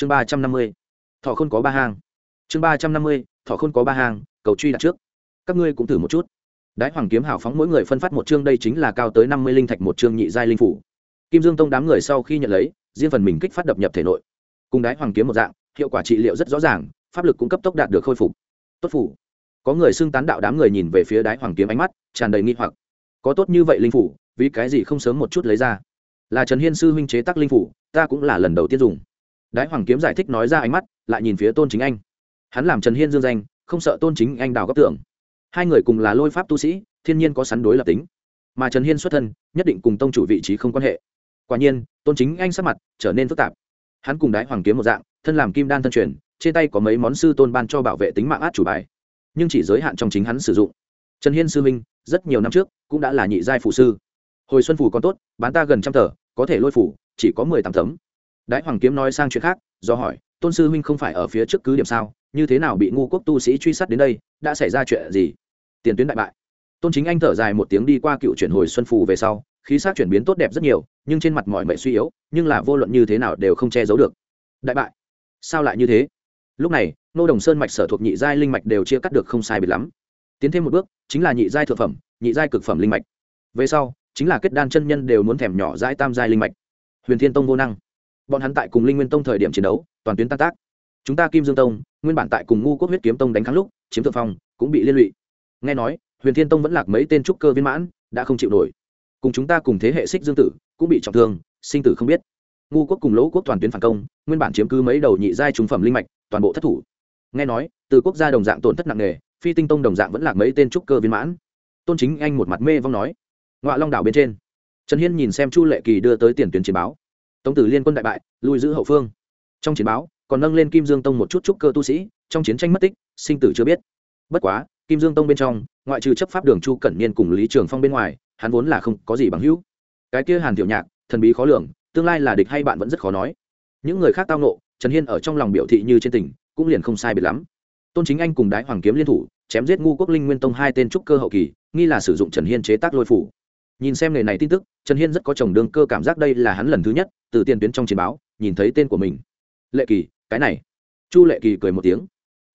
chương ba trăm năm mươi thọ không có ba hang. Chương ba trăm năm mươi thọ không có ba hang, cầu truy đặt trước. Các ngươi cũng thử một chút. Đái hoàng kiếm hào phóng mỗi người phân phát một chương, đây chính là cao tới năm mươi linh thạch một chương nhị giai linh phủ. Kim dương tông đám người sau khi nhận lấy, riêng phần mình kích phát đập nhập thể nội. Cùng đái hoàng kiếm một dạng, hiệu quả trị liệu rất rõ ràng, pháp lực cũng cấp tốc đạt được khôi phục. Tốt phủ có người xưng tán đạo đám người nhìn về phía đái hoàng kiếm ánh mắt, tràn đầy nghi hoặc. Có tốt như vậy linh phủ, vì cái gì không sớm một chút lấy ra? Là trần hiên sư huynh chế tác linh phủ, ta cũng là lần đầu tiên dùng đái hoàng kiếm giải thích nói ra ánh mắt, lại nhìn phía tôn chính anh. Hắn làm trần hiên dương danh, không sợ tôn chính anh đào góc tưởng. Hai người cùng là lôi pháp tu sĩ, thiên nhiên có sắn đối lập tính. Mà trần hiên xuất thân, nhất định cùng tông chủ vị trí không quan hệ. Quả nhiên, tôn chính anh sắc mặt trở nên phức tạp. Hắn cùng đái hoàng kiếm một dạng, thân làm kim đan thân truyền, trên tay có mấy món sư tôn ban cho bảo vệ tính mạng át chủ bài. Nhưng chỉ giới hạn trong chính hắn sử dụng. Trần hiên sư minh, rất nhiều năm trước, cũng đã là nhị giai phụ sư. Hồi xuân phủ còn tốt, bán ta gần trăm tờ, có thể lôi phủ chỉ có mười tám tấm. Đại hoàng kiếm nói sang chuyện khác, do hỏi, tôn sư huynh không phải ở phía trước cứ điểm sao? Như thế nào bị ngu quốc tu sĩ truy sát đến đây, đã xảy ra chuyện gì? Tiền tuyến đại bại. Tôn chính anh thở dài một tiếng đi qua cựu chuyển hồi xuân phù về sau, khí sắc chuyển biến tốt đẹp rất nhiều, nhưng trên mặt mọi mệnh suy yếu, nhưng là vô luận như thế nào đều không che giấu được. Đại bại. Sao lại như thế? Lúc này, nô đồng sơn mạch sở thuộc nhị giai linh mạch đều chia cắt được không sai biệt lắm. Tiến thêm một bước, chính là nhị giai thượng phẩm, nhị giai cực phẩm linh mạch. Về sau, chính là kết đan chân nhân đều muốn thèm nhỏ giai tam giai linh mạch. Huyền thiên tông vô năng bọn hắn tại cùng linh nguyên tông thời điểm chiến đấu, toàn tuyến tan tác. Chúng ta kim dương tông, nguyên bản tại cùng ngu quốc huyết kiếm tông đánh kháng lúc, chiếm thượng phong, cũng bị liên lụy. Nghe nói, huyền thiên tông vẫn lạc mấy tên trúc cơ viên mãn, đã không chịu nổi. Cùng chúng ta cùng thế hệ xích dương tử, cũng bị trọng thương, sinh tử không biết. Ngu quốc cùng lỗ quốc toàn tuyến phản công, nguyên bản chiếm cứ mấy đầu nhị giai trung phẩm linh mạch, toàn bộ thất thủ. Nghe nói, từ quốc gia đồng dạng tổn thất nặng nề, phi tinh tông đồng dạng vẫn lạc mấy tên trúc cơ viên mãn. Tôn chính anh một mặt mê vong nói. Ngoại long đảo bên trên. Trần hiên nhìn xem chu lệ kỳ đưa tới tiền tuyến chiến báo tống tử liên quân đại bại, lui giữ hậu phương. Trong chiến báo, còn nâng lên kim dương tông một chút trúc cơ tu sĩ, trong chiến tranh mất tích, sinh tử chưa biết. Bất quá, kim dương tông bên trong, ngoại trừ chấp pháp đường chu cẩn niên cùng lý trường phong bên ngoài, hắn vốn là không có gì bằng hữu. Cái kia hàn tiểu nhạc, thần bí khó lường, tương lai là địch hay bạn vẫn rất khó nói. Những người khác tao nộ trần hiên ở trong lòng biểu thị như trên tỉnh cũng liền không sai biệt lắm. Tôn chính anh cùng đái hoàng kiếm liên thủ, chém giết ngu quốc linh nguyên tông hai tên trúc cơ hậu kỳ, nghi là sử dụng trần hiên chế tác lôi phủ nhìn xem nghề này tin tức, trần hiên rất có chồng đương cơ cảm giác đây là hắn lần thứ nhất từ tiền tuyến trong chiến báo nhìn thấy tên của mình. Lệ kỳ, cái này. Chu lệ kỳ cười một tiếng.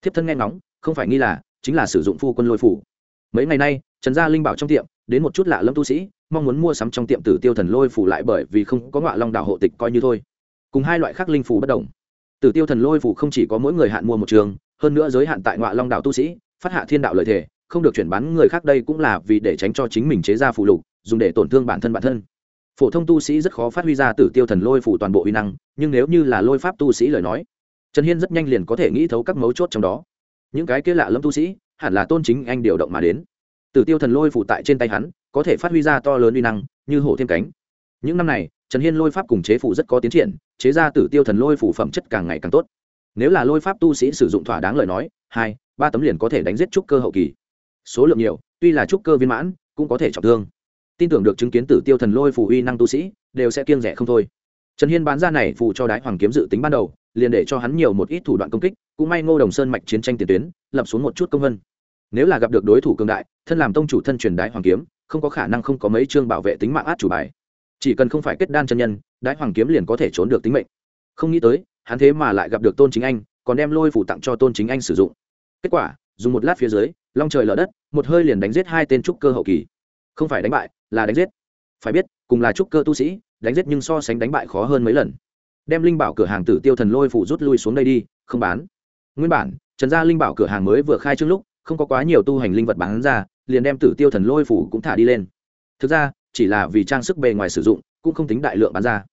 Thiếp thân nghe ngóng, không phải nghi là, chính là sử dụng phu quân lôi phủ. Mấy ngày nay, trần gia linh bảo trong tiệm, đến một chút lạ lâm tu sĩ, mong muốn mua sắm trong tiệm tử tiêu thần lôi phủ lại bởi vì không có ngọa long đạo hộ tịch coi như thôi. Cùng hai loại khác linh phủ bất đồng. Tử tiêu thần lôi phủ không chỉ có mỗi người hạn mua một trường, hơn nữa giới hạn tại ngọa long đạo tu sĩ, phát hạ thiên đạo lợi thể không được chuyển bán người khác đây cũng là vì để tránh cho chính mình chế ra phụ lục dùng để tổn thương bản thân bản thân. Phổ thông tu sĩ rất khó phát huy ra tử tiêu thần lôi phủ toàn bộ uy năng, nhưng nếu như là lôi pháp tu sĩ lời nói, trần hiên rất nhanh liền có thể nghĩ thấu các mấu chốt trong đó. Những cái kia lạ lâm tu sĩ, hẳn là tôn chính anh điều động mà đến. Tử tiêu thần lôi phủ tại trên tay hắn, có thể phát huy ra to lớn uy năng, như hổ thêm cánh. Những năm này, trần hiên lôi pháp cùng chế phủ rất có tiến triển, chế ra tử tiêu thần lôi phủ phẩm chất càng ngày càng tốt. Nếu là lôi pháp tu sĩ sử dụng thỏa đáng lời nói, hai, ba tấm liền có thể đánh giết trúc cơ hậu kỳ. Số lượng nhiều, tuy là trúc cơ viên mãn, cũng có thể trọng thương tin tưởng được chứng kiến tử tiêu thần lôi phù uy năng tu sĩ, đều sẽ kiêng rẻ không thôi. Trần hiên bán ra này phù cho đái hoàng kiếm dự tính ban đầu, liền để cho hắn nhiều một ít thủ đoạn công kích, cũng may ngô đồng sơn mạch chiến tranh tiền tuyến, lập xuống một chút công vân. Nếu là gặp được đối thủ cường đại, thân làm tông chủ thân truyền đái hoàng kiếm, không có khả năng không có mấy chương bảo vệ tính mạng át chủ bài. Chỉ cần không phải kết đan chân nhân, đái hoàng kiếm liền có thể trốn được tính mệnh. Không nghĩ tới, hắn thế mà lại gặp được tôn chính anh, còn đem lôi phủ tặng cho tôn chính anh sử dụng. Kết quả, dùng một lát phía dưới, long trời lở đất, một hơi liền đánh giết hai tên trúc cơ hậu kỳ không phải đánh bại, là đánh giết. Phải biết, cùng là trúc cơ tu sĩ, đánh giết nhưng so sánh đánh bại khó hơn mấy lần. Đem linh bảo cửa hàng tử tiêu thần lôi phủ rút lui xuống đây đi, không bán. Nguyên bản, trần gia linh bảo cửa hàng mới vừa khai trương lúc, không có quá nhiều tu hành linh vật bán ra, liền đem tử tiêu thần lôi phủ cũng thả đi lên. Thực ra, chỉ là vì trang sức bề ngoài sử dụng, cũng không tính đại lượng bán ra.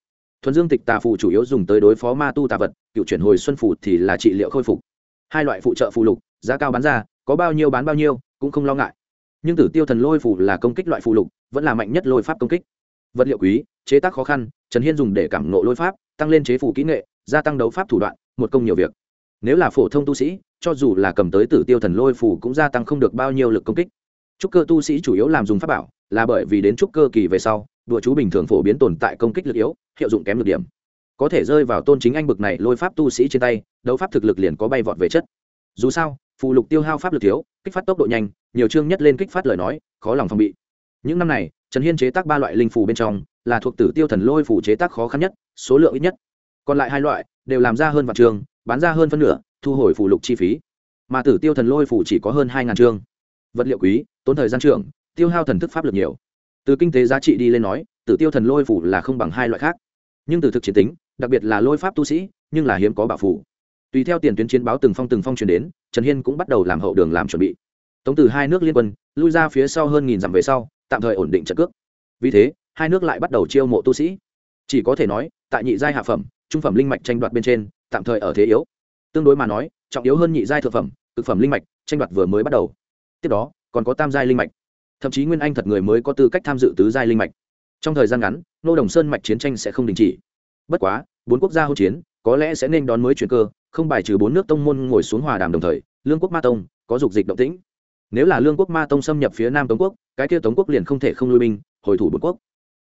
Thuần dương tịch tà phù chủ yếu dùng tới đối phó ma tu tà vật, cựu chuyển hồi xuân phủ thì là trị liệu khôi phục. Hai loại phụ trợ phù lục, giá cao bán ra, có bao nhiêu bán bao nhiêu, cũng không lo ngại nhưng tử tiêu thần lôi phủ là công kích loại phù lục, vẫn là mạnh nhất lôi pháp công kích. Vật liệu quý, chế tác khó khăn, trần hiên dùng để cảm nộ lôi pháp, tăng lên chế phủ kỹ nghệ, gia tăng đấu pháp thủ đoạn, một công nhiều việc. Nếu là phổ thông tu sĩ, cho dù là cầm tới tử tiêu thần lôi phủ cũng gia tăng không được bao nhiêu lực công kích. Trúc cơ tu sĩ chủ yếu làm dùng pháp bảo, là bởi vì đến trúc cơ kỳ về sau, đùa chú bình thường phổ biến tồn tại công kích lực yếu, hiệu dụng kém lực điểm. Có thể rơi vào tôn chính anh bực này lôi pháp tu sĩ trên tay, đấu pháp thực lực liền có bay vọt về chất. Dù sao phù lục tiêu hao pháp lực thiếu, kích phát tốc độ nhanh, nhiều chương nhất lên kích phát lời nói, khó lòng phòng bị. Những năm này, trần hiên chế tác ba loại linh phù bên trong, là thuộc tử tiêu thần lôi phù chế tác khó khăn nhất, số lượng ít nhất. Còn lại hai loại, đều làm ra hơn vạn trường bán ra hơn phân nửa, thu hồi phụ lục chi phí. Mà tử tiêu thần lôi phủ chỉ có hơn hai ngàn chương. Vật liệu quý, tốn thời gian trưởng, tiêu hao thần thức pháp lực nhiều. Từ kinh tế giá trị đi lên nói, tử tiêu thần lôi phủ là không bằng hai loại khác. Nhưng từ thực chiến tính, đặc biệt là lôi pháp tu sĩ, nhưng là hiếm có bảo phủ tùy theo tiền tuyến chiến báo từng phong từng phong truyền đến, trần hiên cũng bắt đầu làm hậu đường làm chuẩn bị. Tống từ hai nước liên quân, lui ra phía sau hơn nghìn dặm về sau, tạm thời ổn định trận cước. Vì thế, hai nước lại bắt đầu chiêu mộ tu sĩ. Chỉ có thể nói, tại nhị giai hạ phẩm, trung phẩm linh mạch tranh đoạt bên trên, tạm thời ở thế yếu. Tương đối mà nói, trọng yếu hơn nhị giai thượng phẩm thực phẩm linh mạch tranh đoạt vừa mới bắt đầu. Tiếp đó, còn có tam giai linh mạch. Thậm chí nguyên anh thật người mới có tư cách tham dự tứ giai linh mạch. Trong thời gian ngắn, nô đồng sơn mạch chiến tranh sẽ không đình chỉ. Bất quá, bốn quốc gia hỗn chiến, có lẽ sẽ nên đón mới chuyển cơ không bài trừ bốn nước tông môn ngồi xuống hòa đàm đồng thời, lương quốc ma tông có dục dịch động tĩnh. Nếu là lương quốc ma tông xâm nhập phía nam tống quốc, cái kia tống quốc liền không thể không lui binh, hồi thủ bốn quốc.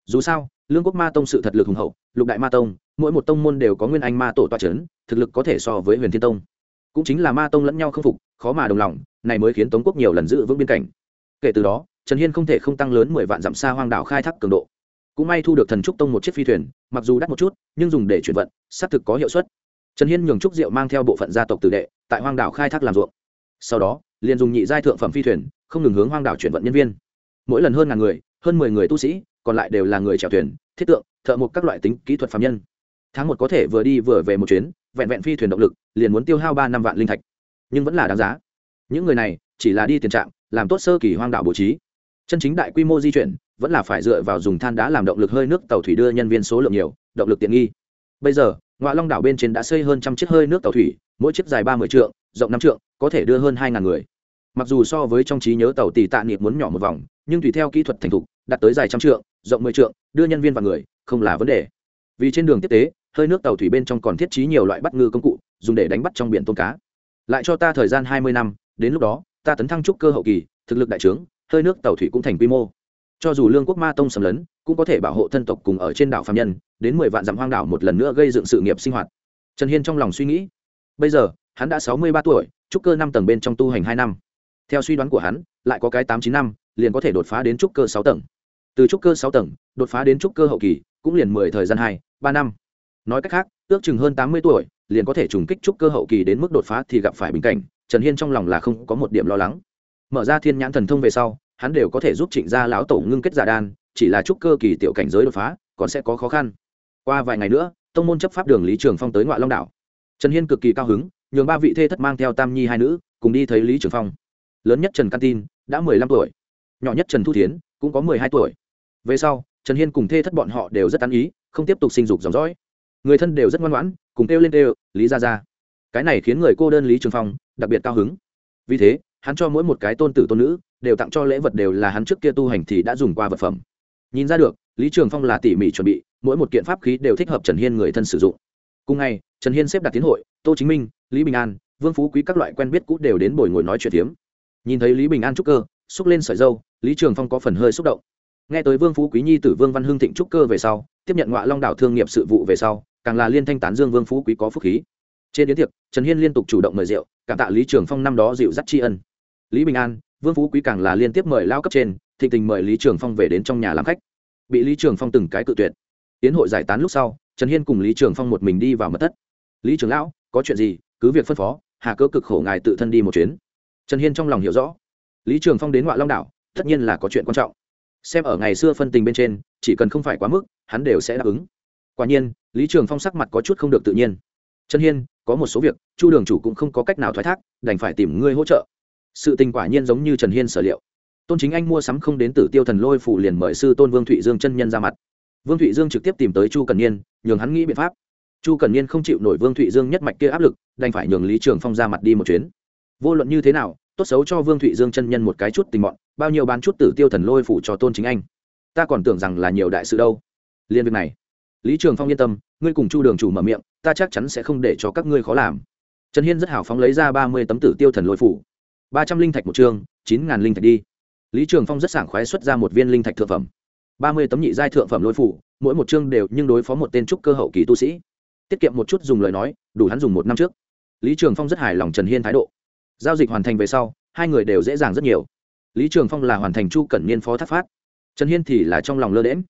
Dù sao, lương quốc ma tông sự thật lực hùng hậu, lục đại ma tông, mỗi một tông môn đều có nguyên anh ma tổ toa c h ấ n thực lực có thể so với huyền thiên tông. Cũng chính là ma tông lẫn nhau không phục, khó mà đồng lòng, này mới khiến tống quốc nhiều lần giữ vững biên cảnh. Kể từ đó, trần hiên không thể không tăng lớn mười vạn dặm xa hoang đảo khai thác cường độ. Cũng may thu được thần trúc tông một chiếc phi thuyền, mặc dù đắt một chút, nhưng dùng để chuyển vận, xác thực có hiệu suất trần hiên nhường trúc diệu mang theo bộ phận gia tộc tử đệ tại hoang đảo khai thác làm ruộng. Sau đó, liền dùng nhị giai thượng phẩm phi thuyền, không ngừng hướng hoang đảo chuyển vận nhân viên. Mỗi lần hơn ngàn người, hơn mười người tu sĩ, còn lại đều là người chèo thuyền, thiết tượng, thợ mộc các loại tính kỹ thuật phạm nhân. Tháng một có thể vừa đi vừa về một chuyến, vẹn vẹn phi thuyền động lực, liền muốn tiêu hao ba năm vạn linh thạch. Nhưng vẫn là đáng giá. Những người này, chỉ là đi tiền trạng làm tốt sơ kỳ hoang đảo bố trí. Chân chính đại quy mô di chuyển, vẫn là phải dựa vào dùng than đá làm động lực hơi nước tàu thủy đưa nhân viên số lượng nhiều, động lực tiện nghi. Bây giờ ngoại long đảo bên trên đã xây hơn trăm chiếc hơi nước tàu thủy, mỗi chiếc dài ba mươi trượng, rộng năm trượng, có thể đưa hơn hai ngàn người. Mặc dù so với trong trí nhớ tàu tỷ tạ niệm muốn nhỏ một vòng, nhưng tùy theo kỹ thuật thành thục, đạt tới dài trăm trượng, rộng mười trượng, đưa nhân viên và người, không là vấn đề. Vì trên đường tiếp tế, hơi nước tàu thủy bên trong còn thiết trí nhiều loại bắt ngư công cụ, dùng để đánh bắt trong biển tôm cá. Lại cho ta thời gian hai mươi năm, đến lúc đó, ta tấn thăng trúc cơ hậu kỳ, thực lực đại trướng, hơi nước tàu thủy cũng thành quy mô. Cho dù lương quốc ma tông sầm lấn, cũng có thể bảo hộ thân tộc cùng ở trên đảo phạm nhân đến mười vạn dặm hoang đảo một lần nữa gây dựng sự nghiệp sinh hoạt. Trần hiên trong lòng suy nghĩ, bây giờ, hắn đã sáu mươi ba tuổi, trúc cơ năm tầng bên trong tu hành hai năm. Theo suy đoán của hắn, lại có cái tám chín năm, liền có thể đột phá đến trúc cơ sáu tầng. Từ trúc cơ sáu tầng, đột phá đến trúc cơ hậu kỳ, cũng liền mười thời gian hai, ba năm. Nói cách khác, ước chừng hơn tám mươi tuổi, liền có thể trùng kích trúc cơ hậu kỳ đến mức đột phá thì gặp phải bình cảnh, trần hiên trong lòng là không có một điểm lo lắng. Mở ra thiên nhãn thần thông về sau, hắn đều có thể giúp trịnh gia lão tổ ngưng kết giả đan, chỉ là trúc cơ kỳ tiểu cảnh giới đột phá, còn sẽ có khó khăn qua vài ngày nữa, tông môn chấp pháp đường lý trường phong tới ngoại long đảo. Trần hiên cực kỳ cao hứng, nhường ba vị thê thất mang theo tam nhi hai nữ, cùng đi thấy lý trường phong. Lớn nhất trần căn tin, đã mười lăm tuổi. Nhỏ nhất trần thu thiến, cũng có mười hai tuổi. Về sau, trần hiên cùng thê thất bọn họ đều rất tán ý, không tiếp tục sinh dục dòng dõi. Người thân đều rất ngoan ngoãn, cùng kêu lên kêu, lý ra ra cái này khiến người cô đơn lý trường phong đặc biệt cao hứng. Vì thế, hắn cho mỗi một cái tôn tử tôn nữ, đều tặng cho lễ vật đều là hắn trước kia tu hành thì đã dùng qua vật phẩm. Nhìn ra được, lý trường phong là tỉ mỉ chuẩn bị mỗi một kiện pháp khí đều thích hợp trần hiên người thân sử dụng. Cùng ngày, trần hiên xếp đặt tiến hội, tô chính minh, lý bình an, vương phú quý các loại quen biết cũ đều đến bồi ngồi nói chuyện tiếm nhìn thấy lý bình an trúc cơ, xúc lên sợi dâu, lý trường phong có phần hơi xúc động. Nghe tới vương phú quý nhi tử vương văn hưng thịnh trúc cơ về sau, tiếp nhận ngoại long đảo thương nghiệp sự vụ về sau, càng là liên thanh tán dương vương phú quý có phúc khí. Trên yến tiệc, trần hiên liên tục chủ động mời rượu, cảm tạ lý trường phong năm đó dịu dắt tri ân. Lý bình an, vương phú quý càng là liên tiếp mời lao cấp trên, thịnh tình mời lý trường phong về đến trong nhà làm khách. Bị lý trường phong từng cái cự tuyệt tiến hội giải tán lúc sau, trần hiên cùng lý trường phong một mình đi vào mật thất. Lý trường lão, có chuyện gì? Cứ việc phân phó, hà cơ cực khổ ngài tự thân đi một chuyến. Trần hiên trong lòng hiểu rõ. Lý trường phong đến ngoại long đảo, tất nhiên là có chuyện quan trọng. Xem ở ngày xưa phân tình bên trên, chỉ cần không phải quá mức, hắn đều sẽ đáp ứng. Quả nhiên, lý trường phong sắc mặt có chút không được tự nhiên. Trần hiên, có một số việc, chu đường chủ cũng không có cách nào thoái thác, đành phải tìm ngươi hỗ trợ. Sự tình quả nhiên giống như trần hiên sở liệu. Tôn chính anh mua sắm không đến tử tiêu thần lôi phủ liền mời sư tôn vương thụy dương chân nhân ra mặt vương thụy dương trực tiếp tìm tới chu cần niên, nhường hắn nghĩ biện pháp. Chu cần niên không chịu nổi vương thụy dương nhất mạch kia áp lực, đành phải nhường lý trường phong ra mặt đi một chuyến. Vô luận như thế nào, tốt xấu cho vương thụy dương chân nhân một cái chút tình mọn, bao nhiêu bán chút tử tiêu thần lôi phủ cho tôn chính anh. Ta còn tưởng rằng là nhiều đại sự đâu. Liên việc này. Lý trường phong yên tâm, ngươi cùng chu đường chủ mở miệng, ta chắc chắn sẽ không để cho các ngươi khó làm. Trần hiên rất hào phóng lấy ra ba mươi tấm tử tiêu thần lôi phủ. ba trăm linh thạch một chương, chín ngàn linh thạch đi. Lý trường phong rất sảng khoái xuất ra một viên linh thạch thượng phẩm ba mươi tấm nhị giai thượng phẩm lôi phủ, mỗi một chương đều nhưng đối phó một tên trúc cơ hậu kỳ tu sĩ. Tiết kiệm một chút dùng lời nói, đủ hắn dùng một năm trước. Lý trường phong rất hài lòng trần hiên thái độ. Giao dịch hoàn thành về sau, hai người đều dễ dàng rất nhiều. Lý trường phong là hoàn thành chu cẩn niên phó thác phát. Trần hiên thì là trong lòng lơ đễm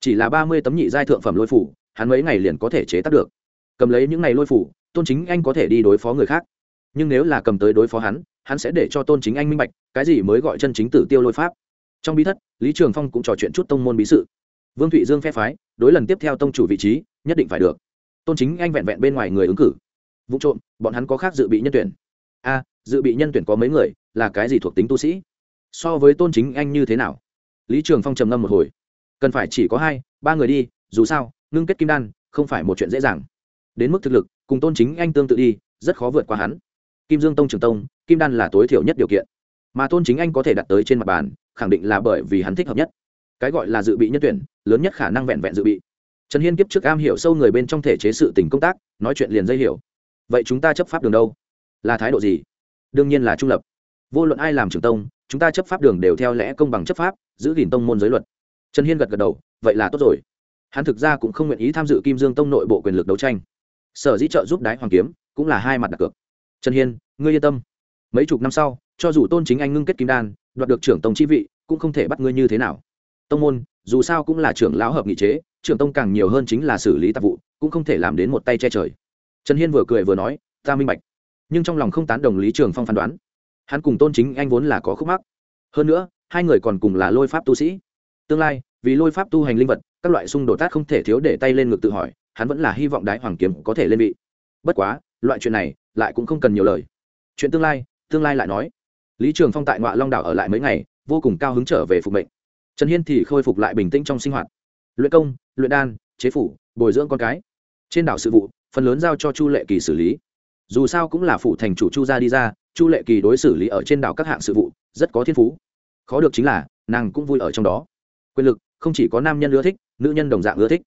chỉ là ba mươi tấm nhị giai thượng phẩm lôi phủ, hắn mấy ngày liền có thể chế tác được. Cầm lấy những ngày lôi phủ, tôn chính anh có thể đi đối phó người khác. Nhưng nếu là cầm tới đối phó hắn hắn sẽ để cho tôn chính anh minh bạch, cái gì mới gọi chân chính tử tiêu lôi pháp? Trong bí thất, lý trường phong cũng trò chuyện chút tông môn bí sự. Vương thụy dương phe phái, đối lần tiếp theo tông chủ vị trí, nhất định phải được. Tôn chính anh vẹn vẹn bên ngoài người ứng cử. Vụ trộm, bọn hắn có khác dự bị nhân tuyển. A, dự bị nhân tuyển có mấy người, là cái gì thuộc tính tu sĩ? So với tôn chính anh như thế nào? Lý trường phong trầm ngâm một hồi. Cần phải chỉ có hai, ba người đi, dù sao, ngưng kết kim đan, không phải một chuyện dễ dàng. Đến mức thực lực, cùng tôn chính anh tương tự đi, rất khó vượt qua hắn. Kim dương tông trường tông, kim đan là tối thiểu nhất điều kiện. Mà tôn chính anh có thể đặt tới trên mặt bàn khẳng định là bởi vì hắn thích hợp nhất. Cái gọi là dự bị nhân tuyển, lớn nhất khả năng vẹn vẹn dự bị. Trần hiên kiếp trước am hiểu sâu người bên trong thể chế sự tình công tác, nói chuyện liền dây hiểu. Vậy chúng ta chấp pháp đường đâu? Là thái độ gì? Đương nhiên là trung lập. Vô luận ai làm trưởng tông, chúng ta chấp pháp đường đều theo lẽ công bằng chấp pháp, giữ gìn tông môn giới luật. Trần hiên gật gật đầu, vậy là tốt rồi. Hắn thực ra cũng không nguyện ý tham dự kim dương tông nội bộ quyền lực đấu tranh. Sở dĩ trợ giúp đái hoàng kiếm, cũng là hai mặt đặt cược. Trần hiên, ngươi yên tâm. Mấy chục năm sau, cho dù tôn chính anh ngưng kết kim đan đoạt được trưởng tông chi vị, cũng không thể bắt ngươi như thế nào. Tông môn, dù sao cũng là trưởng lão hợp nghị chế, trưởng tông càng nhiều hơn chính là xử lý tạp vụ, cũng không thể làm đến một tay che trời. Trần hiên vừa cười vừa nói, ta minh bạch. Nhưng trong lòng không tán đồng lý trường phong phán đoán. Hắn cùng tôn chính anh vốn là có khúc mắc. Hơn nữa, hai người còn cùng là lôi pháp tu sĩ. Tương lai, vì lôi pháp tu hành linh vật, các loại xung đột tác không thể thiếu để tay lên ngực tự hỏi, hắn vẫn là hy vọng đái hoàng kiếm có thể lên vị. Bất quá, loại chuyện này lại cũng không cần nhiều lời. Chuyện tương lai tương lai lại nói lý trường phong tại ngoại long đảo ở lại mấy ngày, vô cùng cao hứng trở về phục mệnh. Trần hiên thì khôi phục lại bình tĩnh trong sinh hoạt. Luyện công, luyện đan, chế phủ, bồi dưỡng con cái. Trên đảo sự vụ, phần lớn giao cho chu lệ kỳ xử lý. Dù sao cũng là phủ thành chủ chu gia đi ra, chu lệ kỳ đối xử lý ở trên đảo các hạng sự vụ, rất có thiên phú. Khó được chính là, nàng cũng vui ở trong đó. Quyền lực, không chỉ có nam nhân ưa thích, nữ nhân đồng dạng ưa thích.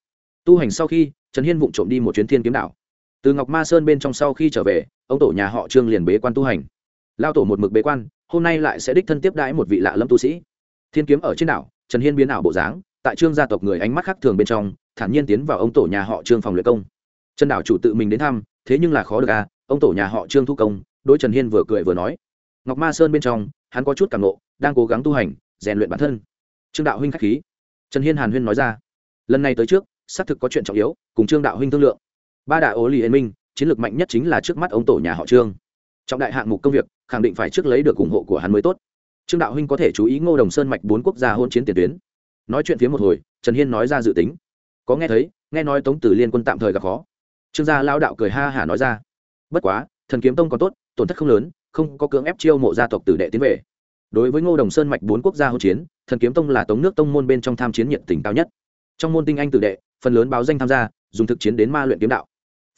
Tu hành sau khi, trần hiên vụng trộm đi một chuyến thiên kiếm đảo. Từ ngọc ma sơn bên trong sau khi trở về, ông tổ nhà họ trương liền bế quan tu hành. Lao tổ một mực bế quan hôm nay lại sẽ đích thân tiếp đãi một vị lạ lâm tu sĩ. Thiên kiếm ở trên đảo, trần hiên biến ảo bộ dáng, tại trương gia tộc người ánh mắt khác thường bên trong, thản nhiên tiến vào ông tổ nhà họ trương phòng luyện công. Trần đảo chủ tự mình đến thăm, thế nhưng là khó được à ông tổ nhà họ trương thu công đôi trần hiên vừa cười vừa nói. Ngọc ma sơn bên trong, hắn có chút cảm nộ, đang cố gắng tu hành, rèn luyện bản thân. Trương đạo huynh k h á c h khí. Trần hiên hàn huyên nói ra. Lần này tới trước, xác thực có chuyện trọng yếu, cùng trương đạo huynh thương lượng. Ba đại ố lì yên minh, chiến lược mạnh nhất chính là trước mắt ông tổ nhà họ trương trọng đại hạng mục công việc, khẳng định phải trước lấy được ủng hộ của hắn mới tốt. Trương đạo huynh có thể chú ý ngô đồng sơn mạch bốn quốc gia hôn chiến tiền tuyến. Nói chuyện phía một hồi, trần hiên nói ra dự tính. Có nghe thấy, nghe nói tống tử liên quân tạm thời gặp khó. Trương gia lao đạo cười ha hả nói ra. Bất quá, thần kiếm tông còn tốt, tổn thất không lớn, không có cưỡng ép chiêu mộ gia tộc tử đệ tiến về. Đối với ngô đồng sơn mạch bốn quốc gia hỗn chiến, thần kiếm tông là tống nước tông môn bên trong tham chiến nhiệt tình cao nhất. Trong môn tinh anh tử đệ, phần lớn báo danh tham gia, dùng thực chiến đến ma luyện kiếm đạo.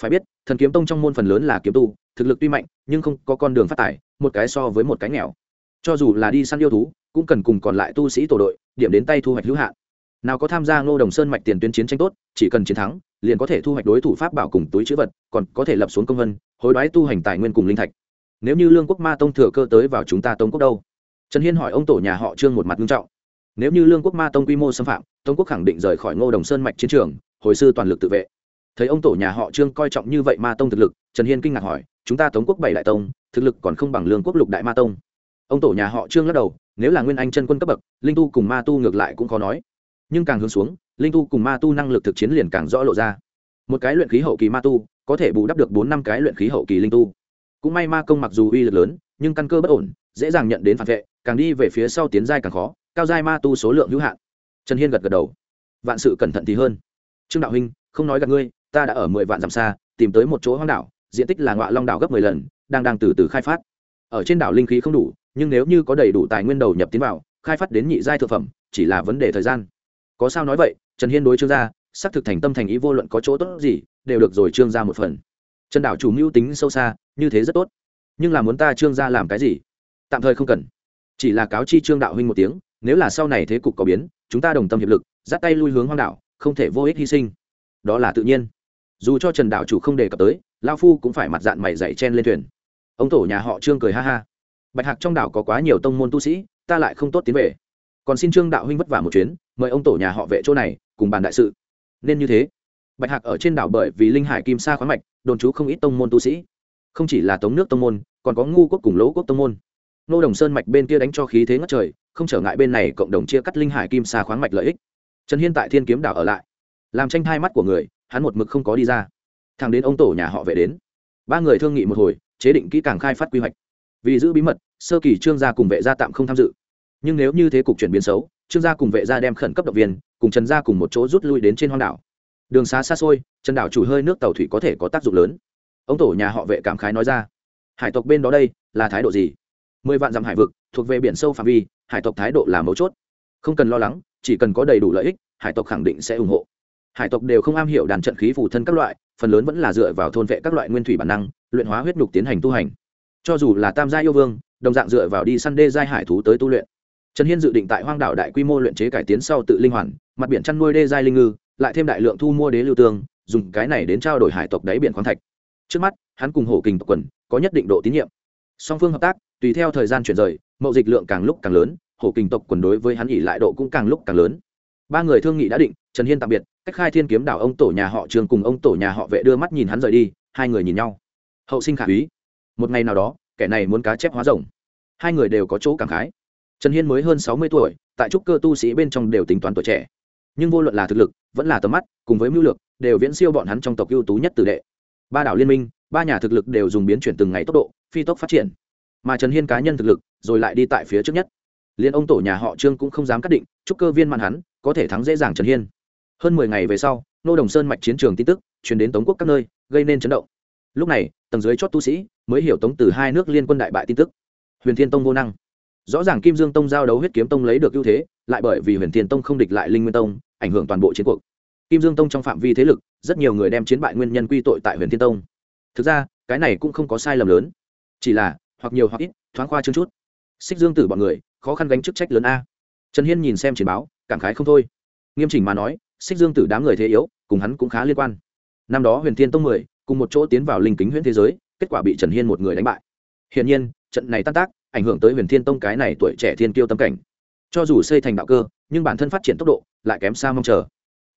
Phải biết, thần kiếm tông trong môn phần lớn là kiếm tu thực lực tuy mạnh, nhưng không có con đường phát tài, một cái so với một cái nghèo. Cho dù là đi săn yêu thú, cũng cần cùng còn lại tu sĩ tổ đội, điểm đến tay thu hoạch hữu hạn. Nào có tham gia ngô đồng sơn mạch tiền tuyến chiến tranh tốt, chỉ cần chiến thắng, liền có thể thu hoạch đối thủ pháp bảo cùng túi chữ vật, còn có thể lập xuống công vân, hối đoái tu hành tài nguyên cùng linh thạch. Nếu như lương quốc ma tông thừa cơ tới vào chúng ta tông quốc đâu? Trần hiên hỏi ông tổ nhà họ trương một mặt nghiêm trọng. Nếu như lương quốc ma tông quy mô xâm phạm, tông quốc khẳng định rời khỏi ngô đồng sơn mạch chiến trường, hồi sư toàn lực tự vệ. Thấy ông tổ nhà họ trương coi trọng như vậy ma tông thực lực, trần hiên kinh ngạc hỏi chúng ta tống quốc bảy đại tông, thực lực còn không bằng lương quốc lục đại ma tông. Ông tổ nhà họ trương lắc đầu, nếu là nguyên anh chân quân cấp bậc, linh tu cùng ma tu ngược lại cũng khó nói. Nhưng càng hướng xuống, linh tu cùng ma tu năng lực thực chiến liền càng rõ lộ ra. Một cái luyện khí hậu kỳ ma tu, có thể bù đắp được bốn năm cái luyện khí hậu kỳ linh tu. Cũng may ma công mặc dù uy lực lớn, nhưng căn cơ bất ổn, dễ dàng nhận đến phản vệ, càng đi về phía sau tiến giai càng khó, cao giai ma tu số lượng hữu hạn. Trần hiên gật gật đầu. Vạn sự cẩn thận thì hơn. Trương đạo huynh, không nói gặp ngươi, ta đã ở mười vạn dặm xa, tìm tới một chỗ hoang đảo diện tích là ngọa long đảo gấp mười lần, đang đang từ từ khai phát. Ở trên đảo linh khí không đủ, nhưng nếu như có đầy đủ tài nguyên đầu nhập tiến vào, khai phát đến nhị giai thực phẩm, chỉ là vấn đề thời gian. Có sao nói vậy, trần hiên đối trương gia, xác thực thành tâm thành ý vô luận có chỗ tốt gì, đều được rồi trương gia một phần. Trần đảo chủ mưu tính sâu xa, như thế rất tốt. Nhưng là muốn ta trương gia làm cái gì? Tạm thời không cần. Chỉ là cáo chi trương đạo huynh một tiếng, nếu là sau này thế cục có biến, chúng ta đồng tâm hiệp lực, dắt tay lui hướng hoang đảo, không thể vô ích hy sinh. Đó là tự nhiên. Dù cho trần đạo chủ không đề cập tới lao phu cũng phải mặt dạng mày dạy chen lên thuyền. Ông tổ nhà họ trương cười ha ha. Bạch hạc trong đảo có quá nhiều tông môn tu sĩ, ta lại không tốt tiến về. Còn xin trương đạo huynh vất vả một chuyến, mời ông tổ nhà họ vệ chỗ này, cùng bàn đại sự. Nên như thế. Bạch hạc ở trên đảo bởi vì linh hải kim sa khoáng mạch, đồn trú không ít tông môn tu sĩ. Không chỉ là tống nước tông môn, còn có ngu quốc cùng lỗ quốc tông môn. Nô đồng sơn mạch bên kia đánh cho khí thế ngất trời, không trở ngại bên này cộng đồng chia cắt linh hải kim sa khoáng mạch lợi ích. Trần hiên tại thiên kiếm đảo ở lại. Làm tranh hai mắt của người, hắn một mực không có đi ra thằng đến ông tổ nhà họ vệ đến. Ba người thương nghị một hồi, chế định kỹ càng khai phát quy hoạch. Vì giữ bí mật, sơ kỳ trương gia cùng vệ gia tạm không tham dự. Nhưng nếu như thế cục chuyển biến xấu, trương gia cùng vệ gia đem khẩn cấp động viên, cùng trần gia cùng một chỗ rút lui đến trên hoang đảo. Đường xá xa xôi, trần đảo chủ hơi nước tàu thủy có thể có tác dụng lớn. Ông tổ nhà họ vệ cảm khái nói ra, hải tộc bên đó đây, là thái độ gì? Mười vạn dặm hải vực, thuộc về biển sâu phạm vi, hải tộc thái độ là mấu chốt. Không cần lo lắng, chỉ cần có đầy đủ lợi ích, hải tộc khẳng định sẽ ủng hộ. Hải tộc đều không am hiểu đàn trận khí phù thân các loại phần lớn vẫn là dựa vào thôn vệ các loại nguyên thủy bản năng, luyện hóa huyết nhục tiến hành tu hành. Cho dù là tam gia yêu vương, đồng dạng dựa vào đi săn đê giai hải thú tới tu luyện. Trần hiên dự định tại hoang đảo đại quy mô luyện chế cải tiến sau tự linh hoàn, mặt biển chăn nuôi đê giai linh ngư, lại thêm đại lượng thu mua đế lưu tương, dùng cái này đến trao đổi hải tộc đáy biển khoáng thạch. Trước mắt, hắn cùng hổ kình tộc quần, có nhất định độ tín nhiệm. Song phương hợp tác, tùy theo thời gian chuyển rời, mậu dịch lượng càng lúc càng lớn, hổ kình tộc quần đối với hắn ỉ lại độ cũng càng lúc càng lớn. Ba người thương nghị đã định, trần hiên tạm biệt cách khai thiên kiếm đảo ông tổ nhà họ trường cùng ông tổ nhà họ vệ đưa mắt nhìn hắn rời đi, hai người nhìn nhau. Hậu sinh khả úy. Một ngày nào đó, kẻ này muốn cá chép hóa rồng. Hai người đều có chỗ cảm khái. Trần hiên mới hơn sáu mươi tuổi, tại trúc cơ tu sĩ bên trong đều tính toán tuổi trẻ. Nhưng vô luận là thực lực, vẫn là tầm mắt, cùng với mưu lược, đều viễn siêu bọn hắn trong tộc ưu tú nhất tử đệ. Ba đảo liên minh, ba nhà thực lực đều dùng biến chuyển từng ngày tốc độ, phi tốc phát triển. Mà trần hiên cá nhân thực lực, rồi lại đi tại phía trước nhất. Liên ông tổ nhà họ trương cũng không dám cắt định chúc cơ viên mạn hắn, có thể thắng dễ dàng trần hiên hơn mười ngày về sau, nô đồng sơn mạch chiến trường tin tức chuyển đến tống quốc các nơi, gây nên chấn động. Lúc này, tầng dưới chót tu sĩ mới hiểu tống từ hai nước liên quân đại bại tin tức. Huyền thiên tông vô năng. Rõ ràng kim dương tông giao đấu huyết kiếm tông lấy được ưu thế, lại bởi vì huyền thiên tông không địch lại linh nguyên tông, ảnh hưởng toàn bộ chiến cuộc. Kim dương tông trong phạm vi thế lực, rất nhiều người đem chiến bại nguyên nhân quy tội tại huyền thiên tông. Thực ra, cái này cũng không có sai lầm lớn. Chỉ là, hoặc nhiều hoặc ít, thoáng khoa chương chút. Xích dương tử bọn người, khó khăn gánh chức trách lớn a. Trần hiên nhìn xem chiến báo, cảm khái không thôi. Nghiêm chỉnh mà nói xích dương tử đám người thế yếu, cùng hắn cũng khá liên quan. Năm đó huyền thiên tông mười, cùng một chỗ tiến vào linh kính huyễn thế giới, kết quả bị trần hiên một người đánh bại. Hiển nhiên, trận này tan tác, ảnh hưởng tới huyền thiên tông cái này tuổi trẻ thiên kiêu tâm cảnh. Cho dù xây thành đạo cơ, nhưng bản thân phát triển tốc độ lại kém xa mong chờ.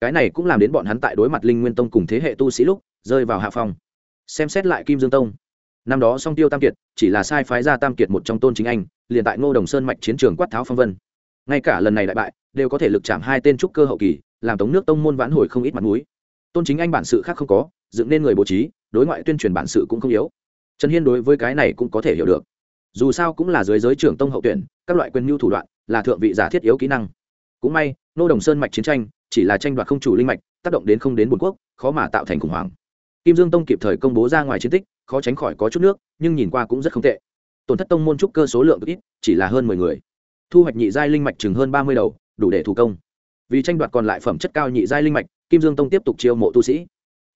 Cái này cũng làm đến bọn hắn tại đối mặt linh nguyên tông cùng thế hệ tu sĩ lúc, rơi vào hạ phòng xem xét lại kim dương tông. Năm đó song tiêu tam kiệt, chỉ là sai phái ra tam kiệt một trong tôn chính anh, liền tại ngô đồng sơn mạch chiến trường quát tháo phong vân. Ngay cả lần này đại bại, đều có thể lực chạm hai tên trúc cơ hậu kỳ làm tống nước tông môn vãn hồi không ít mặt mũi. Tôn chính anh bản sự khác không có, dựng nên người bố trí, đối ngoại tuyên truyền bản sự cũng không yếu. Trần hiên đối với cái này cũng có thể hiểu được. Dù sao cũng là dưới giới trưởng tông hậu tuyển, các loại quyền mưu thủ đoạn, là thượng vị giả thiết yếu kỹ năng. Cũng may, nô đồng sơn mạch chiến tranh, chỉ là tranh đoạt không chủ linh mạch, tác động đến không đến bốn quốc, khó mà tạo thành khủng hoảng. Kim dương tông kịp thời công bố ra ngoài chiến tích, khó tránh khỏi có chút nước, nhưng nhìn qua cũng rất không tệ. Tổn thất tông môn trúc cơ số lượng ít, chỉ là hơn mười người. Thu hoạch nhị giai linh mạch chừng hơn ba mươi đầu, đủ để thủ công vì tranh đoạt còn lại phẩm chất cao nhị giai linh mạch, kim dương tông tiếp tục chiêu mộ tu sĩ.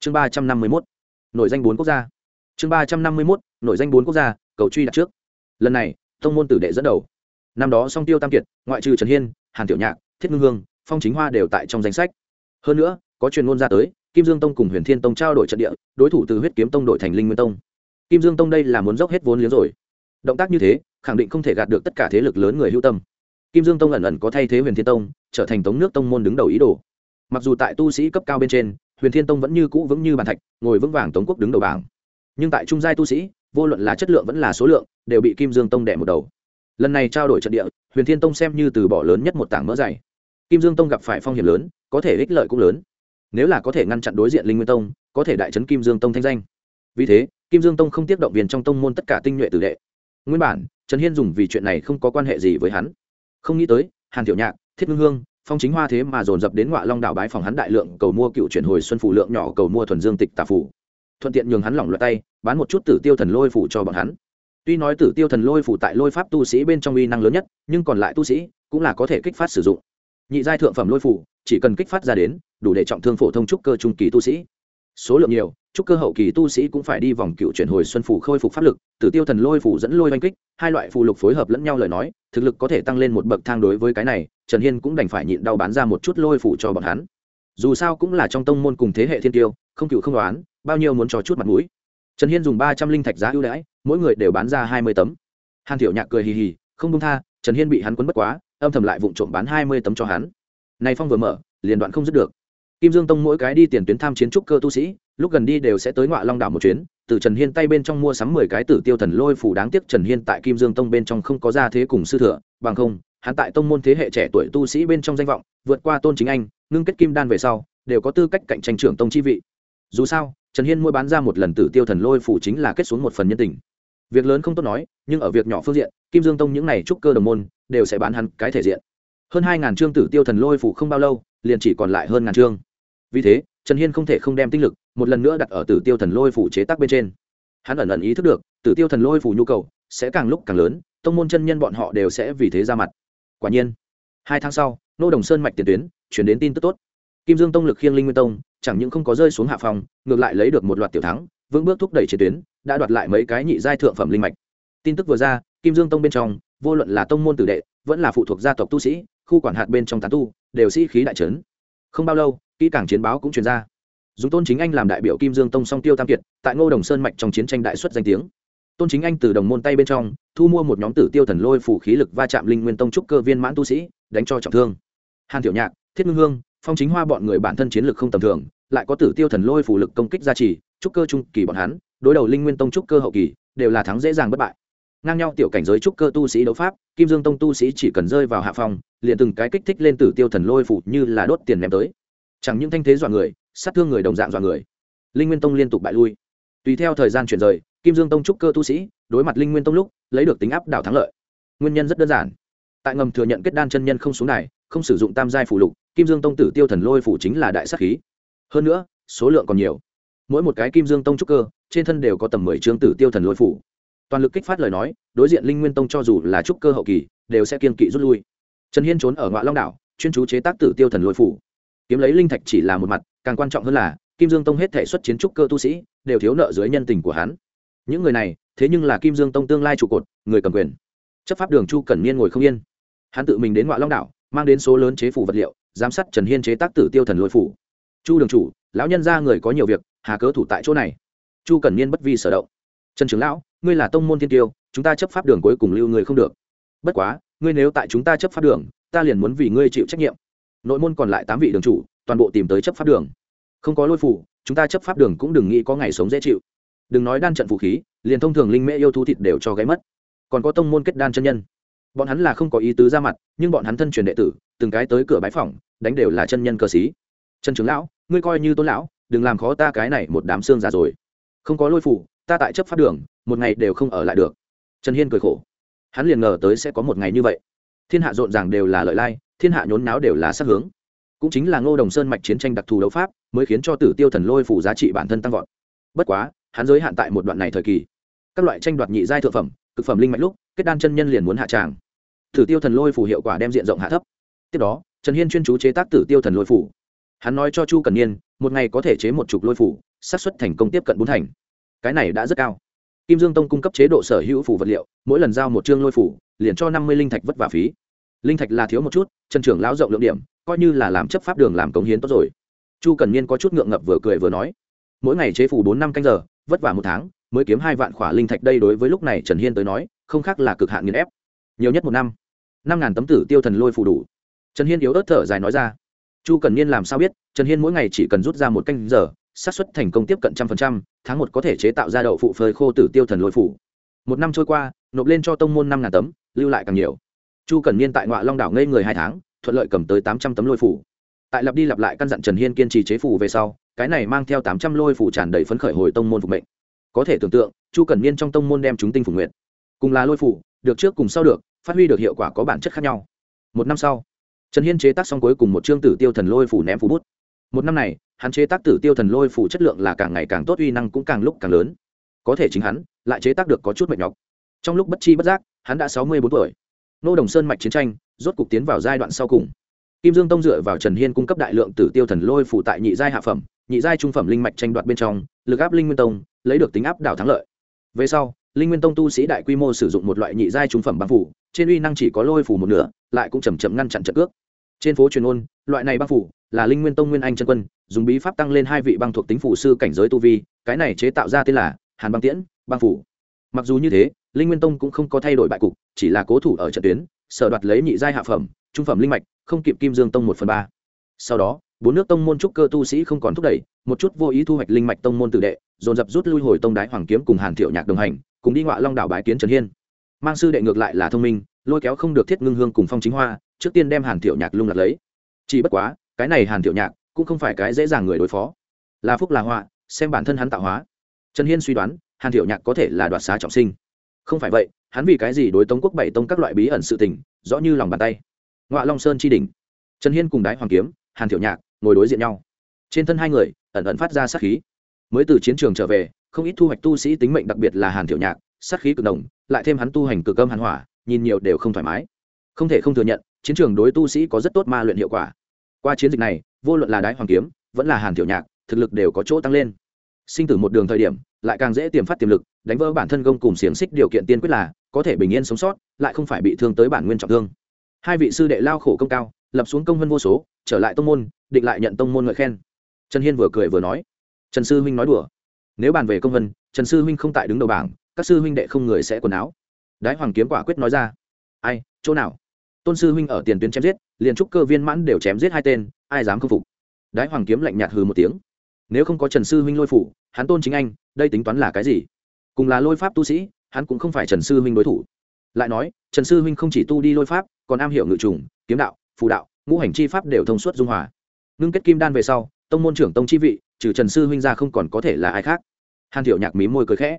Chương ba trăm năm mươi mốt, nổi danh bốn quốc gia. Chương ba trăm năm mươi mốt, nổi danh bốn quốc gia, cầu truy đặt trước. Lần này, tông môn tử đệ dẫn đầu. Năm đó song tiêu tam kiệt, ngoại trừ trần hiên, hàn tiểu nhạc, thiết ngưng hương, phong chính hoa đều tại trong danh sách. Hơn nữa, có truyền ngôn ra tới, kim dương tông cùng huyền thiên tông trao đổi trận địa, đối thủ từ huyết kiếm tông đổi thành linh nguyên tông. Kim dương tông đây là muốn dốc hết vốn liếng rồi. Động tác như thế, khẳng định không thể gạt được tất cả thế lực lớn người hữu tâm. Kim dương tông ẩn ẩn có thay thế huyền thiên tông trở thành tống nước tông môn đứng đầu ý đồ. Mặc dù tại tu sĩ cấp cao bên trên, huyền thiên tông vẫn như cũ vững như bàn thạch, ngồi vững vàng tống quốc đứng đầu bảng. Nhưng tại trung giai tu sĩ, vô luận là chất lượng vẫn là số lượng, đều bị kim dương tông đẻ một đầu. Lần này trao đổi trận địa, huyền thiên tông xem như từ bỏ lớn nhất một tảng mỡ dày. Kim dương tông gặp phải phong hiểm lớn, có thể ích lợi cũng lớn. Nếu là có thể ngăn chặn đối diện linh nguyên tông, có thể đại trấn kim dương tông thanh danh. Vì thế, kim dương tông không tiếp động viên trong tông môn tất cả tinh nhuệ tử đệ. Nguyên bản, trần hiên dùng vì chuyện này không có quan hệ gì với hắn. Không nghĩ tới, hàn tiểu nhạc thiết ngưng hương, phong chính hoa thế mà dồn dập đến ngoại long đảo bái phòng hắn đại lượng cầu mua cựu chuyển hồi xuân phủ lượng nhỏ cầu mua thuần dương tịch tà phủ. Thuận tiện nhường hắn lỏng loại tay, bán một chút tử tiêu thần lôi phủ cho bọn hắn. Tuy nói tử tiêu thần lôi phủ tại lôi pháp tu sĩ bên trong uy năng lớn nhất, nhưng còn lại tu sĩ cũng là có thể kích phát sử dụng. Nhị giai thượng phẩm lôi phủ, chỉ cần kích phát ra đến, đủ để trọng thương phổ thông trúc cơ trung kỳ tu sĩ. Số lượng nhiều chúc cơ hậu kỳ tu sĩ cũng phải đi vòng cựu chuyển hồi xuân phủ khôi phục pháp lực, tử tiêu thần lôi phủ dẫn lôi oanh kích, hai loại phù lục phối hợp lẫn nhau lời nói, thực lực có thể tăng lên một bậc thang đối với cái này, trần hiên cũng đành phải nhịn đau bán ra một chút lôi phủ cho bọn hắn. Dù sao cũng là trong tông môn cùng thế hệ thiên tiêu, không cựu không đoán bao nhiêu muốn cho chút mặt mũi. Trần hiên dùng ba trăm linh thạch giá ưu đãi, mỗi người đều bán ra hai mươi tấm. Hàn thiểu nhạc cười hì hì, không đông tha, trần hiên bị hắn quấn bất quá, âm thầm lại vụ trộm bán hai mươi tấm cho hắn. Nay phong vừa mở, liền đoạn không dứt được. Kim dương tông mỗi cái đi tiền tuyến tham chiến trúc cơ tu sĩ lúc gần đi đều sẽ tới ngọa long đảo một chuyến từ trần hiên tay bên trong mua sắm mười cái tử tiêu thần lôi phủ đáng tiếc trần hiên tại kim dương tông bên trong không có ra thế cùng sư thừa bằng không hắn tại tông môn thế hệ trẻ tuổi tu sĩ bên trong danh vọng vượt qua tôn chính anh ngưng kết kim đan về sau đều có tư cách cạnh tranh trưởng tông chi vị dù sao trần hiên mua bán ra một lần tử tiêu thần lôi phủ chính là kết xuống một phần nhân tình việc lớn không tốt nói nhưng ở việc nhỏ phương diện kim dương tông những n à y trúc cơ đồng môn đều sẽ bán hắn cái thể diện hơn hai ngàn chương tử tiêu thần lôi phủ không bao lâu liền chỉ còn lại hơn ngàn chương vì thế trần hiên không thể không đem tinh lực một lần nữa đặt ở tử tiêu thần lôi phủ chế tác bên trên. Hắn ẩn ẩn ý thức được, tử tiêu thần lôi phủ nhu cầu sẽ càng lúc càng lớn, tông môn chân nhân bọn họ đều sẽ vì thế ra mặt. Quả nhiên, hai tháng sau, nô đồng sơn mạch tiền tuyến chuyển đến tin tức tốt. Kim dương tông lực khiêng linh nguyên tông, chẳng những không có rơi xuống hạ phòng, ngược lại lấy được một loạt tiểu thắng, vững bước thúc đẩy chiến tuyến, đã đoạt lại mấy cái nhị giai thượng phẩm linh mạch. Tin tức vừa ra, kim dương tông bên trong, vô luận là tông môn tử đệ, vẫn là phụ thuộc gia tộc tu sĩ, khu quản hạt bên trong tán tu, đều sĩ khí đại trấn không bao lâu kỹ cảng chiến báo cũng truyền ra. Dùng tôn chính anh làm đại biểu kim dương tông song tiêu tam kiệt, tại ngô đồng sơn mạch trong chiến tranh đại xuất danh tiếng. Tôn chính anh từ đồng môn tay bên trong, thu mua một nhóm tử tiêu thần lôi phủ khí lực va chạm linh nguyên tông trúc cơ viên mãn tu sĩ, đánh cho trọng thương. Hàn tiểu nhạc, thiết ngưng hương, phong chính hoa bọn người bản thân chiến lực không tầm thường, lại có tử tiêu thần lôi phủ lực công kích gia trì, trúc cơ trung kỳ bọn hắn, đối đầu linh nguyên tông trúc cơ hậu kỳ, đều là thắng dễ dàng bất bại. Ngang nhau tiểu cảnh giới trúc cơ tu sĩ đấu pháp, kim dương tông tu sĩ chỉ cần rơi vào hạ phòng liền từng cái kích thích lên tử tiêu thần lôi phủ như là đốt tiền ném tới chẳng những thanh thế dọa người, sát thương người đồng dạng dọa người. Linh nguyên tông liên tục bại lui. Tùy theo thời gian chuyển rời, kim dương tông trúc cơ tu sĩ, đối mặt linh nguyên tông lúc, lấy được tính áp đảo thắng lợi. Nguyên nhân rất đơn giản. Tại ngầm thừa nhận kết đan chân nhân không xuống này không sử dụng tam giai phủ lục, kim dương tông tử tiêu thần lôi phủ chính là đại sắc khí. Hơn nữa, số lượng còn nhiều. Mỗi một cái kim dương tông trúc cơ, trên thân đều có tầm mười chương tử tiêu thần lôi phủ. Toàn lực kích phát lời nói, đối diện linh nguyên tông cho dù là trúc cơ hậu kỳ, đều sẽ kiên kỵ rút lui. Trần hiên trốn ở ngoại long đảo, chuyên chú chế tác tử tiêu thần lôi phủ kiếm lấy linh thạch chỉ là một mặt, càng quan trọng hơn là, kim dương tông hết thể xuất chiến trúc cơ tu sĩ đều thiếu nợ dưới nhân tình của hắn. Những người này, thế nhưng là kim dương tông tương lai trụ cột, người cầm quyền. Chấp pháp đường chu cẩn niên ngồi không yên. Hắn tự mình đến ngoại long đảo, mang đến số lớn chế phủ vật liệu, giám sát trần hiên chế tác tử tiêu thần lôi phủ. Chu đường chủ, lão nhân ra người có nhiều việc, hà cớ thủ tại chỗ này. Chu cẩn niên bất vi sở động. Trần trưởng lão, ngươi là tông môn thiên tiêu, chúng ta chấp pháp đường cuối cùng lưu người không được. Bất quá, ngươi nếu tại chúng ta chấp pháp đường, ta liền muốn vì ngươi chịu trách nhiệm nội môn còn lại tám vị đường chủ, toàn bộ tìm tới chấp pháp đường. Không có lôi phủ, chúng ta chấp pháp đường cũng đừng nghĩ có ngày sống dễ chịu. Đừng nói đan trận vũ khí, liền thông thường linh mễ yêu thú thịt đều cho gáy mất. Còn có tông môn kết đan chân nhân. Bọn hắn là không có ý tứ ra mặt, nhưng bọn hắn thân truyền đệ tử, từng cái tới cửa bãi phòng đánh đều là chân nhân cơ sĩ. Chân trưởng lão, ngươi coi như tôn lão, đừng làm khó ta cái này một đám xương già rồi. Không có lôi phủ, ta tại chấp pháp đường, một ngày đều không ở lại được. Trần hiên cười khổ. Hắn liền ngờ tới sẽ có một ngày như vậy. Thiên hạ rộn ràng đều là lợi lai thiên hạ nhốn náo đều là sát hướng. Cũng chính là ngô đồng sơn mạch chiến tranh đặc thù đấu pháp, mới khiến cho tử tiêu thần lôi phủ giá trị bản thân tăng vọt. Bất quá, hắn giới hạn tại một đoạn này thời kỳ. Các loại tranh đoạt nhị giai thượng phẩm, cực phẩm linh mạch lúc, kết đan chân nhân liền muốn hạ tràng. Tử tiêu thần lôi phủ hiệu quả đem diện rộng hạ thấp. Tiếp đó, trần hiên chuyên chú chế tác tử tiêu thần lôi phủ. Hắn nói cho chu cần niên, một ngày có thể chế một chục lôi phủ, xác suất thành công tiếp cận bốn thành. Cái này đã rất cao. Kim dương tông cung cấp chế độ sở hữu phủ vật liệu, mỗi lần giao một chương lôi phủ, liền cho năm mươi linh thạch vất vả phí linh thạch là thiếu một chút, trần trưởng lão rộng lượng điểm, coi như là làm chấp pháp đường làm cống hiến tốt rồi. Chu cần niên có chút ngượng ngập vừa cười vừa nói, mỗi ngày chế phủ bốn năm canh giờ, vất vả một tháng, mới kiếm hai vạn khỏa linh thạch đây đối với lúc này trần hiên tới nói, không khác là cực hạn nghiền ép. Nhiều nhất một năm năm ngàn tấm tử tiêu thần lôi phủ đủ. Trần hiên yếu ớt thở dài nói ra. Chu cần niên làm sao biết, trần hiên mỗi ngày chỉ cần rút ra một canh giờ, xác suất thành công tiếp cận trăm phần trăm, tháng một có thể chế tạo ra đậu phụ phơi khô tử tiêu thần lôi phủ một năm trôi qua, nộp lên cho tông môn năm ngàn tấm, lưu lại càng nhiều chu cần niên tại ngoại long đảo ngây người hai tháng, thuận lợi cầm tới tám trăm tấm lôi phủ. Tại lặp đi lặp lại căn dặn trần hiên kiên trì chế phủ về sau, cái này mang theo tám trăm lôi phủ tràn đầy phấn khởi hồi tông môn phục mệnh. Có thể tưởng tượng, chu cần niên trong tông môn đem chúng tinh phục nguyện. Cùng là lôi phủ, được trước cùng sau được, phát huy được hiệu quả có bản chất khác nhau. Một năm sau, trần hiên chế tác xong cuối cùng một chương tử tiêu thần lôi phủ ném phủ bút. Một năm này, hắn chế tác tử tiêu thần lôi phủ chất lượng là càng ngày càng tốt, uy năng cũng càng lúc càng lớn. Có thể chính hắn, lại chế tác được có chút mệt nhọc. Trong lúc bất chi bất giác, hắn đã sáu mươi bốn tuổi nô đồng sơn mạch chiến tranh, rốt cục tiến vào giai đoạn sau cùng. Kim dương tông dựa vào trần hiên cung cấp đại lượng tử tiêu thần lôi phụ tại nhị giai hạ phẩm, nhị giai trung phẩm linh mạch tranh đoạt bên trong, lực áp linh nguyên tông, lấy được tính áp đảo thắng lợi. Về sau, linh nguyên tông tu sĩ đại quy mô sử dụng một loại nhị giai trung phẩm băng phủ, trên uy năng chỉ có lôi phủ một nửa, lại cũng chầm chậm ngăn chặn trận cước. Trên phố truyền ôn, loại này băng phủ là linh nguyên tông nguyên anh chân quân, dùng bí pháp tăng lên hai vị băng thuộc tính phủ sư cảnh giới tu vi, cái này chế tạo ra tên là hàn băng tiễn, băng phủ. Mặc dù như thế linh nguyên tông cũng không có thay đổi bại cục, chỉ là cố thủ ở trận tuyến, sở đoạt lấy nhị giai hạ phẩm, trung phẩm linh mạch, không kịp kim dương tông một phần ba. Sau đó, bốn nước tông môn trúc cơ tu sĩ không còn thúc đẩy, một chút vô ý thu hoạch linh mạch tông môn tự đệ, dồn dập rút lui hồi tông đái hoàng kiếm cùng hàn thiệu nhạc đồng hành, cùng đi ngoại long đảo bái kiến trần hiên. Mang sư đệ ngược lại là thông minh, lôi kéo không được thiết ngưng hương cùng phong chính hoa, trước tiên đem hàn thiệu nhạc lung lạc lấy. Chỉ bất quá, cái này hàn thiệu nhạc cũng không phải cái dễ dàng người đối phó. Là phúc là họa, xem bản thân hắn tạo hóa. Trần hiên suy đoán, hàn thiệu nhạc có thể là đoạt xá trọng sinh không phải vậy, hắn vì cái gì đối tống quốc bảy tông các loại bí ẩn sự tình, rõ như lòng bàn tay? Ngoại long sơn chi đỉnh. Trần hiên cùng đái hoàng kiếm, hàn thiệu nhạc ngồi đối diện nhau. Trên thân hai người, ẩn ẩn phát ra sát khí. Mới từ chiến trường trở về, không ít thu hoạch tu sĩ tính mệnh đặc biệt là hàn thiệu nhạc, sát khí cực đồng lại thêm hắn tu hành cực âm hàn hỏa, nhìn nhiều đều không thoải mái. Không thể không thừa nhận, chiến trường đối tu sĩ có rất tốt ma luyện hiệu quả. Qua chiến dịch này, vô luận là đái hoàng kiếm, vẫn là hàn thiệu nhạc, thực lực đều có chỗ tăng lên sinh tử một đường thời điểm, lại càng dễ tiềm phát tiềm lực, đánh vỡ bản thân gông cùng xiềng xích điều kiện tiên quyết là, có thể bình yên sống sót, lại không phải bị thương tới bản nguyên trọng thương. Hai vị sư đệ lao khổ công cao, lập xuống công vân vô số, trở lại tông môn, định lại nhận tông môn ngợi khen. Trần hiên vừa cười vừa nói, trần sư huynh nói đùa. Nếu bàn về công vân, trần sư huynh không tại đứng đầu bảng, các sư huynh đệ không người sẽ quần áo. Đái hoàng kiếm quả quyết nói ra, ai, chỗ nào? Tôn sư huynh ở tiền tuyến chém giết, liền trúc cơ viên mãn đều chém giết hai tên, ai dám khâm phục? Đái hoàng kiếm lạnh nhạt hừ một tiếng nếu không có trần sư huynh lôi phủ, hắn tôn chính anh, đây tính toán là cái gì? Cùng là lôi pháp tu sĩ, hắn cũng không phải trần sư huynh đối thủ. Lại nói, trần sư huynh không chỉ tu đi lôi pháp, còn am hiểu ngự trùng, kiếm đạo, phù đạo, ngũ hành chi pháp đều thông suốt dung hòa. Ngưng kết kim đan về sau, tông môn trưởng tông chi vị, trừ trần sư huynh ra không còn có thể là ai khác. Hàn thiệu nhạc mí môi cười khẽ.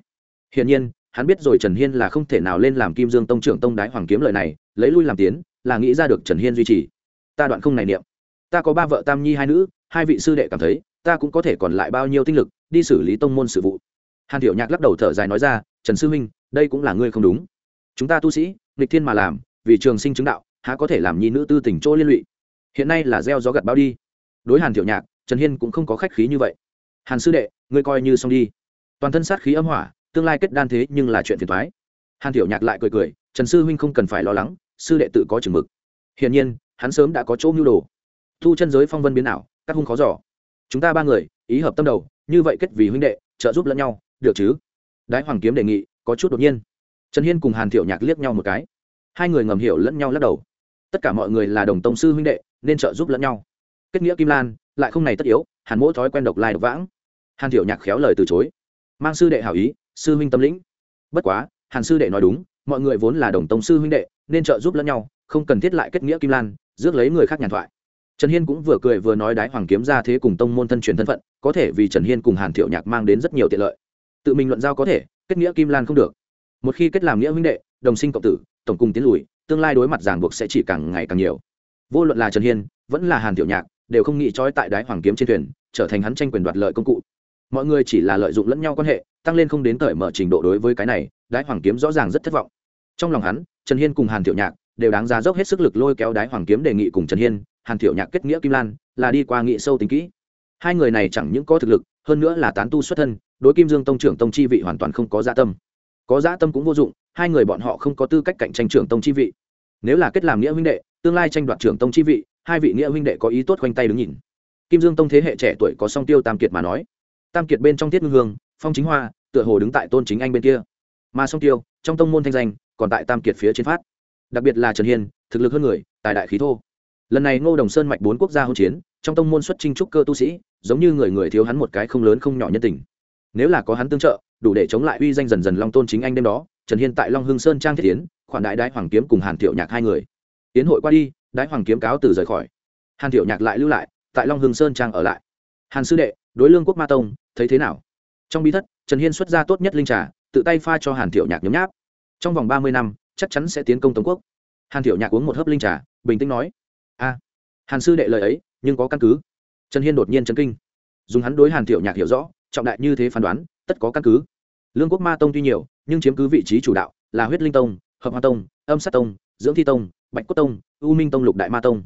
Hiển nhiên, hắn biết rồi trần hiên là không thể nào lên làm kim dương tông trưởng tông đái hoàng kiếm lời này, lấy lui làm tiến, là nghĩ ra được trần hiên duy trì. Ta đoạn không này niệm. Ta có ba vợ tam nhi hai nữ, hai vị sư đệ cảm thấy ta cũng có thể còn lại bao nhiêu tinh lực đi xử lý tông môn sự vụ. Hàn Tiểu nhạc lắc đầu thở dài nói ra, trần sư huynh, đây cũng là ngươi không đúng. Chúng ta tu sĩ, nghịch thiên mà làm, vì trường sinh chứng đạo, há có thể làm nhi nữ tư tình chỗ liên lụy? Hiện nay là gieo gió gặt bao đi. Đối hàn Tiểu nhạc, trần hiên cũng không có khách khí như vậy. Hàn sư đệ, ngươi coi như xong đi. Toàn thân sát khí âm hỏa, tương lai kết đan thế nhưng là chuyện phiền thoái hàn Tiểu nhạc lại cười cười, trần sư huynh không cần phải lo lắng, sư đệ tự có chừng mực. Hiển nhiên, hắn sớm đã có chỗ mưu đồ. Thu chân giới phong vân biến ảo, các hung khó giỏ chúng ta ba người, ý hợp tâm đầu, như vậy kết vì huynh đệ, trợ giúp lẫn nhau, được chứ? Đái hoàng kiếm đề nghị, có chút đột nhiên. Trần hiên cùng hàn thiệu nhạc liếc nhau một cái. Hai người ngầm hiểu lẫn nhau lắc đầu. Tất cả mọi người là đồng tông sư huynh đệ, nên trợ giúp lẫn nhau. Kết nghĩa kim lan, lại không này tất yếu, hàn mỗi thói quen độc lai độc vãng. Hàn thiệu nhạc khéo lời từ chối. Mang sư đệ hảo ý, sư huynh tâm lĩnh. Bất quá, hàn sư đệ nói đúng, mọi người vốn là đồng tông sư huynh đệ, nên trợ giúp lẫn nhau, không cần thiết lại kết nghĩa kim lan, rước lấy người khác nhàn thoại trần hiên cũng vừa cười vừa nói đái hoàng kiếm ra thế cùng tông môn thân truyền thân phận, có thể vì trần hiên cùng hàn thiệu nhạc mang đến rất nhiều tiện lợi. Tự mình luận giao có thể, kết nghĩa kim lan không được. Một khi kết làm nghĩa huynh đệ, đồng sinh cộng tử, tổng cùng tiến lùi, tương lai đối mặt ràng buộc sẽ chỉ càng ngày càng nhiều. Vô luận là trần hiên, vẫn là hàn Tiểu nhạc, đều không nghĩ trói tại đái hoàng kiếm trên thuyền, trở thành hắn tranh quyền đoạt lợi công cụ. Mọi người chỉ là lợi dụng lẫn nhau quan hệ, tăng lên không đến cởi mở trình độ đối với cái này, đái hoàng kiếm rõ ràng rất thất vọng. Trong lòng hắn, trần hiên cùng hàn Tiểu nhạc đều đáng ra dốc hết sức lực lôi kéo đái hoàng kiếm đề nghị cùng trần hiên hàn thiệu nhạc kết nghĩa kim lan, là đi qua nghị sâu tính kỹ. Hai người này chẳng những có thực lực, hơn nữa là tán tu xuất thân, đối kim dương tông trưởng tông chi vị hoàn toàn không có dạ tâm. Có dạ tâm cũng vô dụng, hai người bọn họ không có tư cách cạnh tranh trưởng tông chi vị. Nếu là kết làm nghĩa huynh đệ, tương lai tranh đoạt trưởng tông chi vị, hai vị nghĩa huynh đệ có ý tốt khoanh tay đứng nhìn. Kim dương tông thế hệ trẻ tuổi có song tiêu tam kiệt mà nói. Tam kiệt bên trong tiết ngưng hương, phong chính hoa, tựa hồ đứng tại tôn chính anh bên kia. Mà song tiêu, trong tông môn thanh danh, còn tại tam kiệt phía trên phát. Đặc biệt là trần hiên, thực lực hơn người, tài đại khí thô lần này ngô đồng sơn mạch bốn quốc gia hỗn chiến, trong tông môn xuất trinh trúc cơ tu sĩ, giống như người người thiếu hắn một cái không lớn không nhỏ nhân tình. Nếu là có hắn tương trợ, đủ để chống lại uy danh dần dần long tôn chính anh đêm đó, trần hiên tại long hưng sơn trang thiết tiến khoản đại đái hoàng kiếm cùng hàn thiệu nhạc hai người. Tiến hội qua đi, đái hoàng kiếm cáo từ rời khỏi. Hàn thiệu nhạc lại lưu lại, tại long hưng sơn trang ở lại. Hàn sư đệ, đối lương quốc ma tông, thấy thế nào? Trong bí thất, trần hiên xuất ra tốt nhất linh trà, tự tay pha cho hàn thiệu nhạc nhấm nháp. Trong vòng ba mươi năm, chắc chắn sẽ tiến công tống quốc. Hàn thiệu nhạc uống một hớp linh trà, bình tĩnh nói a, hàn sư đệ lời ấy, nhưng có căn cứ. Trần hiên đột nhiên chấn kinh. Dùng hắn đối hàn thiệu nhạc hiểu rõ, trọng đại như thế phán đoán, tất có căn cứ. Lương quốc ma tông tuy nhiều, nhưng chiếm cứ vị trí chủ đạo là huyết linh tông, hợp hoa tông, âm sát tông, dưỡng thi tông, bạch cốt tông, u minh tông, lục đại ma tông.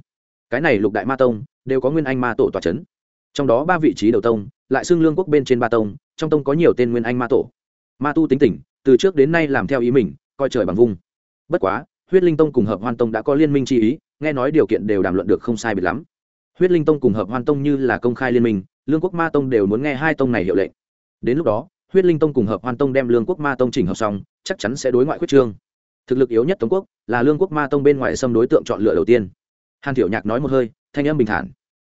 Cái này lục đại ma tông đều có nguyên anh ma tổ tòa c h ấ n trong đó ba vị trí đầu tông lại xưng lương quốc bên trên ba tông, trong tông có nhiều tên nguyên anh ma tổ. Ma tu tính tỉnh, từ trước đến nay làm theo ý mình, coi trời bằng vung. Bất quá, huyết linh tông cùng hợp hoan tông đã có liên minh chi ý nghe nói điều kiện đều đàm luận được không sai biệt lắm. Huyết linh tông cùng hợp hoan tông như là công khai liên minh, lương quốc ma tông đều muốn nghe hai tông này hiệu lệnh. Đến lúc đó, huyết linh tông cùng hợp hoan tông đem lương quốc ma tông chỉnh hợp xong, chắc chắn sẽ đối ngoại quyết trương. Thực lực yếu nhất tống quốc là lương quốc ma tông bên ngoài xâm đối tượng chọn lựa đầu tiên. Hàn thiểu nhạc nói một hơi, thanh âm bình thản.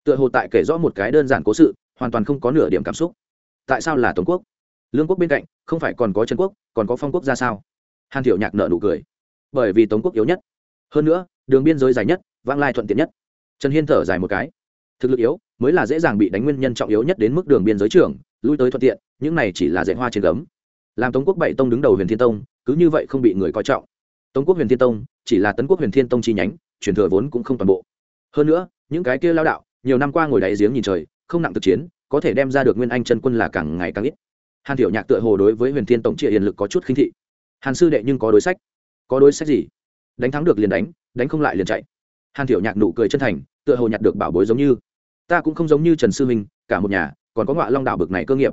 Tựa hồ tại kể rõ một cái đơn giản cố sự, hoàn toàn không có nửa điểm cảm xúc. Tại sao là tống quốc? Lương quốc bên cạnh, không phải còn có trần quốc, còn có phong quốc ra sao? Hàn thiểu nhạc nợ nụ cười. Bởi vì tống quốc yếu nhất. Hơn nữa đường biên giới dài nhất vang lai thuận tiện nhất. Trần hiên thở dài một cái. Thực lực yếu, mới là dễ dàng bị đánh nguyên nhân trọng yếu nhất đến mức đường biên giới trưởng, lui tới thuận tiện, những này chỉ là dạy hoa trên gấm. Làm tống quốc bảy tông đứng đầu huyền thiên tông, cứ như vậy không bị người coi trọng. Tống quốc huyền thiên tông, chỉ là tấn quốc huyền thiên tông chi nhánh, truyền thừa vốn cũng không toàn bộ. Hơn nữa, những cái kia lao đạo, nhiều năm qua ngồi đáy giếng nhìn trời, không nặng thực chiến, có thể đem ra được nguyên anh chân quân là càng ngày càng ít. Hàn thiểu nhạc tựa hồ đối với huyền thiên tổng trị hiền lực có chút khinh thị. Hàn sư đệ nhưng có đối sách. Có đối sách gì? Đánh thắng được liền đánh đánh không lại liền chạy. Hàn Tiểu nhạc nụ cười chân thành, tựa hồ nhặt được bảo bối giống như. Ta cũng không giống như trần sư minh, cả một nhà, còn có ngọa long đảo bực này cơ nghiệp.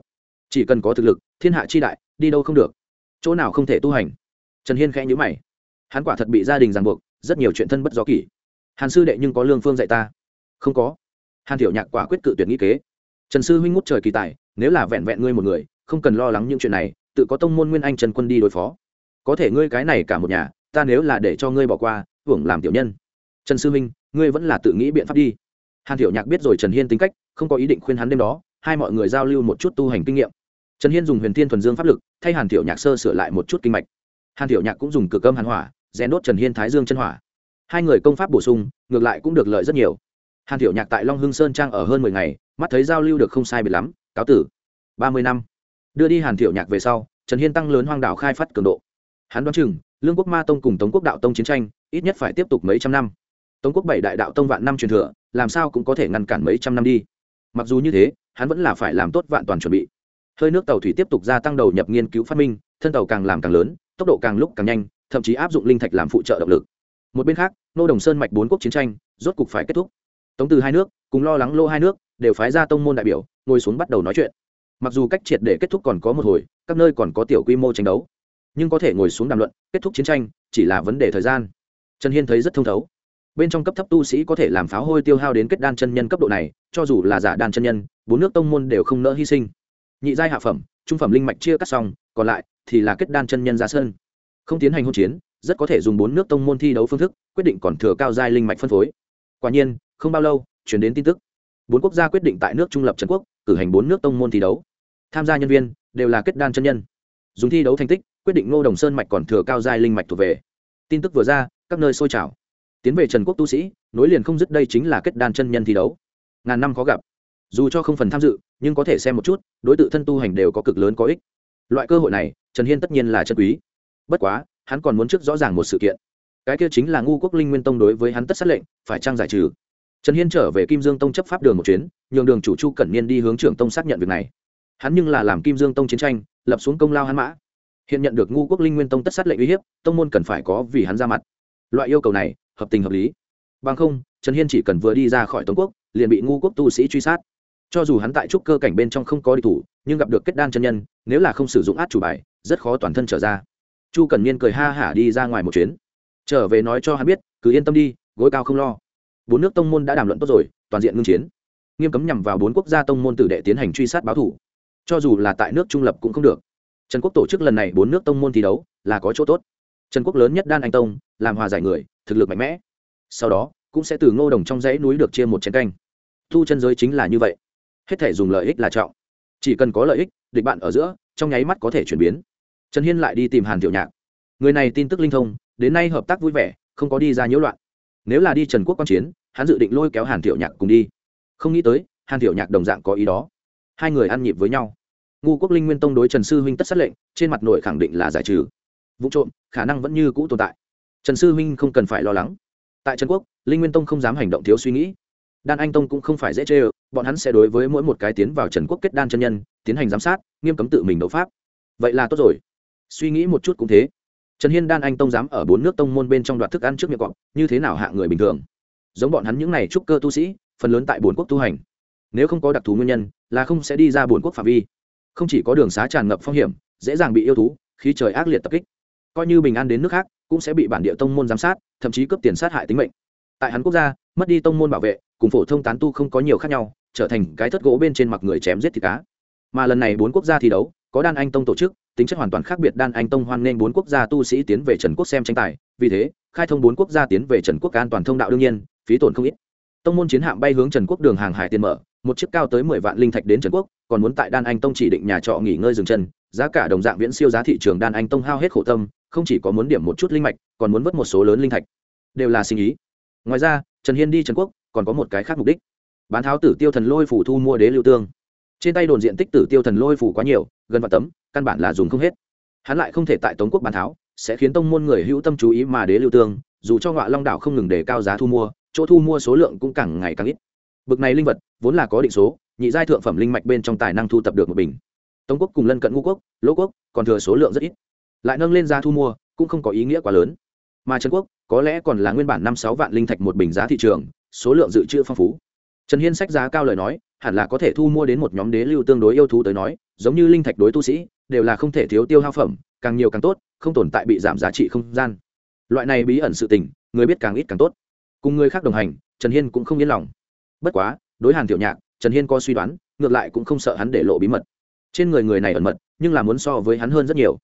Chỉ cần có thực lực, thiên hạ chi đại, đi đâu không được. Chỗ nào không thể tu hành. Trần hiên khẽ nhữ mày. Hắn quả thật bị gia đình ràng buộc, rất nhiều chuyện thân bất gió kỷ. Hàn sư đệ nhưng có lương phương dạy ta. Không có. Hàn Tiểu nhạc quả quyết cự tuyệt nghĩ kế. Trần sư huynh ngút trời kỳ tài, nếu là vẹn vẹn ngươi một người, không cần lo lắng những chuyện này, tự có tông môn nguyên anh trần quân đi đối phó. Có thể ngươi cái này cả một nhà, ta nếu là để cho ngươi bỏ qua hưởng làm tiểu nhân. Trần sư Minh, ngươi vẫn là tự nghĩ biện pháp đi. Hàn Tiểu nhạc biết rồi trần hiên tính cách không có ý định khuyên hắn đêm đó hai mọi người giao lưu một chút tu hành kinh nghiệm. Trần hiên dùng huyền thiên thuần dương pháp lực thay hàn Tiểu nhạc sơ sửa lại một chút kinh mạch. Hàn Tiểu nhạc cũng dùng cửa cơm hàn hỏa rèn đốt trần hiên thái dương chân hỏa. Hai người công pháp bổ sung ngược lại cũng được lợi rất nhiều. Hàn Tiểu nhạc tại long hưng sơn trang ở hơn mười ngày mắt thấy giao lưu được không sai biệt lắm cáo tử. Ba mươi năm. Đưa đi hàn Tiểu nhạc về sau trần hiên tăng lớn hoang đảo khai phát cường độ. Hắn đoán chừng lương quốc ma tông cùng tống quốc đạo tông chiến tranh ít nhất phải tiếp tục mấy trăm năm. Tống quốc bảy đại đạo tông vạn năm truyền thừa, làm sao cũng có thể ngăn cản mấy trăm năm đi. Mặc dù như thế, hắn vẫn là phải làm tốt vạn toàn chuẩn bị. Hơi nước tàu thủy tiếp tục gia tăng đầu nhập nghiên cứu phát minh, thân tàu càng làm càng lớn, tốc độ càng lúc càng nhanh, thậm chí áp dụng linh thạch làm phụ trợ động lực. Một bên khác, nô đồng sơn mạch bốn quốc chiến tranh, rốt cục phải kết thúc. Tống từ hai nước, cùng lo lắng lô hai nước, đều phái ra tông môn đại biểu, ngồi xuống bắt đầu nói chuyện. Mặc dù cách triệt để kết thúc còn có một hồi, các nơi còn có tiểu quy mô tranh đấu, nhưng có thể ngồi xuống đàm luận, kết thúc chiến tranh, chỉ là vấn đề thời gian trần hiên thấy rất thông thấu. Bên trong cấp thấp tu sĩ có thể làm pháo hôi tiêu hao đến kết đan chân nhân cấp độ này, cho dù là giả đan chân nhân, bốn nước tông môn đều không nỡ hy sinh. Nhị giai hạ phẩm, trung phẩm linh mạch chia cắt xong, còn lại thì là kết đan chân nhân ra sơn không tiến hành hôn chiến, rất có thể dùng bốn nước tông môn thi đấu phương thức, quyết định còn thừa cao giai linh mạch phân phối. Quả nhiên, không bao lâu, chuyển đến tin tức. Bốn quốc gia quyết định tại nước trung lập trần quốc, cử hành bốn nước tông môn thi đấu. Tham gia nhân viên đều là kết đan chân nhân. Dùng thi đấu thành tích, quyết định ngô đồng sơn mạch còn thừa cao giai linh mạch thuộc về. Tin tức vừa ra các nơi sôi trào. Tiến về trần quốc tu sĩ, nối liền không dứt đây chính là kết đan chân nhân thi đấu. Ngàn năm khó gặp. Dù cho không phần tham dự, nhưng có thể xem một chút, đối tự thân tu hành đều có cực lớn có ích. Loại cơ hội này, trần hiên tất nhiên là chân quý. Bất quá, hắn còn muốn trước rõ ràng một sự kiện. Cái kia chính là ngu quốc linh nguyên tông đối với hắn tất sát lệnh, phải trang giải trừ? Trần hiên trở về kim dương tông chấp pháp đường một chuyến, nhường đường chủ chu cẩn niên đi hướng trưởng tông xác nhận việc này. Hắn nhưng là làm kim dương tông chiến tranh, lập xuống công lao hắn mã. Hiện nhận được ngu quốc linh nguyên tông tất sát lệnh uy hiếp, tông môn cần phải có vì hắn ra mặt loại yêu cầu này, hợp tình hợp lý. Bằng không, trần hiên chỉ cần vừa đi ra khỏi tống quốc, liền bị ngu quốc tu sĩ truy sát. Cho dù hắn tại trúc cơ cảnh bên trong không có địch thủ, nhưng gặp được kết đan chân nhân, nếu là không sử dụng át chủ bài, rất khó toàn thân trở ra. Chu cần niên cười ha hả đi ra ngoài một chuyến. Trở về nói cho hắn biết, cứ yên tâm đi, gối cao không lo. Bốn nước tông môn đã đàm luận tốt rồi, toàn diện ngưng chiến. Nghiêm cấm nhằm vào bốn quốc gia tông môn tử đệ tiến hành truy sát báo thủ. Cho dù là tại nước trung lập cũng không được. Trần quốc tổ chức lần này bốn nước tông môn thi đấu, là có chỗ tốt trần quốc lớn nhất đan anh tông, làm hòa giải người, thực lực mạnh mẽ. Sau đó, cũng sẽ từ ngô đồng trong dãy núi được chia một chén canh. Thu chân giới chính là như vậy. Hết thể dùng lợi ích là trọng. Chỉ cần có lợi ích, địch bạn ở giữa, trong nháy mắt có thể chuyển biến. Trần hiên lại đi tìm hàn tiểu nhạc. Người này tin tức linh thông, đến nay hợp tác vui vẻ, không có đi ra nhiễu loạn. Nếu là đi trần quốc q chiến, hắn dự định lôi kéo hàn tiểu nhạc cùng đi. Không nghĩ tới, hàn tiểu nhạc đồng dạng có ý đó. Hai người ăn nhịp với nhau. Ngu quốc linh nguyên tông đối trần sư huynh tất sát lệnh, trên mặt nội khẳng định là giải trừ vụ trộm, khả năng vẫn như cũ tồn tại. Trần sư huynh không cần phải lo lắng. Tại trần quốc, linh nguyên tông không dám hành động thiếu suy nghĩ. Đan anh tông cũng không phải dễ chê ơ, bọn hắn sẽ đối với mỗi một cái tiến vào trần quốc kết đan chân nhân, tiến hành giám sát, nghiêm cấm tự mình đấu pháp. Vậy là tốt rồi. Suy nghĩ một chút cũng thế. Trần hiên đan anh tông dám ở bốn nước tông môn bên trong đoạt thức ăn trước miệng cọp, như thế nào hạ người bình thường? Giống bọn hắn những n à y trúc cơ tu sĩ, phần lớn tại bốn quốc tu hành. Nếu không có đặc thù nguyên nhân, là không sẽ đi ra bốn quốc phạm vi. Không chỉ có đường xá tràn ngập phong hiểm, dễ dàng bị yêu thú, khí trời ác liệt tập kích coi như bình an đến nước khác, cũng sẽ bị bản địa tông môn giám sát, thậm chí cướp tiền sát hại tính mệnh. Tại hắn quốc gia, mất đi tông môn bảo vệ, cùng phổ thông tán tu không có nhiều khác nhau, trở thành cái thất gỗ bên trên mặt người chém giết thịt cá. Mà lần này bốn quốc gia thi đấu, có đan anh tông tổ chức, tính chất hoàn toàn khác biệt đan anh tông hoan nghênh bốn quốc gia tu sĩ tiến về trần quốc xem tranh tài, vì thế, khai thông bốn quốc gia tiến về trần quốc an toàn thông đạo đương nhiên, phí tổn không ít. Tông môn chiến hạm bay hướng trần quốc đường hàng hải tiền mở, một chiếc cao tới mười vạn linh thạch đến trần quốc, còn muốn tại đan anh tông chỉ định nhà trọ nghỉ ngơi dừng chân, giá cả đồng dạng viễn siêu giá thị trường đan anh tông hao hết khổ tâm không chỉ có muốn điểm một chút linh mạch, còn muốn vớt một số lớn linh thạch. Đều là sinh ý. Ngoài ra, trần hiên đi trần quốc, còn có một cái khác mục đích. Bán tháo tử tiêu thần lôi phủ thu mua đế lưu tương. Trên tay đồn diện tích tử tiêu thần lôi phủ quá nhiều, gần vạn tấm, căn bản là dùng không hết. Hắn lại không thể tại tống quốc bán tháo, sẽ khiến tông môn người hữu tâm chú ý mà đế lưu tương, dù cho ngọa long đảo không ngừng đề cao giá thu mua, chỗ thu mua số lượng cũng càng ngày càng ít. Bực này linh vật, vốn là có định số, nhị giai thượng phẩm linh mạch bên trong tài năng thu tập được một bình. Tống quốc cùng lân cận ngũ quốc, lỗ quốc, còn thừa số lượng rất ít lại nâng lên giá thu mua, cũng không có ý nghĩa quá lớn. Mà trần quốc, có lẽ còn là nguyên bản năm sáu vạn linh thạch một bình giá thị trường, số lượng dự trữ phong phú. Trần hiên sách giá cao lời nói, hẳn là có thể thu mua đến một nhóm đế lưu tương đối yêu thú tới nói, giống như linh thạch đối tu sĩ, đều là không thể thiếu tiêu hao phẩm, càng nhiều càng tốt, không tồn tại bị giảm giá trị không gian. Loại này bí ẩn sự tình, người biết càng ít càng tốt. Cùng người khác đồng hành, trần hiên cũng không yên lòng. Bất quá, đối hàn tiểu nhạc, trần hiên có suy đoán, ngược lại cũng không sợ hắn để lộ bí mật. Trên người người này ẩn mật, nhưng là muốn so với hắn hơn rất nhiều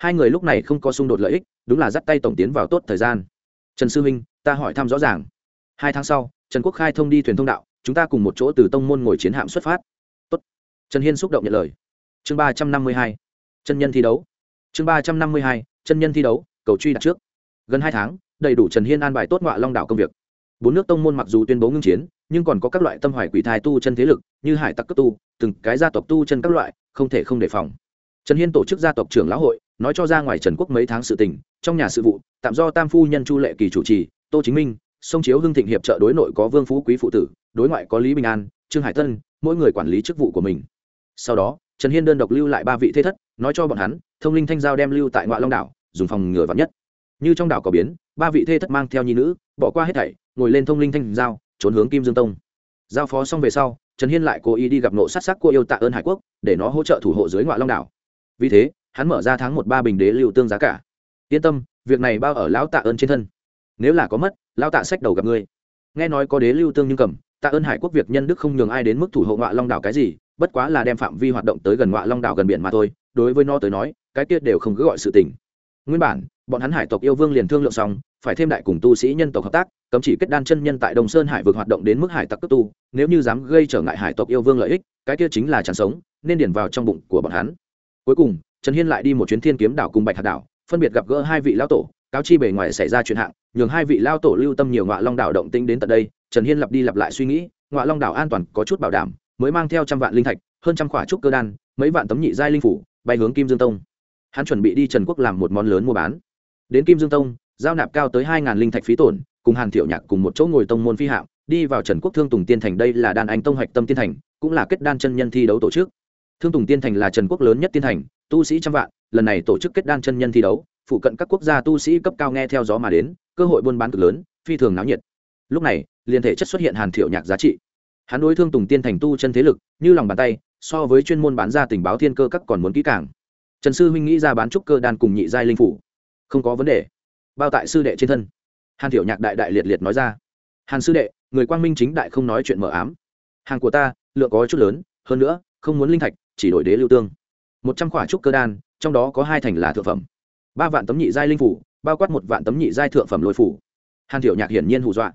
hai người lúc này không có xung đột lợi ích, đúng là dắt tay tổng tiến vào tốt thời gian. Trần sư minh, ta hỏi thăm rõ ràng. Hai tháng sau, trần quốc khai thông đi thuyền thông đạo, chúng ta cùng một chỗ từ tông môn ngồi chiến hạm xuất phát. Tốt. trần hiên xúc động nhận lời. Chương ba trăm năm mươi hai. Chân nhân thi đấu. Chương ba trăm năm mươi hai, chân nhân thi đấu, cầu truy đặt trước. Gần hai tháng, đầy đủ trần hiên an bài tốt ngoại long đảo công việc. Bốn nước tông môn mặc dù tuyên bố ngưng chiến, nhưng còn có các loại tâm hoài quỷ thai tu chân thế lực, như hải tặc cấp tu, từng cái gia tộc tu chân các loại, không thể không đề phòng trần hiên tổ chức gia tộc trưởng lão hội, nói cho ra ngoài trần quốc mấy tháng sự tình, trong nhà sự vụ, tạm do tam phu nhân chu lệ kỳ chủ trì, tô chính minh, sông chiếu hưng thịnh hiệp trợ đối nội có vương phú quý phụ tử, đối ngoại có lý bình an, trương hải tân, mỗi người quản lý chức vụ của mình. Sau đó, trần hiên đơn độc lưu lại ba vị thế thất, nói cho bọn hắn, thông linh thanh giao đem lưu tại ngoại long đảo, dùng phòng ngừa vắn nhất. Như trong đảo có biến, ba vị thê thất mang theo nhi nữ, bỏ qua hết thảy, ngồi lên thông linh thanh giao, trốn hướng kim dương tông. Giao phó xong về sau, trần hiên lại cố ý đi gặp nộ sát sắc của yêu tạ ơn hải quốc, để nó hỗ trợ thủ hộ dưới ngoại long đảo vì thế, hắn mở ra tháng một ba bình đế lưu tương giá cả. Yên tâm, việc này bao ở lão tạ ơn trên thân. Nếu là có mất, lão tạ sách đầu gặp ngươi. Nghe nói có đế lưu tương nhưng cầm, tạ ơn hải quốc việc nhân đức không nhường ai đến mức thủ hộ ngọa long đảo cái gì, bất quá là đem phạm vi hoạt động tới gần ngọa long đảo gần biển mà thôi, đối với nó tới nói, cái tiết đều không cứ gọi sự tình. Nguyên bản, bọn hắn hải tộc yêu vương liền thương lượng xong, phải thêm đại cùng tu sĩ nhân tộc hợp tác, cấm chỉ kết đan chân nhân tại đồng sơn hải vực hoạt động đến mức hải tặc cấp tu, nếu như dám gây trở ngại hải tộc yêu vương lợi ích, cái kia chính là chẳng sống, nên điển vào trong bụng của bọn hắn cuối cùng, trần hiên lại đi một chuyến thiên kiếm đảo cùng bạch hạt đảo, phân biệt gặp gỡ hai vị lao tổ, cáo chi bề ngoài xảy ra chuyện hạng, nhường hai vị lao tổ lưu tâm nhiều ngọa long đảo động tĩnh đến tận đây. Trần hiên lặp đi lặp lại suy nghĩ, ngọa long đảo an toàn có chút bảo đảm, mới mang theo trăm vạn linh thạch, hơn trăm khỏa trúc cơ đan, mấy vạn tấm nhị giai linh phủ, bay hướng kim dương tông. Hắn chuẩn bị đi trần quốc làm một món lớn mua bán. Đến kim dương tông, giao nạp cao tới hai ngàn linh thạch phí tổn, cùng hàn thiệu nhạc cùng một chỗ ngồi tông môn phi hạm đi vào trần quốc thương tùng tiên thành. Đây là đan anh tông hạch tâm tiên thành, cũng là kết đan chân nhân thi đấu tổ chức thương tùng tiên thành là trần quốc lớn nhất tiên thành, tu sĩ trăm vạn, lần này tổ chức kết đan chân nhân thi đấu, phụ cận các quốc gia tu sĩ cấp cao nghe theo gió mà đến, cơ hội buôn bán cực lớn, phi thường náo nhiệt. Lúc này liên thể chất xuất hiện hàn thiệu nhạc giá trị. Hắn đối thương tùng tiên thành tu chân thế lực, như lòng bàn tay, so với chuyên môn bán ra tình báo thiên cơ các còn muốn kỹ càng. Trần sư huynh nghĩ ra bán trúc cơ đan cùng nhị giai linh phủ. Không có vấn đề. Bao tại sư đệ trên thân. Hàn thiệu nhạc đại đại liệt liệt nói ra. Hàn sư đệ, người quang minh chính đại không nói chuyện mờ ám. Hàng của ta, lượng có chút lớn, hơn nữa, không muốn linh thạch chỉ đổi đế lưu tương. Một trăm quả trúc cơ đan, trong đó có hai thành là thượng phẩm. Ba vạn tấm nhị giai linh phủ, bao quát một vạn tấm nhị giai thượng phẩm lôi phủ. Hàn thiệu nhạc hiển nhiên hù dọa.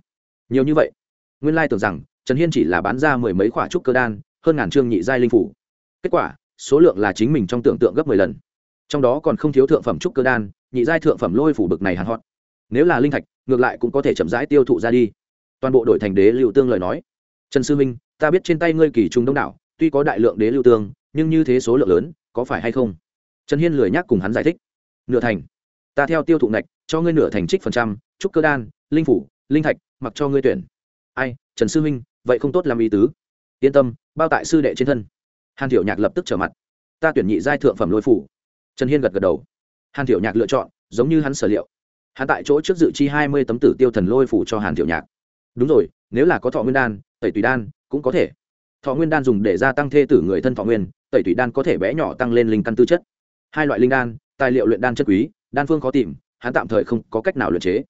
Nhiều như vậy, nguyên lai tưởng rằng trần hiên chỉ là bán ra mười mấy quả trúc cơ đan, hơn ngàn trương nhị giai linh phủ. Kết quả, số lượng là chính mình trong tưởng tượng gấp mười lần. Trong đó còn không thiếu thượng phẩm trúc cơ đan, nhị giai thượng phẩm lôi phủ bực này hàn hot. Nếu là linh thạch, ngược lại cũng có thể chậm rãi tiêu thụ ra đi. Toàn bộ đội thành đế lưu tương lời nói. Trần sư minh, ta biết trên tay ngươi kỳ trung đông đảo, tuy có đại lượng đế lưu tương nhưng như thế số lượng lớn, có phải hay không? Trần hiên lười nhắc cùng hắn giải thích. Nửa thành. Ta theo tiêu thụ ngạch, cho ngươi nửa thành trích phần trăm, trúc cơ đan, linh phủ, linh thạch, mặc cho ngươi tuyển. Ai, trần sư minh, vậy không tốt làm ý tứ. Yên tâm, bao tại sư đệ trên thân. Hàn thiệu nhạc lập tức trở mặt. Ta tuyển nhị giai thượng phẩm lôi phủ. Trần hiên gật gật đầu. Hàn thiệu nhạc lựa chọn, giống như hắn sở liệu. Hắn tại chỗ trước dự chi hai mươi tấm tử tiêu thần lôi phủ cho hàn thiệu nhạc. Đúng rồi, nếu là có thọ nguyên đan, tẩy tùy đan, cũng có thể thọ nguyên đan dùng để gia tăng thê tử người thân thọ nguyên, tẩy Tủy đan có thể bé nhỏ tăng lên linh căn tư chất. Hai loại linh đan, tài liệu luyện đan chất quý, đan phương khó tìm, hắn tạm thời không có cách nào luyện chế.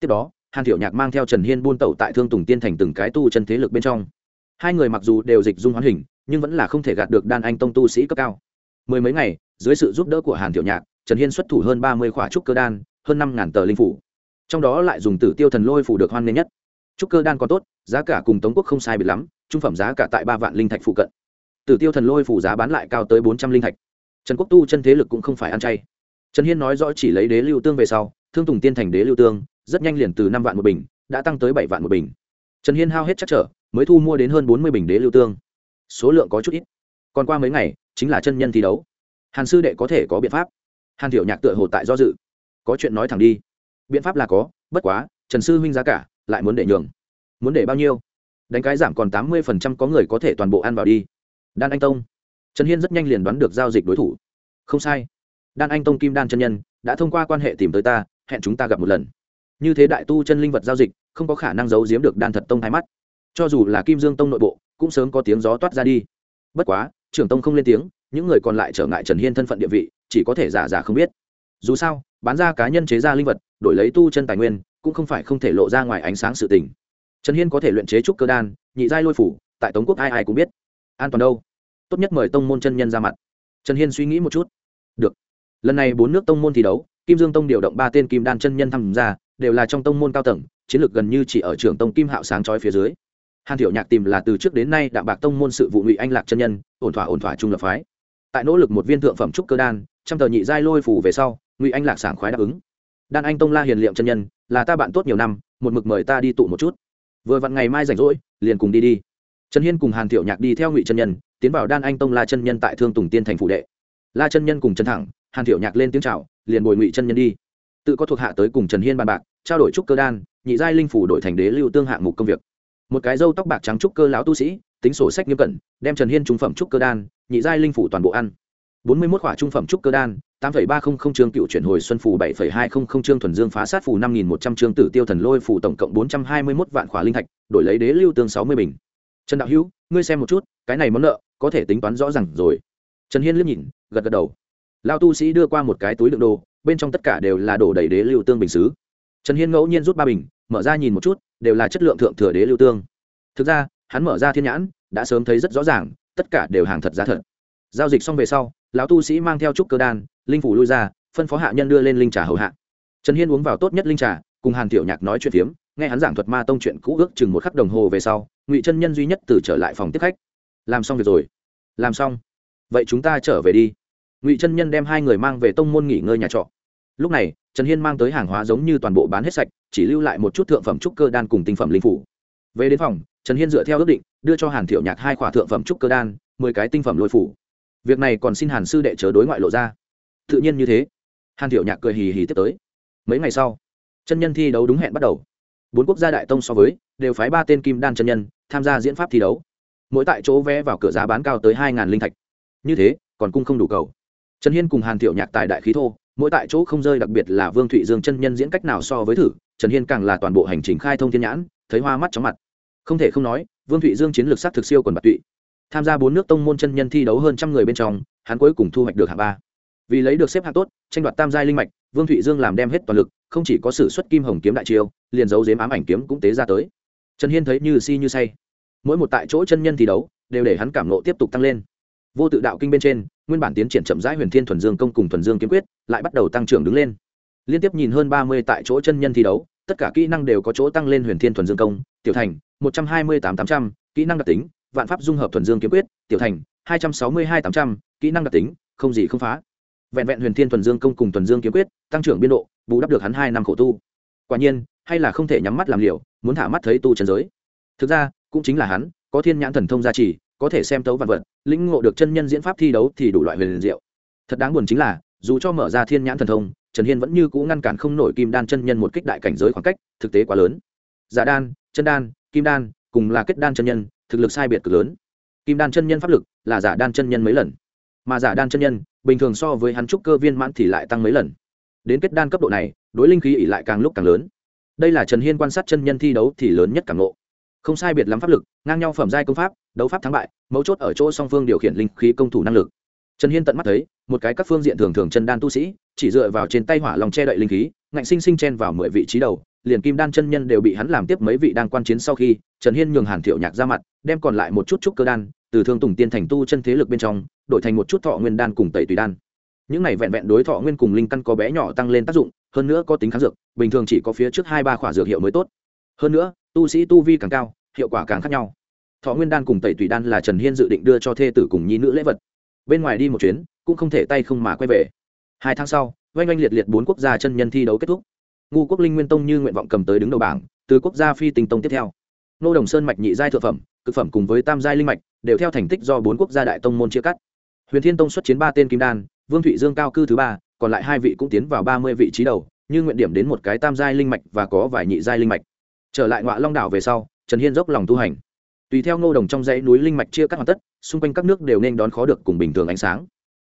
Tiếp đó, hàn thiệu nhạc mang theo trần hiên buôn tẩu tại thương tùng tiên thành từng cái tu chân thế lực bên trong. Hai người mặc dù đều dịch dung hoán hình, nhưng vẫn là không thể gạt được đan anh tông tu sĩ cấp cao. Mười mấy ngày, dưới sự giúp đỡ của hàn thiệu nhạc, trần hiên xuất thủ hơn ba mươi khỏa trúc cơ đan, hơn năm ngàn tờ linh phủ. Trong đó lại dùng tử tiêu thần lôi phủ được hoan nghênh nhất trúc cơ đan còn tốt, giá cả cùng tống quốc không sai biệt lắm, trung phẩm giá cả tại ba vạn linh thạch phụ cận. Tử tiêu thần lôi phủ giá bán lại cao tới bốn trăm linh thạch. Trần quốc tu chân thế lực cũng không phải ăn chay. Trần hiên nói rõ chỉ lấy đế lưu tương về sau, thương tùng tiên thành đế lưu tương, rất nhanh liền từ năm vạn một bình, đã tăng tới bảy vạn một bình. Trần hiên hao hết chắc trở, mới thu mua đến hơn bốn mươi bình đế lưu tương. Số lượng có chút ít. Còn qua mấy ngày, chính là chân nhân thi đấu. Hàn sư đệ có thể có biện pháp. Hàn thiểu nhạc tựa hồ tại do dự. Có chuyện nói thẳng đi. Biện pháp là có, bất quá, trần sư huynh giá cả lại muốn để nhường. Muốn để bao nhiêu? Đánh cái giảm còn tám mươi phần trăm có người có thể toàn bộ ăn vào đi. Đan anh tông. Trần hiên rất nhanh liền đoán được giao dịch đối thủ. Không sai. Đan anh tông kim đan chân nhân đã thông qua quan hệ tìm tới ta, hẹn chúng ta gặp một lần. Như thế đại tu chân linh vật giao dịch, không có khả năng giấu giếm được đan thật tông hai mắt. Cho dù là kim dương tông nội bộ, cũng sớm có tiếng gió toát ra đi. Bất quá, trưởng tông không lên tiếng, những người còn lại trở ngại trần hiên thân phận địa vị, chỉ có thể giả giả không biết. Dù sao, bán ra cá nhân chế ra linh vật, đổi lấy tu chân tài nguyên cũng không phải không thể lộ ra ngoài ánh sáng sự tình. Trần hiên có thể luyện chế trúc cơ đan, nhị giai lôi phủ, tại tống quốc ai ai cũng biết. An toàn đâu? Tốt nhất mời tông môn chân nhân ra mặt. Trần hiên suy nghĩ một chút. Được. Lần này bốn nước tông môn thi đấu, kim dương tông điều động ba tên kim đan chân nhân tham gia, đều là trong tông môn cao tầng, chiến lược gần như chỉ ở trường tông kim hạo sáng trói phía dưới. Hàn thiểu nhạc tìm là từ trước đến nay đạm bạc tông môn sự vụ ngụy anh lạc chân nhân, ổn thỏa ổn thỏa trung lập phái. Tại nỗ lực một viên thượng phẩm trúc cơ đan, trăm tờ nhị giai lôi phủ về sau, ngụy anh lạc sảng khoái đáp ứng đan anh tông la hiền liệm chân nhân, là ta bạn tốt nhiều năm, một mực mời ta đi tụ một chút. Vừa vặn ngày mai rảnh rỗi, liền cùng đi đi. Trần hiên cùng hàn thiệu nhạc đi theo ngụy chân nhân, tiến vào đan anh tông la chân nhân tại thương tùng tiên thành phủ đệ. La chân nhân cùng chân thẳng, hàn thiệu nhạc lên tiếng c h à o liền bồi ngụy chân nhân đi. Tự có thuộc hạ tới cùng trần hiên bàn bạc, trao đổi trúc cơ đan, nhị giai linh phủ đổi thành đế lưu tương hạng mục công việc. Một cái râu tóc bạc trắng trúc cơ lão tu sĩ, tính sổ sách nghiêm cẩn, đem trần hiên trung phẩm trúc cơ đan, nhị giai linh phủ toàn bộ ăn bốn mươi mốt khỏa trung phẩm trúc cơ đan, tám phẩy ba không không chương cựu chuyển hồi xuân phù, bảy phẩy hai không không chương thuần dương phá sát phù, năm nghìn một trăm chương tử tiêu thần lôi phù, tổng cộng bốn trăm hai mươi mốt vạn khỏa linh thạch, đổi lấy đế lưu tương sáu mươi bình. Trần đạo hữu, ngươi xem một chút, cái này món nợ, có thể tính toán rõ ràng rồi. Trần hiên liếc nhìn, gật gật đầu. Lão tu sĩ đưa qua một cái túi đựng đồ, bên trong tất cả đều là đổ đầy đế lưu tương bình sứ trần hiên ngẫu nhiên rút ba bình, mở ra nhìn một chút, đều là chất lượng thượng thừa đế lưu tương. Thực ra, hắn mở ra thiên nhãn, đã sớm thấy rất rõ ràng, tất cả đều hàng thật giá thật giao dịch xong về sau, lão tu sĩ mang theo trúc cơ đan, linh phủ lui ra, phân phó hạ nhân đưa lên linh trà hầu hạ. Trần hiên uống vào tốt nhất linh trà, cùng hàn tiểu nhạc nói chuyện phiếm, nghe hắn giảng thuật ma tông chuyện cũ ước chừng một khắc đồng hồ về sau, ngụy chân nhân duy nhất từ trở lại phòng tiếp khách. Làm xong việc rồi. Làm xong. Vậy chúng ta trở về đi. Ngụy chân nhân đem hai người mang về tông môn nghỉ ngơi nhà trọ. Lúc này, trần hiên mang tới hàng hóa giống như toàn bộ bán hết sạch, chỉ lưu lại một chút thượng phẩm trúc cơ đan cùng tinh phẩm linh phủ. Về đến phòng, trần hiên dựa theo ước định, đưa cho hàn thiệu nhạc hai khỏa thượng phẩm trúc cơ đan, mười cái tinh phẩm lôi phủ việc này còn xin hàn sư đệ chớ đối ngoại lộ ra. Tự nhiên như thế. Hàn Tiểu nhạc cười hì hì tiếp tới. Mấy ngày sau, chân nhân thi đấu đúng hẹn bắt đầu. Bốn quốc gia đại tông so với, đều phái ba tên kim đan chân nhân tham gia diễn pháp thi đấu. Mỗi tại chỗ vé vào cửa giá bán cao tới hai linh thạch. Như thế, còn cung không đủ cầu. Trần hiên cùng hàn Tiểu nhạc tài đại khí thô, mỗi tại chỗ không rơi đặc biệt là vương thụy dương chân nhân diễn cách nào so với thử, trần hiên càng là toàn bộ hành trình khai thông thiên nhãn, thấy hoa mắt chóng mặt. Không thể không nói, vương thụy dương chiến lược s á t thực siêu quần bạc tụy tham gia bốn nước tông môn chân nhân thi đấu hơn trăm người bên trong, hắn cuối cùng thu hoạch được hạng ba. Vì lấy được xếp hạng tốt, tranh đoạt tam giai linh mạch, vương thụy dương làm đem hết toàn lực, không chỉ có s ử suất kim hồng kiếm đại chiêu, liền giấu dếm ám ảnh kiếm cũng tế ra tới. Trần hiên thấy như si như say. Mỗi một tại chỗ chân nhân thi đấu, đều để hắn cảm nộ tiếp tục tăng lên. Vô tự đạo kinh bên trên, nguyên bản tiến triển chậm rãi huyền thiên thuần dương công cùng thuần dương kiếm quyết, lại bắt đầu tăng trưởng đứng lên. Liên tiếp nhìn hơn ba mươi tại chỗ chân nhân thi đấu, tất cả kỹ năng đều có chỗ tăng lên huyền thiên thuần dương công, tiểu thành, một trăm hai mươi tám tám trăm, kỹ năng đặc tính vạn pháp dung hợp thuần dương kiếm quyết, tiểu thành, hai trăm sáu mươi hai tám trăm, kỹ năng đặc tính, không gì không phá. Vẹn vẹn huyền thiên thuần dương công cùng thuần dương kiếm quyết, tăng trưởng biên độ, bù đắp được hắn hai năm khổ tu. Quả nhiên, hay là không thể nhắm mắt làm liều, muốn thả mắt thấy tu trần giới. Thực ra, cũng chính là hắn, có thiên nhãn thần thông gia trì, có thể xem tấu vạn vật, lĩnh ngộ được chân nhân diễn pháp thi đấu thì đủ loại huyền diệu. Thật đáng buồn chính là, dù cho mở ra thiên nhãn thần thông, trần hiên vẫn như cũ ngăn cản không nổi kim đan chân nhân một kích đại cảnh giới khoảng cách, thực tế quá lớn. Giả đan, chân đan, kim đan, cùng là kết đan chân nhân thực lực sai biệt cực lớn. Kim đan chân nhân pháp lực là giả đan chân nhân mấy lần. Mà giả đan chân nhân, bình thường so với hắn trúc cơ viên mãn thì lại tăng mấy lần. Đến kết đan cấp độ này, đối linh khí ỉ lại càng lúc càng lớn. Đây là trần hiên quan sát chân nhân thi đấu thì lớn nhất càng lộ không sai biệt lắm pháp lực, ngang nhau phẩm giai công pháp, đấu pháp thắng bại, mấu chốt ở chỗ song phương điều khiển linh khí công thủ năng lực. Trần hiên tận mắt thấy, một cái các phương diện thường thường chân đan tu sĩ, chỉ dựa vào trên tay hỏa lòng che đậy linh khí, ngạnh sinh sinh chen vào mười vị trí đầu liền kim đan chân nhân đều bị hắn làm tiếp mấy vị đang quan chiến sau khi, trần hiên nhường hàn thiệu nhạc ra mặt, đem còn lại một chút trúc cơ đan, từ thương tùng tiên thành tu chân thế lực bên trong, đổi thành một chút thọ nguyên đan cùng tẩy tùy đan. Những này vẹn vẹn đối thọ nguyên cùng linh căn có bé nhỏ tăng lên tác dụng, hơn nữa có tính kháng dược, bình thường chỉ có phía trước hai ba khỏa dược hiệu mới tốt. Hơn nữa, tu sĩ tu vi càng cao, hiệu quả càng khác nhau. Thọ nguyên đan cùng tẩy tùy đan là trần hiên dự định đưa cho thê tử cùng nhi nữ lễ vật. Bên ngoài đi một chuyến, cũng không thể tay không mà quay về. Hai tháng sau, oanh oanh liệt liệt bốn quốc gia chân nhân thi đấu kết thúc ngu quốc linh nguyên tông như nguyện vọng cầm tới đứng đầu bảng, từ quốc gia phi tinh tông tiếp theo. Nô đồng sơn mạch nhị giai thượng phẩm, cực phẩm cùng với tam giai linh mạch, đều theo thành tích do bốn quốc gia đại tông môn chia cắt. Huyền thiên tông xuất chiến ba tên kim đan, vương thụy dương cao cư thứ ba, còn lại hai vị cũng tiến vào ba mươi vị trí đầu, như nguyện điểm đến một cái tam giai linh mạch và có vài nhị giai linh mạch. Trở lại ngoại long đảo về sau, trần hiên dốc lòng tu hành. Tùy theo ngô đồng trong dãy núi linh mạch chia cắt hoàn tất, xung quanh các nước đều nên đón khó được cùng bình thường ánh sáng.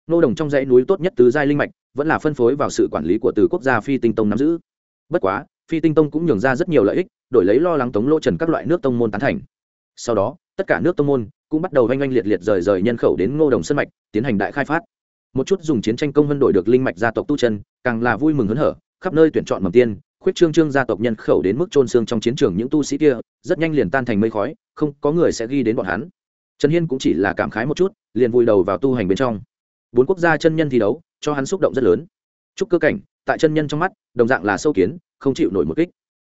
Ngô đồng trong dãy núi tốt nhất tứ giai linh mạch, vẫn là phân phối vào sự quản lý của từ quốc gia phi tinh tông nắm giữ bất quá, phi tinh tông cũng nhường ra rất nhiều lợi ích, đổi lấy lo lắng tống lỗ trần các loại nước tông môn tán thành. Sau đó, tất cả nước tông môn cũng bắt đầu oanh oanh liệt liệt rời rời nhân khẩu đến ngô đồng sân mạch, tiến hành đại khai phát. Một chút dùng chiến tranh công hơn đổi được linh mạch gia tộc tu chân, càng là vui mừng hớn hở, khắp nơi tuyển chọn mầm tiên, khuyết trương trương gia tộc nhân khẩu đến mức trôn xương trong chiến trường những tu sĩ kia, rất nhanh liền tan thành mây khói, không có người sẽ ghi đến bọn hắn. Trần hiên cũng chỉ là cảm khái một chút, liền vùi đầu vào tu hành bên trong. Bốn quốc gia chân nhân thi đấu, cho hắn xúc động rất lớn. Chúc cơ cảnh tại chân nhân trong mắt, đồng dạng là sâu kiến, không chịu nổi một kích.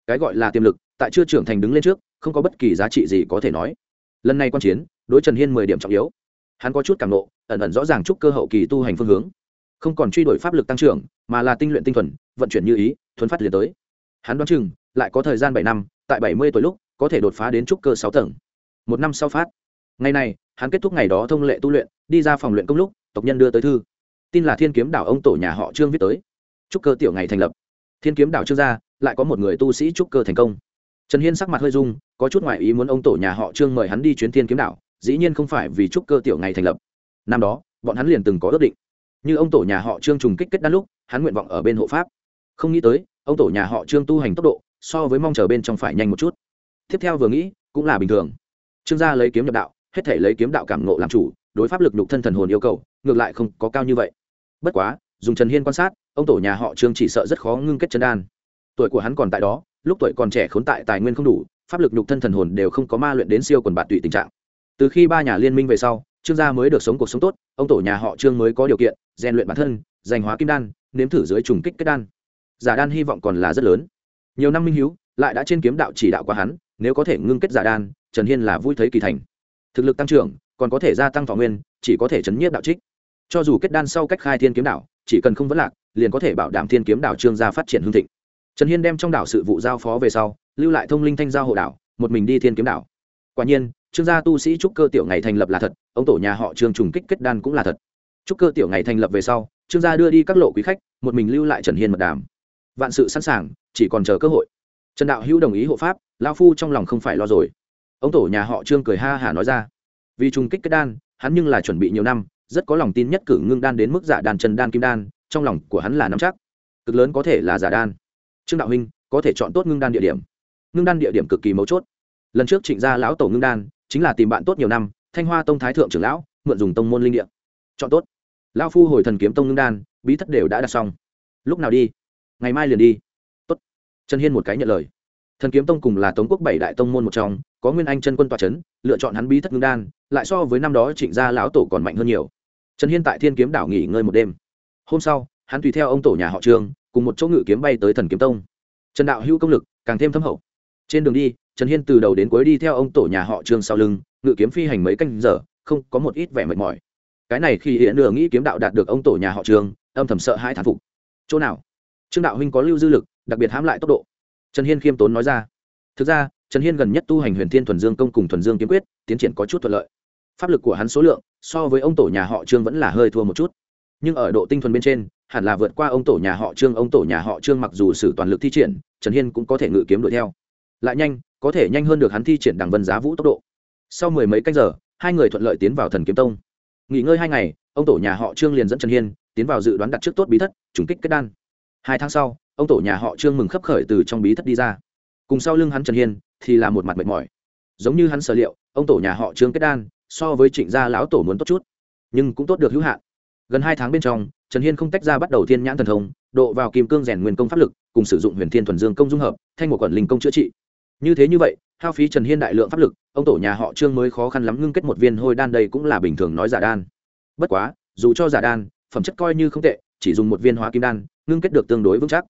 Cái gọi là tiềm lực, tại chưa trưởng thành đứng lên trước, không có bất kỳ giá trị gì có thể nói. Lần này quan chiến, đối trần hiên mười điểm trọng yếu. Hắn có chút cảm nộ, ẩn ẩn rõ ràng chúc cơ hậu kỳ tu hành phương hướng. Không còn truy đuổi pháp lực tăng trưởng, mà là tinh luyện tinh thuần, vận chuyển như ý thuấn phát liền tới. Hắn đoán chừng, lại có thời gian bảy năm, tại bảy mươi tuổi lúc, có thể đột phá đến trúc cơ sáu tầng. Một năm sau phát. Ngày này, hắn kết thúc ngày đó thông lệ tu luyện, đi ra phòng luyện công lúc, tộc nhân đưa tới thư. Tin là thiên kiếm đảo ông tổ nhà họ trương viết tới trúc cơ tiểu ngày thành lập. Thiên kiếm đảo trương gia, lại có một người tu sĩ trúc cơ thành công. Trần hiên sắc mặt hơi rung, có chút ngoại ý muốn ông tổ nhà họ trương mời hắn đi chuyến thiên kiếm đảo, dĩ nhiên không phải vì trúc cơ tiểu ngày thành lập. Năm đó, bọn hắn liền từng có ước định. Như ông tổ nhà họ trương trùng kích kết đan lúc, hắn nguyện vọng ở bên hộ pháp. Không nghĩ tới, ông tổ nhà họ trương tu hành tốc độ, so với mong chờ bên trong phải nhanh một chút. Tiếp theo vừa nghĩ, cũng là bình thường. Trương gia lấy kiếm nhập đạo, hết thể lấy kiếm đạo cảm nộ làm chủ, đối pháp lực nhục thân thần hồn yêu cầu, ngược lại không có cao như vậy. Bất quá, dùng trần hiên quan sát ông tổ nhà họ trương chỉ sợ rất khó ngưng kết chân đan. Tuổi của hắn còn tại đó, lúc tuổi còn trẻ khốn tại tài nguyên không đủ, pháp lực nhục thân thần hồn đều không có ma luyện đến siêu quần bạt tụy tình trạng. Từ khi ba nhà liên minh về sau, trương gia mới được sống cuộc sống tốt, ông tổ nhà họ trương mới có điều kiện, rèn luyện bản thân, giành hóa kim đan, nếm thử dưới trùng kích kết đan. Giả đan hy vọng còn là rất lớn. Nhiều năm minh hiếu, lại đã trên kiếm đạo chỉ đạo qua hắn, nếu có thể ngưng kết giả đan, trần hiên là vui thấy kỳ thành. Thực lực tăng trưởng, còn có thể gia tăng thọ nguyên, chỉ có thể chấn nhiếp đạo trích. Cho dù kết đan sau cách khai thiên kiếm đạo, chỉ cần không vấn lạc liền có thể bảo đảm thiên kiếm Đảo trương gia phát triển hương thịnh. Trần hiên đem trong đảo sự vụ giao phó về sau, lưu lại thông linh thanh giao hộ đảo, một mình đi thiên kiếm đảo. Quả nhiên, trương gia tu sĩ trúc cơ tiểu ngày thành lập là thật, ông tổ nhà họ trương trùng kích kết đan cũng là thật. Trúc cơ tiểu ngày thành lập về sau, trương gia đưa đi các lộ quý khách, một mình lưu lại trần hiên mật đàm. Vạn sự sẵn sàng, chỉ còn chờ cơ hội. Trần đạo hữu đồng ý hộ pháp lao phu trong lòng không phải lo rồi. Ông tổ nhà họ trương cười ha hả nói ra. Vì trùng kích kết đan, hắn nhưng là chuẩn bị nhiều năm, rất có lòng tin nhất cử ngưng đan đến mức giả đàn trần đan kim đan trong lòng của hắn là nắm chắc. Cực lớn có thể là giả đan. Trương đạo huynh, có thể chọn tốt ngưng đan địa điểm. Ngưng đan địa điểm cực kỳ mấu chốt. Lần trước trịnh gia lão tổ ngưng đan, chính là tìm bạn tốt nhiều năm, thanh hoa tông thái thượng trưởng lão, mượn dùng tông môn linh địa. Chọn tốt. Lão phu hồi thần kiếm tông ngưng đan, bí thất đều đã đặt xong. Lúc nào đi? Ngày mai liền đi. Tốt. Trần hiên một cái nhận lời. Thần kiếm tông cùng là tống quốc bảy đại tông môn một trong, có nguyên anh chân quân tòa c h ấ n lựa chọn hắn bí thất ngưng đan, lại so với năm đó trịnh gia lão tổ còn mạnh hơn nhiều. Trần hiên tại thiên kiếm đảo nghỉ ngơi một đêm hôm sau, hắn tùy theo ông tổ nhà họ trường cùng một chỗ ngự kiếm bay tới thần kiếm tông. Trần đạo hữu công lực càng thêm thâm hậu. Trên đường đi, trần hiên từ đầu đến cuối đi theo ông tổ nhà họ trương sau lưng, ngự kiếm phi hành mấy canh giờ, không có một ít vẻ mệt mỏi. Cái này khi hiện nửa nghĩ kiếm đạo đạt được ông tổ nhà họ trương, âm thầm sợ hai thản phục. Chỗ nào? Trương đạo huynh có lưu dư lực, đặc biệt hãm lại tốc độ. Trần hiên khiêm tốn nói ra. Thực ra, trần hiên gần nhất tu hành huyền thiên thuần dương công cùng thuần dương kiếm quyết, tiến triển có chút thuận lợi. Pháp lực của hắn số lượng, so với ông tổ nhà họ trương vẫn là hơi thua một chút nhưng ở độ tinh thuần bên trên, hẳn là vượt qua ông tổ nhà họ trương. Ông tổ nhà họ trương mặc dù sử toàn lực thi triển, trần hiên cũng có thể ngự kiếm đuổi theo. Lại nhanh, có thể nhanh hơn được hắn thi triển đằng vân giá vũ tốc độ. Sau mười mấy canh giờ, hai người thuận lợi tiến vào thần kiếm tông. Nghỉ ngơi hai ngày, ông tổ nhà họ trương liền dẫn trần hiên tiến vào dự đoán đặt trước tốt bí thất, trùng kích kết đan. Hai tháng sau, ông tổ nhà họ trương mừng khấp khởi từ trong bí thất đi ra. Cùng sau lưng hắn trần hiên thì là một mặt mệt mỏi. Giống như hắn sở liệu, ông tổ nhà họ trương kết đan, so với trịnh gia lão tổ muốn tốt chút, nhưng cũng tốt được hữu hạn gần hai tháng bên trong, trần hiên không tách ra bắt đầu thiên nhãn thần thông, độ vào kim cương rèn nguyên công pháp lực, cùng sử dụng huyền thiên thuần dương công dung hợp, thanh một quản linh công chữa trị. Như thế như vậy, hao phí trần hiên đại lượng pháp lực, ông tổ nhà họ trương mới khó khăn lắm ngưng kết một viên hôi đan đây cũng là bình thường nói giả đan. Bất quá, dù cho giả đan, phẩm chất coi như không tệ, chỉ dùng một viên hóa kim đan, ngưng kết được tương đối vững chắc.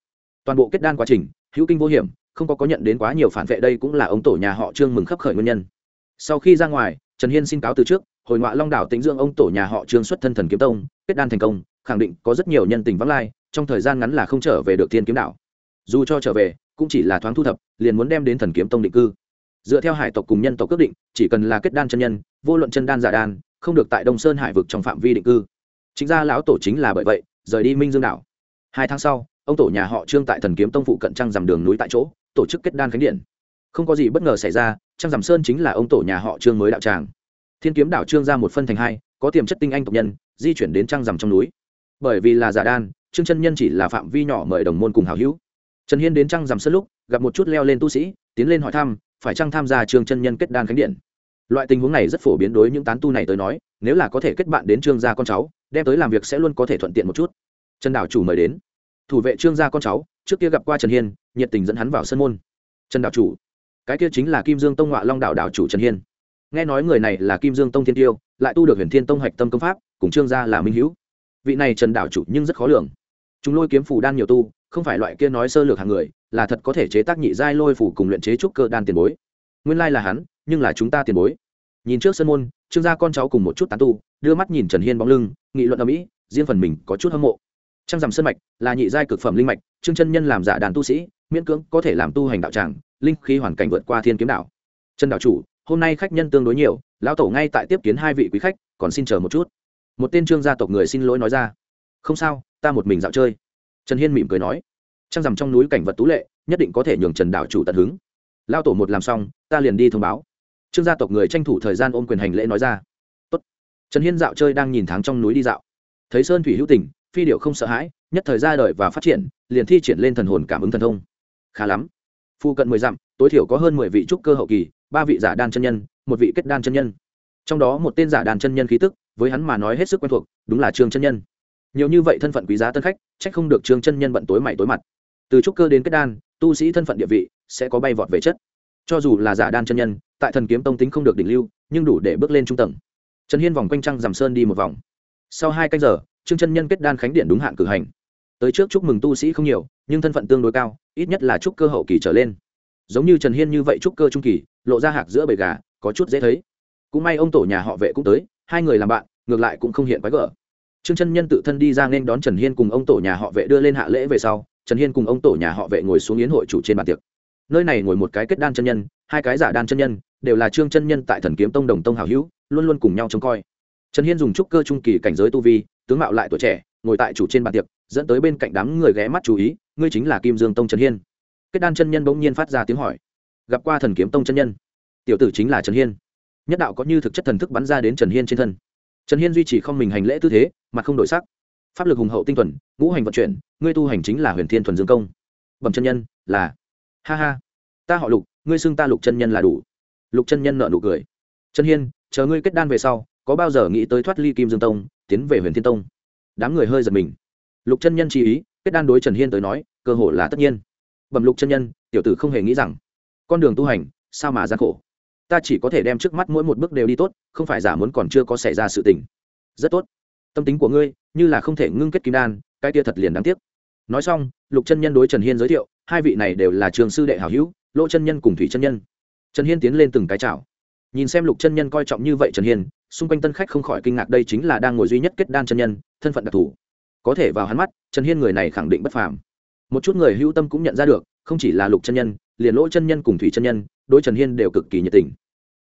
Toàn bộ kết đan quá trình, hữu kinh vô hiểm, không có có nhận đến quá nhiều phản vệ đây cũng là ông tổ nhà họ trương mừng khấp khởi nguyên nhân. Sau khi ra ngoài, trần hiên xin cáo từ trước hồi ngoại long đảo tĩnh dương ông tổ nhà họ trương xuất thân thần kiếm tông, kết đan thành công, khẳng định có rất nhiều nhân tình vắng lai, trong thời gian ngắn là không trở về được thiên kiếm đảo. Dù cho trở về, cũng chỉ là thoáng thu thập, liền muốn đem đến thần kiếm tông định cư. Dựa theo hải tộc cùng nhân tộc quyết định, chỉ cần là kết đan chân nhân, vô luận chân đan giả đan, không được tại đông sơn hải vực trong phạm vi định cư. Chính ra lão tổ chính là bởi vậy, rời đi minh dương đảo. Hai tháng sau, ông tổ nhà họ trương tại thần kiếm tông phụ cận trăng dằm đường núi tại chỗ, tổ chức kết đan khánh điện. Không có gì bất ngờ xảy ra, trăng dằm sơn chính là ông tổ nhà họ trương mới đạo tràng thiên kiếm đảo trương ra một phân thành hai, có tiềm chất tinh anh tộc nhân, di chuyển đến trăng rằm trong núi. Bởi vì là giả đan, trương chân nhân chỉ là phạm vi nhỏ mời đồng môn cùng hào hữu. Trần hiên đến trăng rằm sân lúc, gặp một chút leo lên tu sĩ, tiến lên hỏi thăm, phải chăng tham gia trương chân nhân kết đan khánh điện? Loại tình huống này rất phổ biến đối những tán tu này tới nói, nếu là có thể kết bạn đến trương gia con cháu, đem tới làm việc sẽ luôn có thể thuận tiện một chút. Trần đảo chủ mời đến. Thủ vệ trương gia con cháu, trước kia gặp qua trần hiên, nhiệt tình dẫn hắn vào sân môn. Trần đảo chủ, cái kia chính là kim dương tông họa long đảo đảo chủ trần hiên nghe nói người này là kim dương tông thiên tiêu, lại tu được huyền thiên tông hạch tâm công pháp, cùng trương gia là minh hữu. Vị này trần đảo chủ nhưng rất khó lường. Chúng lôi kiếm phủ đan nhiều tu, không phải loại kia nói sơ lược hàng người, là thật có thể chế tác nhị giai lôi phủ cùng luyện chế trúc cơ đan tiền bối. Nguyên lai là hắn, nhưng là chúng ta tiền bối. Nhìn trước sân môn, trương gia con cháu cùng một chút tán tu, đưa mắt nhìn trần hiên bóng lưng, nghị luận ở mỹ riêng phần mình có chút hâm mộ. Trăng rằm sân mạch là nhị giai cực phẩm linh mạch, trương chân nhân làm giả đàn tu sĩ, miễn cưỡng có thể làm tu hành đạo tràng, linh khí hoàn cảnh vượt qua thiên kiếm đạo. Trần đạo chủ hôm nay khách nhân tương đối nhiều, lão tổ ngay tại tiếp kiến hai vị quý khách, còn xin chờ một chút. Một tên trương gia tộc người xin lỗi nói ra. Không sao, ta một mình dạo chơi. Trần hiên mỉm cười nói. Trăng rằm trong núi cảnh vật tú lệ, nhất định có thể nhường trần đảo chủ tận hứng. Lao tổ một làm xong, ta liền đi thông báo. Trương gia tộc người tranh thủ thời gian ôm quyền hành lễ nói ra. Tốt. trần hiên dạo chơi đang nhìn tháng trong núi đi dạo. Thấy sơn thủy hữu tình, phi điệu không sợ hãi, nhất thời ra đời và phát triển, liền thi triển lên thần hồn cảm ứng thần thông. Khá lắm phu cận mười dặm, tối thiểu có hơn mười vị trúc cơ hậu kỳ, ba vị giả đan chân nhân, một vị kết đan chân nhân. Trong đó một tên giả đàn chân nhân khí tức, với hắn mà nói hết sức quen thuộc, đúng là trương chân nhân. Nhiều như vậy thân phận quý giá tân khách trách không được trương chân nhân bận tối mày tối mặt. Từ trúc cơ đến kết đan, tu sĩ thân phận địa vị sẽ có bay vọt về chất. Cho dù là giả đan chân nhân, tại thần kiếm tông tính không được đỉnh lưu, nhưng đủ để bước lên trung tầng. Trần hiên vòng quanh trăng giảm sơn đi một vòng. Sau hai canh giờ, trương chân nhân kết đan khánh điện đúng hạn cử hành tới trước chúc mừng tu sĩ không nhiều, nhưng thân phận tương đối cao, ít nhất là trúc cơ hậu kỳ trở lên. Giống như trần hiên như vậy trúc cơ trung kỳ, lộ ra hạc giữa bầy gà, có chút dễ thấy. Cũng may ông tổ nhà họ vệ cũng tới, hai người làm bạn, ngược lại cũng không hiện quái gở. Trương chân nhân tự thân đi ra nên đón trần hiên cùng ông tổ nhà họ vệ đưa lên hạ lễ về sau, trần hiên cùng ông tổ nhà họ vệ ngồi xuống yến hội chủ trên bàn tiệc. Nơi này ngồi một cái kết đan chân nhân, hai cái giả đan chân nhân, đều là trương chân nhân tại thần kiếm tông đồng tông hảo hữu, luôn luôn cùng nhau trông coi. Trần hiên dùng trúc cơ trung kỳ cảnh giới tu vi, tướng mạo lại tuổi trẻ, ngồi tại chủ trên bàn tiệc dẫn tới bên cạnh đám người ghé mắt chú ý, ngươi chính là kim dương tông trần hiên. Kết đan chân nhân bỗng nhiên phát ra tiếng hỏi. Gặp qua thần kiếm tông chân nhân? Tiểu tử chính là trần hiên. Nhất đạo có như thực chất thần thức bắn ra đến trần hiên trên thân. Trần hiên duy trì không mình hành lễ tư thế, mặt không đổi sắc. Pháp lực hùng hậu tinh thuần, ngũ hành vận chuyển, ngươi tu hành chính là huyền thiên thuần dương công. Bẩm chân nhân, là. Ha ha. Ta họ lục, ngươi xưng ta lục chân nhân là đủ. Lục chân nhân nợ nụ cười. Trần hiên, chờ ngươi kết đan về sau, có bao giờ nghĩ tới thoát ly kim dương tông, tiến về huyền thiên tông? Đám người hơi giật mình lục chân nhân chi ý, kết đan đối trần hiên tới nói, cơ hội là tất nhiên. Bẩm lục chân nhân, tiểu tử không hề nghĩ rằng, con đường tu hành, sao mà gian khổ? Ta chỉ có thể đem trước mắt mỗi một bước đều đi tốt, không phải giả muốn còn chưa có xảy ra sự tình. Rất tốt. Tâm tính của ngươi, như là không thể ngưng kết kim đan, cái tia thật liền đáng tiếc. Nói xong, lục chân nhân đối trần hiên giới thiệu, hai vị này đều là trường sư đệ hảo hữu, lỗ chân nhân cùng thủy chân nhân. Trần hiên tiến lên từng cái chào. Nhìn xem lục chân nhân coi trọng như vậy trần hiên, xung quanh tân khách không khỏi kinh ngạc đây chính là đang ngồi duy nhất kết đan chân nhân, thân phận đặc thù có thể vào hắn mắt, trần hiên người này khẳng định bất phàm. Một chút người hữu tâm cũng nhận ra được, không chỉ là lục chân nhân, liền lỗ chân nhân cùng thủy chân nhân, đối trần hiên đều cực kỳ nhiệt tình.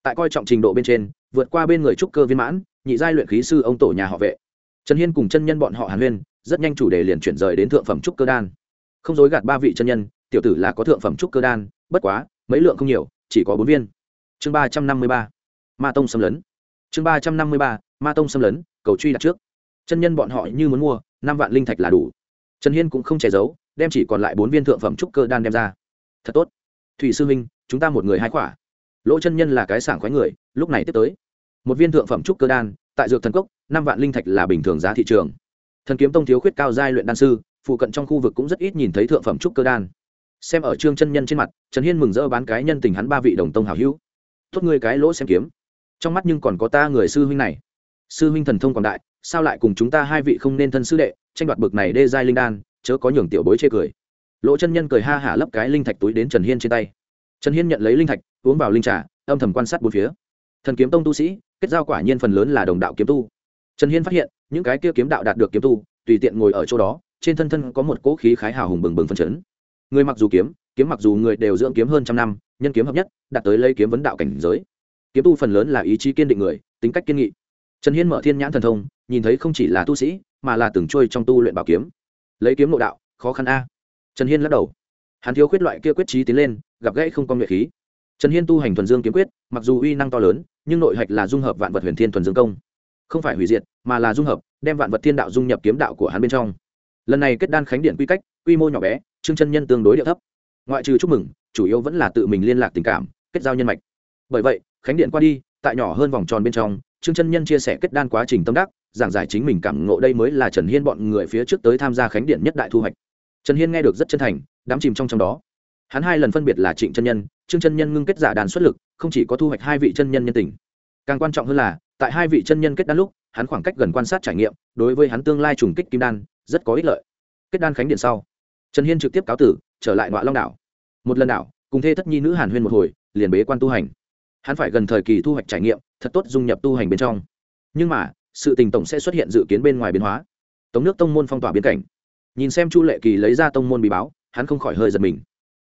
Tại coi trọng trình độ bên trên, vượt qua bên người trúc cơ viên mãn, nhị giai luyện khí sư ông tổ nhà họ vệ. Trần hiên cùng chân nhân bọn họ hàn huyên, rất nhanh chủ đề liền chuyển rời đến thượng phẩm trúc cơ đan. Không dối gạt ba vị chân nhân, tiểu tử là có thượng phẩm trúc cơ đan, bất quá, mấy lượng không nhiều, chỉ có bốn viên. Chương ba trăm năm mươi ba, ma tông xâm lấn. Chương ba trăm năm mươi ba, ma tông xâm lấn, cầu truy đặt trước chân nhân bọn họ như muốn mua, năm vạn linh thạch là đủ. Trần hiên cũng không che giấu, đem chỉ còn lại bốn viên thượng phẩm trúc cơ đan đem ra. Thật tốt. Thủy sư minh chúng ta một người hai quả lỗ chân nhân là cái sảng khoái người, lúc này tiếp tới. Một viên thượng phẩm trúc cơ đan, tại dược thần cốc, năm vạn linh thạch là bình thường giá thị trường. Thần kiếm tông thiếu khuyết cao giai luyện đan sư, phụ cận trong khu vực cũng rất ít nhìn thấy thượng phẩm trúc cơ đan. Xem ở trương chân nhân trên mặt, trần hiên mừng rỡ bán cái nhân tình hắn ba vị đồng tông hảo hữu. Tốt ngươi cái lỗ xem kiếm. Trong mắt nhưng còn có ta người sư huynh này. Sư huynh thần thông quảng đại sao lại cùng chúng ta hai vị không nên thân sư đệ, tranh đoạt bực này đê giai linh đan, chớ có nhường tiểu bối chê cười. Lỗ chân nhân cười ha hả lấp cái linh thạch túi đến trần hiên trên tay. Trần hiên nhận lấy linh thạch, uống vào linh trà, âm thầm quan sát bốn phía. Thần kiếm tông tu sĩ, kết giao quả nhiên phần lớn là đồng đạo kiếm tu. Trần hiên phát hiện, những cái kia kiếm đạo đạt được kiếm tu, tùy tiện ngồi ở chỗ đó, trên thân thân có một cỗ khí khái hào hùng bừng bừng phân chấn. Người mặc dù kiếm kiếm mặc dù người đều dưỡng kiếm hơn trăm năm, nhân kiếm hợp nhất, đạt tới lấy kiếm vấn đạo cảnh giới. Kiếm tu phần lớn là ý chí kiên định người, tính cách kiên nghị. Trần hiên mở thiên nhãn thần thông nhìn thấy không chỉ là tu sĩ, mà là từng trôi trong tu luyện bảo kiếm. Lấy kiếm nội đạo, khó khăn a. Trần hiên lắc đầu. Hắn thiếu khuyết loại kia quyết trí tiến lên, gặp gãy không con nhuệ khí. Trần hiên tu hành thuần dương kiếm quyết, mặc dù uy năng to lớn, nhưng nội hạch là dung hợp vạn vật huyền thiên thuần dương công. Không phải hủy diệt, mà là dung hợp, đem vạn vật thiên đạo dung nhập kiếm đạo của hắn bên trong. Lần này kết đan khánh điện quy cách, quy mô nhỏ bé, chương chân nhân tương đối địa thấp. Ngoại trừ chúc mừng, chủ yếu vẫn là tự mình liên lạc tình cảm, kết giao nhân mạch. Bởi vậy, khánh điện qua đi, tại nhỏ hơn vòng tròn bên trong, chương chân nhân chia sẻ kết đan quá trình tâm đắc giảng giải chính mình cảm ngộ đây mới là trần hiên bọn người phía trước tới tham gia khánh điện nhất đại thu hoạch. Trần hiên nghe được rất chân thành đám chìm trong trong đó. Hắn hai lần phân biệt là trịnh chân nhân, trương chân nhân ngưng kết giả đàn xuất lực, không chỉ có thu hoạch hai vị chân nhân nhân tình. Càng quan trọng hơn là, tại hai vị chân nhân kết đan lúc, hắn khoảng cách gần quan sát trải nghiệm, đối với hắn tương lai trùng kích kim đan, rất có ích lợi. Kết đan khánh điện sau, trần hiên trực tiếp cáo tử, trở lại ngoại long đảo. Một lần đảo, cùng thê thất nhi nữ hàn huyên một hồi, liền bế quan tu hành. Hắn phải gần thời kỳ thu hoạch trải nghiệm, thật tốt dung nhập tu hành bên trong. Nhưng mà sự tình tổng sẽ xuất hiện dự kiến bên ngoài biến hóa. Tống nước tông môn phong tỏa biên cảnh. Nhìn xem chu lệ kỳ lấy ra tông môn bí báo, hắn không khỏi hơi giật mình.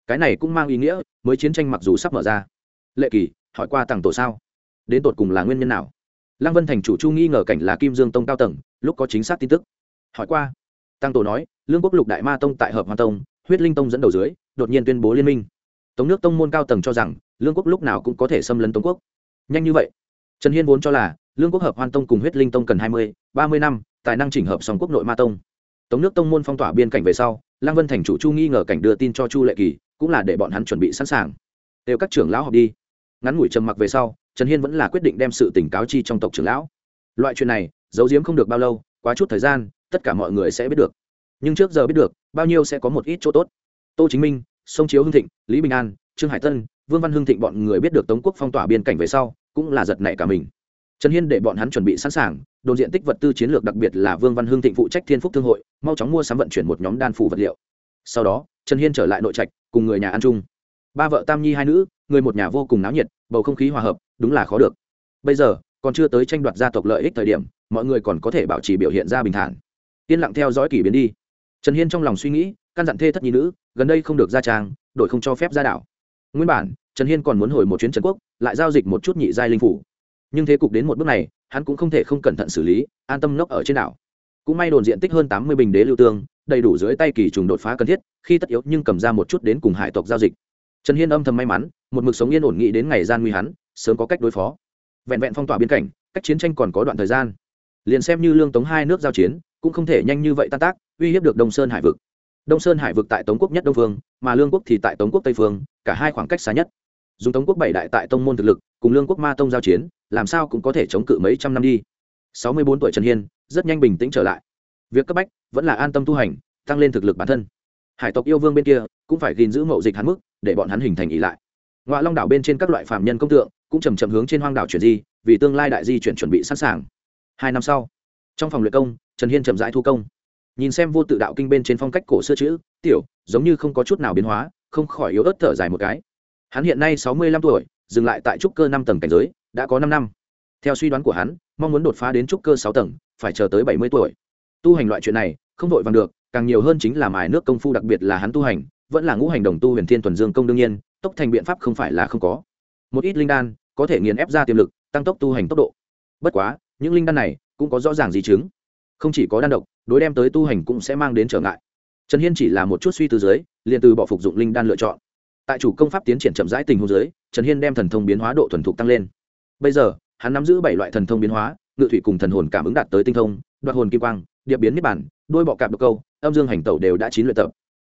Cái này cũng mang ý nghĩa, mới chiến tranh mặc dù sắp mở ra. Lệ kỳ, hỏi qua tặng tổ sao? Đến tột cùng là nguyên nhân nào? Lăng vân thành chủ chu nghi ngờ cảnh là kim dương tông cao tầng, lúc có chính xác tin tức. Hỏi qua. Tăng tổ nói, lương quốc lục đại ma tông tại hợp hoa tông, huyết linh tông dẫn đầu dưới, đột nhiên tuyên bố liên minh. Tống nước tông môn cao tầng cho rằng, lương quốc lúc nào cũng có thể xâm lấn tống quốc. Nhanh như vậy. Trần hiên vốn cho là lương quốc hợp hoan tông cùng huyết linh tông cần hai mươi, ba mươi năm, tài năng chỉnh hợp song quốc nội ma tông. Tống nước tông môn phong tỏa biên cảnh về sau, lăng vân thành chủ chu nghi ngờ cảnh đưa tin cho chu lệ kỳ, cũng là để bọn hắn chuẩn bị sẵn sàng. Đều các trưởng lão học đi. Ngắn ngủi trầm mặc về sau, trần hiên vẫn là quyết định đem sự tỉnh cáo chi trong tộc trưởng lão. Loại chuyện này, giấu giếm không được bao lâu, quá chút thời gian, tất cả mọi người sẽ biết được. Nhưng trước giờ biết được, bao nhiêu sẽ có một ít chỗ tốt. Tô chính minh, sông chiếu hưng thịnh, lý bình an, trương hải tân, vương văn hưng thịnh bọn người biết được tống quốc phong tỏa biên cảnh về sau, cũng là giật nảy cả mình trần hiên để bọn hắn chuẩn bị sẵn sàng, đồn diện tích vật tư chiến lược đặc biệt là vương văn hưng thịnh phụ trách thiên phúc thương hội, mau chóng mua sắm vận chuyển một nhóm đan phủ vật liệu. Sau đó, trần hiên trở lại nội trạch, cùng người nhà ăn chung. Ba vợ tam nhi hai nữ, người một nhà vô cùng náo nhiệt, bầu không khí hòa hợp, đúng là khó được. Bây giờ, còn chưa tới tranh đoạt gia tộc lợi ích thời điểm, mọi người còn có thể bảo trì biểu hiện ra bình thản. Yên lặng theo dõi kỷ biến đi. Trần hiên trong lòng suy nghĩ, căn dặn thê thất nhi nữ, gần đây không được ra trang đội không cho phép ra đảo. Nguyên bản, trần hiên còn muốn hồi một chuyến trần quốc, lại giao dịch một chút nhị giai linh phủ nhưng thế cục đến một bước này, hắn cũng không thể không cẩn thận xử lý, an tâm nốc ở trên đảo. Cũng may đồn diện tích hơn tám mươi bình đế lưu tương, đầy đủ dưới tay kỳ trùng đột phá cần thiết, khi tất yếu nhưng cầm ra một chút đến cùng hải tộc giao dịch. Trần hiên âm thầm may mắn, một mực sống yên ổn nghĩ đến ngày gian nguy hắn, sớm có cách đối phó. Vẹn vẹn phong tỏa biên cảnh, cách chiến tranh còn có đoạn thời gian. Liền xem như lương tống hai nước giao chiến, cũng không thể nhanh như vậy tan tác, uy hiếp được đông sơn hải vực. Đông sơn hải vực tại tống quốc nhất đông phương, mà lương quốc thì tại tống quốc tây phương, cả hai khoảng cách xa nhất. Dùng tống quốc bảy đại tại tông môn thực lực, cùng lương quốc ma tông giao chiến làm sao cũng có thể chống cự mấy trăm năm đi. Sáu mươi bốn tuổi trần hiên, rất nhanh bình tĩnh trở lại. Việc cấp bách vẫn là an tâm tu hành, tăng lên thực lực bản thân. Hải tộc yêu vương bên kia cũng phải gìn giữ mậu dịch hắn mức để bọn hắn hình thành ỉ lại. Ngoại long đảo bên trên các loại phạm nhân công tượng cũng chầm chậm hướng trên hoang đảo chuyển di, vì tương lai đại di chuyển chuẩn bị sẵn sàng. Hai năm sau, trong phòng luyện công, trần hiên chậm rãi thu công. Nhìn xem vô tự đạo kinh bên trên phong cách cổ xưa chữ, tiểu, giống như không có chút nào biến hóa, không khỏi yếu ớt thở dài một cái. Hắn hiện nay sáu mươi lăm tuổi, dừng lại tại trúc cơ năm tầng cảnh giới đã có năm năm. Theo suy đoán của hắn, mong muốn đột phá đến trúc cơ sáu tầng, phải chờ tới bảy mươi tuổi. Tu hành loại chuyện này, không vội vàng được, càng nhiều hơn chính là mài nước công phu đặc biệt là hắn tu hành, vẫn là ngũ hành đồng tu huyền thiên thuần dương công đương nhiên, tốc thành biện pháp không phải là không có. Một ít linh đan, có thể nghiền ép ra tiềm lực, tăng tốc tu hành tốc độ. Bất quá, những linh đan này cũng có rõ ràng di chứng. Không chỉ có đan độc, đối đem tới tu hành cũng sẽ mang đến trở ngại. Trần hiên chỉ là một chút suy từ dưới, liền từ bỏ phục dụng linh đan lựa chọn. Tại chủ công pháp tiến triển chậm rãi tình huống dưới, trần hiên đem thần thông biến hóa độ thuần thục tăng lên bây giờ, hắn nắm giữ bảy loại thần thông biến hóa, ngự thủy cùng thần hồn cảm ứng đạt tới tinh thông, đoạt hồn kim quang, điệp biến niết bản đôi bọ cạp độc câu, âm dương hành tẩu đều đã chín luyện tập.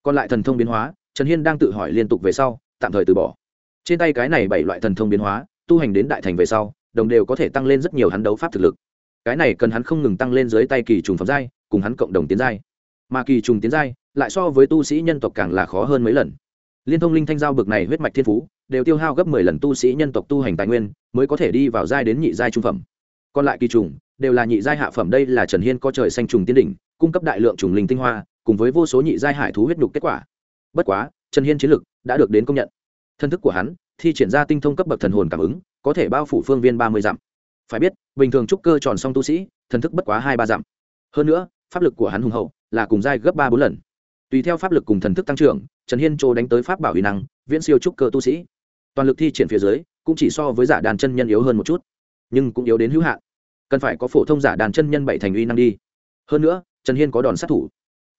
Còn lại thần thông biến hóa, trần hiên đang tự hỏi liên tục về sau, tạm thời từ bỏ. Trên tay cái này bảy loại thần thông biến hóa, tu hành đến đại thành về sau, đồng đều có thể tăng lên rất nhiều hắn đấu pháp thực lực. Cái này cần hắn không ngừng tăng lên dưới tay kỳ trùng phẩm giai, cùng hắn cộng đồng tiến giai. Mà kỳ trùng tiến giai, lại so với tu sĩ nhân tộc càng là khó hơn mấy lần. Liên thông linh thanh giao bực này huyết mạch thiên phú đều tiêu hao gấp mười lần tu sĩ nhân tộc tu hành tài nguyên, mới có thể đi vào giai đến nhị giai trung phẩm. Còn lại kỳ trùng, đều là nhị giai hạ phẩm, đây là trần hiên có trời xanh trùng tiên đỉnh, cung cấp đại lượng trùng linh tinh hoa, cùng với vô số nhị giai hải thú huyết nhục kết quả. Bất quá, trần hiên chiến lực đã được đến công nhận. Thân thức của hắn thi triển ra tinh thông cấp bậc thần hồn cảm ứng, có thể bao phủ phương viên ba mươi dặm. Phải biết, bình thường trúc cơ tròn song tu sĩ thần thức bất quá hai ba dặm. Hơn nữa, pháp lực của hắn hùng hậu, là cùng giai gấp ba bốn lần. Tùy theo pháp lực cùng thần thức tăng trưởng, trần hiên trô đánh tới pháp bảo huy năng, viễn siêu trúc cơ tu sĩ toàn lực thi triển phía dưới, cũng chỉ so với giả đàn chân nhân yếu hơn một chút, nhưng cũng yếu đến hữu hạn. Cần phải có phổ thông giả đàn chân nhân bảy thành uy năng đi. Hơn nữa, trần hiên có đòn sát thủ.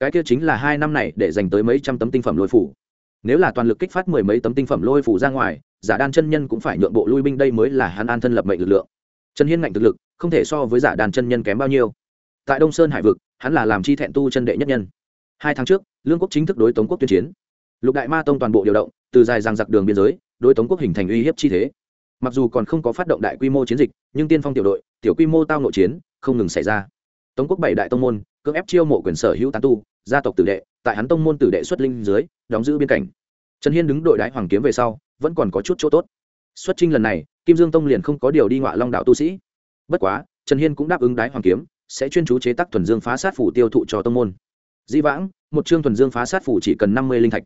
Cái kia chính là hai năm này để dành tới mấy trăm tấm tinh phẩm lôi phủ. Nếu là toàn lực kích phát mười mấy tấm tinh phẩm lôi phủ ra ngoài, giả đàn chân nhân cũng phải nhượng bộ lui binh đây mới là hắn an thân lập mệnh lực lượng. Trần hiên ngạnh thực lực, không thể so với giả đàn chân nhân kém bao nhiêu. Tại đông sơn hải vực, hắn là làm chi thẹn tu chân đệ nhất nhân. Hai tháng trước, lương quốc chính thức đối tống quốc tuyên chiến. Lục đại ma tông toàn bộ điều động, từ dài giang giặc đường biên giới đối tống quốc hình thành uy hiếp chi thế. Mặc dù còn không có phát động đại quy mô chiến dịch, nhưng tiên phong tiểu đội, tiểu quy mô tao nội chiến, không ngừng xảy ra. Tống quốc bảy đại tông môn, cưỡng ép chiêu mộ quyền sở hữu tán tu, gia tộc tử đệ, tại hắn tông môn tử đệ xuất linh dưới, đóng giữ biên cảnh. Trần hiên đứng đội đái hoàng kiếm về sau, vẫn còn có chút chỗ tốt. Xuất trinh lần này, kim dương tông liền không có điều đi ngoại long đạo tu sĩ. Bất quá, trần hiên cũng đáp ứng đái hoàng kiếm, sẽ chuyên chú chế tác thuần dương phá sát phủ tiêu thụ cho tông môn. Dĩ vãng, một chương thuần dương phá sát phủ chỉ cần năm mươi linh thạch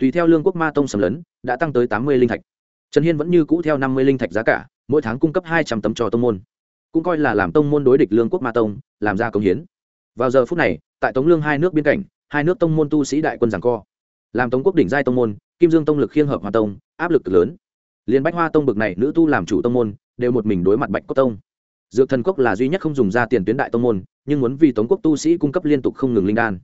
tùy theo lương quốc ma tông sầm lấn, đã tăng tới tám mươi linh thạch. Trần hiên vẫn như cũ theo năm mươi linh thạch giá cả, mỗi tháng cung cấp hai trăm tấm cho tông môn. Cũng coi là làm tông môn đối địch lương quốc ma tông, làm ra công hiến. Vào giờ phút này, tại tống lương hai nước biên cảnh, hai nước tông môn tu sĩ đại quân giảng co. Làm tống quốc đỉnh giai tông môn, kim dương tông lực khiêng hợp hoa tông, áp lực lớn. Liên bách hoa tông bực này nữ tu làm chủ tông môn, đều một mình đối mặt bạch quốc tông. Dược thần cốc là duy nhất không dùng ra tiền tuyến đại tông môn, nhưng muốn vì tống quốc tu sĩ cung cấp liên tục không ngừng linh đan.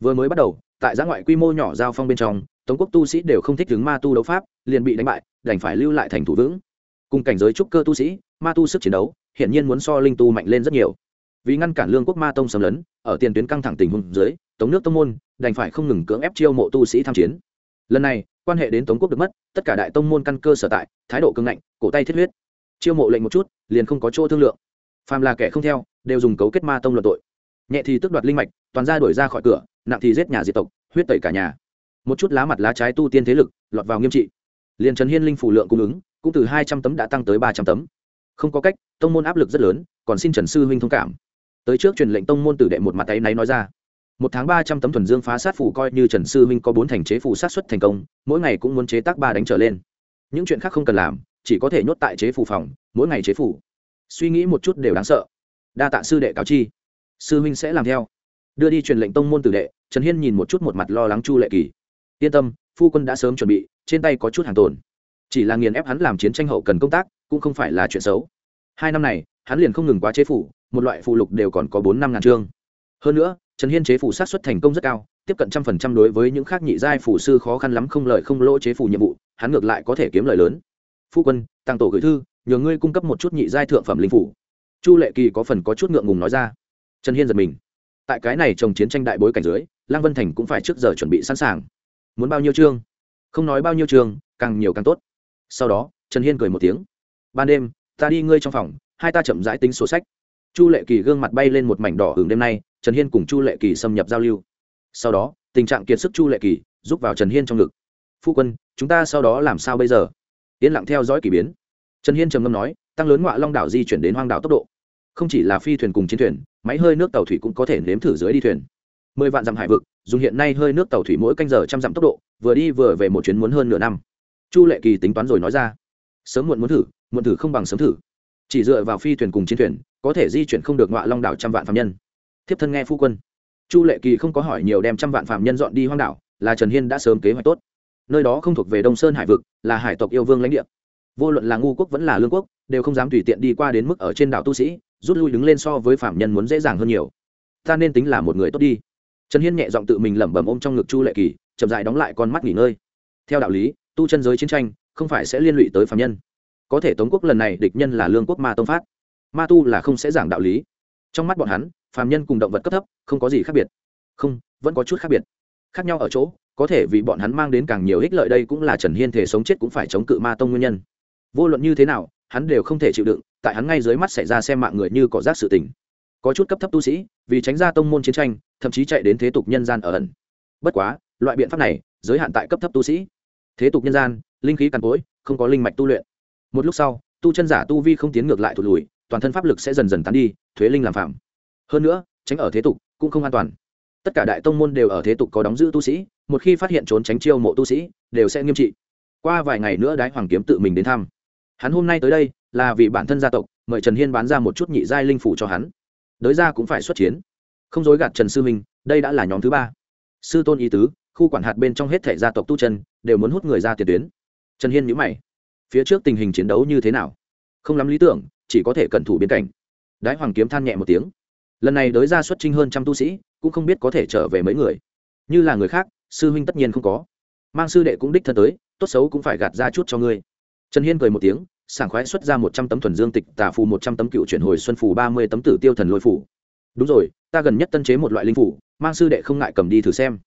Vừa mới bắt đầu, tại giã ngoại quy mô nhỏ giao phong bên trong tống quốc tu sĩ đều không thích đứng ma tu đấu pháp, liền bị đánh bại, đành phải lưu lại thành thủ vững. Cùng cảnh giới trúc cơ tu sĩ, ma tu sức chiến đấu, hiển nhiên muốn so linh tu mạnh lên rất nhiều. Vì ngăn cản lương quốc ma tông xâm lấn, ở tiền tuyến căng thẳng tình huống dưới, tống nước tông môn đành phải không ngừng cưỡng ép chiêu mộ tu sĩ tham chiến. Lần này, quan hệ đến tống quốc được mất, tất cả đại tông môn căn cơ sở tại, thái độ cưng ngạnh, cổ tay thiết huyết. Chiêu mộ lệnh một chút, liền không có chỗ thương lượng. Phàm là kẻ không theo, đều dùng cấu kết ma tông luận tội. Nhẹ thì tước đoạt linh mạch, toàn ra đuổi ra khỏi cửa, nặng thì giết nhà diệt tộc, huyết tẩy cả nhà một chút lá mặt lá trái tu tiên thế lực, lọt vào nghiêm trị. Liền trần hiên linh phủ lượng cung ứng, cũng từ hai trăm tấm đã tăng tới ba trăm tấm. Không có cách, tông môn áp lực rất lớn, còn xin trần sư huynh thông cảm. Tới trước truyền lệnh tông môn tử đệ một mặt tay náy nói ra. Một tháng ba trăm tấm thuần dương phá sát phủ coi như trần sư huynh có bốn thành chế phủ sát xuất thành công, mỗi ngày cũng muốn chế tác ba đánh trở lên. Những chuyện khác không cần làm, chỉ có thể nhốt tại chế phủ phòng, mỗi ngày chế phủ. Suy nghĩ một chút đều đáng sợ. Đa tạ sư đệ cáo chi. Sư huynh sẽ làm theo. Đưa đi truyền lệnh tông môn tử đệ, trần hiên nhìn một chút một mặt lo lắng chu lệ kỳ yên tâm, phu quân đã sớm chuẩn bị, trên tay có chút hàng tồn. Chỉ là nghiền ép hắn làm chiến tranh hậu cần công tác, cũng không phải là chuyện xấu. Hai năm này, hắn liền không ngừng quá chế phủ, một loại phụ lục đều còn có bốn năm ngàn chương hơn nữa, trần hiên chế phủ sát xuất thành công rất cao, tiếp cận trăm phần trăm đối với những khác nhị giai phủ sư khó khăn lắm không lợi không lỗ chế phủ nhiệm vụ, hắn ngược lại có thể kiếm lời lớn. Phu quân tăng tổ gửi thư, nhờ ngươi cung cấp một chút nhị giai thượng phẩm linh phủ. Chu lệ kỳ có phần có chút ngượng ngùng nói ra. Trần hiên giật mình. Tại cái này trồng chiến tranh đại bối cảnh dưới lang vân thành cũng phải trước giờ chuẩn bị sẵn sàng muốn bao nhiêu chương? Không nói bao nhiêu chương, càng nhiều càng tốt. Sau đó, trần hiên cười một tiếng. Ban đêm, ta đi ngươi trong phòng, hai ta chậm rãi tính sổ sách. Chu lệ kỳ gương mặt bay lên một mảnh đỏ hưởng đêm nay, trần hiên cùng chu lệ kỳ xâm nhập giao lưu. Sau đó, tình trạng kiệt sức chu lệ kỳ giúp vào trần hiên trong ngực. Phu quân, chúng ta sau đó làm sao bây giờ? Yên lặng theo dõi k ỳ biến. Trần hiên trầm ngâm nói, tăng lớn ngoại long đảo di chuyển đến hoang đảo tốc độ. Không chỉ là phi thuyền cùng chiến thuyền, máy hơi nước tàu thủy cũng có thể nếm thử dưới đi thuyền mười vạn dặm hải vực, dùng hiện nay hơi nước tàu thủy mỗi canh giờ trăm dặm tốc độ, vừa đi vừa về một chuyến muốn hơn nửa năm. Chu lệ kỳ tính toán rồi nói ra. Sớm muộn muốn thử, muộn thử không bằng sớm thử. Chỉ dựa vào phi thuyền cùng chiến thuyền, có thể di chuyển không được ngoại long đảo trăm vạn phạm nhân. Thiếp thân nghe phu quân. Chu lệ kỳ không có hỏi nhiều đem trăm vạn phạm nhân dọn đi hoang đảo, là trần hiên đã sớm kế hoạch tốt. Nơi đó không thuộc về đông sơn hải vực, là hải tộc yêu vương lãnh địa. Vô luận là ngu quốc vẫn là lương quốc, đều không dám tùy tiện đi qua đến mức ở trên đảo tu sĩ, rút lui đứng lên so với phạm nhân muốn dễ dàng hơn nhiều. Ta nên tính là một người tốt đi trần hiên nhẹ giọng tự mình lẩm bẩm ôm trong ngực chu lệ kỳ, chậm dại đóng lại con mắt nghỉ ngơi. Theo đạo lý, tu chân giới chiến tranh không phải sẽ liên lụy tới phạm nhân. Có thể tống quốc lần này địch nhân là lương quốc ma tông phát. Ma tu là không sẽ giảng đạo lý. Trong mắt bọn hắn, phàm nhân cùng động vật cấp thấp, không có gì khác biệt. Không, vẫn có chút khác biệt. Khác nhau ở chỗ, có thể vì bọn hắn mang đến càng nhiều ích lợi đây cũng là trần hiên thể sống chết cũng phải chống cự ma tông nguyên nhân. Vô luận như thế nào, hắn đều không thể chịu đựng, tại hắn ngay dưới mắt xảy ra xem mạng người như cỏ rác sự tình có chút cấp thấp tu sĩ, vì tránh ra tông môn chiến tranh, thậm chí chạy đến thế tục nhân gian ở ẩn. Bất quá, loại biện pháp này, giới hạn tại cấp thấp tu sĩ. Thế tục nhân gian, linh khí càn cối không có linh mạch tu luyện. Một lúc sau, tu chân giả tu vi không tiến ngược lại thụt lùi, toàn thân pháp lực sẽ dần dần tán đi, thuế linh làm phạm hơn nữa, tránh ở thế tục cũng không an toàn. Tất cả đại tông môn đều ở thế tục có đóng giữ tu sĩ, một khi phát hiện trốn tránh chiêu mộ tu sĩ, đều sẽ nghiêm trị. Qua vài ngày nữa đái hoàng kiếm tự mình đến thăm. Hắn hôm nay tới đây, là vì bản thân gia tộc, mời trần hiên bán ra một chút nhị giai linh phủ cho hắn đới ra cũng phải xuất chiến. Không dối gạt trần sư minh, đây đã là nhóm thứ ba. Sư tôn y tứ, khu quản hạt bên trong hết thể gia tộc tu chân, đều muốn hút người ra tiền tuyến. Trần hiên nhữ mày. Phía trước tình hình chiến đấu như thế nào? Không lắm lý tưởng, chỉ có thể cẩn thủ biến cảnh. Đái hoàng kiếm than nhẹ một tiếng. Lần này đới ra xuất trinh hơn trăm tu sĩ, cũng không biết có thể trở về mấy người. Như là người khác, sư huynh tất nhiên không có. Mang sư đệ cũng đích thân tới, tốt xấu cũng phải gạt ra chút cho ngươi. Trần hiên cười một tiếng sảng khoái xuất ra một trăm tấm thuần dương tịch, tà phù một trăm tấm cựu chuyển hồi xuân phù, ba mươi tấm tử tiêu thần lôi phù. Đúng rồi, ta gần nhất tân chế một loại linh phủ mang sư đệ không ngại cầm đi thử xem.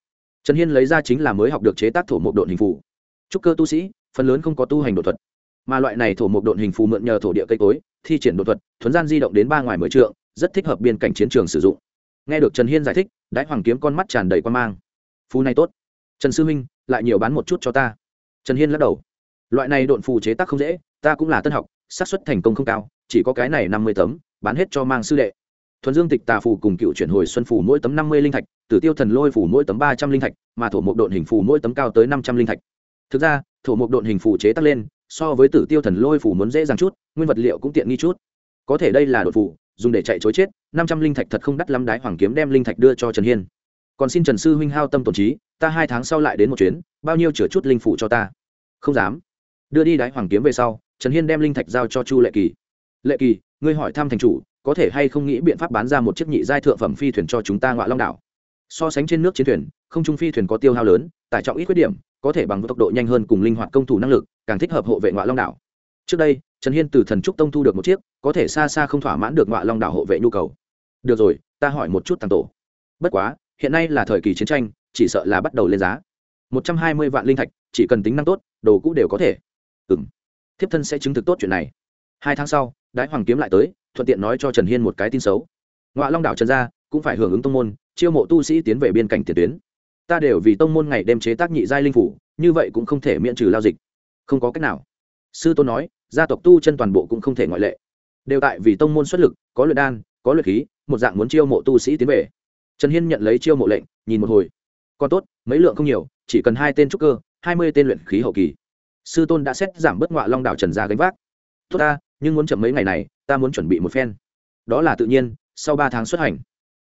Trần hiên lấy ra chính là mới học được chế tác thổ mộc độn hình phủ trúc cơ tu sĩ, phần lớn không có tu hành đột thuật. Mà loại này thổ mộc độn hình phù mượn nhờ thổ địa cây cối, thi triển đột thuật thuấn gian di động đến ba ngoài mười trượng, rất thích hợp biên cảnh chiến trường sử dụng. Nghe được trần hiên giải thích, đái hoàng kiếm con mắt tràn đầy quan mang. Phù này tốt. Trần sư huynh, lại nhiều bán một chút cho ta. Trần hiên lắc đầu. Loại này độn phù chế tác không dễ ta cũng là tân học, xác suất thành công không cao, chỉ có cái này năm mươi tấm, bán hết cho mang sư đệ. Thuần dương tịch tà phù cùng cựu chuyển hồi xuân phù mỗi tấm năm mươi linh thạch, tử tiêu thần lôi phù mỗi tấm ba trăm linh thạch, mà thổ mộc độn hình phù mỗi tấm cao tới năm trăm linh thạch. Thực ra, thổ mộc độn hình phù chế tác lên, so với tử tiêu thần lôi phù muốn dễ dàng chút, nguyên vật liệu cũng tiện nghi chút. Có thể đây là đột phù, dùng để chạy chối chết, năm trăm linh thạch thật không đắt lắm đái hoàng kiếm đem linh thạch đưa cho trần hiên. Còn xin trần sư huynh hao tâm tổn trí, ta hai tháng sau lại đến một chuyến, bao nhiêu chửa chút linh phủ cho ta? Không dám. Đưa đi đái hoàng kiếm về sau trần hiên đem linh thạch giao cho chu lệ kỳ. Lệ kỳ, ngươi hỏi thăm thành chủ, có thể hay không nghĩ biện pháp bán ra một chiếc nhị giai thượng phẩm phi thuyền cho chúng ta ngoại long đảo? So sánh trên nước chiến thuyền, không trung phi thuyền có tiêu hao lớn, tải trọng ít khuyết điểm, có thể bằng tốc độ nhanh hơn cùng linh hoạt công thủ năng lực, càng thích hợp hộ vệ ngoại long đảo. Trước đây, trần hiên từ thần trúc tông thu được một chiếc, có thể xa xa không thỏa mãn được ngoại long đảo hộ vệ nhu cầu. Được rồi, ta hỏi một chút tăng tổ. Bất quá, hiện nay là thời kỳ chiến tranh, chỉ sợ là bắt đầu lên giá. Một trăm hai mươi vạn linh thạch, chỉ cần tính năng tốt, đồ cũ đều có thể. Ừ m thiếp thân sẽ chứng thực tốt chuyện này. Hai tháng sau, đái hoàng kiếm lại tới, thuận tiện nói cho trần hiên một cái tin xấu. Ngoại long đảo trần gia, cũng phải hưởng ứng tông môn, chiêu mộ tu sĩ tiến về biên cảnh tiền tuyến. Ta đều vì tông môn ngày đêm chế tác nhị giai linh phủ, như vậy cũng không thể miễn trừ lao dịch. Không có cách nào. Sư tôn nói, gia tộc tu chân toàn bộ cũng không thể ngoại lệ. Đều tại vì tông môn xuất lực, có luyện đan, có luyện khí, một dạng muốn chiêu mộ tu sĩ tiến về. Trần hiên nhận lấy chiêu mộ lệnh, nhìn một hồi. Còn tốt, mấy lượng không nhiều, chỉ cần hai tên trúc cơ, hai mươi tên luyện khí hậu kỳ sư tôn đã xét giảm bớt ngọa long đảo trần ra gánh vác. Tốt ta, nhưng muốn chậm mấy ngày này, ta muốn chuẩn bị một phen. Đó là tự nhiên, sau ba tháng xuất hành.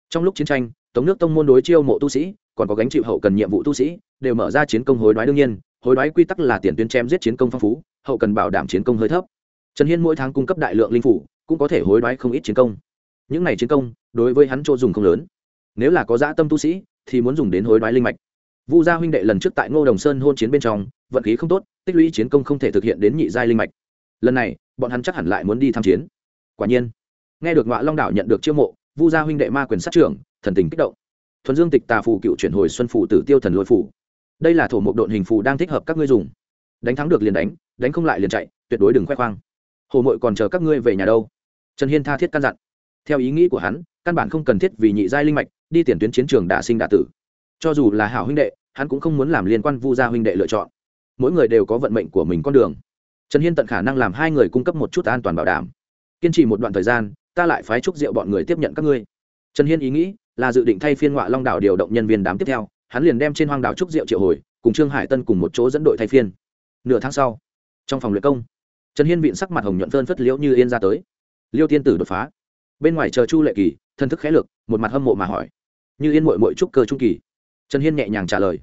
Trong lúc chiến tranh, tống nước tông môn đối chiêu mộ tu sĩ, còn có gánh chịu hậu cần nhiệm vụ tu sĩ, đều mở ra chiến công hối đoái đương nhiên, hối đoái quy tắc là tiền tuyến chém giết chiến công phong phú, hậu cần bảo đảm chiến công hơi thấp. Trần hiên mỗi tháng cung cấp đại lượng linh phủ, cũng có thể hối đoái không ít chiến công. Những này chiến công, đối với hắn chỗ dùng không lớn. Nếu là có dã tâm tu sĩ, thì muốn dùng đến hối đoái linh mạch. Vu gia huynh đệ lần trước tại ngô đồng sơn hôn chiến bên trong vận khí không tốt, tích lũy chiến công không thể thực hiện đến nhị giai linh mạch. Lần này, bọn hắn chắc hẳn lại muốn đi tham chiến. Quả nhiên, nghe được ngọa long đảo nhận được chiêu mộ, vu gia huynh đệ ma quyền sát trưởng, thần tình kích động. Thuần dương tịch tà phù cựu chuyển hồi xuân phù tử tiêu thần lôi phù. Đây là thổ mục độn hình phù đang thích hợp các ngươi dùng. Đánh thắng được liền đánh đánh không lại liền chạy, tuyệt đối đừng khoe khoang. Hồ mội còn chờ các ngươi về nhà đâu? Trần hiên tha thiết căn dặn. Theo ý nghĩ của hắn, căn bản không cần thiết vì nhị giai linh mạch, đi tiền tuyến chiến trường đả sinh đả tử. Cho dù là hảo huynh đệ, hắn cũng không muốn làm liên quan vu gia huynh đệ lựa chọn mỗi người đều có vận mệnh của mình con đường. Trần hiên tận khả năng làm hai người cung cấp một chút an toàn bảo đảm. Kiên trì một đoạn thời gian, ta lại phái trúc rượu bọn người tiếp nhận các ngươi. Trần hiên ý nghĩ là dự định thay phiên ngoại long đảo điều động nhân viên đám tiếp theo, hắn liền đem trên hoang đảo trúc rượu triệu hồi, cùng trương hải tân cùng một chỗ dẫn đội thay phiên. Nửa tháng sau, trong phòng luyện công, trần hiên vịn sắc mặt hồng nhuận phơn phất liễu như yên ra tới. Liêu tiên tử đột phá. Bên ngoài chờ chu lệ kỳ, thân thức khẽ lược, một mặt hâm mộ mà hỏi, như yên mội mội trúc cơ trung kỳ? Trần hiên nhẹ nhàng trả lời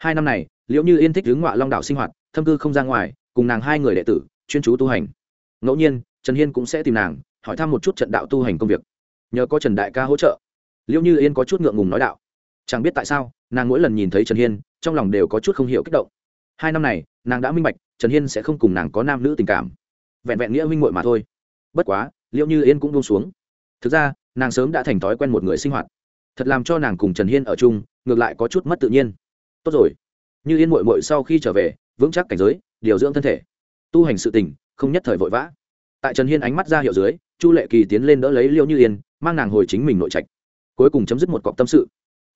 hai năm này, liễu như yên thích hướng ngoại long đảo sinh hoạt, thâm cư không ra ngoài, cùng nàng hai người đệ tử, chuyên chú tu hành. Ngẫu nhiên, trần hiên cũng sẽ tìm nàng, hỏi thăm một chút trận đạo tu hành công việc. Nhờ có trần đại ca hỗ trợ, liễu như yên có chút ngượng ngùng nói đạo. Chẳng biết tại sao, nàng mỗi lần nhìn thấy trần hiên, trong lòng đều có chút không hiểu kích động. Hai năm này, nàng đã minh bạch, trần hiên sẽ không cùng nàng có nam nữ tình cảm. Vẹn vẹn nghĩa minh muội mà thôi. Bất quá, liễu như yên cũng buông xuống. Thực ra, nàng sớm đã thành thói quen một người sinh hoạt. Thật làm cho nàng cùng trần hiên ở chung, ngược lại có chút mất tự nhiên tốt rồi. Như yên mội mội sau khi trở về, vững chắc cảnh giới, điều dưỡng thân thể. Tu hành sự tình, không nhất thời vội vã. Tại trần hiên ánh mắt ra hiệu dưới, chu lệ kỳ tiến lên đỡ lấy liễu như yên, mang nàng hồi chính mình nội trạch. Cuối cùng chấm dứt một cọc tâm sự.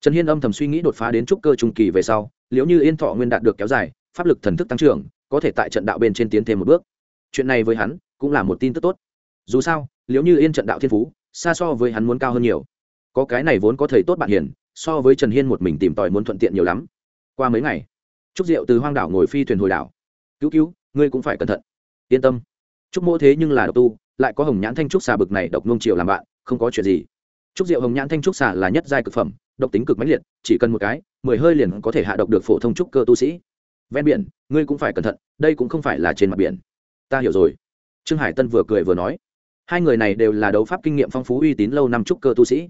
Trần hiên âm thầm suy nghĩ đột phá đến trúc cơ trung kỳ về sau liễu như yên thọ nguyên đạt được kéo dài, pháp lực thần thức tăng trưởng, có thể tại trận đạo bên trên tiến thêm một bước. Chuyện này với hắn, cũng là một tin tức tốt. Dù sao liễu như yên trận đạo thiên phú, xa so với hắn muốn cao hơn nhiều. Có cái này vốn có thầy tốt bạn hiền, so với trần hiên một mình tìm tòi muốn thuận tiện nhiều lắm qua mấy ngày, trúc diệu từ hoang đảo ngồi phi thuyền hồi đảo. Cứu cứu, ngươi cũng phải cẩn thận, yên tâm. Trúc mỗ thế nhưng là độc tu, lại có hồng nhãn thanh trúc xà bực này độc nông triệu làm bạn, không có chuyện gì. Trúc diệu, hồng nhãn thanh trúc xà là nhất giai cực phẩm, độc tính cực mãnh liệt, chỉ cần một cái, mười hơi liền có thể hạ độc được phổ thông trúc cơ tu sĩ. Ven biển, ngươi cũng phải cẩn thận, đây cũng không phải là trên mặt biển. Ta hiểu rồi. Trương hải tân vừa cười vừa nói. Hai người này đều là đấu pháp kinh nghiệm phong phú uy tín lâu năm trúc cơ tu sĩ.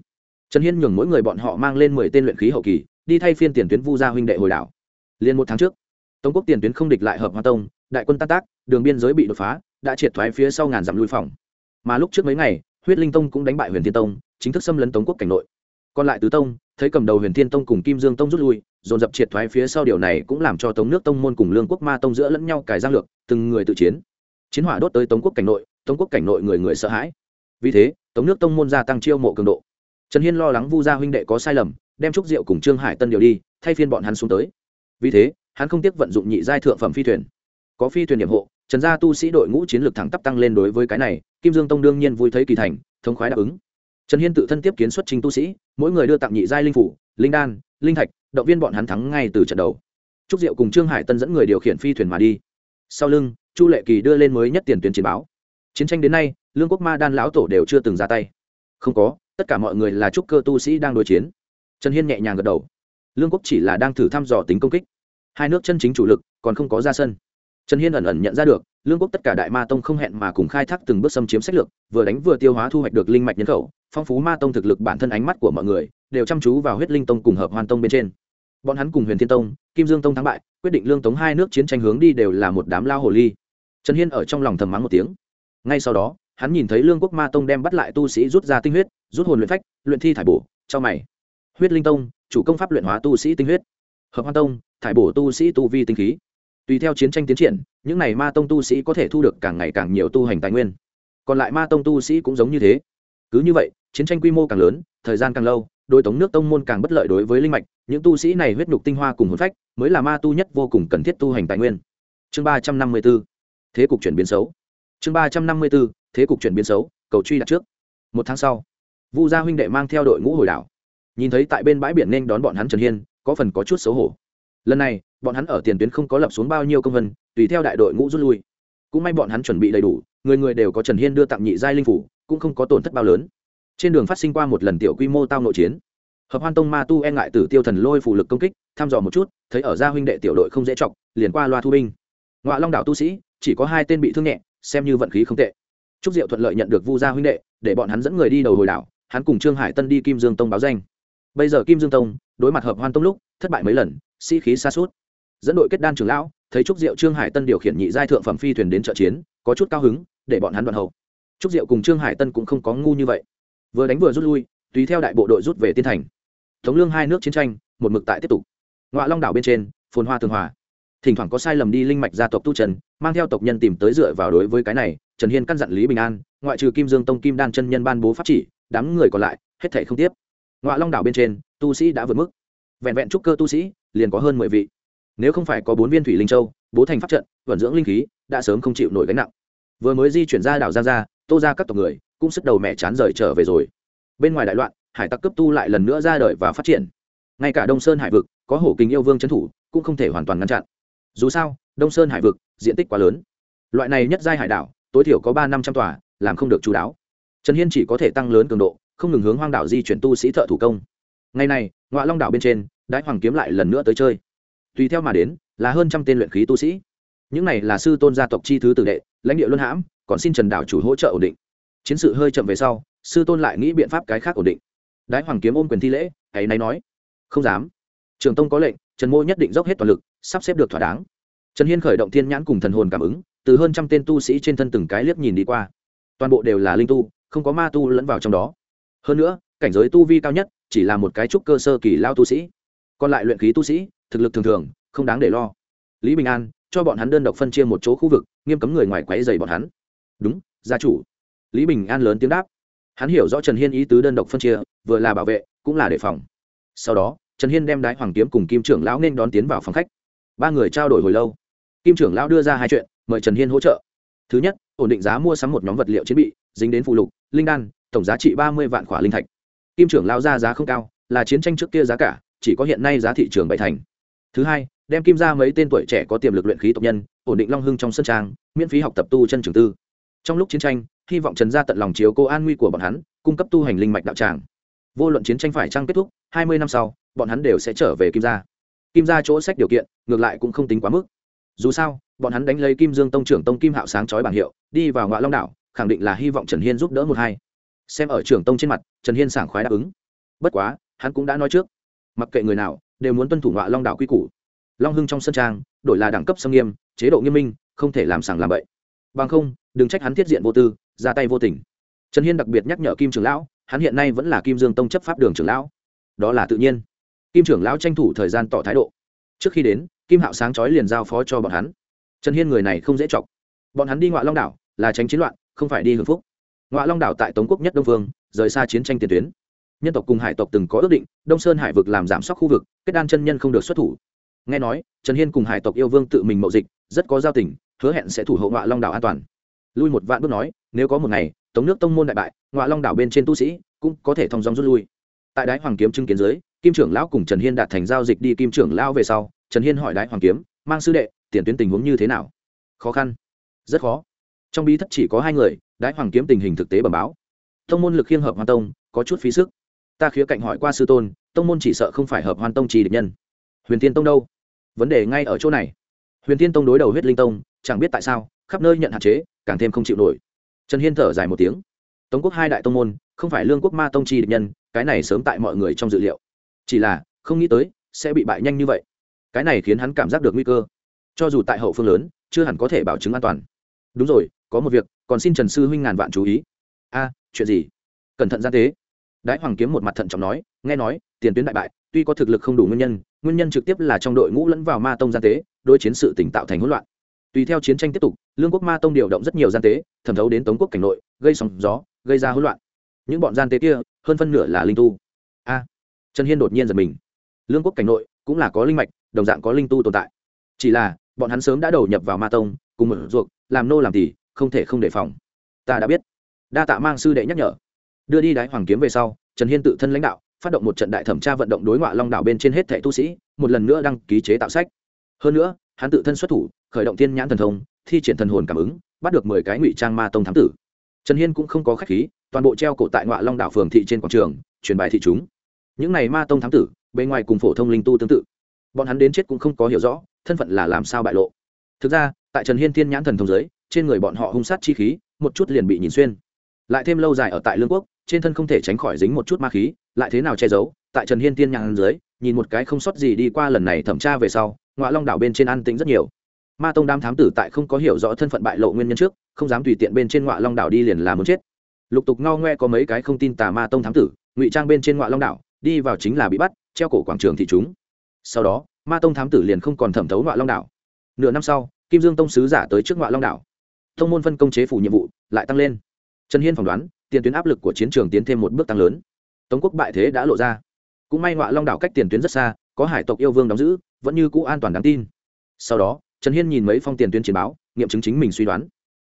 Trần hiên nhường mỗi người bọn họ mang lên mười tên luyện khí hậu kỳ đi thay phiên tiền tuyến vu gia huynh đệ hồi đảo. Liền một tháng trước, tống quốc tiền tuyến không địch lại hợp hoa tông, đại quân tan tác, đường biên giới bị đột phá, đã triệt thoái phía sau ngàn dặm lui phòng. Mà lúc trước mấy ngày, huyết linh tông cũng đánh bại huyền thiên tông, chính thức xâm lấn tống quốc cảnh nội. Còn lại tứ tông, thấy cầm đầu huyền thiên tông cùng kim dương tông rút lui, dồn dập triệt thoái phía sau điều này cũng làm cho tống nước tông môn cùng lương quốc ma tông giữa lẫn nhau cài giang lược, từng người tự chiến. Chiến hỏa đốt tới tống quốc cảnh nội, tống quốc cảnh nội người người sợ hãi. Vì thế, tống nước tông môn gia tăng chiêu mộ cường độ trần hiên lo lắng vu gia huynh đệ có sai lầm, đem trúc diệu cùng trương hải tân điều đi, thay phiên bọn hắn xuống tới. Vì thế, hắn không tiếc vận dụng nhị giai thượng phẩm phi thuyền. Có phi thuyền điểm hộ, trần gia tu sĩ đội ngũ chiến lược thẳng tắp tăng lên đối với cái này, kim dương tông đương nhiên vui thấy kỳ thành, thống khoái đáp ứng. Trần hiên tự thân tiếp kiến xuất trình tu sĩ, mỗi người đưa tặng nhị giai linh phủ, linh đan, linh thạch, động viên bọn hắn thắng ngay từ trận đầu. Trúc diệu cùng trương hải tân dẫn người điều khiển phi thuyền mà đi. Sau lưng, chu lệ kỳ đưa lên mới nhất tiền tuyến chiến báo. Chiến tranh đến nay, lương quốc ma đan lão tổ đều chưa từng ra tay không có, tất cả mọi người là trúc cơ tu sĩ đang đối chiến. Trần hiên nhẹ nhàng gật đầu. Lương quốc chỉ là đang thử thăm dò tính công kích. Hai nước chân chính chủ lực còn không có ra sân. Trần hiên ẩn ẩn nhận ra được, lương quốc tất cả đại ma tông không hẹn mà cùng khai thác từng bước xâm chiếm sách lược, vừa đánh vừa tiêu hóa thu hoạch được linh mạch nhân khẩu, phong phú ma tông thực lực bản thân ánh mắt của mọi người đều chăm chú vào huyết linh tông cùng hợp hoàn tông bên trên. Bọn hắn cùng huyền thiên tông, kim dương tông thắng bại, quyết định lương tống hai nước chiến tranh hướng đi đều là một đám lao hồ ly. Trần hiên ở trong lòng thầm mắng một tiếng. Ngay sau đó hắn nhìn thấy lương quốc ma tông đem bắt lại tu sĩ rút ra tinh huyết, rút hồn luyện phách, luyện thi thải bổ, cho mày. Huyết linh tông, chủ công pháp luyện hóa tu sĩ tinh huyết. Hợp hoa tông, thải bổ tu sĩ tu vi tinh khí. Tùy theo chiến tranh tiến triển, những n à y ma tông tu sĩ có thể thu được càng ngày càng nhiều tu hành tài nguyên. Còn lại ma tông tu sĩ cũng giống như thế. Cứ như vậy, chiến tranh quy mô càng lớn, thời gian càng lâu đối tống nước tông môn càng bất lợi đối với linh mạch. Những tu sĩ này huyết nhục tinh hoa cùng hồn phách, mới là ma tu nhất vô cùng cần thiết tu hành tài nguyên. Chương ba trăm năm mươi b ố thế cục chuyển biến xấu. Chương ba trăm năm mươi b ố thế cục chuyển biến xấu, cầu truy đặt trước. Một tháng sau, vu gia huynh đệ mang theo đội ngũ hồi đảo. Nhìn thấy tại bên bãi biển nên đón bọn hắn trần hiên, có phần có chút xấu hổ. Lần này, bọn hắn ở tiền tuyến không có lập xuống bao nhiêu công vân, tùy theo đại đội ngũ rút lui. Cũng may bọn hắn chuẩn bị đầy đủ, người người đều có trần hiên đưa tặng nhị giai linh phủ, cũng không có tổn thất bao lớn. Trên đường phát sinh qua một lần tiểu quy mô tao nội chiến. Hợp hoan tông ma tu e ngại tử tiêu thần lôi phủ lực công kích, thăm dò một chút, thấy ở gia huynh đệ tiểu đội không dễ chọc, liền qua loa thu binh. Ngoại long đảo tu sĩ, chỉ có hai tên bị thương nhẹ, xem như vận khí không tệ trúc diệu thuận lợi nhận được vu gia huynh đệ, để bọn hắn dẫn người đi đầu hồi đảo, hắn cùng trương hải tân đi kim dương tông báo danh. Bây giờ kim dương tông, đối mặt hợp hoan tông lúc, thất bại mấy lần, sĩ khí xa sút. dẫn đội kết đan trưởng lão, thấy trúc diệu trương hải tân điều khiển nhị giai thượng phẩm phi thuyền đến trợ chiến, có chút cao hứng, để bọn hắn đoạn hậu. Trúc diệu cùng trương hải tân cũng không có ngu như vậy. Vừa đánh vừa rút lui, tùy theo đại bộ đội rút về tiên thành. Tống lương hai nước chiến tranh, một mực tại tiếp tục. Ngoại long đảo bên trên, phồn hoa tường hòa thỉnh thoảng có sai lầm đi linh mạch gia tộc tu trần, mang theo tộc nhân tìm tới dựa vào đối với cái này, trần hiên căn dặn lý bình an, ngoại trừ kim dương tông kim đan chân nhân ban bố pháp chỉ, đám người còn lại, hết thể không tiếp. Ngoại long đảo bên trên, tu sĩ đã vượt mức. Vẹn vẹn trúc cơ tu sĩ, liền có hơn mười vị. Nếu không phải có bốn viên thủy linh châu, bố thành pháp trận, vận dưỡng linh khí, đã sớm không chịu nổi gánh nặng. Vừa mới di chuyển ra đảo giang ra tô ra các tộc người, cũng sức đầu mẹ chán rời trở về rồi. Bên ngoài đại loạn, hải tặc cấp tu lại lần nữa ra đời và phát triển. Ngay cả đông sơn hải vực, có hổ kinh yêu vương trấn thủ, cũng không thể hoàn toàn ngăn chặn dù sao, đông sơn hải vực, diện tích quá lớn. Loại này nhất giai hải đảo, tối thiểu có ba năm trăm tòa, làm không được chú đáo. Trần hiên chỉ có thể tăng lớn cường độ, không ngừng hướng hoang đảo di chuyển tu sĩ thợ thủ công. Ngày này ngoại long đảo bên trên, đái hoàng kiếm lại lần nữa tới chơi. Tùy theo mà đến, là hơn trăm tên luyện khí tu sĩ. Những này là sư tôn gia tộc chi thứ tử đệ, lãnh địa luân hãm, còn xin trần đảo chủ hỗ trợ ổn định. Chiến sự hơi chậm về sau, sư tôn lại nghĩ biện pháp cái khác ổn định. Đái hoàng kiếm ôm quyền thi lễ ấy nay nói. Không dám. Trường tông có lệnh, trần mô nhất định dốc hết toàn lực sắp xếp được thỏa đáng. Trần hiên khởi động thiên nhãn cùng thần hồn cảm ứng, từ hơn trăm tên tu sĩ trên thân từng cái liếc nhìn đi qua. Toàn bộ đều là linh tu, không có ma tu lẫn vào trong đó. Hơn nữa, cảnh giới tu vi cao nhất chỉ là một cái trúc cơ sơ kỳ lao tu sĩ. Còn lại luyện khí tu sĩ, thực lực thường thường, không đáng để lo. Lý bình an, cho bọn hắn đơn độc phân chia một chỗ khu vực, nghiêm cấm người ngoài quấy dày bọn hắn. Đúng, gia chủ. Lý bình an lớn tiếng đáp. Hắn hiểu rõ trần hiên ý tứ đơn độc phân chia, vừa là bảo vệ, cũng là đề phòng. Sau đó, trần hiên đem đái hoàng kiếm cùng kim trưởng lão nên đón tiến vào phòng khách ba người trao đổi hồi lâu. Kim trưởng lão đưa ra hai chuyện, mời trần hiên hỗ trợ. Thứ nhất, ổn định giá mua sắm một nhóm vật liệu chiến bị, dính đến phụ lục, linh đan, tổng giá trị ba mươi vạn khỏa linh thạch. Kim trưởng lão ra giá không cao, là chiến tranh trước kia giá cả, chỉ có hiện nay giá thị trường bảy thành. Thứ hai, đem kim ra mấy tên tuổi trẻ có tiềm lực luyện khí tộc nhân, ổn định long hưng trong sân trang, miễn phí học tập tu chân trường tư. Trong lúc chiến tranh, hy vọng trần gia tận lòng chiếu cô an nguy của bọn hắn, cung cấp tu hành linh mạch đạo tràng. Vô luận chiến tranh phải trăng kết thúc, hai mươi năm sau, bọn hắn đều sẽ trở về kim gia kim gia chỗ sách điều kiện, ngược lại cũng không tính quá mức. Dù sao, bọn hắn đánh lấy kim dương tông trưởng tông kim hạo sáng chói bảng hiệu, đi vào ngoại long đảo, khẳng định là hy vọng trần hiên giúp đỡ một hai. Xem ở trưởng tông trên mặt, trần hiên sảng khoái đáp ứng. Bất quá, hắn cũng đã nói trước. Mặc kệ người nào, đều muốn tuân thủ ngoại long đảo quy củ. Long hưng trong sân trang, đổi là đẳng cấp xâm nghiêm, chế độ nghiêm minh, không thể làm sảng làm bậy. Bằng không, đừng trách hắn thiết diện vô tư, ra tay vô tình. Trần hiên đặc biệt nhắc nhở kim trưởng lão, hắn hiện nay vẫn là kim dương tông chấp pháp đường trưởng lão. Đó là tự nhiên kim trưởng lão tranh thủ thời gian tỏ thái độ. Trước khi đến, kim hạo sáng chói liền giao phó cho bọn hắn. Trần hiên người này không dễ chọc. Bọn hắn đi ngoại long đảo, là tránh chiến loạn, không phải đi hưởng phúc. Ngoại long đảo tại tống quốc nhất đông vương, rời xa chiến tranh tiền tuyến. Nhân tộc cùng hải tộc từng có ước định, đông sơn hải vực làm giảm sóc khu vực, kết đan chân nhân không được xuất thủ. Nghe nói, trần hiên cùng hải tộc yêu vương tự mình mậu dịch, rất có giao tình, hứa hẹn sẽ thủ hộ ngoại long đảo an toàn. Lui một vạn bước nói, nếu có một ngày, tống nước tông môn đại bại ngoại long đảo bên trên tu sĩ cũng có thể thông dong rút lui. Tại đái hoàng kiếm chứng kiến dưới kim trưởng lão cùng trần hiên đạt thành giao dịch đi kim trưởng lão về sau, trần hiên hỏi đại hoàng kiếm, mang sư đệ, tiền tuyến tình huống như thế nào? Khó khăn. Rất khó. Trong bí thất chỉ có hai người đại hoàng kiếm tình hình thực tế bẩm báo. Tông môn lực khiêng hợp hoàn tông, có chút phí sức. Ta khía cạnh hỏi qua sư tôn, tông môn chỉ sợ không phải hợp hoàn tông trì địch nhân. Huyền tiên tông đâu? Vấn đề ngay ở chỗ này. Huyền tiên tông đối đầu huyết linh tông, chẳng biết tại sao, khắp nơi nhận hạn chế, càng thêm không chịu nổi. Trần hiên thở dài một tiếng. Tống quốc hai đại tông môn, không phải lương quốc ma tông trì địch nhân, cái này sớm tại mọi người trong dự liệu chỉ là, không nghĩ tới, sẽ bị bại nhanh như vậy. Cái này khiến hắn cảm giác được nguy cơ. Cho dù tại hậu phương lớn, chưa hẳn có thể bảo chứng an toàn. Đúng rồi, có một việc, còn xin trần sư huynh ngàn vạn chú ý. A, chuyện gì? Cẩn thận gian tế. Đái hoàng kiếm một mặt thận trọng nói, nghe nói, tiền tuyến đại bại, tuy có thực lực không đủ nguyên nhân nguyên nhân trực tiếp là trong đội ngũ lẫn vào ma tông gian tế, đối chiến sự tỉnh tạo thành hỗn loạn. Tùy theo chiến tranh tiếp tục, lương quốc ma tông điều động rất nhiều gian tế, thẩm thấu đến tống quốc cảnh nội, gây sóng gió, gây ra hỗn loạn. Những bọn gian tế kia, hơn phân nửa là linh tu trần hiên đột nhiên giật mình. Lương quốc cảnh nội cũng là có linh mạch, đồng dạng có linh tu tồn tại. Chỉ là, bọn hắn sớm đã đầu nhập vào ma tông, cùng mở ruộng, làm nô làm tỉ không thể không đề phòng. Ta đã biết. Đa tạ mang sư đệ nhắc nhở. Đưa đi đái hoàng kiếm về sau, trần hiên tự thân lãnh đạo, phát động một trận đại thẩm tra vận động đối ngoại long đảo bên trên hết thẻ tu sĩ, một lần nữa đăng ký chế tạo sách. Hơn nữa, hắn tự thân xuất thủ, khởi động thiên nhãn thần thông, thi triển thần hồn cảm ứng, bắt được mười cái ngụy trang ma tông thám tử. Trần hiên cũng không có khách khí, toàn bộ treo cổ tại ngoại long đảo phường thị trên quảng trường, truyền bài thị chúng những này ma tông thám tử bề ngoài cùng phổ thông linh tu tương tự. Bọn hắn đến chết cũng không có hiểu rõ, thân phận là làm sao bại lộ. Thực ra, tại trần hiên thiên nhãn thần thông giới, trên người bọn họ hung sát chi khí, một chút liền bị nhìn xuyên. Lại thêm lâu dài ở tại lương quốc, trên thân không thể tránh khỏi dính một chút ma khí, lại thế nào che giấu, tại trần hiên tiên nhãn dưới nhìn một cái không sót gì đi qua lần này thẩm tra về sau ngoại long đảo bên trên an tĩnh rất nhiều. Ma tông đám thám tử tại không có hiểu rõ thân phận bại lộ nguyên nhân trước, không dám tùy tiện bên trên ngoại long đảo đi liền là muốn chết. Lục tục ngao ngoe có mấy cái không tin tà ma tông thám tử, ngụy trang bên trên ngoại long đảo đi vào chính là bị bắt, treo cổ quảng trường thị chúng. Sau đó, ma tông thám tử liền không còn thẩm thấu ngoại long đảo. Nửa năm sau, kim dương tông sứ giả tới trước ngoại long đảo. Thông môn phân công chế phủ nhiệm vụ, lại tăng lên. Trần hiên phỏng đoán, tiền tuyến áp lực của chiến trường tiến thêm một bước tăng lớn. Tống quốc bại thế đã lộ ra. Cũng may ngoại long đảo cách tiền tuyến rất xa, có hải tộc yêu vương đóng giữ, vẫn như cũ an toàn đáng tin. Sau đó, trần hiên nhìn mấy phong tiền tuyến chiến báo, nghiệm chứng chính mình suy đoán.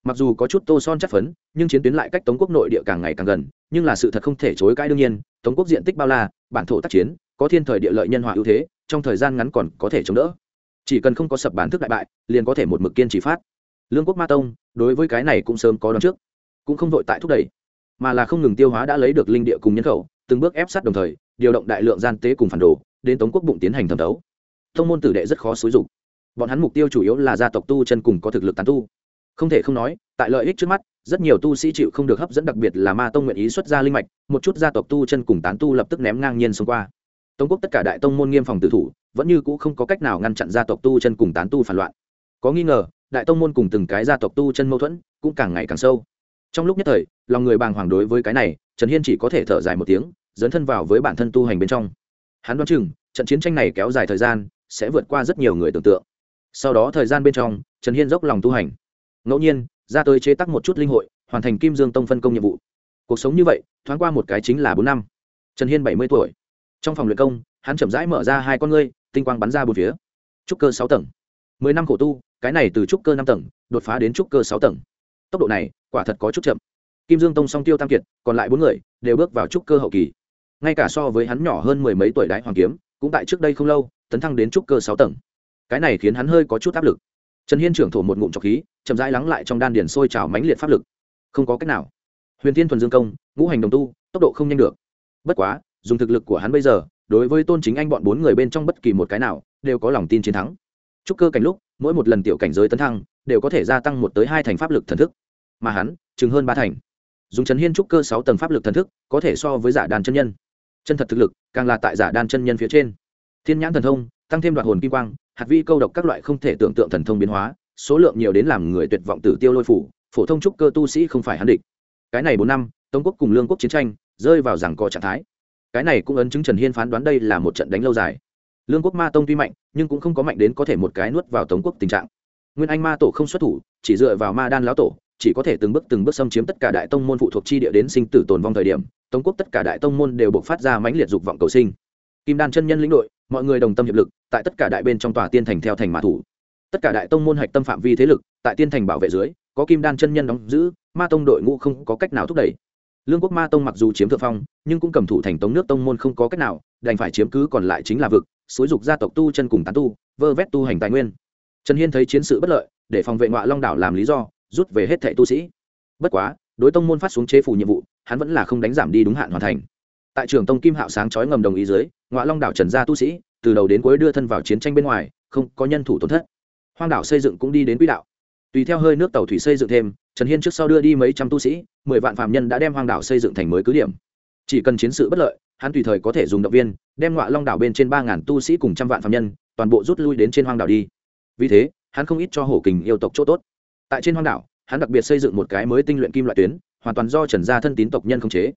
Mặc dù có chút tô son chắc phấn, nhưng chiến tuyến lại cách tống quốc nội địa càng ngày càng gần, nhưng là sự thật không thể chối cãi đương nhiên, tống quốc diện tích bao la bản thổ tác chiến, có thiên thời địa lợi nhân hòa ưu thế, trong thời gian ngắn còn có thể chống đỡ. Chỉ cần không có sập bản thức đại bại, liền có thể một mực kiên trì phát. Lương quốc ma tông, đối với cái này cũng sớm có đón trước, cũng không vội tại thúc đẩy, mà là không ngừng tiêu hóa đã lấy được linh địa cùng nhân khẩu, từng bước ép sát đồng thời, điều động đại lượng gian tế cùng phản đồ, đến tống quốc bụng tiến hành thẩm đấu thông môn tử đệ rất khó xúi dục. Bọn hắn mục tiêu chủ yếu là gia tộc tu chân cùng có thực lực tán tu. Không thể không nói, tại lợi ích trước mắt rất nhiều tu sĩ chịu không được hấp dẫn đặc biệt là ma tông nguyện ý xuất ra linh mạch, một chút gia tộc tu chân cùng tán tu lập tức ném ngang nhiên xông qua. Tống quốc tất cả đại tông môn nghiêm phòng tử thủ, vẫn như cũ không có cách nào ngăn chặn gia tộc tu chân cùng tán tu phản loạn. Có nghi ngờ, đại tông môn cùng từng cái gia tộc tu chân mâu thuẫn cũng càng ngày càng sâu. Trong lúc nhất thời, lòng người bàng hoàng đối với cái này, trần hiên chỉ có thể thở dài một tiếng, dấn thân vào với bản thân tu hành bên trong. Hắn đoán chừng, trận chiến tranh này kéo dài thời gian, sẽ vượt qua rất nhiều người tưởng tượng. Sau đó thời gian bên trong, trần hiên dốc lòng tu hành. Ngẫu nhiên ra tới chế tác một chút linh hội, hoàn thành kim dương tông phân công nhiệm vụ. Cuộc sống như vậy, thoáng qua một cái chính là bốn năm. Trần hiên bảy mươi tuổi. Trong phòng luyện công, hắn chậm rãi mở ra hai con ngươi, tinh quang bắn ra bốn phía. Trúc cơ sáu tầng. Mười năm khổ tu, cái này từ trúc cơ năm tầng, đột phá đến trúc cơ sáu tầng. Tốc độ này, quả thật có chút chậm. Kim dương tông song tiêu tam kiệt, còn lại bốn người, đều bước vào trúc cơ hậu kỳ. Ngay cả so với hắn nhỏ hơn mười mấy tuổi đái hoàng kiếm, cũng tại trước đây không lâu, tấn thăng đến trúc cơ sáu tầng. Cái này khiến hắn hơi có chút áp lực trần hiên trưởng thổ một ngụm trọc khí, chậm rãi lắng lại trong đan điền sôi trào mãnh liệt pháp lực. Không có cách nào. Huyền tiên thuần dương công, ngũ hành đồng tu, tốc độ không nhanh được. Bất quá, dùng thực lực của hắn bây giờ, đối với tôn chính anh bọn bốn người bên trong bất kỳ một cái nào, đều có lòng tin chiến thắng. Chúc cơ cảnh lúc, mỗi một lần tiểu cảnh giới tấn thăng, đều có thể gia tăng một tới hai thành pháp lực thần thức. Mà hắn, chừng hơn ba thành. Dùng Trần hiên trúc cơ sáu tầng pháp lực thần thức, có thể so với giả đàn chân nhân. Chân thật thực lực, càng là tại giả đan chân nhân phía trên. Thiên nhãn thần thông, tăng thêm đoạt hồn kim quang hạt vi câu độc các loại không thể tưởng tượng thần thông biến hóa, số lượng nhiều đến làm người tuyệt vọng tử tiêu lôi phủ, phổ thông trúc cơ tu sĩ không phải hắn địch. Cái này bốn năm, tống quốc cùng lương quốc chiến tranh rơi vào rằng co trạng thái. Cái này cũng ấn chứng trần hiên phán đoán đây là một trận đánh lâu dài. Lương quốc ma tông tuy mạnh, nhưng cũng không có mạnh đến có thể một cái nuốt vào tống quốc tình trạng. Nguyên anh ma tổ không xuất thủ, chỉ dựa vào ma đan lão tổ, chỉ có thể từng bước từng bước xâm chiếm tất cả đại tông môn phụ thuộc chi địa đến sinh tử tồn vong thời điểm. Tống quốc tất cả đại tông môn đều buộc phát ra mãnh liệt dục vọng cầu sinh kim đan chân nhân lĩnh đội, mọi người đồng tâm hiệp lực, tại tất cả đại bên trong tòa tiên thành theo thành mã thủ. Tất cả đại tông môn hạch tâm phạm vi thế lực, tại tiên thành bảo vệ dưới, có kim đan chân nhân đóng giữ, ma tông đội ngũ không có cách nào thúc đẩy. Lương quốc ma tông mặc dù chiếm thượng phong, nhưng cũng cầm thủ thành tống nước tông môn không có cách nào, đành phải chiếm cứ còn lại chính là vực, xúi dục gia tộc tu chân cùng tán tu, vơ vét tu hành tài nguyên. Trần hiên thấy chiến sự bất lợi, để phòng vệ ngoại long đảo làm lý do, rút về hết thệ tu sĩ. Bất quá, đối tông môn phát xuống chế phủ nhiệm vụ, hắn vẫn là không đánh giảm đi đúng hạn hoàn thành tại trường tông kim hạo sáng chói ngầm đồng ý dưới ngoại long đảo trần gia tu sĩ, từ đầu đến cuối đưa thân vào chiến tranh bên ngoài, không có nhân thủ tổn thất. Hoang đảo xây dựng cũng đi đến quỹ đạo. Tùy theo hơi nước tàu thủy xây dựng thêm, trần hiên trước sau đưa đi mấy trăm tu sĩ, mười vạn phạm nhân đã đem hoang đảo xây dựng thành mới cứ điểm. Chỉ cần chiến sự bất lợi, hắn tùy thời có thể dùng động viên, đem ngoại long đảo bên trên ba ngàn tu sĩ cùng trăm vạn phạm nhân, toàn bộ rút lui đến trên hoang đảo đi. Vì thế, hắn không ít cho hổ kình yêu tộc chỗ tốt. Tại trên hoang đảo, hắn đặc biệt xây dựng một cái mới tinh luyện kim loại tuyến, hoàn toàn do trần gia thân tín tộc nhân khống chế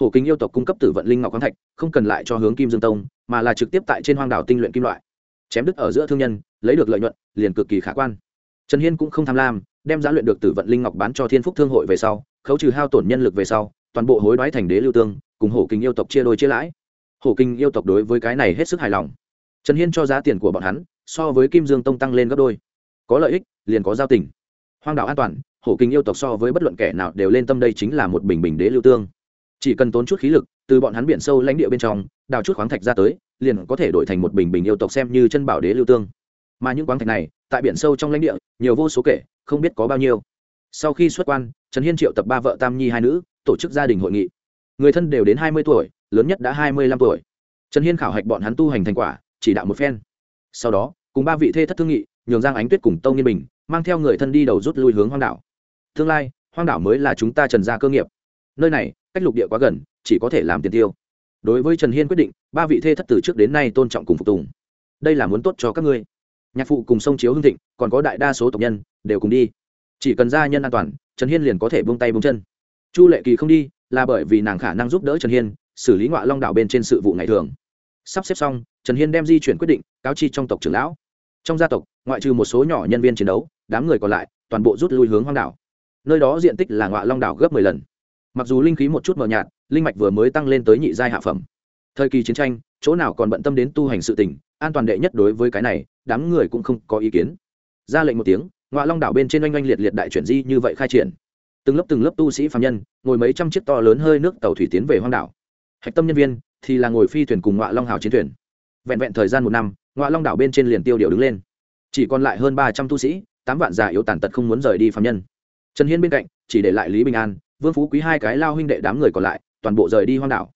hổ kính yêu tộc cung cấp tử vận linh ngọc khoáng thạch, không cần lại cho hướng kim dương tông, mà là trực tiếp tại trên hoang đảo tinh luyện kim loại. Chém đứt ở giữa thương nhân, lấy được lợi nhuận, liền cực kỳ khả quan. Trần hiên cũng không tham lam, đem giá luyện được tử vận linh ngọc bán cho thiên phúc thương hội về sau, khấu trừ hao tổn nhân lực về sau, toàn bộ hối đoái thành đế lưu tương, cùng hổ kính yêu tộc chia đôi chia lãi. Hổ kinh yêu tộc đối với cái này hết sức hài lòng. Trần hiên cho giá tiền của bọn hắn, so với kim dương tông tăng lên gấp đôi. Có lợi ích, liền có giao tình. Hoang đảo an toàn, hổ kinh yêu tộc so với bất luận kẻ nào đều lên tâm đây chính là một bình bình đế lưu tương chỉ cần tốn chút khí lực, từ bọn hắn biển sâu lãnh địa bên trong, đào chút khoáng thạch ra tới, liền có thể đổi thành một bình bình yêu tộc xem như chân bảo đế lưu tương. Mà những khoáng thạch này, tại biển sâu trong lãnh địa, nhiều vô số kể, không biết có bao nhiêu. Sau khi xuất quan, trần hiên triệu tập ba vợ tam nhi hai nữ, tổ chức gia đình hội nghị. Người thân đều đến hai mươi tuổi, lớn nhất đã hai mươi lăm tuổi. Trần hiên khảo hạch bọn hắn tu hành thành quả, chỉ đạo một phen. Sau đó, cùng ba vị thê thất thương nghị, nhường giang ánh tuyết cùng tâu nghiên bình, mang theo người thân đi đầu rút lui hướng hoang đảo. Tương lai, hoang đảo mới là chúng ta trần gia cơ nghiệp. Nơi này cách lục địa quá gần, chỉ có thể làm tiền tiêu. Đối với trần hiên quyết định, ba vị thê thất từ trước đến nay tôn trọng cùng phục tùng. Đây là muốn tốt cho các ngươi. Nhạc phụ cùng sông chiếu hưng thịnh, còn có đại đa số tộc nhân, đều cùng đi. Chỉ cần gia nhân an toàn, trần hiên liền có thể buông tay buông chân. Chu lệ kỳ không đi, là bởi vì nàng khả năng giúp đỡ trần hiên, xử lý ngoại long đảo bên trên sự vụ ngày thường. Sắp xếp xong, trần hiên đem di chuyển quyết định, cáo chi trong tộc trưởng lão. Trong gia tộc, ngoại trừ một số nhỏ nhân viên chiến đấu, đám người còn lại, toàn bộ rút lui hướng hoang đảo. Nơi đó diện tích là ngoại long đảo gấp mười lần mặc dù linh khí một chút mờ nhạt linh mạch vừa mới tăng lên tới nhị giai hạ phẩm. Thời kỳ chiến tranh chỗ nào còn bận tâm đến tu hành sự tình, an toàn đệ nhất đối với cái này đám người cũng không có ý kiến. Ra lệnh một tiếng ngoại long đảo bên trên oanh oanh liệt liệt đại chuyển di như vậy khai triển. Từng lớp từng lớp tu sĩ phạm nhân ngồi mấy trăm chiếc to lớn hơi nước tàu thủy tiến về hoang đảo. Hạch tâm nhân viên thì là ngồi phi thuyền cùng ngoại long hào chiến thuyền. Vẹn vẹn thời gian một năm ngoại long đảo bên trên liền tiêu điều đứng lên. Chỉ còn lại hơn ba trăm tu sĩ tám vạn già yếu tàn tật không muốn rời đi phạm nhân. Trần hiên bên cạnh chỉ để lại lý bình an vương phú quý hai cái lao huynh đệ đám người còn lại, toàn bộ rời đi hoang đảo.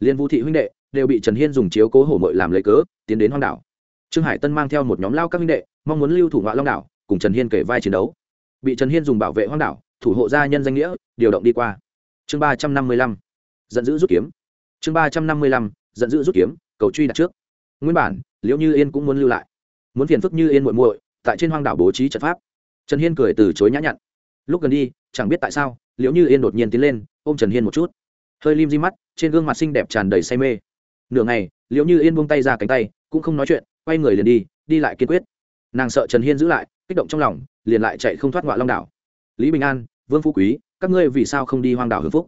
Liên vũ thị huynh đệ đều bị trần hiên dùng chiếu cố hổ mội làm lấy cớ, tiến đến hoang đảo. Trương hải tân mang theo một nhóm lao các huynh đệ, mong muốn lưu thủ ngoại long đảo, cùng trần hiên kể vai chiến đấu. Bị trần hiên dùng bảo vệ hoang đảo, thủ hộ gia nhân danh nghĩa, điều động đi qua. Chương ba trăm năm mươi lăm, giận dữ rút kiếm. Chương ba trăm năm mươi lăm, giận dữ rút kiếm, cầu truy đặt trước. Nguyên bản, liễu như yên cũng muốn lưu lại. Muốn phiền phức như yên muội muội, tại trên hoang đảo bố trí trận pháp. Trần hiên cười từ chối nhã nhặn. Lúc gần đi chẳng biết tại sao, liễu như yên đột nhiên tiến lên, ôm trần hiên một chút. Hơi lim di mắt, trên gương mặt xinh đẹp tràn đầy say mê. Nửa ngày, liễu như yên buông tay ra cánh tay, cũng không nói chuyện, quay người liền đi đi lại kiên quyết. Nàng sợ trần hiên giữ lại, kích động trong lòng, liền lại chạy không thoát ngoại long đảo. Lý bình an, vương phú quý, các ngươi vì sao không đi hoang đảo hưng phúc?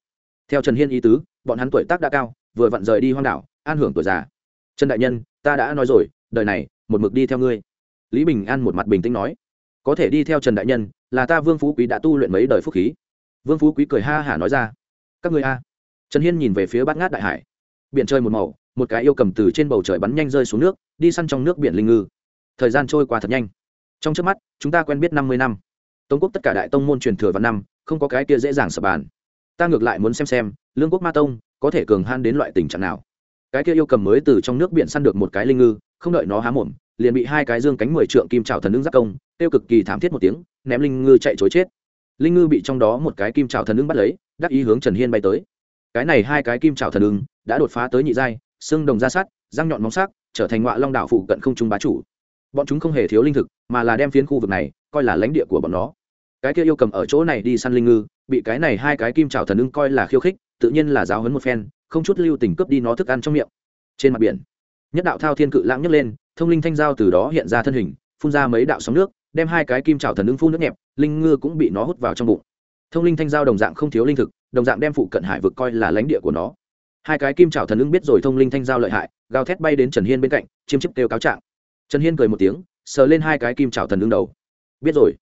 Theo trần hiên ý tứ, bọn hắn tuổi tác đã cao, vừa vặn rời đi hoang đảo, an hưởng tuổi già. Trần đại nhân, ta đã nói rồi, đời này, một mực đi theo ngươi. Lý bình an một mặt bình tĩnh nói có thể đi theo trần đại nhân, là ta vương phú quý đã tu luyện mấy đời phúc khí. Vương phú quý cười ha hả nói ra, các người a. Trần hiên nhìn về phía bát ngát đại hải. Biển chơi một màu, một cái yêu cầm từ trên bầu trời bắn nhanh rơi xuống nước, đi săn trong nước biển linh ngư. Thời gian trôi qua thật nhanh. Trong trước mắt, chúng ta quen biết năm mươi năm. Tống quốc tất cả đại tông môn truyền thừa vào năm, không có cái kia dễ dàng sập bàn. Ta ngược lại muốn xem xem, lương quốc ma tông có thể cường han đến loại tình trạng nào. Cái kia yêu cầm mới từ trong nước biển săn được một cái linh ngư, không đợi nó há mồm liền bị hai cái dương cánh mười trượng kim trào thần ưng giác công, tiêu cực kỳ thảm thiết một tiếng, ném linh ngư chạy chối chết. Linh ngư bị trong đó một cái kim trào thần ưng bắt lấy, đắc ý hướng trần hiên bay tới. Cái này hai cái kim trào thần ưng đã đột phá tới nhị giai, xương đồng ra sát răng nhọn móng sắc, trở thành ngọa long đảo phụ cận không trung bá chủ. Bọn chúng không hề thiếu linh thực, mà là đem phiến khu vực này coi là lãnh địa của bọn nó. Cái kia yêu cầm ở chỗ này đi săn linh ngư, bị cái này hai cái kim trào thần ưng coi là khiêu khích, tự nhiên là giáo hấn một phen, không chút lưu tình cướp đi nó thức ăn trong miệng. Trên mặt biển, nhất đạo thao thiên cự lãng nhấc lên thông linh thanh giao từ đó hiện ra thân hình, phun ra mấy đạo sóng nước, đem hai cái kim trào thần ứng phun nước nhẹp, linh ngư cũng bị nó hút vào trong bụng. Thông linh thanh giao đồng dạng không thiếu linh thực, đồng dạng đem phụ cận hải vực coi là lãnh địa của nó. Hai cái kim trào thần ứng biết rồi thông linh thanh giao lợi hại, gào thét bay đến trần hiên bên cạnh, chiêm chiếc kêu cáo trạng. Trần hiên cười một tiếng, sờ lên hai cái kim trào thần ứng đầu. Biết rồi.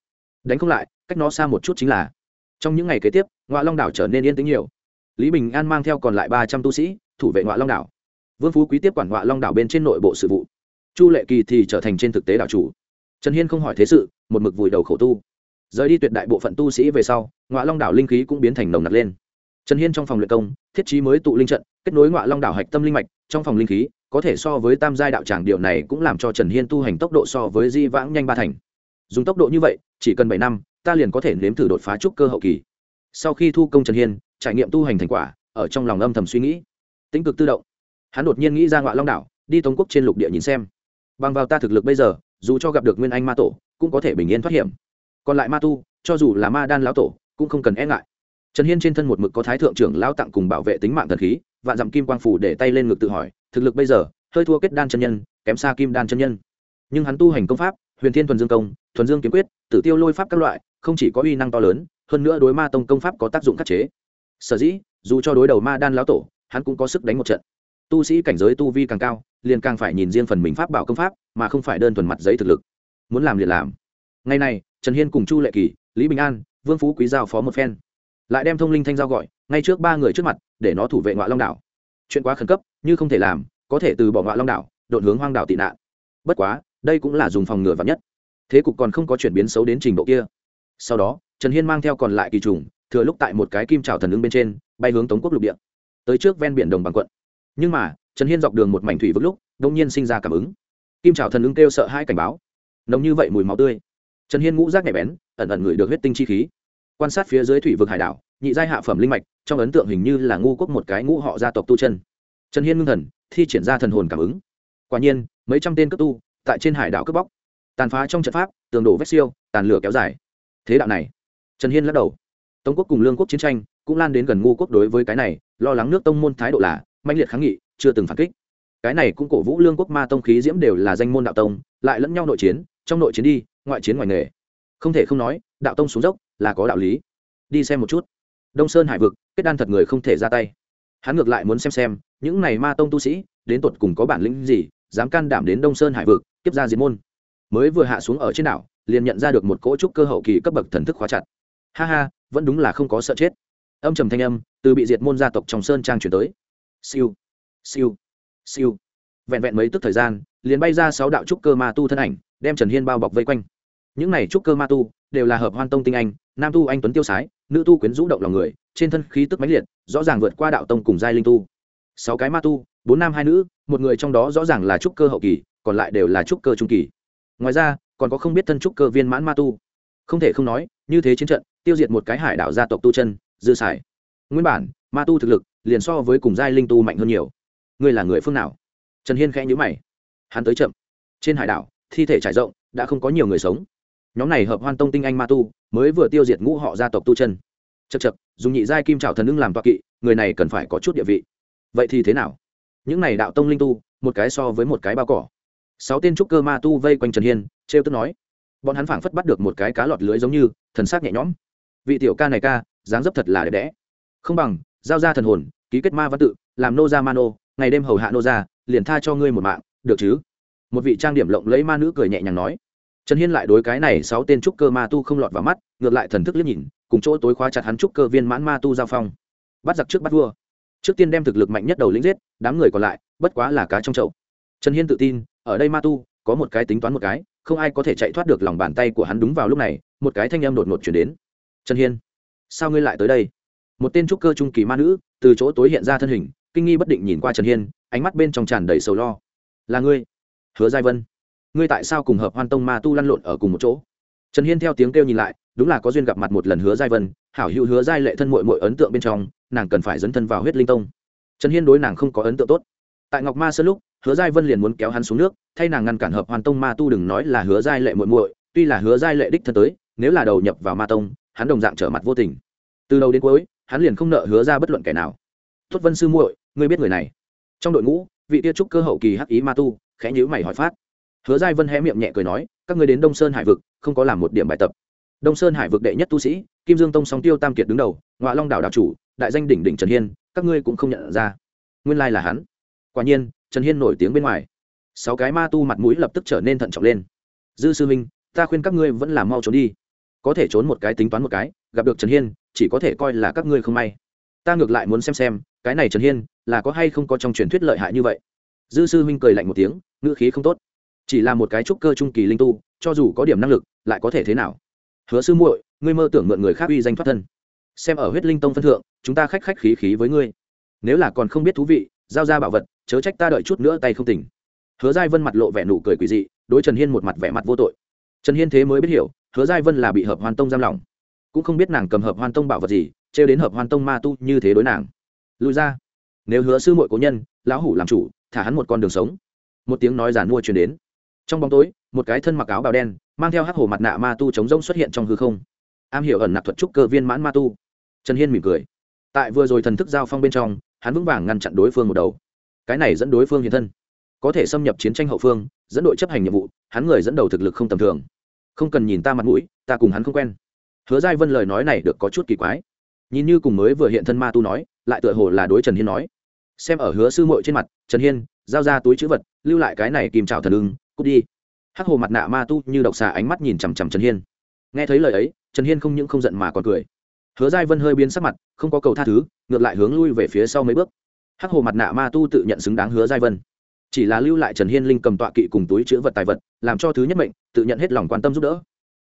Đánh không lại, cách nó xa một chút chính là, trong những ngày kế tiếp ngoạ long đảo trở nên yên tĩnh nhiều. Lý bình an mang theo còn lại ba trăm tu sĩ, thủ vệ ngoạ long đảo. Vương phú quý tiếp quản ngoạ long đảo bên trên nội bộ sự vụ chu lệ kỳ thì trở thành trên thực tế đảo chủ. Trần hiên không hỏi thế sự, một mực vùi đầu khổ tu. Rời đi tuyệt đại bộ phận tu sĩ về sau ngoại long đảo linh khí cũng biến thành nồng nặc lên. Trần hiên trong phòng luyện công, thiết trí mới tụ linh trận, kết nối ngoại long đảo hạch tâm linh mạch, trong phòng linh khí, có thể so với tam giai đạo tràng điều này cũng làm cho trần hiên tu hành tốc độ so với di vãng nhanh ba thành. Dùng tốc độ như vậy, chỉ cần bảy năm, ta liền có thể nếm thử đột phá trúc cơ hậu kỳ. Sau khi thu công trần hiên, trải nghiệm tu hành thành quả, ở trong lòng âm thầm suy nghĩ. Tính cực tự động. Hắn đột nhiên nghĩ ra ngoại long đảo, đi tống quốc trên lục địa nhìn xem bằng vào ta thực lực bây giờ, dù cho gặp được nguyên anh ma tổ, cũng có thể bình yên thoát hiểm. Còn lại ma tu, cho dù là ma đan lão tổ, cũng không cần e ngại. Trần hiên trên thân một mực có thái thượng trưởng lao tặng cùng bảo vệ tính mạng thần khí, vạn dặm kim quang phủ để tay lên ngực tự hỏi, thực lực bây giờ, hơi thua kết đan chân nhân, kém xa kim đan chân nhân. Nhưng hắn tu hành công pháp, huyền thiên thuần dương công, thuần dương kiếm quyết, tử tiêu lôi pháp các loại, không chỉ có uy năng to lớn, hơn nữa đối ma tông công pháp có tác dụng khắc chế. Sở dĩ, dù cho đối đầu ma đan lão tổ, hắn cũng có sức đánh một trận. Tu sĩ cảnh giới tu vi càng cao liền càng phải nhìn riêng phần mình pháp bảo công pháp, mà không phải đơn thuần mặt giấy thực lực. Muốn làm liền làm. Ngày này, trần hiên cùng chu lệ kỳ, lý bình an, vương phú quý giao phó một phen. Lại đem thông linh thanh giao gọi, ngay trước ba người trước mặt, để nó thủ vệ ngoại long đảo. Chuyện quá khẩn cấp, như không thể làm, có thể từ bỏ ngoại long đảo, đột hướng hoang đảo tị nạn. Bất quá, đây cũng là dùng phòng ngừa vắn nhất. Thế cục còn không có chuyển biến xấu đến trình độ kia. Sau đó, trần hiên mang theo còn lại kỳ trùng, thừa lúc tại một cái kim trào thần ứng bên trên, bay hướng tống quốc lục địa, tới trước ven biển đồng bằng quận. Nhưng mà trần hiên dọc đường một mảnh thủy vững lúc đông nhiên sinh ra cảm ứng. Kim trào thần ứng kêu sợ hai cảnh báo. Nồng như vậy mùi máu tươi. Trần hiên ngũ rác nhạy bén, ẩn ẩn ngửi được huyết tinh chi khí. Quan sát phía dưới thủy vực hải đảo, nhị giai hạ phẩm linh mạch, trong ấn tượng hình như là ngu quốc một cái ngũ họ gia tộc tu chân. Trần hiên ngưng thần, thi triển ra thần hồn cảm ứng. Quả nhiên, mấy trăm tên cấp tu, tại trên hải đảo cướp bóc. Tàn phá trong trận pháp, tường đổ vết siêu, tàn lửa kéo dài. Thế đạo này, trần hiên lắc đầu. Tống quốc cùng lương quốc chiến tranh, cũng lan đến gần ngu quốc đối với cái này, lo lắng nước tông môn thái độ là mạnh liệt kháng nghị chưa từng phản kích. Cái này cũng cổ vũ lương quốc ma tông khí diễm đều là danh môn đạo tông, lại lẫn nhau nội chiến, trong nội chiến đi, ngoại chiến ngoài nghề. Không thể không nói, đạo tông xuống dốc là có đạo lý. Đi xem một chút. Đông sơn hải vực, kết đan thật người không thể ra tay. Hắn ngược lại muốn xem xem, những này ma tông tu sĩ, đến tột cùng có bản lĩnh gì, dám can đảm đến đông sơn hải vực tiếp ra diệt môn. Mới vừa hạ xuống ở trên đảo, liền nhận ra được một cỗ trúc cơ hậu kỳ cấp bậc thần thức khóa chặt. Ha ha, vẫn đúng là không có sợ chết. Âm trầm thanh âm, từ bị diệt môn gia tộc trong sơn trang chuyển tới. Siêu siêu. Siêu. Vẹn vẹn mấy tức thời gian, liền bay ra sáu đạo trúc cơ ma tu thân ảnh, đem trần hiên bao bọc vây quanh. Những này trúc cơ ma tu, đều là hợp hoan tông tinh anh, nam tu anh tuấn tiêu sái, nữ tu quyến rũ động lòng người, trên thân khí tức mãnh liệt, rõ ràng vượt qua đạo tông cùng giai linh tu. Sáu cái ma tu, bốn nam hai nữ, một người trong đó rõ ràng là trúc cơ hậu kỳ, còn lại đều là trúc cơ trung kỳ. Ngoài ra, còn có không biết thân trúc cơ viên mãn ma tu. Không thể không nói, như thế chiến trận, tiêu diệt một cái hải đảo gia tộc tu chân, dư xài nguyên bản, ma tu thực lực liền so với cùng giai linh tu mạnh hơn nhiều ngươi là người phương nào? Trần hiên khẽ nhữ mày. Hắn tới chậm. Trên hải đảo, thi thể trải rộng, đã không có nhiều người sống. Nhóm này hợp hoan tông tinh anh ma tu, mới vừa tiêu diệt ngũ họ gia tộc tu chân. Chật chật dùng nhị giai kim trào thần ưng làm toa kỵ, người này cần phải có chút địa vị. Vậy thì thế nào? Những này đạo tông linh tu, một cái so với một cái bao cỏ. Sáu tên trúc cơ ma tu vây quanh trần hiên, trêu tức nói. Bọn hắn phảng phất bắt được một cái cá lọt lưới giống như, thần sắc nhẹ nhõm. Vị tiểu ca này ca, dáng dấp thật là đẹp đẽ. Không bằng, giao ra thần hồn, ký kết ma văn tự, làm nô gia ma nô ngày đêm hầu hạ nô gia, liền tha cho ngươi một mạng, được chứ? Một vị trang điểm lộng lấy ma nữ cười nhẹ nhàng nói. Trần hiên lại đối cái này sáu tên trúc cơ ma tu không lọt vào mắt, ngược lại thần thức liếc nhìn, cùng chỗ tối khóa chặt hắn trúc cơ viên mãn ma tu giao phong. Bắt giặc trước bắt vua. Trước tiên đem thực lực mạnh nhất đầu lĩnh giết, đám người còn lại, bất quá là cá trong chậu. Trần hiên tự tin, ở đây ma tu, có một cái tính toán một cái, không ai có thể chạy thoát được lòng bàn tay của hắn đúng vào lúc này, một cái thanh âm đột ngột chuyển đến. Trần hiên, sao ngươi lại tới đây? Một tên trúc cơ trung kỳ ma nữ, từ chỗ tối hiện ra thân hình kinh nghi bất định nhìn qua trần hiên, ánh mắt bên trong tràn đầy sầu lo. Là ngươi? Hứa giai vân. Ngươi tại sao cùng hợp hoan tông ma tu lăn lộn ở cùng một chỗ? Trần hiên theo tiếng kêu nhìn lại, đúng là có duyên gặp mặt một lần hứa giai vân, hảo hữu hứa giai lệ thân mội mội ấn tượng bên trong, nàng cần phải dấn thân vào huyết linh tông. Trần hiên đối nàng không có ấn tượng tốt. Tại ngọc ma sơn lúc, hứa giai vân liền muốn kéo hắn xuống nước, thay nàng ngăn cản hợp hoàn tông ma tu đừng nói là hứa giai lệ muội muội, tuy là hứa giai lệ đích thân tới, nếu là đầu nhập vào ma tông, hắn đồng dạng trở mặt vô tình. Từ đầu đến cuối, hắn liền không nợ hứa ra bất luận kẻ nào. Tuất vân sư muội ngươi biết người này. Trong đội ngũ, vị tia trúc cơ hậu kỳ hắc ý ma tu, khẽ nhíu mày hỏi phát. Hứa giai vân hé miệng nhẹ cười nói, các ngươi đến đông sơn hải vực, không có làm một điểm bài tập. Đông sơn hải vực đệ nhất tu sĩ, kim dương tông song tiêu tam kiệt đứng đầu ngoại long đảo đạo chủ, đại danh đỉnh đỉnh trần hiên, các ngươi cũng không nhận ra. Nguyên lai là hắn. Quả nhiên, trần hiên nổi tiếng bên ngoài. Sáu cái ma tu mặt mũi lập tức trở nên thận trọng lên. Dư sư minh ta khuyên các ngươi vẫn là mau trốn đi. Có thể trốn một cái tính toán một cái, gặp được trần hiên, chỉ có thể coi là các ngươi không may ta ngược lại muốn xem xem, cái này trần hiên, là có hay không có trong truyền thuyết lợi hại như vậy. Dư sư huynh cười lạnh một tiếng, ngữ khí không tốt. Chỉ là một cái trúc cơ trung kỳ linh tu, cho dù có điểm năng lực, lại có thể thế nào? Hứa sư muội, ngươi mơ tưởng mượn người khác uy danh thoát thân. Xem ở huyết linh tông phân thượng, chúng ta khách khách khí khí với ngươi. Nếu là còn không biết thú vị, giao ra bảo vật, chớ trách ta đợi chút nữa tay không tỉnh. Hứa giai vân mặt lộ vẻ nụ cười quỳ dị, đối trần hiên một mặt vẻ mặt vô tội. Trần hiên thế mới biết hiểu, hứa giai vân là bị hợp hoàn tông giam lỏng. Cũng không biết nàng cầm hợp hoàn tông bảo vật gì trêu đến hợp hoan tông ma tu như thế đối nàng. Lùi ra. Nếu hứa sư mội cố nhân, lão hủ làm chủ, thả hắn một con đường sống. Một tiếng nói giản mua truyền đến. Trong bóng tối, một cái thân mặc áo bào đen, mang theo hắc hồ mặt nạ ma tu chống rông xuất hiện trong hư không. Am hiểu ẩn nạp thuật trúc cơ viên mãn ma tu. Trần hiên mỉm cười. Tại vừa rồi thần thức giao phong bên trong, hắn vững vàng ngăn chặn đối phương một đầu. Cái này dẫn đối phương hiện thân. Có thể xâm nhập chiến tranh hậu phương, dẫn đội chấp hành nhiệm vụ, hắn người dẫn đầu thực lực không tầm thường. Không cần nhìn ta mặt mũi, ta cùng hắn không quen. Hứa giai vân lời nói này được có chút kỳ quái nhìn như cùng mới vừa hiện thân ma tu nói, lại tựa hồ là đối trần hiên nói. Xem ở hứa sư mội trên mặt, trần hiên, giao ra túi chữ vật, lưu lại cái này kìm trào thần ưng, cút đi. Hắc hồ mặt nạ ma tu như độc xà ánh mắt nhìn chằm chằm trần hiên. Nghe thấy lời ấy, trần hiên không những không giận mà còn cười. Hứa giai vân hơi biến sắc mặt, không có cầu tha thứ, ngược lại hướng lui về phía sau mấy bước. Hắc hồ mặt nạ ma tu tự nhận xứng đáng hứa giai vân. Chỉ là lưu lại trần hiên linh cầm tọa kỵ cùng túi chữ vật tài vật, làm cho thứ nhất mệnh, tự nhận hết lòng quan tâm giúp đỡ.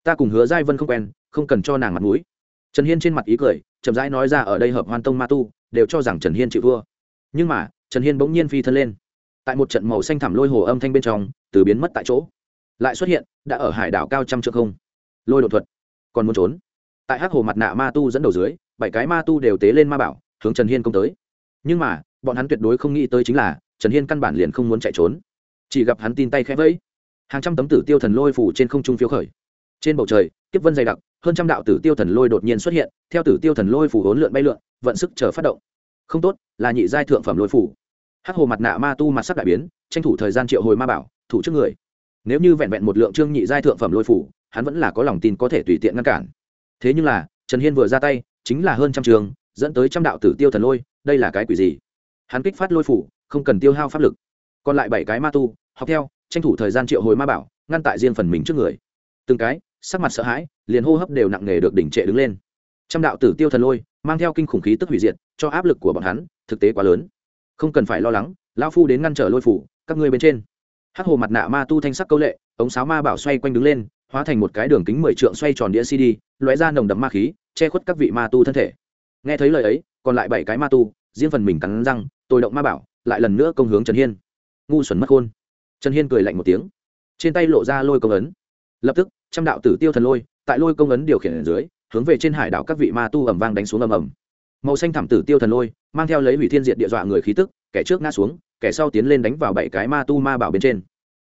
Ta cùng hứa giai vân không quen, không cần cho nàng mặt mũi trần hiên trên mặt ý cười, chậm rãi nói ra ở đây hợp hoan tông ma tu, đều cho rằng trần hiên chịu thua. Nhưng mà, trần hiên bỗng nhiên phi thân lên. Tại một trận màu xanh thảm lôi hồ âm thanh bên trong, từ biến mất tại chỗ. Lại xuất hiện, đã ở hải đảo cao trăm trượng không. Lôi đột thuật, còn muốn trốn. Tại hắc hồ mặt nạ ma tu dẫn đầu dưới, bảy cái ma tu đều tế lên ma bảo, hướng trần hiên công tới. Nhưng mà, bọn hắn tuyệt đối không nghĩ tới chính là, trần hiên căn bản liền không muốn chạy trốn. Chỉ gặp hắn tin tay khẽ vẫy. Hàng trăm tấm tử tiêu thần lôi phủ trên không trung phiếu khởi. Trên bầu trời tiếp vân dày đặc hơn trăm đạo tử tiêu thần lôi đột nhiên xuất hiện, theo tử tiêu thần lôi phủ hốn lượn bay lượn, vận sức chờ phát động. Không tốt, là nhị giai thượng phẩm lôi phủ. Hắc hồ mặt nạ ma tu mặt sắc đại biến, tranh thủ thời gian triệu hồi ma bảo, thủ trước người. Nếu như vẹn vẹn một lượng trương nhị giai thượng phẩm lôi phủ, hắn vẫn là có lòng tin có thể tùy tiện ngăn cản. Thế nhưng là, trần hiên vừa ra tay, chính là hơn trăm trường, dẫn tới trăm đạo tử tiêu thần lôi, đây là cái quỷ gì? Hắn kích phát lôi phủ, không cần tiêu hao pháp lực. Còn lại bảy cái ma tu, học theo, tranh thủ thời gian triệu hồi ma bảo, ngăn tại riêng phần mình trước người. Từng cái sắc mặt sợ hãi, liền hô hấp đều nặng nề được đỉnh trệ đứng lên. Trăm đạo tử tiêu thần lôi, mang theo kinh khủng khí tức hủy diệt, cho áp lực của bọn hắn, thực tế quá lớn. Không cần phải lo lắng, lão phu đến ngăn trở lôi phủ, các ngươi bên trên. Hắc hồ mặt nạ ma tu thanh sắc câu lệ, ống sáo ma bảo xoay quanh đứng lên, hóa thành một cái đường kính mười trượng xoay tròn đĩa cd, lóe ra nồng đậm ma khí, che khuất các vị ma tu thân thể. Nghe thấy lời ấy, còn lại bảy cái ma tu, riêng phần mình cắn răng, tôi động ma bảo, lại lần nữa công hướng trần hiên. Ngu xuẩn mất khôn. Trần hiên cười lạnh một tiếng. Trên tay lộ ra lôi công ấn lập tức trăm đạo tử tiêu thần lôi tại lôi công ấn điều khiển ở dưới hướng về trên hải đảo các vị ma tu ẩm vang đánh xuống ầm ầm. Màu xanh thảm tử tiêu thần lôi mang theo lấy hủy thiên diệt địa dọa người khí tức kẻ trước ngã xuống kẻ sau tiến lên đánh vào bảy cái ma tu ma bảo bên trên.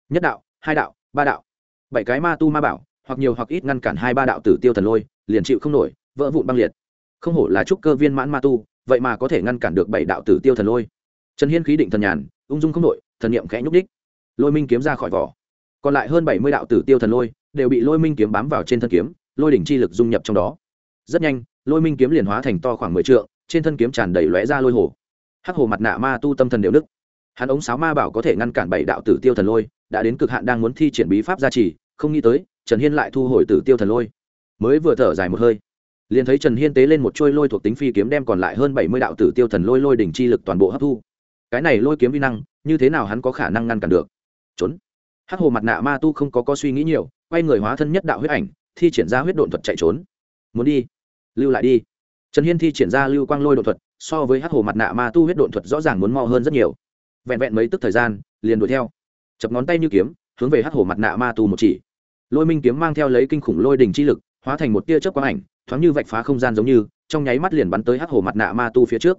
Nhất đạo hai đạo ba đạo. Bảy cái ma tu ma bảo hoặc nhiều hoặc ít ngăn cản hai ba đạo tử tiêu thần lôi liền chịu không nổi vỡ vụn băng liệt. Không hổ là trúc cơ viên mãn ma tu vậy mà có thể ngăn cản được bảy đạo tử tiêu thần lôi. Trần hiên khí định thần nhàn ung dung không nổi, thần niệm khẽ nhúc đích lôi minh kiếm ra khỏi vỏ. Còn lại hơn bảy mươi đạo tử tiêu thần lôi đều bị lôi minh kiếm bám vào trên thân kiếm, lôi đỉnh chi lực dung nhập trong đó. Rất nhanh, lôi minh kiếm liền hóa thành to khoảng mười t trên thân kiếm tràn đầy lóe ra lôi hồ. Hắc hồ mặt nạ ma tu tâm thần đều đức hắn ống sáo ma bảo có thể ngăn cản bảy đạo tử tiêu thần lôi, đã đến cực hạn đang muốn thi triển bí pháp gia trì, không nghĩ tới, trần hiên lại thu hồi tử tiêu thần lôi. Mới vừa thở dài một hơi, liền thấy trần hiên tế lên một trôi lôi thuộc tính phi kiếm đem còn lại hơn bảy mươi đạo tử tiêu thần lôi lôi đỉnh chi lực toàn bộ hấp thu. Cái này lôi kiếm vi năng, như thế nào hắn có khả năng ngăn cản được? Trốn hắc hồ mặt nạ ma tu không có có suy nghĩ nhiều, quay người hóa thân nhất đạo huyết ảnh, thi triển ra huyết độn thuật chạy trốn. Muốn đi, lưu lại đi. Trần hiên thi triển ra lưu quang lôi độn thuật, so với hắc hồ mặt nạ ma tu huyết độn thuật rõ ràng muốn mo hơn rất nhiều. Vẹn vẹn mấy tức thời gian, liền đuổi theo. Chập ngón tay như kiếm, hướng về hắc hồ mặt nạ ma tu một chỉ. Lôi minh kiếm mang theo lấy kinh khủng lôi đình chi lực, hóa thành một tia chớp quang ảnh, thoáng như vạch phá không gian giống như, trong nháy mắt liền bắn tới hắc hồ mặt nạ ma tu phía trước.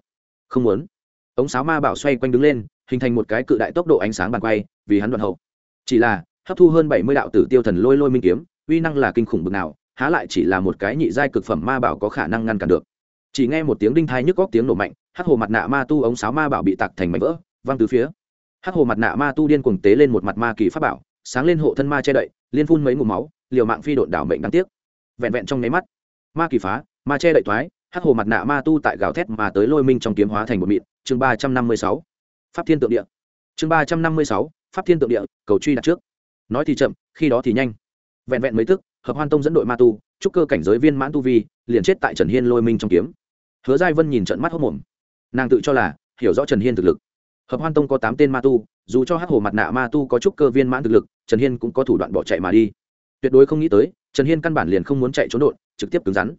Không muốn. Ống sáo ma bảo xoay quanh đứng lên, hình thành một cái cự đại tốc độ ánh sáng bàn quay, vì hắn đoạn hậu chỉ là, hấp thu hơn bảy mươi đạo tử tiêu thần lôi lôi minh kiếm, uy năng là kinh khủng bực nào, há lại chỉ là một cái nhị giai cực phẩm ma bảo có khả năng ngăn cản được. Chỉ nghe một tiếng đinh thai nhức góc tiếng nổ mạnh, hắc hồ mặt nạ ma tu ống sáo ma bảo bị tạc thành mảnh vỡ, văng từ phía. Hắc hồ mặt nạ ma tu điên cuồng tế lên một mặt ma kỳ pháp bảo, sáng lên hộ thân ma che đậy, liên phun mấy ngụm máu, liều mạng phi độn đảo mệnh đáng tiếc. Vẹn vẹn trong nháy mắt, ma kỳ phá, ma che đậy thoái, hắc hồ mặt nạ ma tu tại gào thét mà tới lôi minh trong kiếm hóa thành một mịn. Chương ba trăm năm mươi sáu. Pháp thiên tượng địa. Chương ba trăm năm mươi sáu pháp thiên tượng địa, cầu truy đặt trước. Nói thì chậm, khi đó thì nhanh. Vẹn vẹn mấy tức, hợp hoan tông dẫn đội ma tu trúc cơ cảnh giới viên mãn tu vi, liền chết tại trần hiên lôi minh trong kiếm. Hứa giai vân nhìn trận mắt hốc mồm nàng tự cho là, hiểu rõ trần hiên thực lực. Hợp hoan tông có tám tên ma tu, dù cho hắc hồ mặt nạ ma tu có trúc cơ viên mãn thực lực, trần hiên cũng có thủ đoạn bỏ chạy mà đi. Tuyệt đối không nghĩ tới, trần hiên căn bản liền không muốn chạy trốn đột, trực tiếp cứng rắn.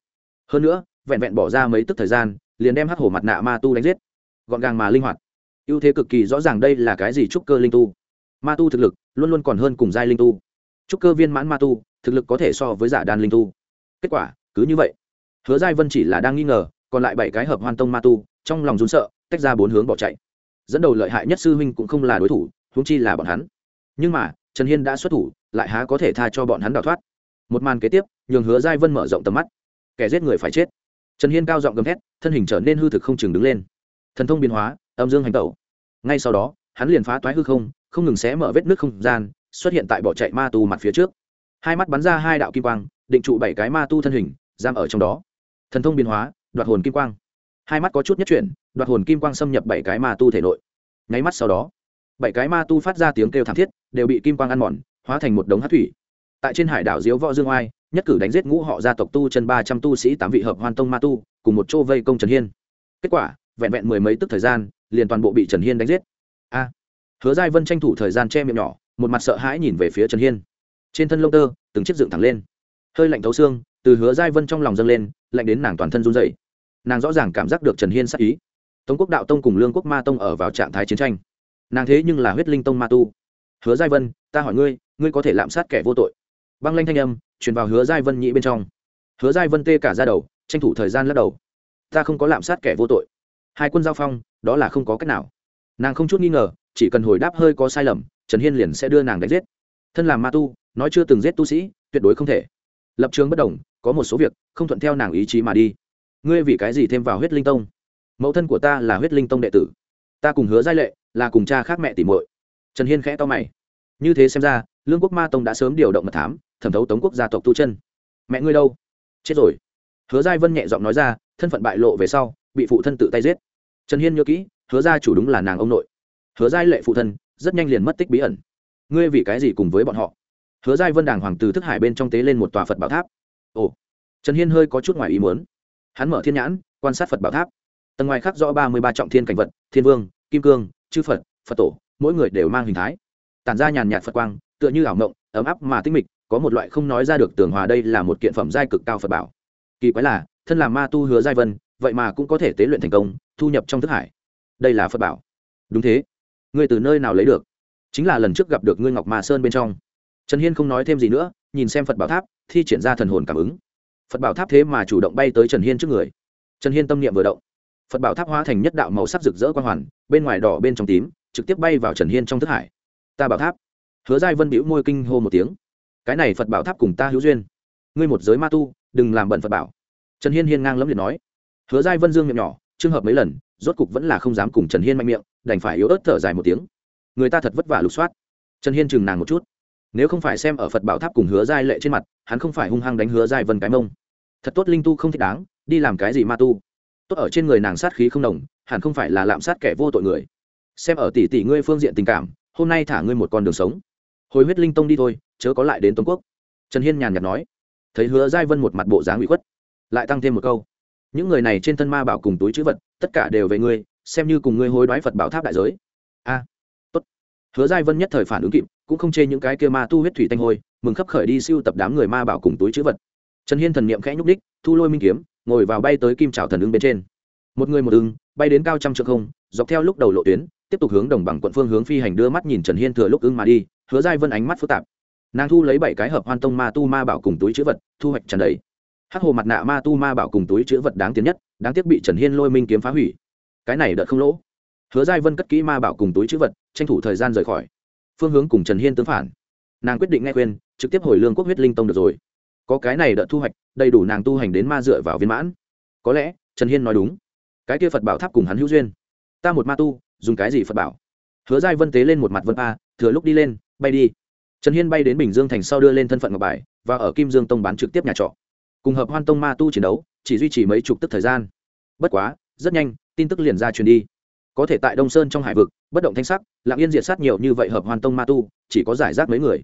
Hơn nữa, vẹn vẹn bỏ ra mấy tức thời gian, liền đem hắc hồ mặt nạ ma tu đánh giết. Gọn gàng mà linh hoạt. Ưu thế cực kỳ rõ ràng đây là cái gì trúc cơ linh tu ma tu thực lực luôn luôn còn hơn cùng giai linh tu. Trúc cơ viên mãn ma tu thực lực có thể so với giả đan linh tu. Kết quả, cứ như vậy. Hứa giai vân chỉ là đang nghi ngờ, còn lại bảy cái hợp hoan tông ma tu, trong lòng rún sợ, tách ra bốn hướng bỏ chạy. Dẫn đầu lợi hại nhất sư huynh cũng không là đối thủ, huống chi là bọn hắn. Nhưng mà, trần hiên đã xuất thủ, lại há có thể tha cho bọn hắn đào thoát. Một màn kế tiếp, nhường hứa giai vân mở rộng tầm mắt. Kẻ giết người phải chết. Trần hiên cao giọng gầm thét, thân hình trở nên hư thực không chừng đứng lên. Thần thông biến hóa, âm dương hành tẩu. Ngay sau đó, hắn liền phá toái hư không không ngừng xé mở vết nước không gian, xuất hiện tại bỏ chạy ma tu mặt phía trước. Hai mắt bắn ra hai đạo kim quang, định trụ bảy cái ma tu thân hình, giam ở trong đó. Thần thông biến hóa, đoạt hồn kim quang. Hai mắt có chút nhất chuyển, đoạt hồn kim quang xâm nhập bảy cái ma tu thể nội. Nháy mắt sau đó, bảy cái ma tu phát ra tiếng kêu thảm thiết, đều bị kim quang ăn mòn, hóa thành một đống hát thủy. Tại trên hải đảo diếu võ dương oai, nhất cử đánh giết ngũ họ gia tộc tu chân ba trăm tu sĩ tám vị hợp hoan tông ma tu, cùng một chỗ vây công trần hiên. Kết quả, vẹn vẹn mười mấy tức thời gian, liền toàn bộ bị trần hiên đánh giết. A! Hứa giai vân tranh thủ thời gian che miệng nhỏ, một mặt sợ hãi nhìn về phía trần hiên. Trên thân lông tơ, từng chiếc dựng thẳng lên. Hơi lạnh thấu xương, từ hứa giai vân trong lòng dâng lên, lạnh đến nàng toàn thân run rẩy. nàng rõ ràng cảm giác được trần hiên sắc ý. Tống quốc đạo tông cùng lương quốc ma tông ở vào trạng thái chiến tranh. Nàng thế nhưng là huyết linh tông ma tu. Hứa giai vân, ta hỏi ngươi ngươi có thể lạm sát kẻ vô tội? Băng lanh thanh âm, truyền vào hứa giai vân nhĩ bên trong. Hứa giai vân tê cả ra đầu, tranh thủ thời gian lắc đầu. Ta không có lạm sát kẻ vô tội. Hai quân giao phong, đó là không có cách nào. Nàng không chút nghi ngờ chỉ cần hồi đáp hơi có sai lầm, trần hiên liền sẽ đưa nàng đánh giết. Thân làm ma tu, nói chưa từng giết tu sĩ, tuyệt đối không thể. Lập trường bất đồng, có một số việc, không thuận theo nàng ý chí mà đi. Ngươi vì cái gì thêm vào huyết linh tông? Mẫu thân của ta là huyết linh tông đệ tử. Ta cùng hứa giai lệ, là cùng cha khác mẹ tỉ muội. Trần hiên khẽ to mày. Như thế xem ra, lương quốc ma tông đã sớm điều động mật thám, thẩm thấu tống quốc gia tộc tu chân. Mẹ ngươi đâu? Chết rồi. Hứa giai vân nhẹ giọng nói ra, thân phận bại lộ về sau, bị phụ thân tự tay giết. Trần hiên nhớ kỹ, hứa gia chủ đúng là nàng ông nội hứa giai lệ phụ thân, rất nhanh liền mất tích bí ẩn. Ngươi vì cái gì cùng với bọn họ? Hứa giai vân đàng hoàng từ thức hải bên trong tế lên một tòa phật bảo tháp. Ồ, trần hiên hơi có chút ngoài ý muốn. Hắn mở thiên nhãn, quan sát phật bảo tháp. Tầng ngoài khắc rõ ba mươi ba trọng thiên cảnh vật, thiên vương, kim cương, chư phật phật tổ, mỗi người đều mang hình thái. Tản ra nhàn nhạt phật quang, tựa như ảo ngộng ấm áp mà tinh mịch, có một loại không nói ra được tường hòa đây là một kiện phẩm giai cực cao phật bảo. Kỳ quái là, thân là ma tu hứa giai vân, vậy mà cũng có thể tế luyện thành công, thu nhập trong thức hải. Đây là phật bảo. Đúng thế ngươi từ nơi nào lấy được? Chính là lần trước gặp được ngươi ngọc ma sơn bên trong. Trần hiên không nói thêm gì nữa, nhìn xem phật bảo tháp, thi triển ra thần hồn cảm ứng. Phật bảo tháp thế mà chủ động bay tới trần hiên trước người. Trần hiên tâm niệm vừa động. Phật bảo tháp hóa thành nhất đạo màu sắc rực rỡ quang hoàn, bên ngoài đỏ, bên trong tím, trực tiếp bay vào trần hiên trong thức hải. Ta bảo tháp. Hứa giai vân bĩu môi kinh hô một tiếng. Cái này phật bảo tháp cùng ta hữu duyên. Ngươi một giới ma tu, đừng làm bận phật bảo. Trần hiên hiên ngang lẫm liệt nói. Hứa giai vân dương miệng nhỏ trường hợp mấy lần, rốt cục vẫn là không dám cùng trần hiên mạnh miệng đành phải yếu ớt thở dài một tiếng. Người ta thật vất vả lục soát. Trần hiên chừng nàng một chút. Nếu không phải xem ở phật bảo tháp cùng hứa giai lệ trên mặt, hắn không phải hung hăng đánh hứa giai vân cái mông. Thật tốt linh tu không thích đáng, đi làm cái gì ma tu? Tốt ở trên người nàng sát khí không đồng, hẳn không phải là lạm sát kẻ vô tội người. Xem ở tỷ tỷ ngươi phương diện tình cảm, hôm nay thả ngươi một con đường sống. Hồi huyết linh tông đi thôi, chớ có lại đến tống quốc. Trần hiên nhàn nhạt nói. Thấy hứa giai vân một mặt bộ dáng bị khuất, lại tăng thêm một câu. Những người này trên thân ma bảo cùng túi chữ vật, tất cả đều về ngươi xem như cùng ngươi hối đoái phật bảo tháp đại giới. A, tốt. Hứa giai vân nhất thời phản ứng kịp, cũng không chê những cái kia ma tu huyết thủy tanh hôi, mừng khấp khởi đi siêu tập đám người ma bảo cùng túi chữ vật. Trần hiên thần niệm khẽ nhúc đích, thu lôi minh kiếm, ngồi vào bay tới kim trào thần ứng bên trên. Một người một ưng, bay đến cao trăm trượng không, dọc theo lúc đầu lộ tuyến, tiếp tục hướng đồng bằng quận phương hướng phi hành đưa mắt nhìn trần hiên thừa lúc ưng mà đi, hứa giai vân ánh mắt phức tạp. Nàng thu lấy bảy cái hợp hoan tông ma tu ma bảo cùng túi chữ vật, thu hoạch trần đấy hắc hồ mặt nạ ma tu ma bảo cùng túi chữ vật đáng tiến nhất, đáng tiếc bị trần hiên lôi minh kiếm phá hủy cái này đợt không lỗ. Hứa giai vân cất kỹ ma bảo cùng túi chữ vật, tranh thủ thời gian rời khỏi. Phương hướng cùng trần hiên tương phản. Nàng quyết định nghe khuyên, trực tiếp hồi lương quốc huyết linh tông được rồi. Có cái này đợt thu hoạch, đầy đủ nàng tu hành đến ma dựa vào viên mãn. Có lẽ, trần hiên nói đúng. Cái kia phật bảo tháp cùng hắn hữu duyên. Ta một ma tu, dùng cái gì phật bảo? Hứa giai vân tế lên một mặt vân a, thừa lúc đi lên, bay đi. Trần hiên bay đến bình dương thành sau đưa lên thân phận ngọc bài, và ở kim dương tông bán trực tiếp nhà trọ. Cùng hợp hoan tông ma tu chiến đấu, chỉ duy trì mấy chục tức thời gian. Bất quá, rất nhanh tin tức liền ra truyền đi. Có thể tại đông sơn trong hải vực, bất động thanh sắc, lạng yên diệt sát nhiều như vậy hợp hoàn tông ma tu, chỉ có giải rác mấy người.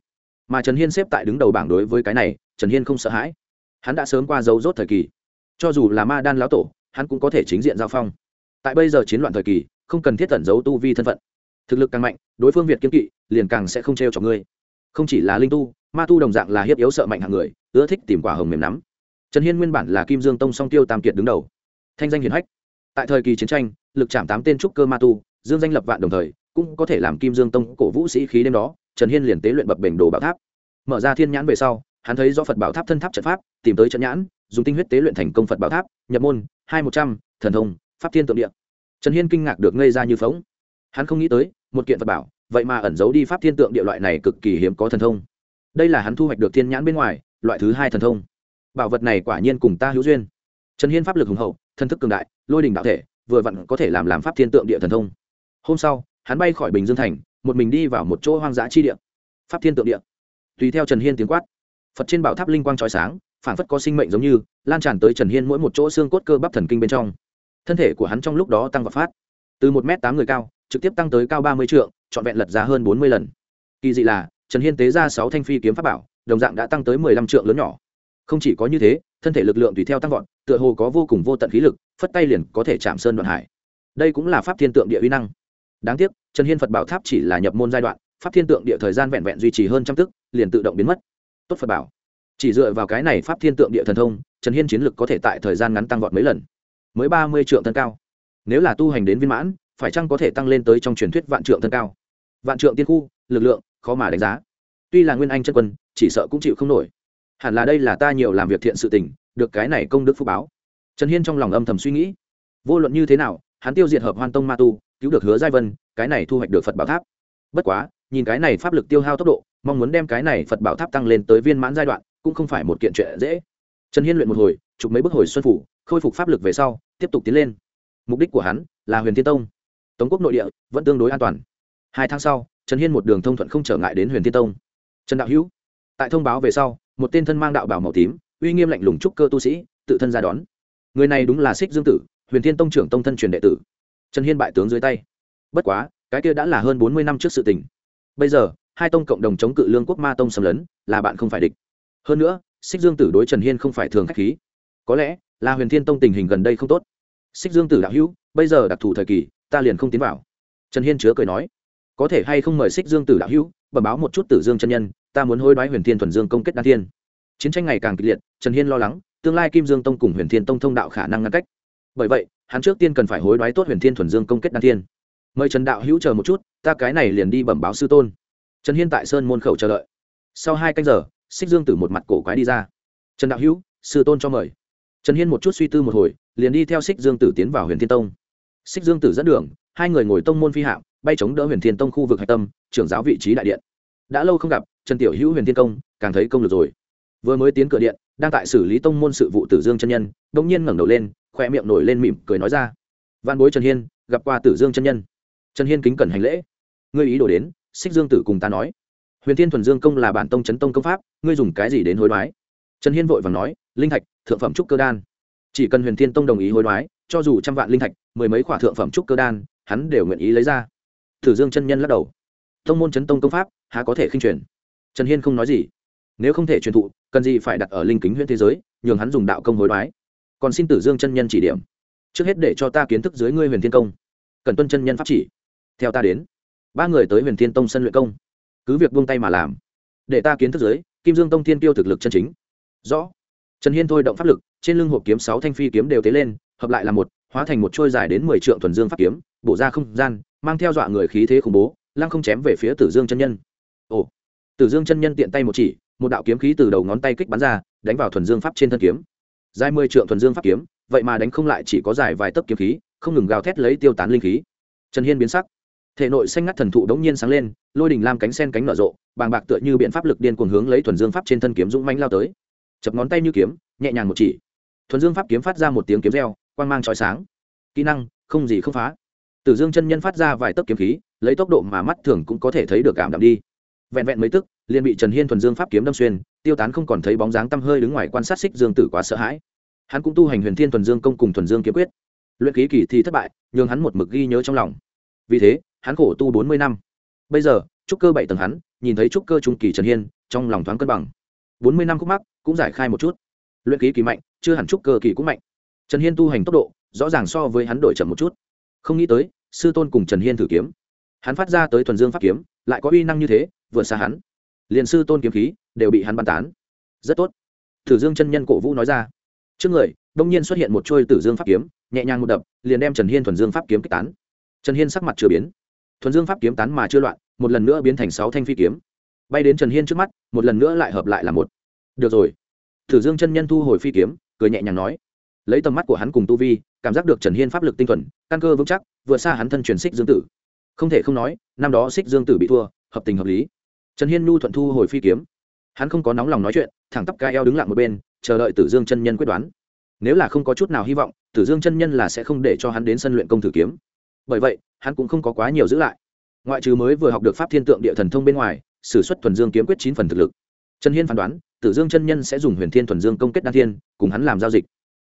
Mà trần hiên xếp tại đứng đầu bảng đối với cái này, trần hiên không sợ hãi. Hắn đã sớm qua dấu rốt thời kỳ. Cho dù là ma đan lão tổ, hắn cũng có thể chính diện giao phong. Tại bây giờ chiến loạn thời kỳ, không cần thiết tẩn giấu tu vi thân phận. Thực lực càng mạnh, đối phương việt kiên kỵ, liền càng sẽ không t r e o cho ngươi. Không chỉ là linh tu, ma tu đồng dạng là hiếp yếu sợ mạnh hạng người, ưa thích tìm quả hồng mềm nắm. Trần hiên nguyên bản là kim dương tông song tiêu tam kiệt đứng đầu. Thanh danh hiển hách tại thời kỳ chiến tranh, lực chạm tám tên trúc cơ ma tu, dương danh lập vạn đồng thời, cũng có thể làm kim dương tông cổ vũ sĩ khí đêm đó, trần hiên liền tế luyện bập bềnh đồ bảo tháp. Mở ra thiên nhãn về sau, hắn thấy do phật bảo tháp thân tháp trận pháp, tìm tới trận nhãn, dùng tinh huyết tế luyện thành công phật bảo tháp, nhập môn, hai một trăm, thần thông, pháp thiên tượng địa. Trần hiên kinh ngạc được ngây ra như phóng. Hắn không nghĩ tới, một kiện phật bảo, vậy mà ẩn giấu đi pháp thiên tượng địa loại này cực kỳ hiếm có thần thông. Đây là hắn thu hoạch được thiên nhãn bên ngoài, loại thứ hai thần thông. Bảo vật này quả nhiên cùng ta hữu duyên. Trần hiên pháp lực hùng hậu thân thức cường đại, lôi đình đạo thể, vừa vặn có thể làm làm pháp thiên tượng địa thần thông. Hôm sau, hắn bay khỏi bình dương thành, một mình đi vào một chỗ hoang dã chi địa. Pháp thiên tượng địa. Tùy theo trần hiên tiếng quát, phật trên bảo tháp linh quang trói sáng phản phất có sinh mệnh giống như, lan tràn tới trần hiên mỗi một chỗ xương cốt cơ bắp thần kinh bên trong. Thân thể của hắn trong lúc đó tăng và phát, từ một m tám người cao, trực tiếp tăng tới cao ba mươi trượng, trọn vẹn lật ra hơn bốn mươi lần. Kỳ dị là, trần hiên tế ra sáu thanh phi kiếm pháp bảo, đồng dạng đã tăng tới mười lăm trượng lớn nhỏ. Không chỉ có như thế, thân thể lực lượng tùy theo tăng vọt tựa hồ có vô cùng vô tận khí lực, phất tay liền có thể chạm sơn đoạn hải. Đây cũng là pháp thiên tượng địa uy năng. Đáng tiếc, trần hiên phật bảo tháp chỉ là nhập môn giai đoạn, pháp thiên tượng địa thời gian vẹn vẹn duy trì hơn trăm tức, liền tự động biến mất. Tốt phật bảo. Chỉ dựa vào cái này pháp thiên tượng địa thần thông, trần hiên chiến lực có thể tại thời gian ngắn tăng vọt mấy lần. Mới ba mươi triệu thân cao. Nếu là tu hành đến viên mãn, phải chăng có thể tăng lên tới trong truyền thuyết vạn trượng thân cao? Vạn trượng tiên khu, lực lượng, khó mà đánh giá. Tuy là nguyên anh chân quân, chỉ sợ cũng chịu không nổi. Hẳn là đây là ta nhiều làm việc thiện sự tình được cái này công đức phúc báo. Trần hiên trong lòng âm thầm suy nghĩ, vô luận như thế nào, hắn tiêu diệt hợp hoan tông ma tu, cứu được hứa giai vân, cái này thu hoạch được phật bảo tháp. Bất quá, nhìn cái này pháp lực tiêu hao tốc độ, mong muốn đem cái này phật bảo tháp tăng lên tới viên mãn giai đoạn, cũng không phải một kiện chuyện dễ. Trần hiên luyện một hồi, chụp mấy bức hồi xuân phủ, khôi phục pháp lực về sau, tiếp tục tiến lên. Mục đích của hắn là huyền thiên tông. Tống quốc nội địa vẫn tương đối an toàn. Hai tháng sau, trần hiên một đường thông thuận không trở ngại đến huyền thiên tông. Trần đạo hữu, tại thông báo về sau, một tên thân mang đạo bảo màu tím uy nghiêm lạnh lùng trúc cơ tu sĩ, tự thân ra đón. Người này đúng là xích dương tử, huyền thiên tông trưởng tông thân truyền đệ tử. Trần hiên bại tướng dưới tay. Bất quá, cái kia đã là hơn bốn mươi năm trước sự tình. Bây giờ, hai tông cộng đồng chống cự lương quốc ma tông xâm lấn, là bạn không phải địch. Hơn nữa xích dương tử đối trần hiên không phải thường k h á c h khí. Có lẽ, là huyền thiên tông tình hình gần đây không tốt. Xích dương tử đạo hữu, bây giờ đặc thù thời kỳ, ta liền không tiến vào. Trần hiên chứa cười nói. Có thể hay không mời xích dương tử đạo hữu, bẩm báo một chút tử dương chân nhân, ta muốn hối đoái huyền thiên thuần dương công kết đan thiên chiến tranh ngày càng kịch liệt, trần hiên lo lắng, tương lai kim dương tông cùng huyền thiên tông thông đạo khả năng ngăn cách. Bởi vậy, hắn trước tiên cần phải hối đoái tốt huyền thiên thuần dương công kết đan thiên. Mời trần đạo hữu chờ một chút, ta cái này liền đi bẩm báo sư tôn. Trần hiên tại sơn môn khẩu chờ đợi. Sau hai canh giờ, xích dương tử một mặt cổ quái đi ra. Trần đạo hữu, sư tôn cho mời. Trần hiên một chút suy tư một hồi, liền đi theo xích dương tử tiến vào huyền thiên tông. Xích dương tử dẫn đường, hai người ngồi tông môn phi hạm, bay chống đỡ huyền thiên tông khu vực hạch tâm, trưởng giáo vị trí đại điện. Đã lâu không gặp, trần tiểu hữu huyền thiên công, càng thấy công lực rồi vừa mới tiến cửa điện, đang tại xử lý tông môn sự vụ tử dương chân nhân đ ỗ n g nhiên ngẩng đầu lên khoe miệng nổi lên mỉm cười nói ra. Văn bối trần hiên, gặp qua tử dương chân nhân. Trần hiên kính cẩn hành lễ. Ngươi ý đồ đến, xích dương tử cùng ta nói. Huyền thiên thuần dương công là bản tông chấn tông công pháp, ngươi dùng cái gì đến hối đoái? Trần hiên vội và nói, linh thạch, thượng phẩm trúc cơ đan. Chỉ cần huyền thiên tông đồng ý hối đoái, cho dù trăm vạn linh thạch, mười mấy khỏa thượng phẩm trúc cơ đan, hắn đều nguyện ý lấy ra. Tử dương chân nhân lắc đầu. Tông môn chấn tông công pháp, há có thể khinh truyền? Trần hiên không nói gì nếu không thể truyền thụ, cần gì phải đặt ở linh kính huyện thế giới, nhường hắn dùng đạo công hối đoái. Còn xin tử dương chân nhân chỉ điểm. Trước hết để cho ta kiến thức dưới ngươi huyền thiên công. Cần tuân chân nhân pháp chỉ. Theo ta đến. Ba người tới huyền thiên tông sân luyện công. Cứ việc buông tay mà làm. Để ta kiến thức dưới, kim dương tông thiên tiêu thực lực chân chính. Rõ. Trần hiên thôi động pháp lực, trên lưng hộp kiếm sáu thanh phi kiếm đều tế lên, hợp lại là một, hóa thành một trôi dài đến mười triệu thuần dương pháp kiếm, bổ ra không gian, mang theo dọa người khí thế khủng bố, lăng không chém về phía tử dương chân nhân. Ồ. Tử dương chân nhân tiện tay một chỉ một đạo kiếm khí từ đầu ngón tay kích bắn ra, đánh vào thuần dương pháp trên thân kiếm. Dài mười trượng thuần dương pháp kiếm, vậy mà đánh không lại chỉ có dài vài tấc kiếm khí, không ngừng gào thét lấy tiêu tán linh khí. Trần hiên biến sắc. Thể nội xanh ngắt thần thụ đống nhiên sáng lên, lôi đình lam cánh sen cánh nở rộ, bàng bạc tựa như biện pháp lực điên cuồng hướng lấy thuần dương pháp trên thân kiếm dũng mánh lao tới. Chập ngón tay như kiếm, nhẹ nhàng một chỉ. Thuần dương pháp kiếm phát ra một tiếng kiếm reo, quang mang trói sáng. Kỹ năng, không gì không phá. Tử dương chân nhân phát ra vài tấc kiếm khí, lấy tốc độ mà mắt thường cũng có thể thấy được cảm đạm đi. Vẹn vẹn mấy tức liền bị trần hiên thuần dương pháp kiếm đâm xuyên, tiêu tán không còn thấy bóng dáng tăm hơi đứng ngoài quan sát xích dương tử quá sợ hãi. Hắn cũng tu hành huyền thiên thuần dương công cùng thuần dương kiếm quyết. Luyện khí kỳ thì thất bại nhưng hắn một mực ghi nhớ trong lòng. Vì thế, hắn khổ tu bốn mươi năm. Bây giờ, trúc cơ bảy tầng hắn, nhìn thấy trúc cơ trung kỳ trần hiên, trong lòng thoáng cân bằng. bốn mươi năm khúc mắc, cũng giải khai một chút. Luyện khí kỳ mạnh, chưa hẳn trúc cơ kỳ cũng mạnh. Trần hiên tu hành tốc độ, rõ ràng so với hắn đổi chậm một chút. Không nghĩ tới, sư tôn cùng trần hiên thử kiếm. Hắn phát ra tới thuần dương pháp kiếm, lại có uy năng như thế vượt xa hắn liền sư tôn kiếm khí đều bị hắn bắn tán. Rất tốt. Tử dương chân nhân cổ vũ nói ra. Trước người, đông nhiên xuất hiện một trôi tử dương pháp kiếm, nhẹ nhàng một đập, liền đem trần hiên thuần dương pháp kiếm kích tán. Trần hiên sắc mặt chưa biến. Thuần dương pháp kiếm tán mà chưa loạn, một lần nữa biến thành sáu thanh phi kiếm. Bay đến trần hiên trước mắt, một lần nữa lại hợp lại là một. Được rồi. Tử dương chân nhân thu hồi phi kiếm, cười nhẹ nhàng nói. Lấy tầm mắt của hắn cùng tu vi, cảm giác được trần hiên pháp lực tinh thuần, căn cơ vững chắc, vượt xa hắn thân truyền xích dương tử. Không thể không nói, năm đó xích dương tử bị thua, hợp tình hợp lý trần hiên nhu thuận thu hồi phi kiếm. Hắn không có nóng lòng nói chuyện, thẳng tắp ca eo đứng lặng một bên, chờ đợi tử dương chân nhân quyết đoán. Nếu là không có chút nào hy vọng, tử dương chân nhân là sẽ không để cho hắn đến sân luyện công thử kiếm. Bởi vậy, hắn cũng không có quá nhiều giữ lại. Ngoại trừ mới vừa học được pháp thiên tượng địa thần thông bên ngoài s ử suất thuần dương kiếm quyết chín phần thực lực. Trần hiên phán đoán, tử dương chân nhân sẽ dùng huyền thiên thuần dương công kết đan thiên, cùng hắn làm giao dịch.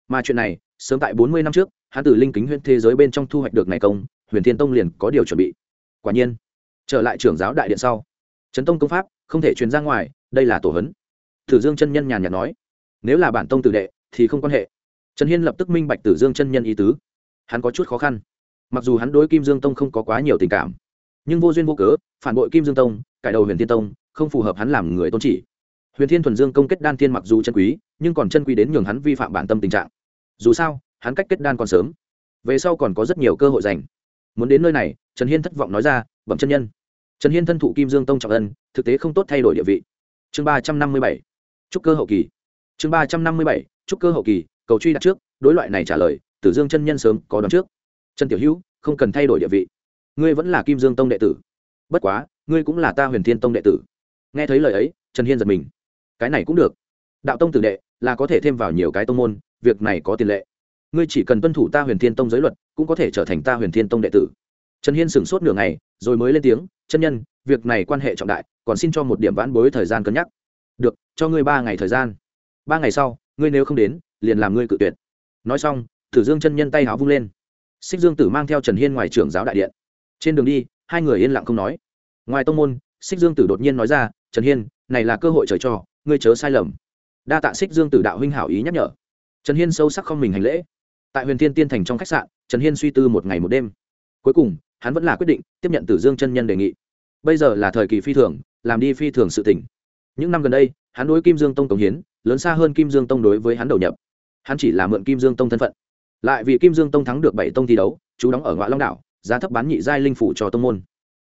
Mà chuyện này, sớm tại bốn mươi năm trước, hắn từ linh kính huyện thế giới bên trong thu hoạch được này công, huyền thiên tông liền có điều chuẩn bị. Quả nhiên, trở lại trưởng giáo đại điện sau trấn tông công pháp, không thể truyền ra ngoài, đây là tổ hấn. Tử dương chân nhân nhàn nhạt nói, nếu là bản tông tử đệ, thì không quan hệ. Trần hiên lập tức minh bạch tử dương chân nhân ý tứ. Hắn có chút khó khăn. Mặc dù hắn đối kim dương tông không có quá nhiều tình cảm, nhưng vô duyên vô cớ, phản bội kim dương tông, cải đầu huyền thiên tông, không phù hợp hắn làm người tôn chỉ. Huyền thiên thuần dương công kết đan thiên mặc dù chân quý, nhưng còn chân quý đến nhường hắn vi phạm bản tâm tình trạng. Dù sao, hắn cách kết đan còn sớm. Về sau còn có rất nhiều cơ hội dành muốn đến nơi này, trần hiên thất vọng nói ra, bẩm chân nhân trần hiên thân thụ kim dương tông trọng ân, thực tế không tốt thay đổi địa vị. Chương ba trăm năm mươi bảy. Trúc cơ hậu kỳ. Chương ba trăm năm mươi bảy. Trúc cơ hậu kỳ, cầu truy đặt trước, đối loại này trả lời, tử dương chân nhân sớm có đón trước. Trần tiểu hữu, không cần thay đổi địa vị. Ngươi vẫn là kim dương tông đệ tử. Bất quá, ngươi cũng là ta huyền thiên tông đệ tử. Nghe thấy lời ấy, trần hiên giật mình. Cái này cũng được. Đạo tông tử đệ, là có thể thêm vào nhiều cái tông môn, việc này có tiền lệ. Ngươi chỉ cần tuân thủ ta huyền thiên tông giới luật, cũng có thể trở thành ta huyền thiên tông đệ tử trần hiên sửng sốt nửa ngày, rồi mới lên tiếng, chân nhân, việc này quan hệ trọng đại, còn xin cho một điểm vãn bối thời gian cân nhắc. Được, cho ngươi ba ngày thời gian. Ba ngày sau, ngươi nếu không đến, liền làm ngươi cự tuyệt. Nói xong, thử dương chân nhân tay háo vung lên. Xích dương tử mang theo trần hiên ngoài trưởng giáo đại điện. Trên đường đi, hai người yên lặng không nói. Ngoài tông môn, xích dương tử đột nhiên nói ra, trần hiên, này là cơ hội trời cho, ngươi chớ sai lầm. Đa tạ xích dương tử đạo huynh hảo ý nhắc nhở. Trần hiên sâu sắc không mình hành lễ. Tại huyền thiên tiên thành trong khách sạn, trần hiên suy tư một ngày một đêm. Cuối cùng hắn vẫn là quyết định tiếp nhận tử dương chân nhân đề nghị. Bây giờ là thời kỳ phi thường, làm đi phi thường sự tỉnh những năm gần đây, hắn đối kim dương tông cống hiến, lớn xa hơn kim dương tông đối với hắn đầu nhập. Hắn chỉ là mượn kim dương tông thân phận. Lại vì kim dương tông thắng được bảy tông thi đấu, chú đóng ở ngoại long đảo, giá thấp bán nhị giai linh phủ cho tông môn.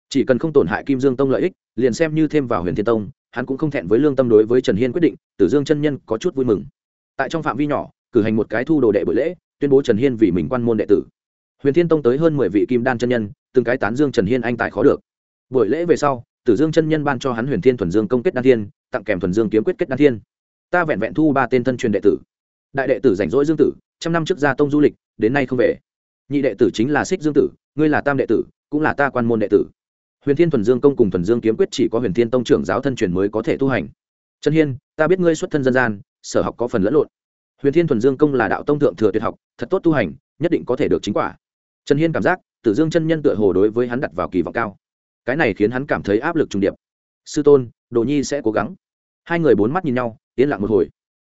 Chỉ cần không tổn hại kim dương tông lợi ích, liền xem như thêm vào huyền thiên tông, hắn cũng không thẹn với lương tâm đối với trần hiên quyết định tử dương chân nhân có chút vui mừng. Tại trong phạm vi nhỏ, cử hành một cái thu đồ đệ buổi lễ, tuyên bố trần hiên vì mình quan môn đệ tử. Huyền thiên tông tới hơn mười vị kim đan chân nhân từng cái tán dương trần hiên anh tài khó được. Buổi lễ về sau, tử dương chân nhân ban cho hắn huyền thiên thuần dương công kết đan thiên, tặng kèm thuần dương kiếm quyết kết đan thiên. Ta vẹn vẹn thu ba tên thân truyền đệ tử. Đại đệ tử rảnh rỗi dương tử, trăm năm trước gia tông du lịch, đến nay không về. Nhị đệ tử chính là xích dương tử, ngươi là tam đệ tử, cũng là ta quan môn đệ tử. Huyền thiên thuần dương công cùng thuần dương kiếm quyết chỉ có huyền thiên tông trưởng giáo thân truyền mới có thể tu hành. Trần hiên, ta biết ngươi xuất thân dân gian, sở học có phần lẫn lộn. Huyền thiên thuần dương công là đạo tông thượng thừa tuyệt học, thật tốt tu hành, nhất định có thể được chính quả. Trần hiên cảm giác tử dương chân nhân tựa hồ đối với hắn đặt vào kỳ vọng cao. Cái này khiến hắn cảm thấy áp lực trùng điệp. Sư tôn, đồ nhi sẽ cố gắng. Hai người bốn mắt nhìn nhau, yên lặng một hồi.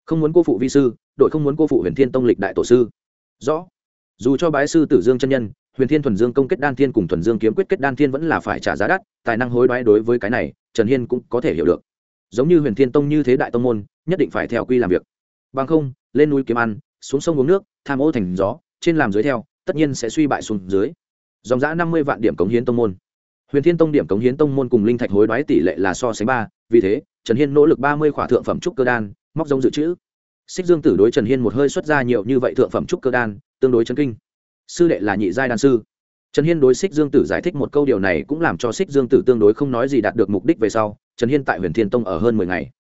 Không muốn cô phụ vi sư, đội không muốn cô phụ huyền thiên tông lịch đại tổ sư. Rõ. Dù cho bái sư tử dương chân nhân, huyền thiên thuần dương công kết đan thiên cùng thuần dương kiếm quyết kết đan thiên vẫn là phải trả giá đắt, tài năng hối đoái đối với cái này, trần hiên cũng có thể hiểu được. Giống như huyền thiên tông như thế đại tông môn, nhất định phải theo quy làm việc. Bằng không, lên núi kiếm ăn, xuống sông uống nước, tham ô thành gió, trên làm dưới theo, tất nhiên sẽ suy bại xuống dưới dòng giã năm mươi vạn điểm cống hiến tông môn. Huyền thiên tông điểm cống hiến tông môn cùng linh thạch hối đoái tỷ lệ là so sánh ba, vì thế, trần hiên nỗ lực ba mươi khỏa thượng phẩm trúc cơ đan, móc giống dự trữ. Xích dương tử đối trần hiên một hơi xuất ra nhiều như vậy thượng phẩm trúc cơ đan, tương đối chấn kinh. Sư đệ là nhị giai đan sư. Trần hiên đối xích dương tử giải thích một câu điều này cũng làm cho xích dương tử tương đối không nói gì đạt được mục đích về sau, trần hiên tại huyền thiên tông ở hơn mười ngày.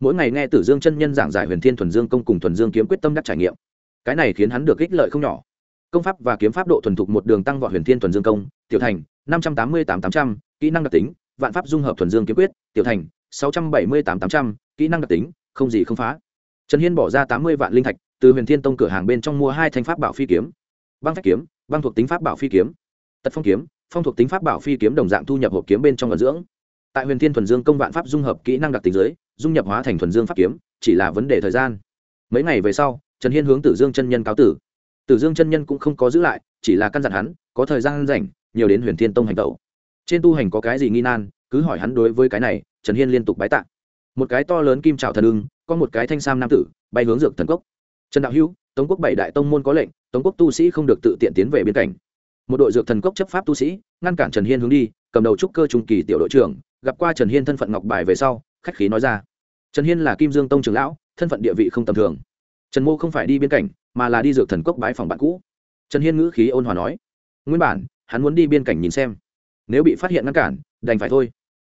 Mỗi ngày nghe tử dương chân nhân giảng giải huyền thiên thuần dương công cùng thuần dương kiếm quyết tâm đắc trải nghiệm. Cái này khiến hắn được ích lợi không nhỏ công pháp và kiếm pháp độ thuần thục một đường tăng vọt huyền thiên thuần dương công, tiểu thành, năm trăm tám mươi tám tám trăm, kỹ năng đặc tính, vạn pháp dung hợp thuần dương kiếm quyết, tiểu thành, sáu trăm bảy mươi tám tám trăm, kỹ năng đặc tính, không gì không phá. Trần hiên bỏ ra tám mươi vạn linh thạch, từ huyền thiên tông cửa hàng bên trong mua hai thanh pháp bảo phi kiếm. Băng phách kiếm, băng thuộc tính pháp bảo phi kiếm. Tật phong kiếm, phong thuộc tính pháp bảo phi kiếm đồng dạng thu nhập hộp kiếm bên trong ẩn dưỡng. Tại huyền thiên thuần dương công vạn pháp dung hợp kỹ năng đặc tính giới dung nhập hóa thành thuần dương pháp kiếm, chỉ là vấn đề thời gian. Mấy ngày về sau, trần hiên hướng tử dương chân nhân cáo tử tử dương chân nhân cũng không có giữ lại, chỉ là căn dặn hắn, có thời gian rảnh, nhiều đến huyền thiên tông hành tẩu. Trên tu hành có cái gì nghi nan, cứ hỏi hắn đối với cái này, trần hiên liên tục bái tạ. Một cái to lớn kim trào thần ưng, có một cái thanh sam nam tử, bay hướng dược thần cốc. Trần đạo hữu, tống quốc bảy đại tông môn có lệnh, tống quốc tu sĩ không được tự tiện tiến về biên cảnh. Một đội dược thần cốc chấp pháp tu sĩ, ngăn cản trần hiên hướng đi, cầm đầu trúc cơ trung kỳ tiểu đội trưởng, gặp qua trần hiên thân phận ngọc bài về sau, khách khí nói ra. Trần hiên là kim dương tông trưởng lão, thân phận địa vị không tầm thường. Trần mô không phải đi biên cảnh mà là đi dược thần cốc bái phòng bạn cũ. Trần hiên ngữ khí ôn hòa nói, nguyên bản, hắn muốn đi biên cảnh nhìn xem. Nếu bị phát hiện ngăn cản, đành phải thôi.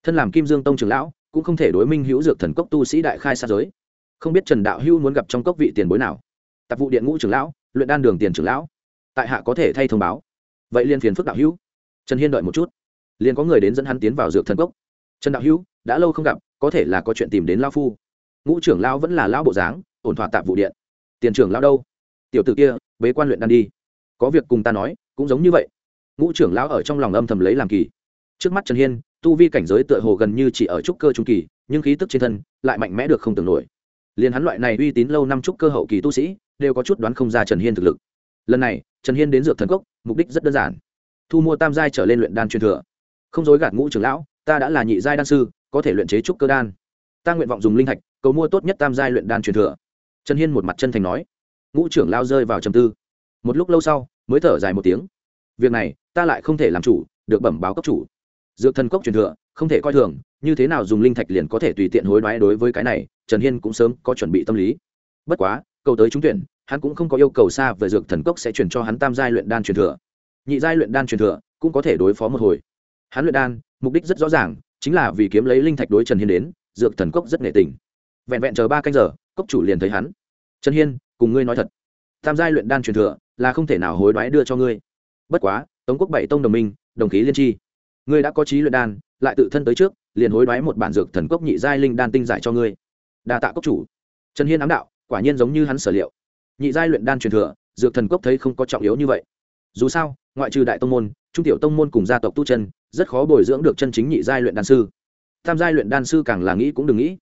Thân làm kim dương tông trưởng lão, cũng không thể đối minh hữu dược thần cốc tu sĩ đại khai xa giới. Không biết trần đạo hữu muốn gặp trong cốc vị tiền bối nào. Tạp vụ điện ngũ trưởng lão, luyện đan đường tiền trưởng lão. Tại hạ có thể thay thông báo. Vậy liên phiền phức đạo hữu. Trần hiên đợi một chút. Liền có người đến dẫn hắn tiến vào dược thần cốc. Trần đạo hữu, đã lâu không gặp, có thể là có chuyện tìm đến lao phu. Ngũ trưởng lão vẫn là lão bộ dáng, ổn thỏa tạp vụ điện. Tiền trưởng lão đâu? Tiểu t ử kia, bế quan luyện đan đi. Có việc cùng ta nói, cũng giống như vậy. Ngũ trưởng lão ở trong lòng âm thầm lấy làm kỳ. Trước mắt trần hiên, tu vi cảnh giới tựa hồ gần như chỉ ở trúc cơ trung kỳ, nhưng khí tức trên thân lại mạnh mẽ được không tưởng nổi. Liền hắn loại này uy tín lâu năm trúc cơ hậu kỳ tu sĩ, đều có chút đoán không ra trần hiên thực lực. Lần này, trần hiên đến dược thần cốc, mục đích rất đơn giản. Thu mua tam giai trở lên luyện đan truyền thừa. Không dối gạt ngũ trưởng lão, ta đã là nhị giai đan sư, có thể luyện chế trúc cơ đan. Ta nguyện vọng dùng linh thạch, cầu mua tốt nhất tam giai luyện đan truyền thừa. Trần hiên một mặt chân thành nói ngũ trưởng lao rơi vào trầm tư. Một lúc lâu sau, mới thở dài một tiếng. Việc này, ta lại không thể làm chủ, được bẩm báo cấp chủ. Dược thần cốc truyền thừa, không thể coi thường, như thế nào dùng linh thạch liền có thể tùy tiện hối đoái đối với cái này, trần hiên cũng sớm có chuẩn bị tâm lý. Bất quá, cầu tới trúng tuyển, hắn cũng không có yêu cầu xa về dược thần cốc sẽ chuyển cho hắn tam giai luyện đan truyền thừa. Nhị giai luyện đan truyền thừa, cũng có thể đối phó một hồi. Hắn luyện đan, mục đích rất rõ ràng, chính là vì kiếm lấy linh thạch đối trần hiên đến, dược thần cốc rất nghệ tình. Vẹn vẹn chờ ba canh giờ, cốc chủ liền thấy hắn. Trần hiên cùng ngươi nói thật. Tam giai luyện đan truyền thừa là không thể nào hối đoái đưa cho ngươi. Bất quá, tống quốc bảy tông đồng minh, đồng khí liên tri. Ngươi đã có trí luyện đan, lại tự thân tới trước, liền hối đoái một bản dược thần cốc nhị giai linh đan tinh giải cho ngươi. Đa tạ cốc chủ. Trần hiên ám đạo, quả nhiên giống như hắn sở liệu. Nhị giai luyện đan truyền thừa, dược thần cốc thấy không có trọng yếu như vậy. Dù sao, ngoại trừ đại tông môn, trung tiểu tông môn cùng gia tộc tu chân, rất khó bồi dưỡng được chân chính nhị giai luyện đan sư. Tam giai luyện đan sư càng là nghĩ cũng đừng nghĩ.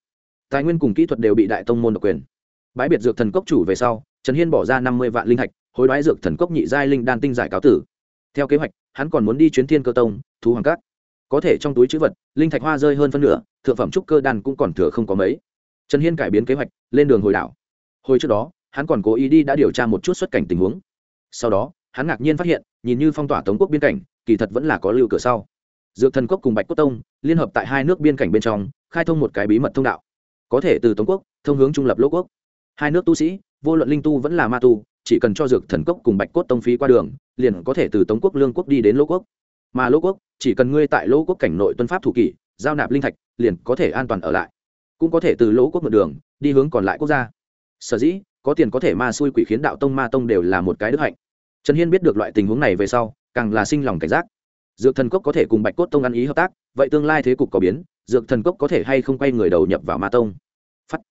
Tài nguyên cùng kỹ thuật đều bị đại tông môn độc quyền bãi biệt dược thần cốc chủ về sau, trần hiên bỏ ra năm mươi vạn linh thạch hối đoái dược thần cốc nhị giai linh đan tinh giải cáo tử. Theo kế hoạch, hắn còn muốn đi chuyến thiên cơ tông, thú hoàng cát. Có thể trong túi chữ vật, linh thạch hoa rơi hơn phân nửa, thượng phẩm trúc cơ đan cũng còn thừa không có mấy. Trần hiên cải biến kế hoạch, lên đường hồi đảo. Hồi trước đó, hắn còn cố ý đi đã điều tra một chút xuất cảnh tình huống. Sau đó, hắn ngạc nhiên phát hiện, nhìn như phong tỏa tống quốc biên cảnh, kỳ thật vẫn là có lưu cửa sau. Dược thần cốc cùng bạch cốt tông, liên hợp tại hai nước biên cảnh bên trong, khai thông một cái bí mật thông đạo. Có thể từ tống quốc, thông hướng trung lập lỗ quốc hai nước tu sĩ, vô luận linh tu vẫn là ma tu, chỉ cần cho dược thần cốc cùng bạch cốt tông phí qua đường, liền có thể từ tống quốc, lương quốc đi đến lỗ quốc. Mà lỗ quốc, chỉ cần ngươi tại lỗ quốc cảnh nội tuân pháp thủ kỷ, giao nạp linh thạch, liền có thể an toàn ở lại. Cũng có thể từ lỗ quốc một đường, đi hướng còn lại quốc gia. Sở dĩ, có tiền có thể ma xui quỷ khiến đạo tông ma tông đều là một cái đức hạnh. Trần hiên biết được loại tình huống này về sau, càng là sinh lòng cảnh giác. Dược thần cốc có thể cùng bạch cốt tông ăn ý hợp tác, vậy tương lai thế cục có biến, dược thần cốc có thể hay không quay người đầu nhập vào ma tông? Phắt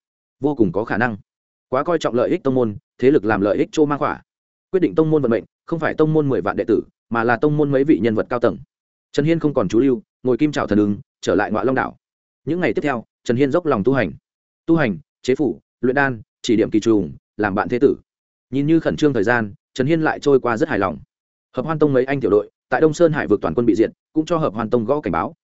vô cùng có khả năng quá coi trọng lợi ích tông môn, thế lực làm lợi ích chô mang khỏa. Quyết định tông môn vận mệnh, không phải tông môn mười vạn đệ tử, mà là tông môn mấy vị nhân vật cao tầng. Trần hiên không còn chú lưu, ngồi kim trào thần ứng, trở lại ngoại long đảo. Những ngày tiếp theo, trần hiên dốc lòng tu hành. Tu hành, chế phủ, luyện đan, chỉ điểm kỳ trùng, làm bạn thế tử. Nhìn như khẩn trương thời gian, trần hiên lại trôi qua rất hài lòng. Hợp hoan tông mấy anh tiểu đội, tại đông sơn hải vượt toàn quân bị diệt, cũng cho hợp hoan tông gõ cảnh báo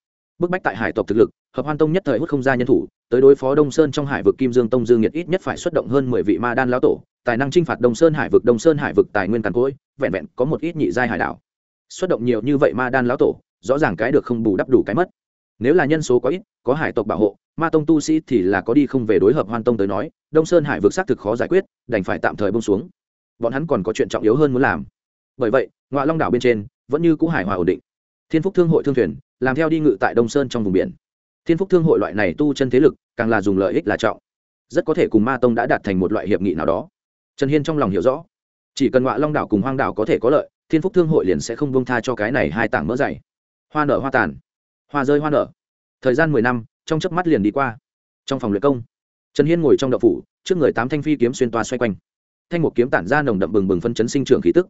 bức bách tại hải tộc thực lực, hợp hoan tông nhất thời hút không ra nhân thủ, tới đối phó đông sơn trong hải vực kim dương tông dương nhiệt ít nhất phải xuất động hơn mười vị ma đan lão tổ, tài năng chinh phạt đông sơn hải vực, đông sơn hải vực tài nguyên càn cối vẹn vẹn có một ít nhị giai hải đảo. Xuất động nhiều như vậy ma đan lão tổ, rõ ràng cái được không bù đắp đủ cái mất. Nếu là nhân số có ít, có hải tộc bảo hộ, ma tông tu sĩ thì là có đi không về đối hợp hoan tông tới nói, đông sơn hải vực xác thực khó giải quyết, đành phải tạm thời bông xuống. Bọn hắn còn có chuyện trọng yếu hơn muốn làm. Bởi vậy ngoại long đảo bên trên vẫn như cũ hải hòa ổn định. Thiên phúc thương hội thương thuyền làm theo đi ngự tại đông sơn trong vùng biển. Thiên phúc thương hội loại này tu chân thế lực, càng là dùng lợi ích là trọng. Rất có thể cùng ma tông đã đạt thành một loại hiệp nghị nào đó. Trần hiên trong lòng hiểu rõ. Chỉ cần Ngọa long đảo cùng hoang đảo có thể có lợi, thiên phúc thương hội liền sẽ không bông tha cho cái này hai tảng mỡ dày. Hoa nở hoa tàn. Hoa rơi hoa nở. Thời gian mười năm, trong chớp mắt liền đi qua. Trong phòng luyện công, trần hiên ngồi trong đậu phủ, trước người tám thanh phi kiếm xuyên toa xoay quanh. Thanh một kiếm tản ra nồng đậm bừng bừng phân chấn sinh trưởng khí tức.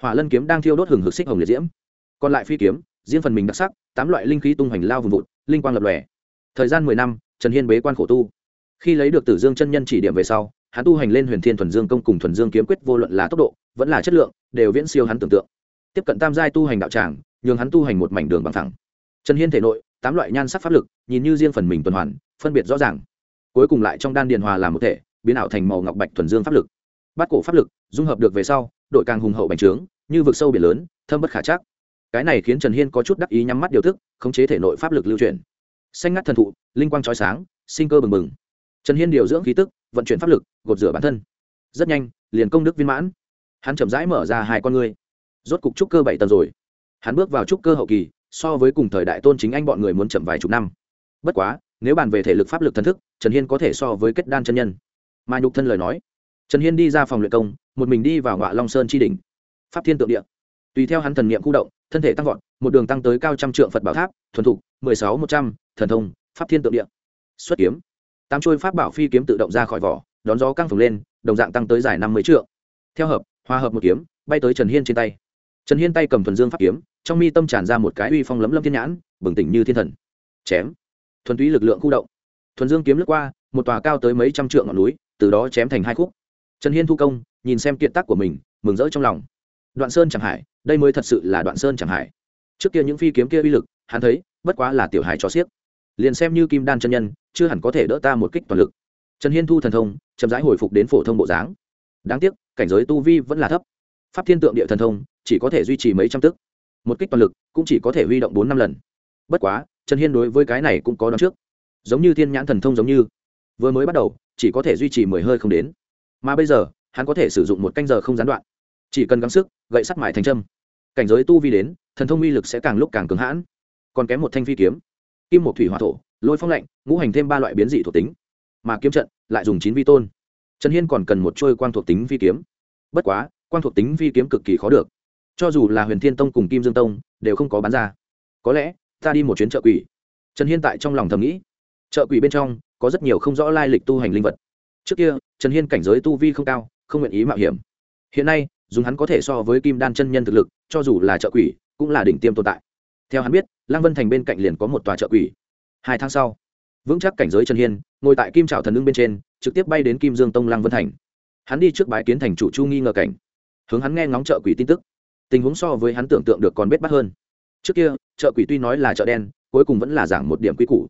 Hỏa lân kiếm đang thiêu đốt hừng hực xích hồng liệt diễm. Còn lại phi kiếm riêng phần mình đặc sắc, tám loại linh khí tung hoành lao vùng vụt, linh quang lập lòe. Thời gian mười năm, trần hiên bế quan khổ tu. Khi lấy được tử dương chân nhân chỉ điểm về sau, hắn tu hành lên huyền thiên thuần dương công cùng thuần dương kiếm quyết vô luận là tốc độ, vẫn là chất lượng, đều viễn siêu hắn tưởng tượng. Tiếp cận tam giai tu hành đạo tràng, nhường hắn tu hành một mảnh đường bằng thẳng. Trần hiên thể nội, tám loại nhan sắc pháp lực, nhìn như riêng phần mình tuần hoàn, phân biệt rõ ràng. Cuối cùng lại trong đan điền hòa làm một thể, biến ảo thành màu ngọc bạch thuần dương pháp lực. Bát cổ pháp lực, dung hợp được về sau, đội càng hùng hậu bành trướng, như vực sâu biển lớn, thâm bất khả chắc cái này khiến trần hiên có chút đắc ý nhắm mắt điều thức, khống chế thể nội pháp lực lưu chuyển. Xanh ngắt thần thụ, linh quang trói sáng, sinh cơ bừng bừng. Trần hiên điều dưỡng khí tức, vận chuyển pháp lực, gột rửa bản thân. Rất nhanh, liền công đức viên mãn. Hắn chậm rãi mở ra hai con ngươi. Rốt cục trúc cơ bảy tầng rồi. Hắn bước vào trúc cơ hậu kỳ, so với cùng thời đại tôn chính anh bọn người muốn chậm vài chục năm. Bất quá, nếu bàn về thể lực pháp lực thần thức, trần hiên có thể so với kết đan chân nhân. Mà nhục thân lời nói, trần hiên đi ra phòng luyện công, một mình đi vào ngọa long sơn tri đình pháp thiên tượng địa. Tùy theo hắn thần niệm khu động thân thể tăng vọt, một đường tăng tới cao trăm trượng phật bảo tháp, thuần thục, mười sáu, một trăm, thần thông, pháp thiên tượng địa. Xuất kiếm. Tám trôi pháp bảo phi kiếm tự động ra khỏi vỏ, đón gió căng phồng lên, đồng dạng tăng tới dài năm mươi trượng. Theo hợp, hòa hợp một kiếm, bay tới trần hiên trên tay. Trần hiên tay cầm thuần dương pháp kiếm, trong mi tâm tràn ra một cái uy phong lấm lâm thiên nhãn, bừng tỉnh như thiên thần. Chém. Thuần túy lực lượng khu động. Thuần dương kiếm lướt qua, một tòa cao tới mấy trăm trượng ngọn núi, từ đó chém thành hai khúc. Trần hiên thu công, nhìn xem kiệt tác của mình, mừng rỡ trong lòng đoạn sơn chẳng hải đây mới thật sự là đoạn sơn chẳng hải trước kia những phi kiếm kia uy lực, hắn thấy, bất quá là tiểu hải cho xiếc. Liền xem như kim đan chân nhân, chưa hẳn có thể đỡ ta một kích toàn lực. Trần hiên thu thần thông, chậm rãi hồi phục đến phổ thông bộ dáng. Đáng tiếc, cảnh giới tu vi vẫn là thấp. Pháp thiên tượng địa thần thông, chỉ có thể duy trì mấy trăm tức. Một kích toàn lực, cũng chỉ có thể huy động bốn năm lần. Bất quá, trần hiên đối với cái này cũng có đón trước. Giống như thiên nhãn thần thông giống như. Vừa mới bắt đầu, chỉ có thể duy trì mười hơi không đến. Mà bây giờ, hắn có thể sử dụng một canh giờ không gián đoạn chỉ cần gắng sức, gậy sắt mại thành trâm cảnh giới tu vi đến, thần thông uy lực sẽ càng lúc càng cứng hãn. Còn kém một thanh phi kiếm. Kim một thủy hỏa thổ, lôi phong lạnh, ngũ hành thêm ba loại biến dị thuộc tính. Mà kiếm trận lại dùng chín vi tôn. Trần hiên còn cần một trôi quang thuộc tính phi kiếm. Bất quá, quang thuộc tính phi kiếm cực kỳ khó được. Cho dù là huyền thiên tông cùng kim dương tông, đều không có bán ra. Có lẽ, ta đi một chuyến chợ quỷ. Trần hiên tại trong lòng thầm nghĩ. Chợ quỷ bên trong, có rất nhiều không rõ lai lịch tu hành linh vật. Trước kia, trần hiên cảnh giới tu vi không cao, không nguyện ý mạo hiểm. Hiện nay dùng hắn có thể so với kim đan chân nhân thực lực, cho dù là chợ quỷ, cũng là đỉnh tiêm tồn tại. Theo hắn biết, lăng vân thành bên cạnh liền có một tòa chợ quỷ. Hai tháng sau, vững chắc cảnh giới trần hiên, ngồi tại kim trào thần ưng bên trên, trực tiếp bay đến kim dương tông lăng vân thành. Hắn đi trước bãi kiến thành chủ chu nghi ngờ cảnh, hướng hắn nghe ngóng chợ quỷ tin tức. Tình huống so với hắn tưởng tượng được còn bết bắt hơn. Trước kia chợ quỷ tuy nói là chợ đen, cuối cùng vẫn là giảm một điểm quy củ.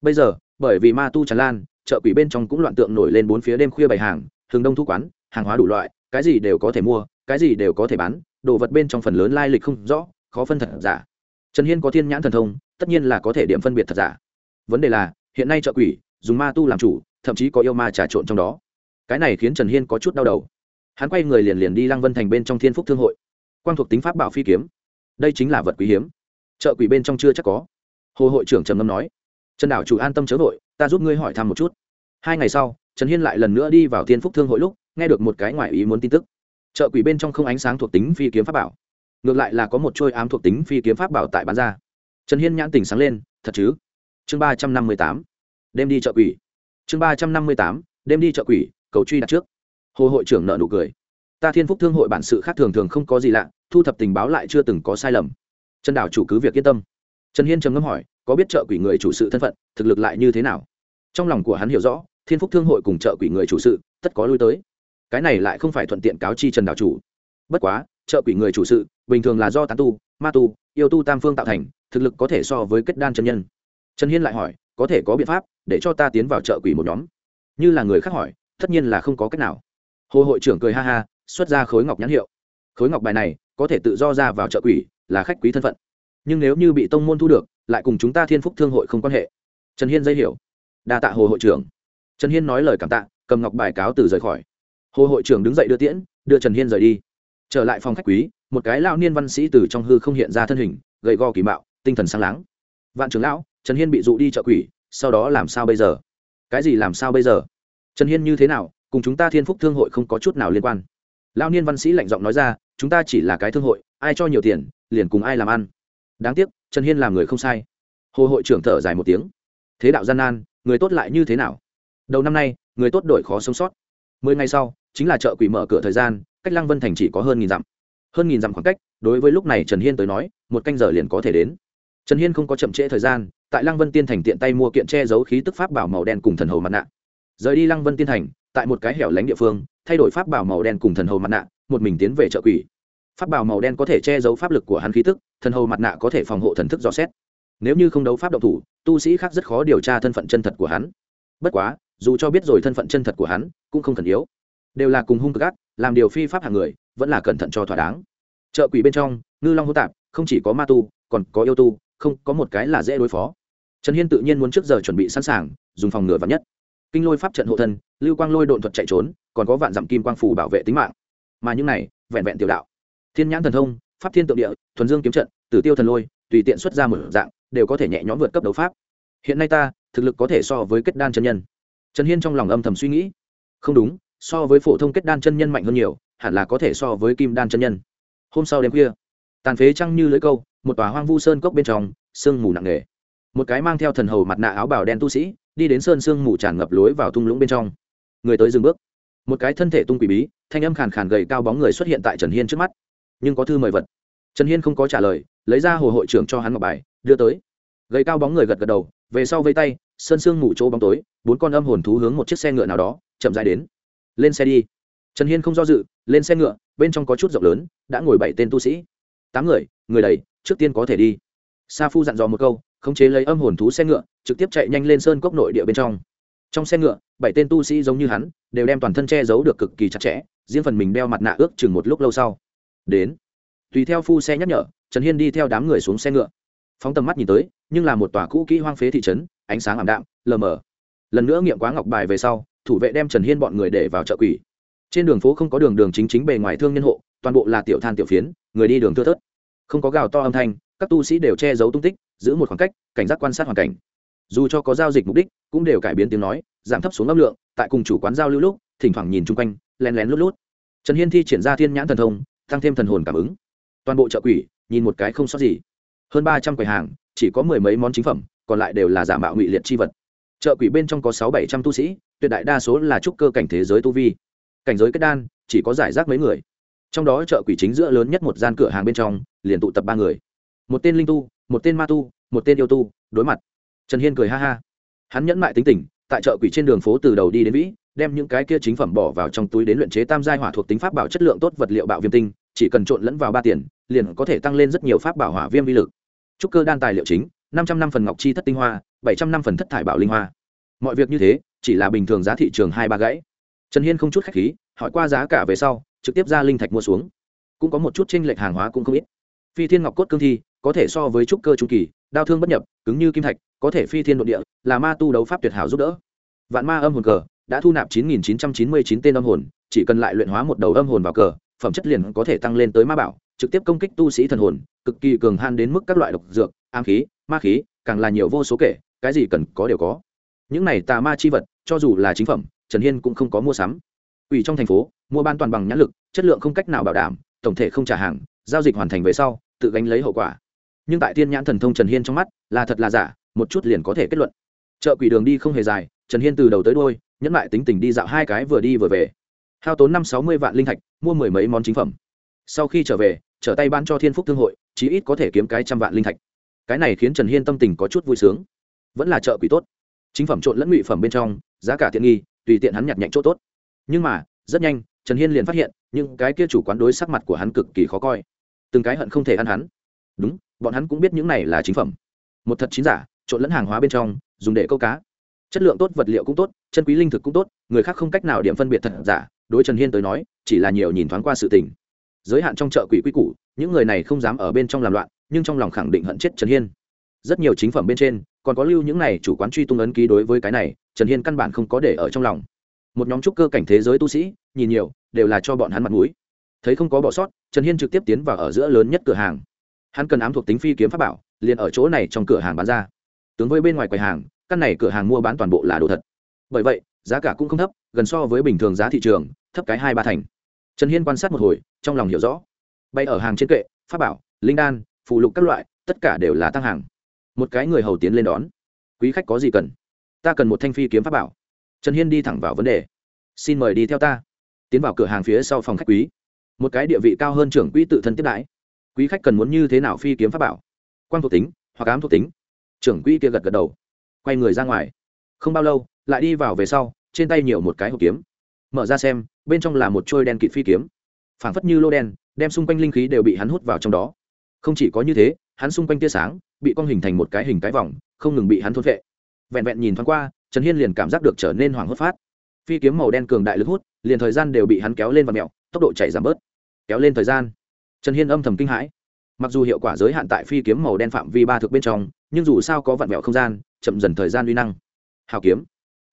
Bây giờ, bởi vì ma tu tràn lan chợ quỷ bên trong cũng loạn tượng nổi lên bốn phía đêm khuya bày hàng thường đông thu quán, hàng hóa đủ loại, cái gì đều có thể mua cái gì đều có thể bán, đồ vật bên trong phần lớn lai lịch không rõ, khó phân thật giả. Trần hiên có thiên nhãn thần thông, tất nhiên là có thể điểm phân biệt thật giả. Vấn đề là, hiện nay chợ quỷ, dùng ma tu làm chủ, thậm chí có yêu ma trà trộn trong đó. Cái này khiến trần hiên có chút đau đầu. Hắn quay người liền liền đi lăng vân thành bên trong thiên phúc thương hội. Quang thuộc tính pháp bảo phi kiếm. Đây chính là vật quý hiếm. Chợ quỷ bên trong chưa chắc có. Hồ hội trưởng trầm ngâm nói, trần đảo chủ an tâm chớ vội, ta giúp ngươi hỏi thăm một chút. Hai ngày sau, trần hiên lại lần nữa đi vào thiên phúc thương hội lúc, nghe được một cái ngoại ý muốn tin tức chợ quỷ bên trong không ánh sáng thuộc tính phi kiếm pháp bảo. Ngược lại là có một trôi ám thuộc tính phi kiếm pháp bảo tại bán ra. Trần hiên nhãn tỉnh sáng lên, thật chứ? Chương ba trăm năm mươi tám. Đem đi chợ quỷ. Chương ba trăm năm mươi tám. Đem đi chợ quỷ, cầu truy đặt trước. Hồ hội trưởng nợ nụ cười. Ta thiên phúc thương hội bản sự khác thường thường không có gì lạ, thu thập tình báo lại chưa từng có sai lầm. Trần đảo chủ cứ việc yên tâm. Trần hiên trầm ngâm hỏi, có biết chợ quỷ người chủ sự thân phận, thực lực lại như thế nào? Trong lòng của hắn hiểu rõ, thiên phúc thương hội cùng chợ quỷ người chủ sự, tất có lui tới cái này lại không phải thuận tiện cáo chi trần đảo chủ. Bất quá chợ quỷ người chủ sự, bình thường là do tán tu, ma tu, yêu tu tam phương tạo thành, thực lực có thể so với kết đan chân nhân. Trần hiên lại hỏi, có thể có biện pháp để cho ta tiến vào chợ quỷ một nhóm? Như là người khác hỏi, tất nhiên là không có cách nào. Hồ hội trưởng cười ha ha, xuất ra khối ngọc nhãn hiệu. Khối ngọc bài này, có thể tự do ra vào chợ quỷ, là khách quý thân phận. Nhưng nếu như bị tông môn thu được, lại cùng chúng ta thiên phúc thương hội không quan hệ. Trần hiên dây hiểu. Đa tạ hồ hội trưởng. Trần hiên nói lời cảm tạ, cầm ngọc bài cáo từ rời khỏi hồ hội trưởng đứng dậy đưa tiễn, đưa trần hiên rời đi. Trở lại phòng khách quý, một cái lao niên văn sĩ từ trong hư không hiện ra thân hình, gầy go kỳ mạo, tinh thần sáng láng. Vạn trưởng lão, trần hiên bị dụ đi chợ quỷ, sau đó làm sao bây giờ? Cái gì làm sao bây giờ? Trần hiên như thế nào, cùng chúng ta thiên phúc thương hội không có chút nào liên quan. Lao niên văn sĩ lạnh giọng nói ra, chúng ta chỉ là cái thương hội, ai cho nhiều tiền, liền cùng ai làm ăn. Đáng tiếc, trần hiên làm người không sai. Hồ hội trưởng thở dài một tiếng. Thế đạo gian nan, người tốt lại như thế nào? Đầu năm nay, người tốt đổi khó sống sót. Mười ngày sau chính là chợ quỷ mở cửa thời gian, cách lăng vân thành chỉ có hơn nghìn dặm. Hơn nghìn dặm khoảng cách, đối với lúc này trần hiên tới nói, một canh giờ liền có thể đến. Trần hiên không có chậm trễ thời gian, tại lăng vân tiên thành tiện tay mua kiện che giấu khí tức pháp bảo màu đen cùng thần hầu mặt nạ. Rời đi lăng vân tiên thành, tại một cái hẻo lánh địa phương, thay đổi pháp bảo màu đen cùng thần hầu mặt nạ, một mình tiến về chợ quỷ. Pháp bảo màu đen có thể che giấu pháp lực của hắn khí tức, thần hầu mặt nạ có thể phòng hộ thần thức dò xét. Nếu như không đấu pháp động thủ, tu sĩ khác rất khó điều tra thân phận chân thật của hắn. Bất quá, dù cho biết rồi thân phận chân thật của hắn, cũng không cần yếu đều là cùng hung cực ác, làm điều phi pháp hàng người, vẫn là cẩn thận cho thỏa đáng. Chợ quỷ bên trong, ngư long hô tạp, không chỉ có ma tu, còn có yêu tu, không có một cái là dễ đối phó. Trần hiên tự nhiên muốn trước giờ chuẩn bị sẵn sàng, dùng phòng ngừa vắn nhất. Kinh lôi pháp trận hộ thân, lưu quang lôi độn thuật chạy trốn, còn có vạn dặm kim quang phủ bảo vệ tính mạng. Mà những này, vẹn vẹn tiểu đạo. Thiên nhãn thần thông, pháp thiên tượng địa, thuần dương kiếm trận, tử tiêu thần lôi, tùy tiện xuất ra một dạng, đều có thể nhẹ nhõm vượt cấp đấu pháp. Hiện nay ta, thực lực có thể so với kết đan chân nhân. Trần hiên trong lòng âm thầm suy nghĩ. Không đúng so với phổ thông kết đan chân nhân mạnh hơn nhiều, hẳn là có thể so với kim đan chân nhân. Hôm sau đêm khuya, tàn phế trăng như lưỡi câu, một tòa hoang vu sơn cốc bên trong, sương mù nặng nề. Một cái mang theo thần hầu mặt nạ áo bào đen tu sĩ, đi đến sơn sương mù tràn ngập lối vào thung lũng bên trong. Người tới dừng bước. Một cái thân thể tung quỷ bí, thanh âm khàn khàn gầy cao bóng người xuất hiện tại trần hiên trước mắt. Nhưng có thư mời vật. Trần hiên không có trả lời, lấy ra hồ hội trưởng cho hắn ngọc bài, đưa tới. Gầy cao bóng người gật gật đầu, về sau vây tay, sơn sương mù chỗ bóng tối, bốn con âm hồn thú hướng một chiếc xe ngựa nào đó, chậm dài đến lên xe đi. Trần hiên không do dự, lên xe ngựa, bên trong có chút rộng lớn, đã ngồi bảy tên tu sĩ. Tám người người đầy, trước tiên có thể đi. Sa phu dặn dò một câu, khống chế lấy âm hồn thú xe ngựa, trực tiếp chạy nhanh lên sơn cốc nội địa bên trong. Trong xe ngựa, bảy tên tu sĩ giống như hắn, đều đem toàn thân che giấu được cực kỳ chặt chẽ, riêng phần mình đeo mặt nạ ước chừng một lúc lâu sau. Đến. Tùy theo phu xe nhắc nhở, trần hiên đi theo đám người xuống xe ngựa. Phóng tầm mắt nhìn tới, nhưng là một tòa cũ kỹ hoang phế thị trấn, ánh sáng ảm đạm, lờ mờ. Lần nữa nghiệm quá ngọc bài về sau thủ vệ đem trần hiên bọn người để vào chợ quỷ. Trên đường phố không có đường đường chính chính bề ngoài thương nhân hộ, toàn bộ là tiểu than tiểu phiến, người đi đường thưa thớt. Không có gào to âm thanh, các tu sĩ đều che giấu tung tích, giữ một khoảng cách, cảnh giác quan sát hoàn cảnh. Dù cho có giao dịch mục đích, cũng đều cải biến tiếng nói, giảm thấp xuống âm lượng, tại cùng chủ quán giao lưu lúc, thỉnh thoảng nhìn chung quanh len lén lút lút. Trần hiên thi triển ra thiên nhãn thần thông, tăng thêm thần hồn cảm ứng. Toàn bộ chợ quỷ, nhìn một cái không sót gì. Hơn ba trăm quầy hàng, chỉ có mười mấy món chính phẩm, còn lại đều là giả mạo ngụy liệt chi vật. Chợ quỷ bên trong có sáu bảy trăm tu sĩ tuyệt đại đa số là trúc cơ cảnh thế giới tu vi. Cảnh giới kết đan, chỉ có giải rác mấy người. Trong đó chợ quỷ chính giữa lớn nhất một gian cửa hàng bên trong, liền tụ tập ba người. Một tên linh tu, một tên ma tu, một tên yêu tu, đối mặt. Trần hiên cười ha ha. Hắn nhẫn mại tính tình, tại chợ quỷ trên đường phố từ đầu đi đến vĩ, đem những cái kia chính phẩm bỏ vào trong túi đến luyện chế tam giai hỏa thuộc tính pháp bảo chất lượng tốt vật liệu bạo viêm tinh, chỉ cần trộn lẫn vào ba tiền, liền có thể tăng lên rất nhiều pháp bảo hỏa viêm vi lực. Trúc cơ đan tài liệu chính, năm trăm năm phần ngọc chi thất tinh hoa, bảy trăm năm phần thất thải bảo linh hoa. Mọi việc như thế chỉ là bình thường giá thị trường hai ba gãy. Trần hiên không chút khách khí, hỏi qua giá cả về sau, trực tiếp ra linh thạch mua xuống. Cũng có một chút tranh lệch hàng hóa cũng không ít. Phi thiên ngọc cốt cương thi, có thể so với trúc cơ trung kỳ, đao thương bất nhập, cứng như kim thạch, có thể phi thiên nội địa, là ma tu đấu pháp tuyệt hảo giúp đỡ. Vạn ma âm hồn cờ, đã thu nạp chín nghìn chín trăm chín mươi chín tên âm hồn, chỉ cần lại luyện hóa một đầu âm hồn vào cờ, phẩm chất liền có thể tăng lên tới ma bảo, trực tiếp công kích tu sĩ thần hồn, cực kỳ cường han đến mức các loại độc dược am khí, ma khí, càng là nhiều vô số kể, cái gì cần có đều có. Những này tà ma chi vật cho dù là chính phẩm, trần hiên cũng không có mua sắm. Ủy trong thành phố, mua ban toàn bằng nhãn lực, chất lượng không cách nào bảo đảm, tổng thể không trả hàng, giao dịch hoàn thành về sau, tự gánh lấy hậu quả. Nhưng tại tiên nhãn thần thông trần hiên trong mắt, là thật là giả, một chút liền có thể kết luận. Chợ quỷ đường đi không hề dài, trần hiên từ đầu tới đôi nhẫn lại tính tình đi dạo hai cái vừa đi vừa về. Hao tốn năm sáu mươi vạn linh thạch, mua mười mấy món chính phẩm. Sau khi trở về, trở tay bán cho thiên phúc thương hội, chí ít có thể kiếm cái trăm vạn linh thạch. Cái này khiến trần hiên tâm tình có chút vui sướng. Vẫn là chợ quỷ tốt. Chính phẩm trộn lẫn ngụy phẩm bên trong giá cả tiện nghi, tùy tiện hắn nhặt nhạnh chỗ tốt. Nhưng mà, rất nhanh, trần hiên liền phát hiện, những cái kia chủ quán đối sắc mặt của hắn cực kỳ khó coi. Từng cái hận không thể ăn hắn. Đúng, bọn hắn cũng biết những này là chính phẩm. Một thật chính giả, trộn lẫn hàng hóa bên trong, dùng để câu cá. Chất lượng tốt, vật liệu cũng tốt, chân quý linh thực cũng tốt, người khác không cách nào điểm phân biệt thật giả, đối trần hiên tới nói, chỉ là nhiều nhìn thoáng qua sự tình. Giới hạn trong chợ quỷ quy củ, những người này không dám ở bên trong làm loạn, nhưng trong lòng khẳng định hận chết trần hiên. Rất nhiều chính phẩm bên trên, còn có lưu những này chủ quán truy tung ấn ký đối với cái này trần hiên căn bản không có để ở trong lòng. Một nhóm trúc cơ cảnh thế giới tu sĩ, nhìn nhiều, đều là cho bọn hắn mặt mũi. Thấy không có bỏ sót, trần hiên trực tiếp tiến vào ở giữa lớn nhất cửa hàng. Hắn cần ám thuộc tính phi kiếm pháp bảo, liền ở chỗ này trong cửa hàng bán ra. Tướng với bên ngoài quầy hàng, căn này cửa hàng mua bán toàn bộ là đồ thật. Bởi vậy, giá cả cũng không thấp, gần so với bình thường giá thị trường, thấp cái hai ba thành. Trần hiên quan sát một hồi, trong lòng hiểu rõ. Bay ở hàng trên kệ, pháp bảo, linh đan phụ lục các loại, tất cả đều là tăng hàng. Một cái người hầu tiến lên đón. Quý khách có gì cần? Ta cần một thanh phi kiếm pháp bảo. Trần hiên đi thẳng vào vấn đề. Xin mời đi theo ta. Tiến vào cửa hàng phía sau phòng khách quý. Một cái địa vị cao hơn trưởng quỹ tự thân tiếp đãi. Quý khách cần muốn như thế nào phi kiếm pháp bảo? Quang thuộc tính, hoặc ám thuộc tính. Trưởng quỹ kia gật gật đầu. Quay người ra ngoài. Không bao lâu, lại đi vào về sau, trên tay nhiều một cái hộp kiếm. Mở ra xem, bên trong là một trôi đen kịt phi kiếm. Phảng phất như lô đen, đem xung quanh linh khí đều bị hắn hút vào trong đó. Không chỉ có như thế, hắn xung quanh tia sáng, bị con hình thành một cái hình cái vòng, không ngừng bị hắn thôn vệ vẹn vẹn nhìn thoáng qua, trần hiên liền cảm giác được trở nên hoảng hốt phát. Phi kiếm màu đen cường đại lực hút, liền thời gian đều bị hắn kéo lên và mẹo, tốc độ chạy giảm bớt. Kéo lên thời gian. Trần hiên âm thầm kinh hãi. Mặc dù hiệu quả giới hạn tại phi kiếm màu đen phạm vi ba thực bên trong, nhưng dù sao có vặn mẹo không gian, chậm dần thời gian uy năng. Hào kiếm.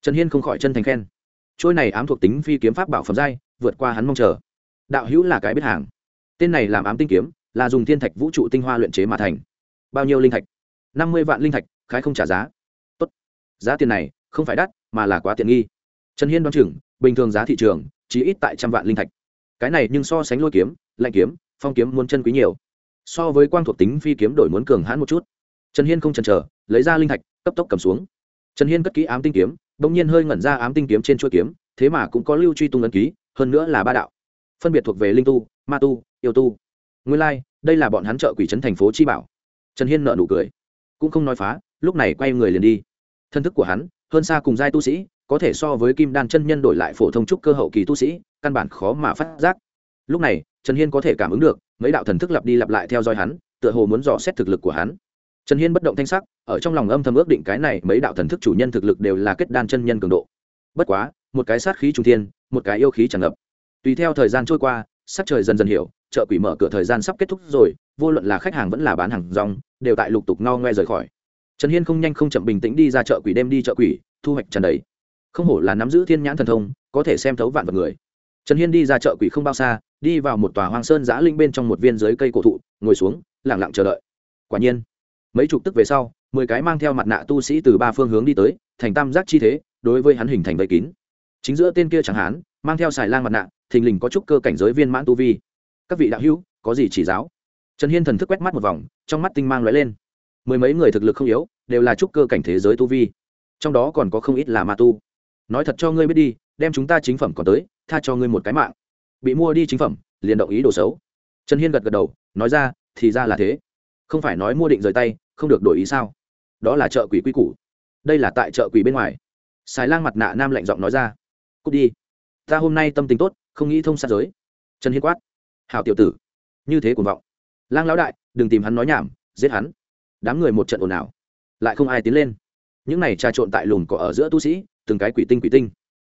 Trần hiên không khỏi chân thành khen. Trôi này ám thuộc tính phi kiếm pháp bảo phẩm giai, vượt qua hắn mong chờ. Đạo hữu là cái biết hàng. Tên này làm ám tinh kiếm, là dùng thiên thạch vũ trụ tinh hoa luyện chế mà thành. Bao nhiêu linh thạch? Năm mươi vạn linh thạch, khái không trả giá giá tiền này không phải đắt mà là quá tiện nghi. Trần hiên đoán chừng bình thường giá thị trường chỉ ít tại trăm vạn linh thạch. Cái này nhưng so sánh lôi kiếm lạnh kiếm phong kiếm muốn chân quý nhiều. So với quang thuộc tính phi kiếm đổi muốn cường hãn một chút. Trần hiên không chần chờ lấy ra linh thạch cấp tốc cầm xuống. Trần hiên cất kỹ ám tinh kiếm đ ỗ n g nhiên hơi ngẩn ra ám tinh kiếm trên chuỗi kiếm thế mà cũng có lưu truy tung ấn ký hơn nữa là ba đạo. Phân biệt thuộc về linh tu ma tu yêu tu. Nguyên lai、like, đây là bọn hắn trợ quỷ trấn thành phố chi bảo. Trần hiên nợ nụ cười. Cũng không nói phá lúc này quay người liền đi thân thức của hắn, hơn xa cùng giai tu sĩ, có thể so với kim đan chân nhân đổi lại phổ thông trúc cơ hậu kỳ tu sĩ, căn bản khó mà phát giác. Lúc này, trần hiên có thể cảm ứng được, mấy đạo thần thức lặp đi lặp lại theo dõi hắn, tựa hồ muốn dò xét thực lực của hắn. Trần hiên bất động thanh sắc, ở trong lòng âm thầm ước định cái này, mấy đạo thần thức chủ nhân thực lực đều là kết đan chân nhân cường độ. Bất quá, một cái sát khí trung thiên, một cái yêu khí tràn ngập. Tùy theo thời gian trôi qua, sắc trời dần dần hiểu, chợ quỷ mở cửa thời gian sắp kết thúc rồi, vô luận là khách hàng vẫn là bán hàng rong, đều tại lục tục no ngoe rời khỏi trần hiên không nhanh không chậm bình tĩnh đi ra chợ quỷ đêm đi chợ quỷ, thu hoạch trần đấy không hổ là nắm giữ thiên nhãn thần thông, có thể xem thấu vạn vật người. Trần hiên đi ra chợ quỷ không bao xa, đi vào một tòa hoang sơn giã linh bên trong một viên dưới cây cổ thụ, ngồi xuống lẳng lặng chờ đợi. Quả nhiên, mấy chục tức về sau, mười cái mang theo mặt nạ tu sĩ từ ba phương hướng đi tới, thành tam giác chi thế, đối với hắn hình thành vây kín. Chính giữa tên kia chẳng hán mang theo xài lang mặt nạ, thình lình có chút cơ cảnh giới viên mãn tu vi. Các vị đạo hữu, có gì chỉ giáo? Trần hiên thần thức quét mắt một vòng, trong mắt tinh mang lóe lên mười mấy người thực lực không yếu, đều là trúc cơ cảnh thế giới tu vi. Trong đó còn có không ít là ma tu. Nói thật cho ngươi biết đi, đem chúng ta chính phẩm còn tới, tha cho ngươi một cái mạng. Bị mua đi chính phẩm, liền động ý đồ xấu. Trần hiên gật gật đầu, nói ra, thì ra là thế. Không phải nói mua định rời tay, không được đổi ý sao? Đó là chợ quỷ quy củ. Đây là tại chợ quỷ bên ngoài. Xài lang mặt nạ nam lạnh giọng nói ra. Cút đi. Ta hôm nay tâm tình tốt, không nghĩ thông xa giới. Trần hiên quát. Hảo tiểu tử. Như thế cuồng vọng. Lang lão đại, đừng tìm hắn nói nhảm, giết hắn đám người một trận ồn ào. Lại không ai tiến lên. Những này trà trộn tại lùm cỏ ở giữa tu sĩ, từng cái quỷ tinh quỷ tinh.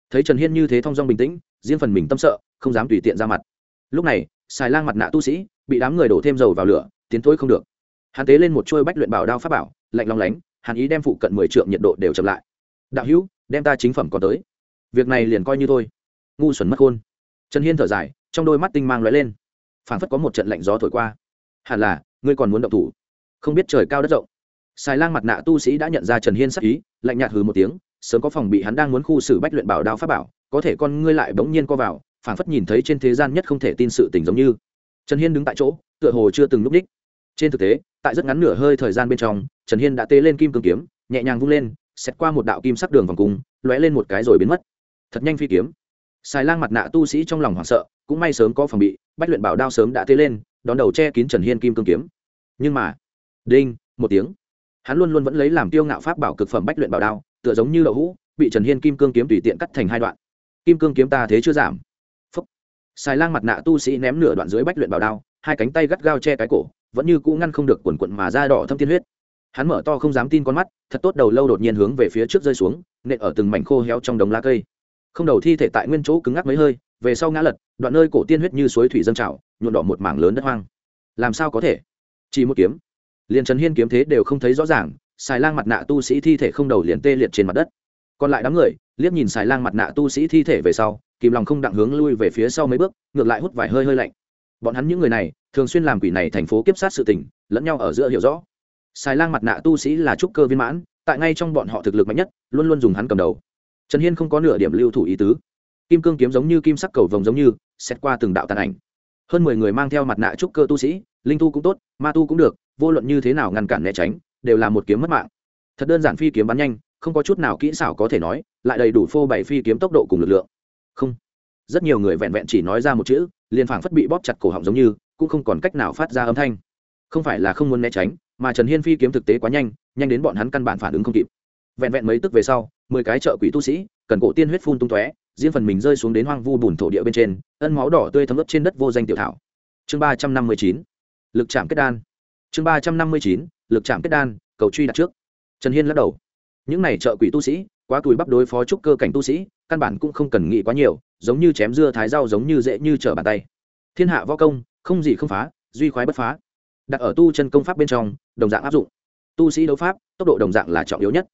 Thấy trần hiên như thế thong dong bình tĩnh, riêng phần mình tâm sợ, không dám tùy tiện ra mặt. Lúc này, xài lang mặt nạ tu sĩ, bị đám người đổ thêm dầu vào lửa, tiến thối không được. Hắn tế lên một chuôi bách luyện bảo đao pháp bảo, lạnh long lánh hắn ý đem phụ cận mười triệu nhiệt độ đều chậm lại. Đạo hữu, đem ta chính phẩm còn tới. Việc này liền coi như thôi. Ngu xuẩn mất khôn. Trần hiên thở dài, trong đôi mắt tinh mang lóe lên. Phảng phất có một trận lạnh gió thổi qua. Hẳn là, ngươi còn muốn động thủ không biết trời cao đất rộng. Xài lang mặt nạ tu sĩ đã nhận ra trần hiên sắc ý, lạnh nhạt hừ một tiếng, sớm có phòng bị hắn đang muốn khu xử bách luyện bảo đao pháp bảo, có thể con ngươi lại bỗng nhiên co vào, phảng phất nhìn thấy trên thế gian nhất không thể tin sự tình giống như. Trần hiên đứng tại chỗ, tựa hồ chưa từng lúc đích. Trên thực tế, tại rất ngắn nửa hơi thời gian bên trong, trần hiên đã tê lên kim cương kiếm, nhẹ nhàng vung lên xét qua một đạo kim sắc đường vòng cung, lóe lên một cái rồi biến mất. Thật nhanh phi kiếm. Xài lang mặt nạ tu sĩ trong lòng hoảng sợ, cũng may sớm có phòng bị, bách luyện bảo đao sớm đã tê lên, đón đầu che kín trần hiên kim cương kiếm. Nhưng mà đinh, một tiếng. Hắn luôn luôn vẫn lấy làm tiêu ngạo pháp bảo cực phẩm bách luyện bảo đao, tựa giống như đậu hũ, bị trần hiên kim cương kiếm tùy tiện cắt thành hai đoạn. Kim cương kiếm ta thế chưa giảm. Phúc. Xài lang mặt nạ tu sĩ ném nửa đoạn dưới bách luyện bảo đao, hai cánh tay gắt gao che cái cổ, vẫn như cũ ngăn không được quần quận mà da đỏ thâm tiên huyết. Hắn mở to không dám tin con mắt, thật tốt đầu lâu đột nhiên hướng về phía trước rơi xuống, nện ở từng mảnh khô héo trong đống lá cây. Không đầu thi thể tại nguyên chỗ cứng ngắc mấy hơi, về sau ngã lật, đoạn nơi cổ tiên huyết như suối thủy dâng trào nhuộn đỏ một mảng lớn đất hoang. Làm sao có thể? Chỉ một kiếm liền trần hiên kiếm thế đều không thấy rõ ràng xài lang mặt nạ tu sĩ thi thể không đầu liền tê liệt trên mặt đất. Còn lại đám người, liếc nhìn xài lang mặt nạ tu sĩ thi thể về sau, kìm lòng không đặng hướng lui về phía sau mấy bước, ngược lại hút vài hơi hơi lạnh. Bọn hắn những người này, thường xuyên làm quỷ này thành phố kiếp sát sự tình, lẫn nhau ở giữa hiểu rõ. Xài lang mặt nạ tu sĩ là trúc cơ viên mãn, tại ngay trong bọn họ thực lực mạnh nhất, luôn luôn dùng hắn cầm đầu. Trần hiên không có nửa điểm lưu thủ ý tứ. Kim cương kiếm giống như kim sắc cầu vồng giống như, xét qua từng đạo tàn ảnh. Hơn mười người mang theo mặt nạ trúc cơ tu sĩ, linh tu cũng tốt, ma tu cũng được vô luận như thế nào ngăn cản né tránh, đều là một kiếm mất mạng. Thật đơn giản phi kiếm bắn nhanh, không có chút nào kỹ xảo có thể nói, lại đầy đủ phô bày phi kiếm tốc độ cùng lực lượng. Không. Rất nhiều người vẹn vẹn chỉ nói ra một chữ, liền phảng phất bị bóp chặt cổ họng giống như, cũng không còn cách nào phát ra âm thanh. Không phải là không muốn né tránh, mà trần hiên phi kiếm thực tế quá nhanh nhanh đến bọn hắn căn bản phản ứng không kịp. Vẹn vẹn mấy tức về sau, mười cái chợ quỷ tu sĩ, cần cổ tiên huyết phun tung tóe, riêng phần mình rơi xuống đến hoang vu bùn thổ địa bên trên, ân máu đỏ tươi thấm ướt trên đất vô danh tiểu thảo. Chương ba trăm năm mươi chín. Lực chạm kết đan chương ba trăm năm mươi chín, lực chạm kết đan, cầu truy đặt trước. Trần hiên lắc đầu. Những này trợ quỷ tu sĩ, quá tuổi bắp đối phó trúc cơ cảnh tu sĩ, căn bản cũng không cần nghĩ quá nhiều, giống như chém dưa thái rau giống như dễ như trở bàn tay. Thiên hạ võ công, không gì không phá, duy khoái bất phá. Đặt ở tu chân công pháp bên trong, đồng dạng áp dụng. Tu sĩ đấu pháp, tốc độ đồng dạng là trọng yếu nhất.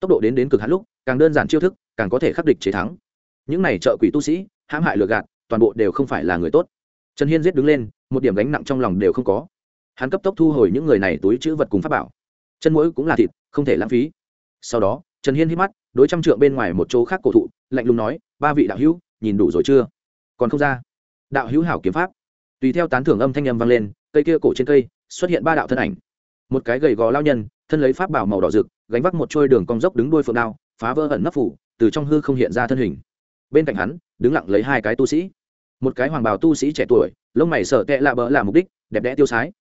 Tốc độ đến đến cực hạn lúc, càng đơn giản chiêu thức, càng có thể khắc địch chế thắng. Những này trợ quỷ tu sĩ, hãm hại lừa gạt, toàn bộ đều không phải là người tốt. Trần hiên giết đứng lên, một điểm gánh nặng trong lòng đều không có hắn cấp tốc thu hồi những người này túi chữ vật cùng pháp bảo. Chân mũi cũng là thịt, không thể lãng phí. Sau đó, trần hiên hít mắt, đối trăm trượng bên ngoài một chỗ khác cổ thụ, lạnh lùng nói, ba vị đạo hữu, nhìn đủ rồi chưa? Còn không ra. Đạo hữu hảo kiếm pháp. Tùy theo tán thưởng âm thanh âm vang lên, cây kia cổ trên cây, xuất hiện ba đạo thân ảnh. Một cái gầy gò lao nhân, thân lấy pháp bảo màu đỏ rực, gánh vác một trôi đường cong dốc đứng đuôi phượng đao, phá vỡ ẩn nấp phủ, từ trong hư không hiện ra thân hình. Bên cạnh hắn, đứng lặng lấy hai cái tu sĩ. Một cái hoàng bào tu sĩ trẻ tuổi, lông mày sợ tệ lạ bỡ là mục đích, đẹp đẽ tiêu sái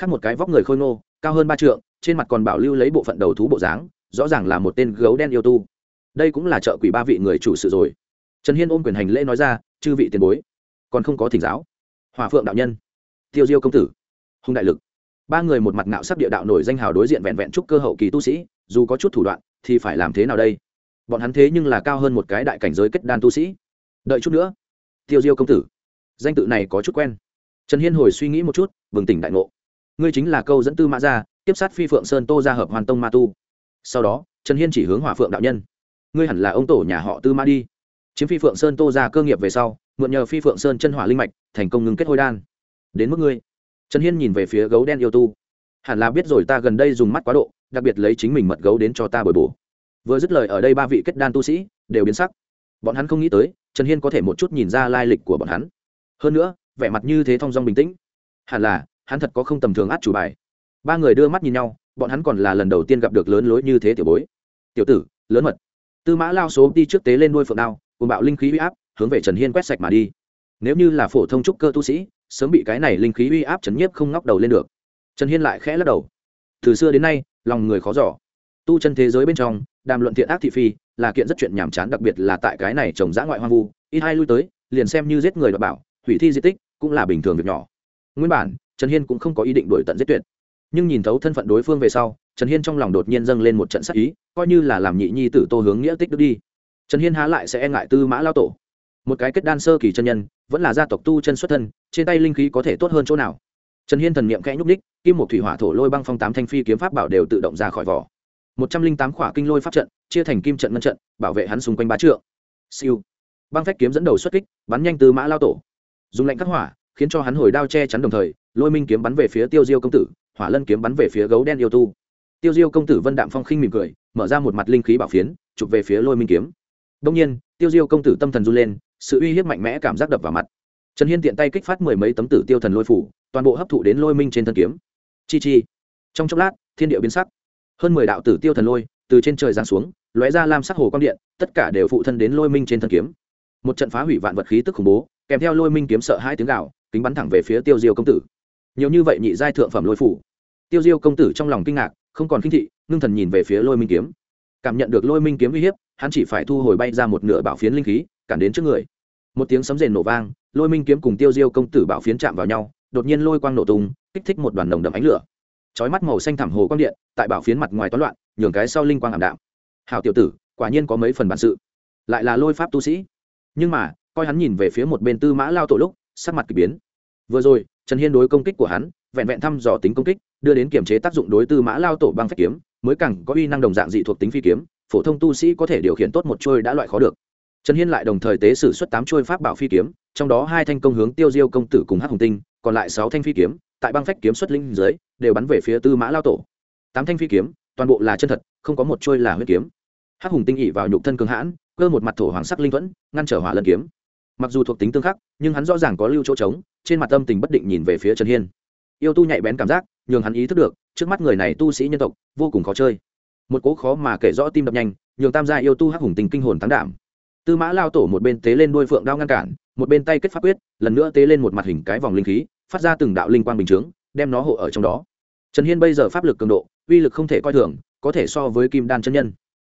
khác một cái vóc người khôi ngô, cao hơn ba trượng, trên mặt còn bảo lưu lấy bộ phận đầu thú bộ dáng, rõ ràng là một tên gấu đen yêu tu. Đây cũng là trợ quỷ ba vị người chủ sự rồi. Trần hiên ôm quyền hành lễ nói ra, chư vị tiền bối, còn không có thỉnh giáo. Hòa phượng đạo nhân, tiêu diêu công tử, hùng đại lực. Ba người một mặt ngạo sắc địa đạo nổi danh hào đối diện vẹn vẹn trúc cơ hậu kỳ tu sĩ, dù có chút thủ đoạn, thì phải làm thế nào đây? Bọn hắn thế nhưng là cao hơn một cái đại cảnh giới kết đan tu sĩ. Đợi chút nữa, tiêu diêu công tử, danh tự này có chút quen. Trần hiên hồi suy nghĩ một chút, bừng tỉnh đại ngộ ngươi chính là câu dẫn tư mã ra tiếp sát phi phượng sơn tô ra hợp hoàn tông ma tu. Sau đó, trần hiên chỉ hướng hỏa phượng đạo nhân. Ngươi hẳn là ông tổ nhà họ tư mã đi. Chiếm phi phượng sơn tô ra cơ nghiệp về sau, mượn nhờ phi phượng sơn chân hỏa linh mạch, thành công ngừng kết hôi đan. Đến mức ngươi. Trần hiên nhìn về phía gấu đen yêu tu. Hẳn là biết rồi ta gần đây dùng mắt quá độ, đặc biệt lấy chính mình mật gấu đến cho ta bồi bổ. Vừa dứt lời ở đây ba vị kết đan tu sĩ đều biến sắc. Bọn hắn không nghĩ tới, trần hiên có thể một chút nhìn ra lai lịch của bọn hắn. Hơn nữa, vẻ mặt như thế thong dong bình tĩnh. Hẳn là hắn thật có không tầm thường át chủ bài. Ba người đưa mắt nhìn nhau, bọn hắn còn là lần đầu tiên gặp được lớn lối như thế tiểu bối. Tiểu tử, lớn mật. Tư mã lao số đi trước tế lên đuôi phượng đao, cùng bạo linh khí uy áp, hướng về trần hiên quét sạch mà đi. Nếu như là phổ thông trúc cơ tu sĩ, sớm bị cái này linh khí uy áp chấn nhiếp không ngóc đầu lên được. Trần hiên lại khẽ lắc đầu. Từ xưa đến nay, lòng người khó giỏ tu chân thế giới bên trong, đàm luận thiện ác thị phi, là kiện rất chuyện nhàm chán, đặc biệt là tại cái này trồng dã ngoại hoang vu, ít hai lui tới, liền xem như giết người đ bảo, hủy thi di tích, cũng là bình thường việc nhỏ. Nguyên bản trần hiên cũng không có ý định đuổi tận giết tuyệt. Nhưng nhìn thấu thân phận đối phương về sau, trần hiên trong lòng đột nhiên dâng lên một trận sắc ý, coi như là làm nhị nhi tử tô hướng nghĩa tích đức đi. Trần hiên há lại sẽ e ngại tư mã lao tổ. Một cái kết đan sơ kỳ chân nhân, vẫn là gia tộc tu chân xuất thân, trên tay linh khí có thể tốt hơn chỗ nào? Trần hiên thần niệm kẽ nhúc ních kim một thủy hỏa thổ lôi băng phong tám thanh phi kiếm pháp bảo đều tự động ra khỏi vỏ. Một trăm linh tám khỏa kinh lôi pháp trận, chia thành kim trận ngân trận, bảo vệ hắn xung quanh bá trượng. Siêu. Băng phách kiếm dẫn đầu xuất kích, bắn nhanh từ mã lao tổ. Dùng lệnh khắc hỏa khiến cho hắn hồi đao che chắn đồng thời, lôi minh kiếm bắn về phía tiêu diêu công tử, hỏa lân kiếm bắn về phía gấu đen yêu tu. Tiêu diêu công tử vân đạm phong khinh mỉm cười, mở ra một mặt linh khí bảo phiến, chụp về phía lôi minh kiếm. Đông nhiên, tiêu diêu công tử tâm thần run lên, sự uy hiếp mạnh mẽ cảm giác đập vào mặt. Trần hiên tiện tay kích phát mười mấy tấm tử tiêu thần lôi phủ, toàn bộ hấp thụ đến lôi minh trên thân kiếm. Chi chi. Trong chốc lát, thiên địa biến sắc. Hơn mười đạo tử tiêu thần lôi từ trên trời giáng xuống, lóe ra lam sắc hồ quang điện, tất cả đều phụ thân đến lôi minh trên thân kiếm. Một trận phá hủy vạn vật khí tức khủng bố, kèm theo lôi minh kiếm sợ hai tiếng gạo kính bắn thẳng về phía tiêu diêu công tử. Nhiều như vậy nhị giai thượng phẩm lôi phủ. Tiêu diêu công tử trong lòng kinh ngạc, không còn kinh thị, ngưng thần nhìn về phía lôi minh kiếm. Cảm nhận được lôi minh kiếm uy hiếp, hắn chỉ phải thu hồi bay ra một nửa bảo phiến linh khí, cản đến trước người. Một tiếng sấm rền nổ vang, lôi minh kiếm cùng tiêu diêu công tử bảo phiến chạm vào nhau, đột nhiên lôi quang nổ tung, kích thích một đoàn nồng đậm ánh lửa. Chói mắt màu xanh thẳm hồ quang điện, tại bảo phiến mặt ngoài toán loạn, nhường cái sau linh quang ảm đạm. Hào tiểu tử, quả nhiên có mấy phần bản sự. Lại là lôi pháp tu sĩ. Nhưng mà, coi hắn nhìn về phía một bên tư mã lao tổ lúc sắc mặt k ỳ biến. Vừa rồi, trần hiên đối công kích của hắn, vẹn vẹn thăm dò tính công kích, đưa đến kiểm chế tác dụng đối tư mã lao tổ băng phách kiếm, mới càng có uy năng đồng dạng dị thuộc tính phi kiếm, phổ thông tu sĩ có thể điều khiển tốt một trôi đã loại khó được. Trần hiên lại đồng thời tế sử xuất tám trôi pháp bảo phi kiếm, trong đó hai thanh công hướng tiêu diêu công tử cùng hắc hùng tinh, còn lại sáu thanh phi kiếm, tại băng phách kiếm xuất linh dưới, đều bắn về phía tư mã lao tổ. Tám thanh phi kiếm, toàn bộ là chân thật, không có một trôi là huyết kiếm. Hắc hùng tinh ỉ vào nhục thân cường hãn, cơ một mặt thổ hoàng sắc linh thuẫn, ngăn trở hỏa lân kiếm mặc dù thuộc tính tương khắc, nhưng hắn rõ ràng có lưu chỗ trống, trên mặt tâm tình bất định nhìn về phía trần hiên. Yêu tu nhạy bén cảm giác, nhường hắn ý thức được, trước mắt người này tu sĩ nhân tộc, vô cùng khó chơi. Một cố khó mà kể rõ tim đập nhanh, nhường tam gia yêu tu hắc hùng tình kinh hồn thắng đảm. Tư mã lao tổ một bên tế lên đuôi phượng đao ngăn cản, một bên tay kết pháp quyết, lần nữa tế lên một mặt hình cái vòng linh khí, phát ra từng đạo linh quang bình chướng, đem nó hộ ở trong đó. Trần hiên bây giờ pháp lực cường độ, uy lực không thể coi thường, có thể so với kim đan chân nhân.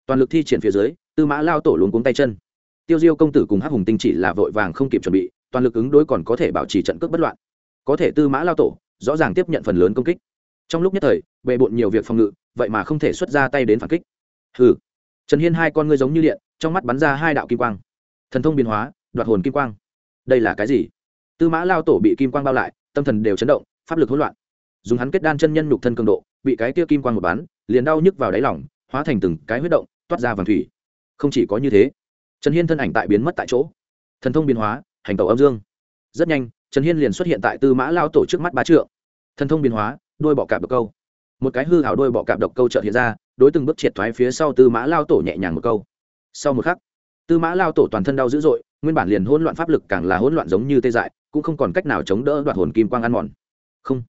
Toàn lực thi triển phía dưới, tư mã lao tổ luống cuống tay chân tiêu diêu công tử cùng hắc hùng tinh chỉ là vội vàng không kịp chuẩn bị toàn lực ứng đối còn có thể bảo trì trận cước bất loạn. Có thể tư mã lao tổ rõ ràng tiếp nhận phần lớn công kích. Trong lúc nhất thời bề bộn nhiều việc phòng ngự vậy mà không thể xuất ra tay đến phản kích. Hừ. Trần hiên hai con ngươi giống như điện trong mắt bắn ra hai đạo kim quang. Thần thông biến hóa đoạt hồn kim quang. Đây là cái gì? Tư mã lao tổ bị kim quang bao lại tâm thần đều chấn động pháp lực hỗn loạn. Dùng hắn kết đan chân nhân nhục thân cường độ bị cái kia kim quang một bắn, liền đau nhức vào đáy lỏng hóa thành từng cái huyết động toát ra vàng thủy. Không chỉ có như thế trần hiên thân ảnh tại biến mất tại chỗ. Thần thông biến hóa, hành tàu âm dương. Rất nhanh, trần hiên liền xuất hiện tại tư mã lao tổ trước mắt ba trượng. Thần thông biến hóa, đôi bọ cạp độc câu. Một cái hư hảo đôi bọ cạp độc câu trợt hiện ra, đối từng bước triệt thoái phía sau tư mã lao tổ nhẹ nhàng một câu. Sau một khắc, tư mã lao tổ toàn thân đau dữ dội, nguyên bản liền hỗn loạn pháp lực càng là hỗn loạn giống như tê dại, cũng không còn cách nào chống đỡ đoạt hồn kim quang ăn mòn. Không,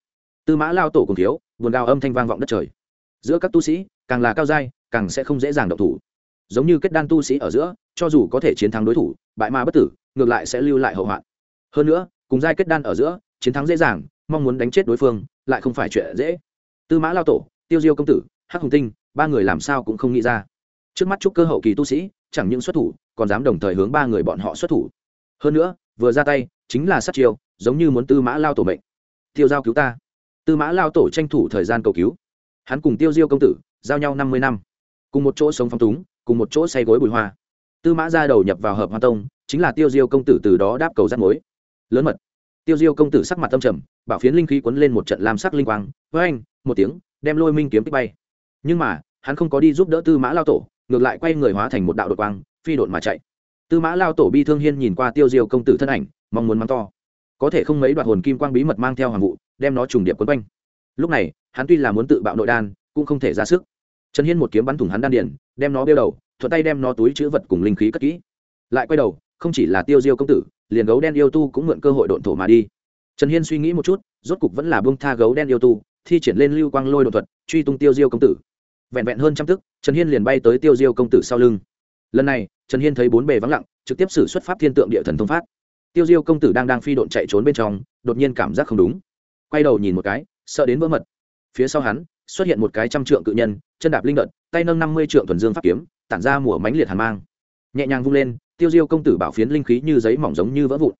tư mã lao tổ cùng thiếu, buồn gào âm thanh vang vọng đất trời. Giữa các tu sĩ, càng là cao dai, càng sẽ không dễ dàng độc thủ giống như kết đan tu sĩ ở giữa, cho dù có thể chiến thắng đối thủ, bại ma bất tử, ngược lại sẽ lưu lại hậu hoạn. Hơn nữa, cùng giai kết đan ở giữa, chiến thắng dễ dàng, mong muốn đánh chết đối phương, lại không phải chuyện dễ. Tư mã lao tổ, tiêu diêu công tử, hắc hồng tinh, ba người làm sao cũng không nghĩ ra. Trước mắt chúc cơ hậu kỳ tu sĩ, chẳng những xuất thủ, còn dám đồng thời hướng ba người bọn họ xuất thủ. Hơn nữa, vừa ra tay, chính là sát chiêu, giống như muốn tư mã lao tổ mệnh. Tiêu giao cứu ta. Tư mã lao tổ tranh thủ thời gian cầu cứu. Hắn cùng tiêu diêu công tử, giao nhau năm mươi năm. Cùng một chỗ sống phong túng cùng một chỗ say gối bùi hoa. Tư mã ra đầu nhập vào hợp hoa tông, chính là tiêu diêu công tử từ đó đáp cầu rắt mối. Lớn mật. Tiêu diêu công tử sắc mặt tâm trầm, bảo phiến linh khí quấn lên một trận lam sắc linh quang, với anh, một tiếng, đem lôi minh kiếm kích bay. Nhưng mà, hắn không có đi giúp đỡ tư mã lao tổ, ngược lại quay người hóa thành một đạo đột quang, phi đột mà chạy. Tư mã lao tổ bi thương hiên nhìn qua tiêu diêu công tử thân ảnh, mong muốn mắng to. Có thể không mấy đoạn hồn kim quang bí mật mang theo hoàng vụ, đem nó trùng điệp quấn quanh. Lúc này, hắn tuy là muốn tự bạo nội đan, cũng không thể ra sức trần hiên một kiếm bắn thủng hắn đan điền, đem nó đeo đầu, thuận tay đem nó túi chữ vật cùng linh khí cất kỹ. Lại quay đầu, không chỉ là tiêu diêu công tử, liền gấu đen yêu tu cũng mượn cơ hội độn thổ mà đi. Trần hiên suy nghĩ một chút, rốt cục vẫn là bông tha gấu đen yêu tu, thi triển lên lưu quang lôi đột thuật, truy tung tiêu diêu công tử. Vẹn vẹn hơn trăm tức, trần hiên liền bay tới tiêu diêu công tử sau lưng. Lần này, trần hiên thấy bốn bề vắng lặng, trực tiếp xử xuất pháp thiên tượng địa thần thông phát. Tiêu diêu công tử đang đang phi độn chạy trốn bên trong, đột nhiên cảm giác không đúng. Quay đầu nhìn một cái, sợ đến vỡ mật. Phía sau hắn xuất hiện một cái trăm trượng cự nhân, chân đạp linh đợt, tay nâng năm mươi trượng thuần dương pháp kiếm, tản ra mùa mánh liệt hàn mang. Nhẹ nhàng vung lên, tiêu diêu công tử bảo phiến linh khí như giấy mỏng giống như vỡ vụn.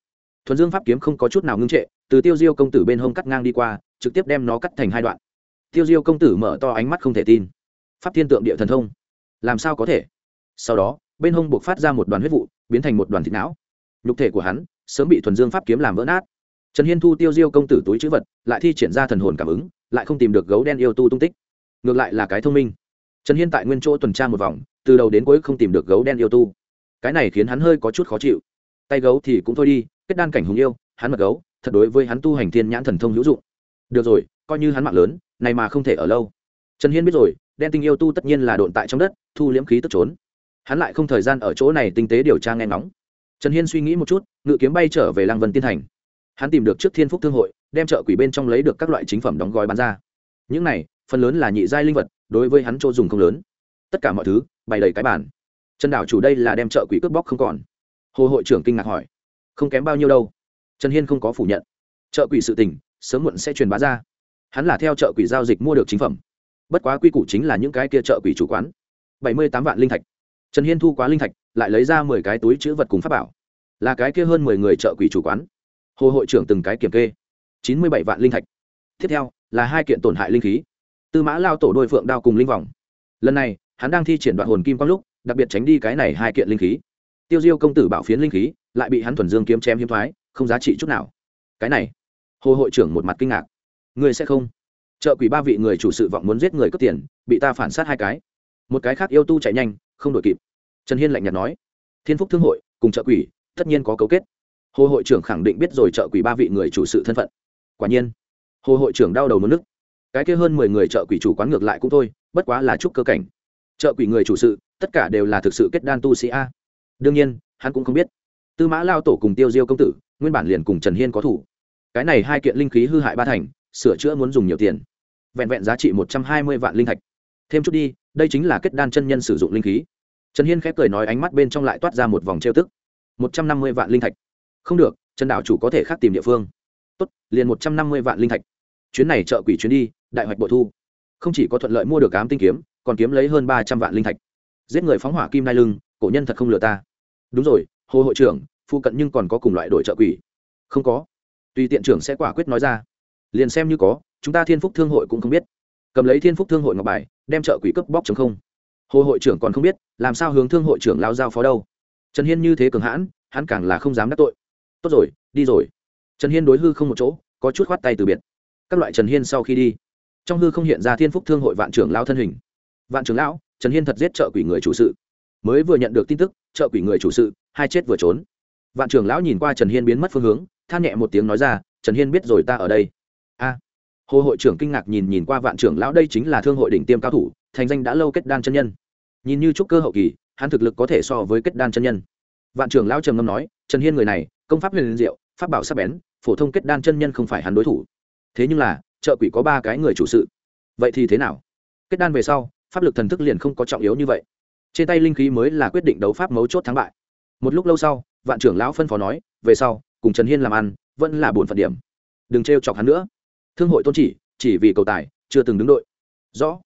Thuần dương pháp kiếm không có chút nào ngưng trệ, từ tiêu diêu công tử bên hông cắt ngang đi qua, trực tiếp đem nó cắt thành hai đoạn. Tiêu diêu công tử mở to ánh mắt không thể tin. Pháp thiên tượng địa thần thông. Làm sao có thể? Sau đó, bên hông buộc phát ra một đoàn huyết vụ, biến thành một đoàn thịt não. Nhục thể của hắn sớm bị thuần dương pháp kiếm làm vỡ nát. Trần hiên thu tiêu diêu công tử túi chữ vật, lại thi triển ra thần hồn cảm ứng lại không tìm được gấu đen yêu tu tung tích. Ngược lại là cái thông minh. Trần hiên tại nguyên chỗ tuần tra một vòng, từ đầu đến cuối không tìm được gấu đen yêu tu. Cái này khiến hắn hơi có chút khó chịu. Tay gấu thì cũng thôi đi, kết đan cảnh hùng yêu, hắn mật gấu, thật đối với hắn tu hành thiên nhãn thần thông hữu dụng. Được rồi, coi như hắn mạng lớn, này mà không thể ở lâu. Trần hiên biết rồi, đen tinh yêu tu tất nhiên là độn tại trong đất, thu liễm khí tức trốn. Hắn lại không thời gian ở chỗ này tinh tế điều tra nghe ngóng. Trần hiên suy nghĩ một chút, ngự kiếm bay trở về lăng vân tiên thành hắn tìm được trước thiên phúc thương hội, đem chợ quỷ bên trong lấy được các loại chính phẩm đóng gói bán ra. Những này, phần lớn là nhị giai linh vật, đối với hắn chỗ dùng không lớn. Tất cả mọi thứ, bày đầy cái bản trần đảo chủ đây là đem chợ quỷ cướp bóc không còn. Hồ hội trưởng kinh ngạc hỏi, không kém bao nhiêu đâu? Trần hiên không có phủ nhận. Chợ quỷ sự tình, sớm muộn sẽ truyền bá ra. Hắn là theo chợ quỷ giao dịch mua được chính phẩm. Bất quá quy củ chính là những cái kia chợ quỷ chủ quán. Bảy mươi tám vạn linh thạch. Trần hiên thu quá linh thạch, lại lấy ra mười cái túi chữ vật cùng pháp bảo. Là cái kia hơn mười người chợ quỷ chủ quán hồ hội trưởng từng cái kiểm kê. Chín mươi bảy vạn linh thạch. Tiếp theo, là hai kiện tổn hại linh khí. Tư mã lao tổ đôi phượng đao cùng linh vòng. Lần này, hắn đang thi triển đoạn hồn kim quang lúc, đặc biệt tránh đi cái này hai kiện linh khí. Tiêu diêu công tử bảo phiến linh khí, lại bị hắn thuần dương kiếm chém hiếm thoái, không giá trị chút nào. Cái này, hồ hội trưởng một mặt kinh ngạc. Người sẽ không? Chợ quỷ ba vị người chủ sự vọng muốn giết người cướp tiền, bị ta phản sát hai cái. Một cái khác yêu tu chạy nhanh, không đổi kịp. Trần hiên lạnh nhạt nói. Thiên phúc thương hội cùng chợ quỷ, tất nhiên có cấu kết hồ hội trưởng khẳng định biết rồi chợ quỷ ba vị người chủ sự thân phận. Quả nhiên, hồ hội trưởng đau đầu mất nước. Cái kia hơn mười người chợ quỷ chủ quán ngược lại cũng thôi, bất quá là chút cơ cảnh. Chợ quỷ người chủ sự, tất cả đều là thực sự kết đan tu sĩ a. Đương nhiên, hắn cũng không biết. Tư mã lao tổ cùng tiêu diêu công tử, nguyên bản liền cùng trần hiên có thủ. Cái này hai kiện linh khí hư hại ba thành, sửa chữa muốn dùng nhiều tiền. Vẹn vẹn giá trị một trăm hai mươi vạn linh thạch. Thêm chút đi, đây chính là kết đan chân nhân sử dụng linh khí. Trần hiên khép cười nói ánh mắt bên trong lại toát ra một vòng trêu tức. Một trăm năm mươi vạn linh thạch không được, trần đạo chủ có thể khác tìm địa phương. Tốt, liền một trăm năm mươi vạn linh thạch. Chuyến này trợ quỷ chuyến đi, đại hoạch bội thu. Không chỉ có thuận lợi mua được cám tinh kiếm, còn kiếm lấy hơn ba trăm vạn linh thạch. Giết người phóng hỏa kim nai lưng, cổ nhân thật không lừa ta. Đúng rồi, hồ hội trưởng, phụ cận nhưng còn có cùng loại đội trợ quỷ. Không có. Tùy tiện trưởng sẽ quả quyết nói ra. Liền xem như có, chúng ta thiên phúc thương hội cũng không biết. Cầm lấy thiên phúc thương hội ngọc bài, đem trợ quỷ cướp bóc chống không. Hồ hội trưởng còn không biết, làm sao hướng thương hội trưởng lao giao phó đâu. Trần hiên như thế cường hãn, hắn càng là không dám đắc tội tốt rồi, đi rồi. Trần hiên đối hư không một chỗ, có chút khoát tay từ biệt. Các loại trần hiên sau khi đi, trong hư không hiện ra thiên phúc thương hội vạn trưởng lao thân hình. Vạn trưởng lão, trần hiên thật giết trợ quỷ người chủ sự. Mới vừa nhận được tin tức, trợ quỷ người chủ sự, hai chết vừa trốn. Vạn trưởng lão nhìn qua trần hiên biến mất phương hướng, than nhẹ một tiếng nói ra, trần hiên biết rồi ta ở đây. A. Hồ hội trưởng kinh ngạc nhìn nhìn qua vạn trưởng lão, đây chính là thương hội đỉnh tiêm cao thủ, thành danh đã lâu kết đan chân nhân. Nhìn như trúc cơ hậu kỳ, hắn thực lực có thể so với kết đan chân nhân. Vạn trưởng lão trầm ngâm nói, trần hiên người này công pháp huyền diệu, pháp bảo sắc bén, phổ thông kết đan chân nhân không phải hắn đối thủ. Thế nhưng là chợ quỷ có ba cái người chủ sự. Vậy thì thế nào? Kết đan về sau, pháp lực thần thức liền không có trọng yếu như vậy. Trên tay linh khí mới là quyết định đấu pháp mấu chốt thắng bại. Một lúc lâu sau, vạn trưởng lão phân phó nói, về sau, cùng trần hiên làm ăn, vẫn là bổn phận điểm. Đừng t chọc hắn nữa. Thương hội tôn chỉ chỉ vì cầu tài, chưa từng đứng đội. Rõ.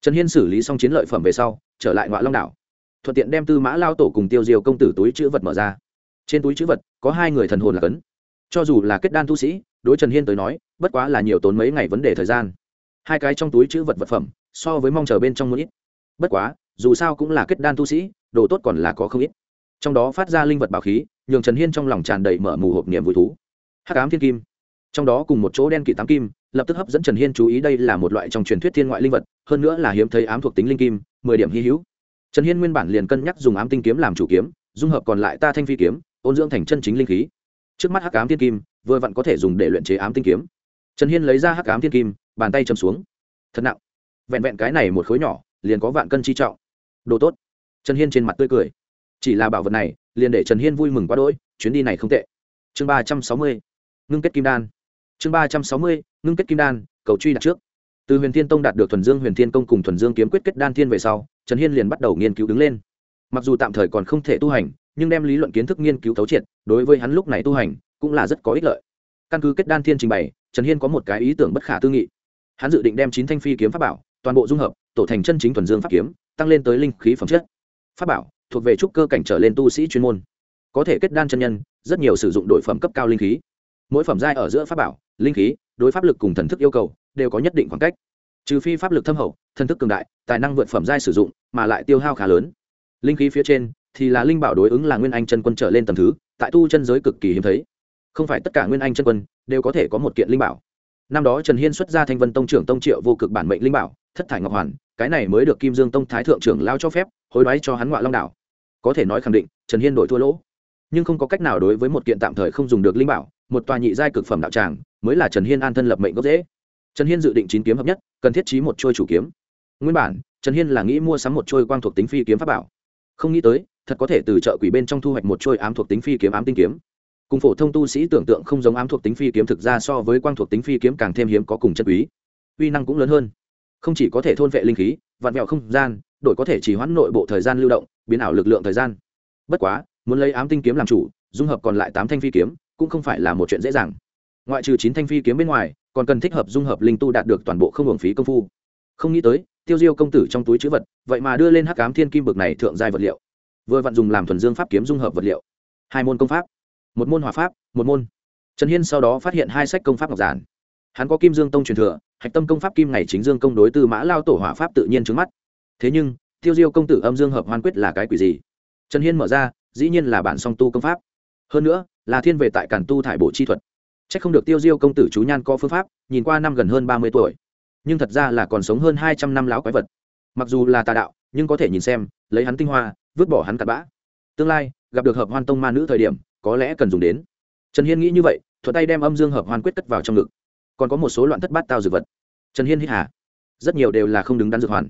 Trần hiên xử lý xong chiến lợi phẩm về sau, trở lại ngoại long đảo. Thuận tiện đem tư mã lao tổ cùng tiêu diêu công tử túi chữ vật mở ra trên túi chữ vật, có hai người thần hồn là cấn cho dù là kết đan tu sĩ, đối trần hiên tới nói, bất quá là nhiều tốn mấy ngày vấn đề thời gian. Hai cái trong túi chữ vật vật phẩm, so với mong chờ bên trong một ít. Bất quá, dù sao cũng là kết đan tu sĩ, đồ tốt còn là có không ít. Trong đó phát ra linh vật bảo khí, nhường trần hiên trong lòng tràn đầy mở mù hộp niềm vui thú. Hắc ám thiên kim. Trong đó cùng một chỗ đen kỵ tám kim, lập tức hấp dẫn trần hiên chú ý đây là một loại trong truyền thuyết thiên ngoại linh vật, hơn nữa là hiếm thấy ám thuộc tính linh kim, mười điểm hy hữu. Trần hiên nguyên bản liền cân nhắc dùng ám tinh kiếm làm chủ kiếm, dung hợp còn lại ta thanh phi kiếm ôn dưỡng thành chân chính linh khí. Trước mắt hắc ám thiên kim, vừa vặn có thể dùng để luyện chế ám tinh kiếm. Trần hiên lấy ra hắc ám thiên kim, bàn tay chầm xuống. Thật nặng. Vẹn vẹn cái này một khối nhỏ, liền có vạn cân chi trọng. Đồ tốt. Trần hiên trên mặt tươi cười. Chỉ là bảo vật này, liền để trần hiên vui mừng quá đỗi, chuyến đi này không tệ. Chương ba trăm sáu mươi. Ngưng kết kim đan. Chương ba trăm sáu mươi, ngưng kết kim đan, cầu truy đặt trước. Từ huyền thiên tông đạt được thuần dương huyền thiên công cùng thuần dương kiếm quyết kết đan thiên về sau, trần hiên liền bắt đầu nghiên cứu đứng lên. Mặc dù tạm thời còn không thể tu hành nhưng đem lý luận kiến thức nghiên cứu thấu triệt, đối với hắn lúc này tu hành cũng là rất có ích lợi. Căn cứ kết đan thiên trình bày, trần hiên có một cái ý tưởng bất khả tư nghị. Hắn dự định đem chín thanh phi kiếm pháp bảo, toàn bộ dung hợp, tổ thành chân chính thuần dương pháp kiếm, tăng lên tới linh khí phẩm chất. Pháp bảo thuộc về trúc cơ cảnh trở lên tu sĩ chuyên môn. Có thể kết đan chân nhân, rất nhiều sử dụng đội phẩm cấp cao linh khí. Mỗi phẩm giai ở giữa pháp bảo, linh khí, đối pháp lực cùng thần thức yêu cầu, đều có nhất định khoảng cách. Trừ phi pháp lực thâm hậu, thần thức cường đại, tài năng vượt phẩm giai sử dụng, mà lại tiêu hao khá lớn. Linh khí phía trên thì là linh bảo đối ứng là nguyên anh chân quân trở lên tầm thứ, tại tu chân giới cực kỳ hiếm thấy. Không phải tất cả nguyên anh chân quân đều có thể có một kiện linh bảo. Năm đó trần hiên xuất ra thanh vân tông trưởng tông triệu vô cực bản mệnh linh bảo, thất thải ngọc hoàn, cái này mới được kim dương tông thái thượng trưởng lao cho phép, hối đoái cho hắn ngoại long đảo. Có thể nói khẳng định, trần hiên đổi thua lỗ. Nhưng không có cách nào đối với một kiện tạm thời không dùng được linh bảo, một tòa nhị giai cực phẩm đạo tràng, mới là trần hiên an thân lập mệnh gốc dễ trần hiên dự định chín kiếm hợp nhất, cần thiết trí một trôi chủ kiếm. Nguyên bản, trần hiên là nghĩ mua sắm một trôi quang thuộc tính phi kiếm pháp bảo. Không nghĩ tới thật có thể từ chợ quỷ bên trong thu hoạch một trôi ám thuộc tính phi kiếm ám tinh kiếm. Cùng phổ thông tu sĩ tưởng tượng không giống ám thuộc tính phi kiếm thực ra so với quang thuộc tính phi kiếm càng thêm hiếm có cùng chân quý. Uy năng cũng lớn hơn. Không chỉ có thể thôn vệ linh khí vặn vẹo không gian, đổi có thể chỉ hoãn nội bộ thời gian lưu động, biến ảo lực lượng thời gian. Bất quá, muốn lấy ám tinh kiếm làm chủ, dung hợp còn lại tám thanh phi kiếm, cũng không phải là một chuyện dễ dàng. Ngoại trừ chín thanh phi kiếm bên ngoài, còn cần thích hợp dung hợp linh tu đạt được toàn bộ không hưởng phí công phu. Không nghĩ tới, tiêu diêu công tử trong túi chữ vật, vậy mà đưa lên hắc ám thiên kim bực này thượng giai vật liệu vừa vặn dùng làm thuần dương pháp kiếm dung hợp vật liệu. Hai môn công pháp. Một môn hòa pháp một môn. Trần hiên sau đó phát hiện hai sách công pháp ngọc giản. Hắn có kim dương tông truyền thừa hạch tâm công pháp kim ngày chính dương công đối tư mã lao tổ hỏa pháp tự nhiên trứng mắt. Thế nhưng tiêu diêu công tử âm dương hợp hoan quyết là cái quỷ gì? Trần hiên mở ra dĩ nhiên là bản song tu công pháp. Hơn nữa là thiên về tại cản tu thải bộ chi thuật. Chắc không được Tiêu Diêu công tử chú nhan có phương pháp, nhìn qua năm gần hơn ba mươi tuổi, nhưng thật ra là còn sống hơn hai trăm năm láo quái vật. Mặc dù là tà đạo, nhưng có thể nhìn xem, lấy hắn tinh hoa, vứt bỏ hắn cặn bã. Tương lai, gặp được hợp hoan tông ma nữ thời điểm, có lẽ cần dùng đến. Trần Hiên nghĩ như vậy, thuận tay đem âm dương hợp hoan quyết cất vào trong ngực. Còn có một số loạn thất bát tao dược vật. Trần Hiên hít hà, rất nhiều đều là không đứng đắn dược hoàn.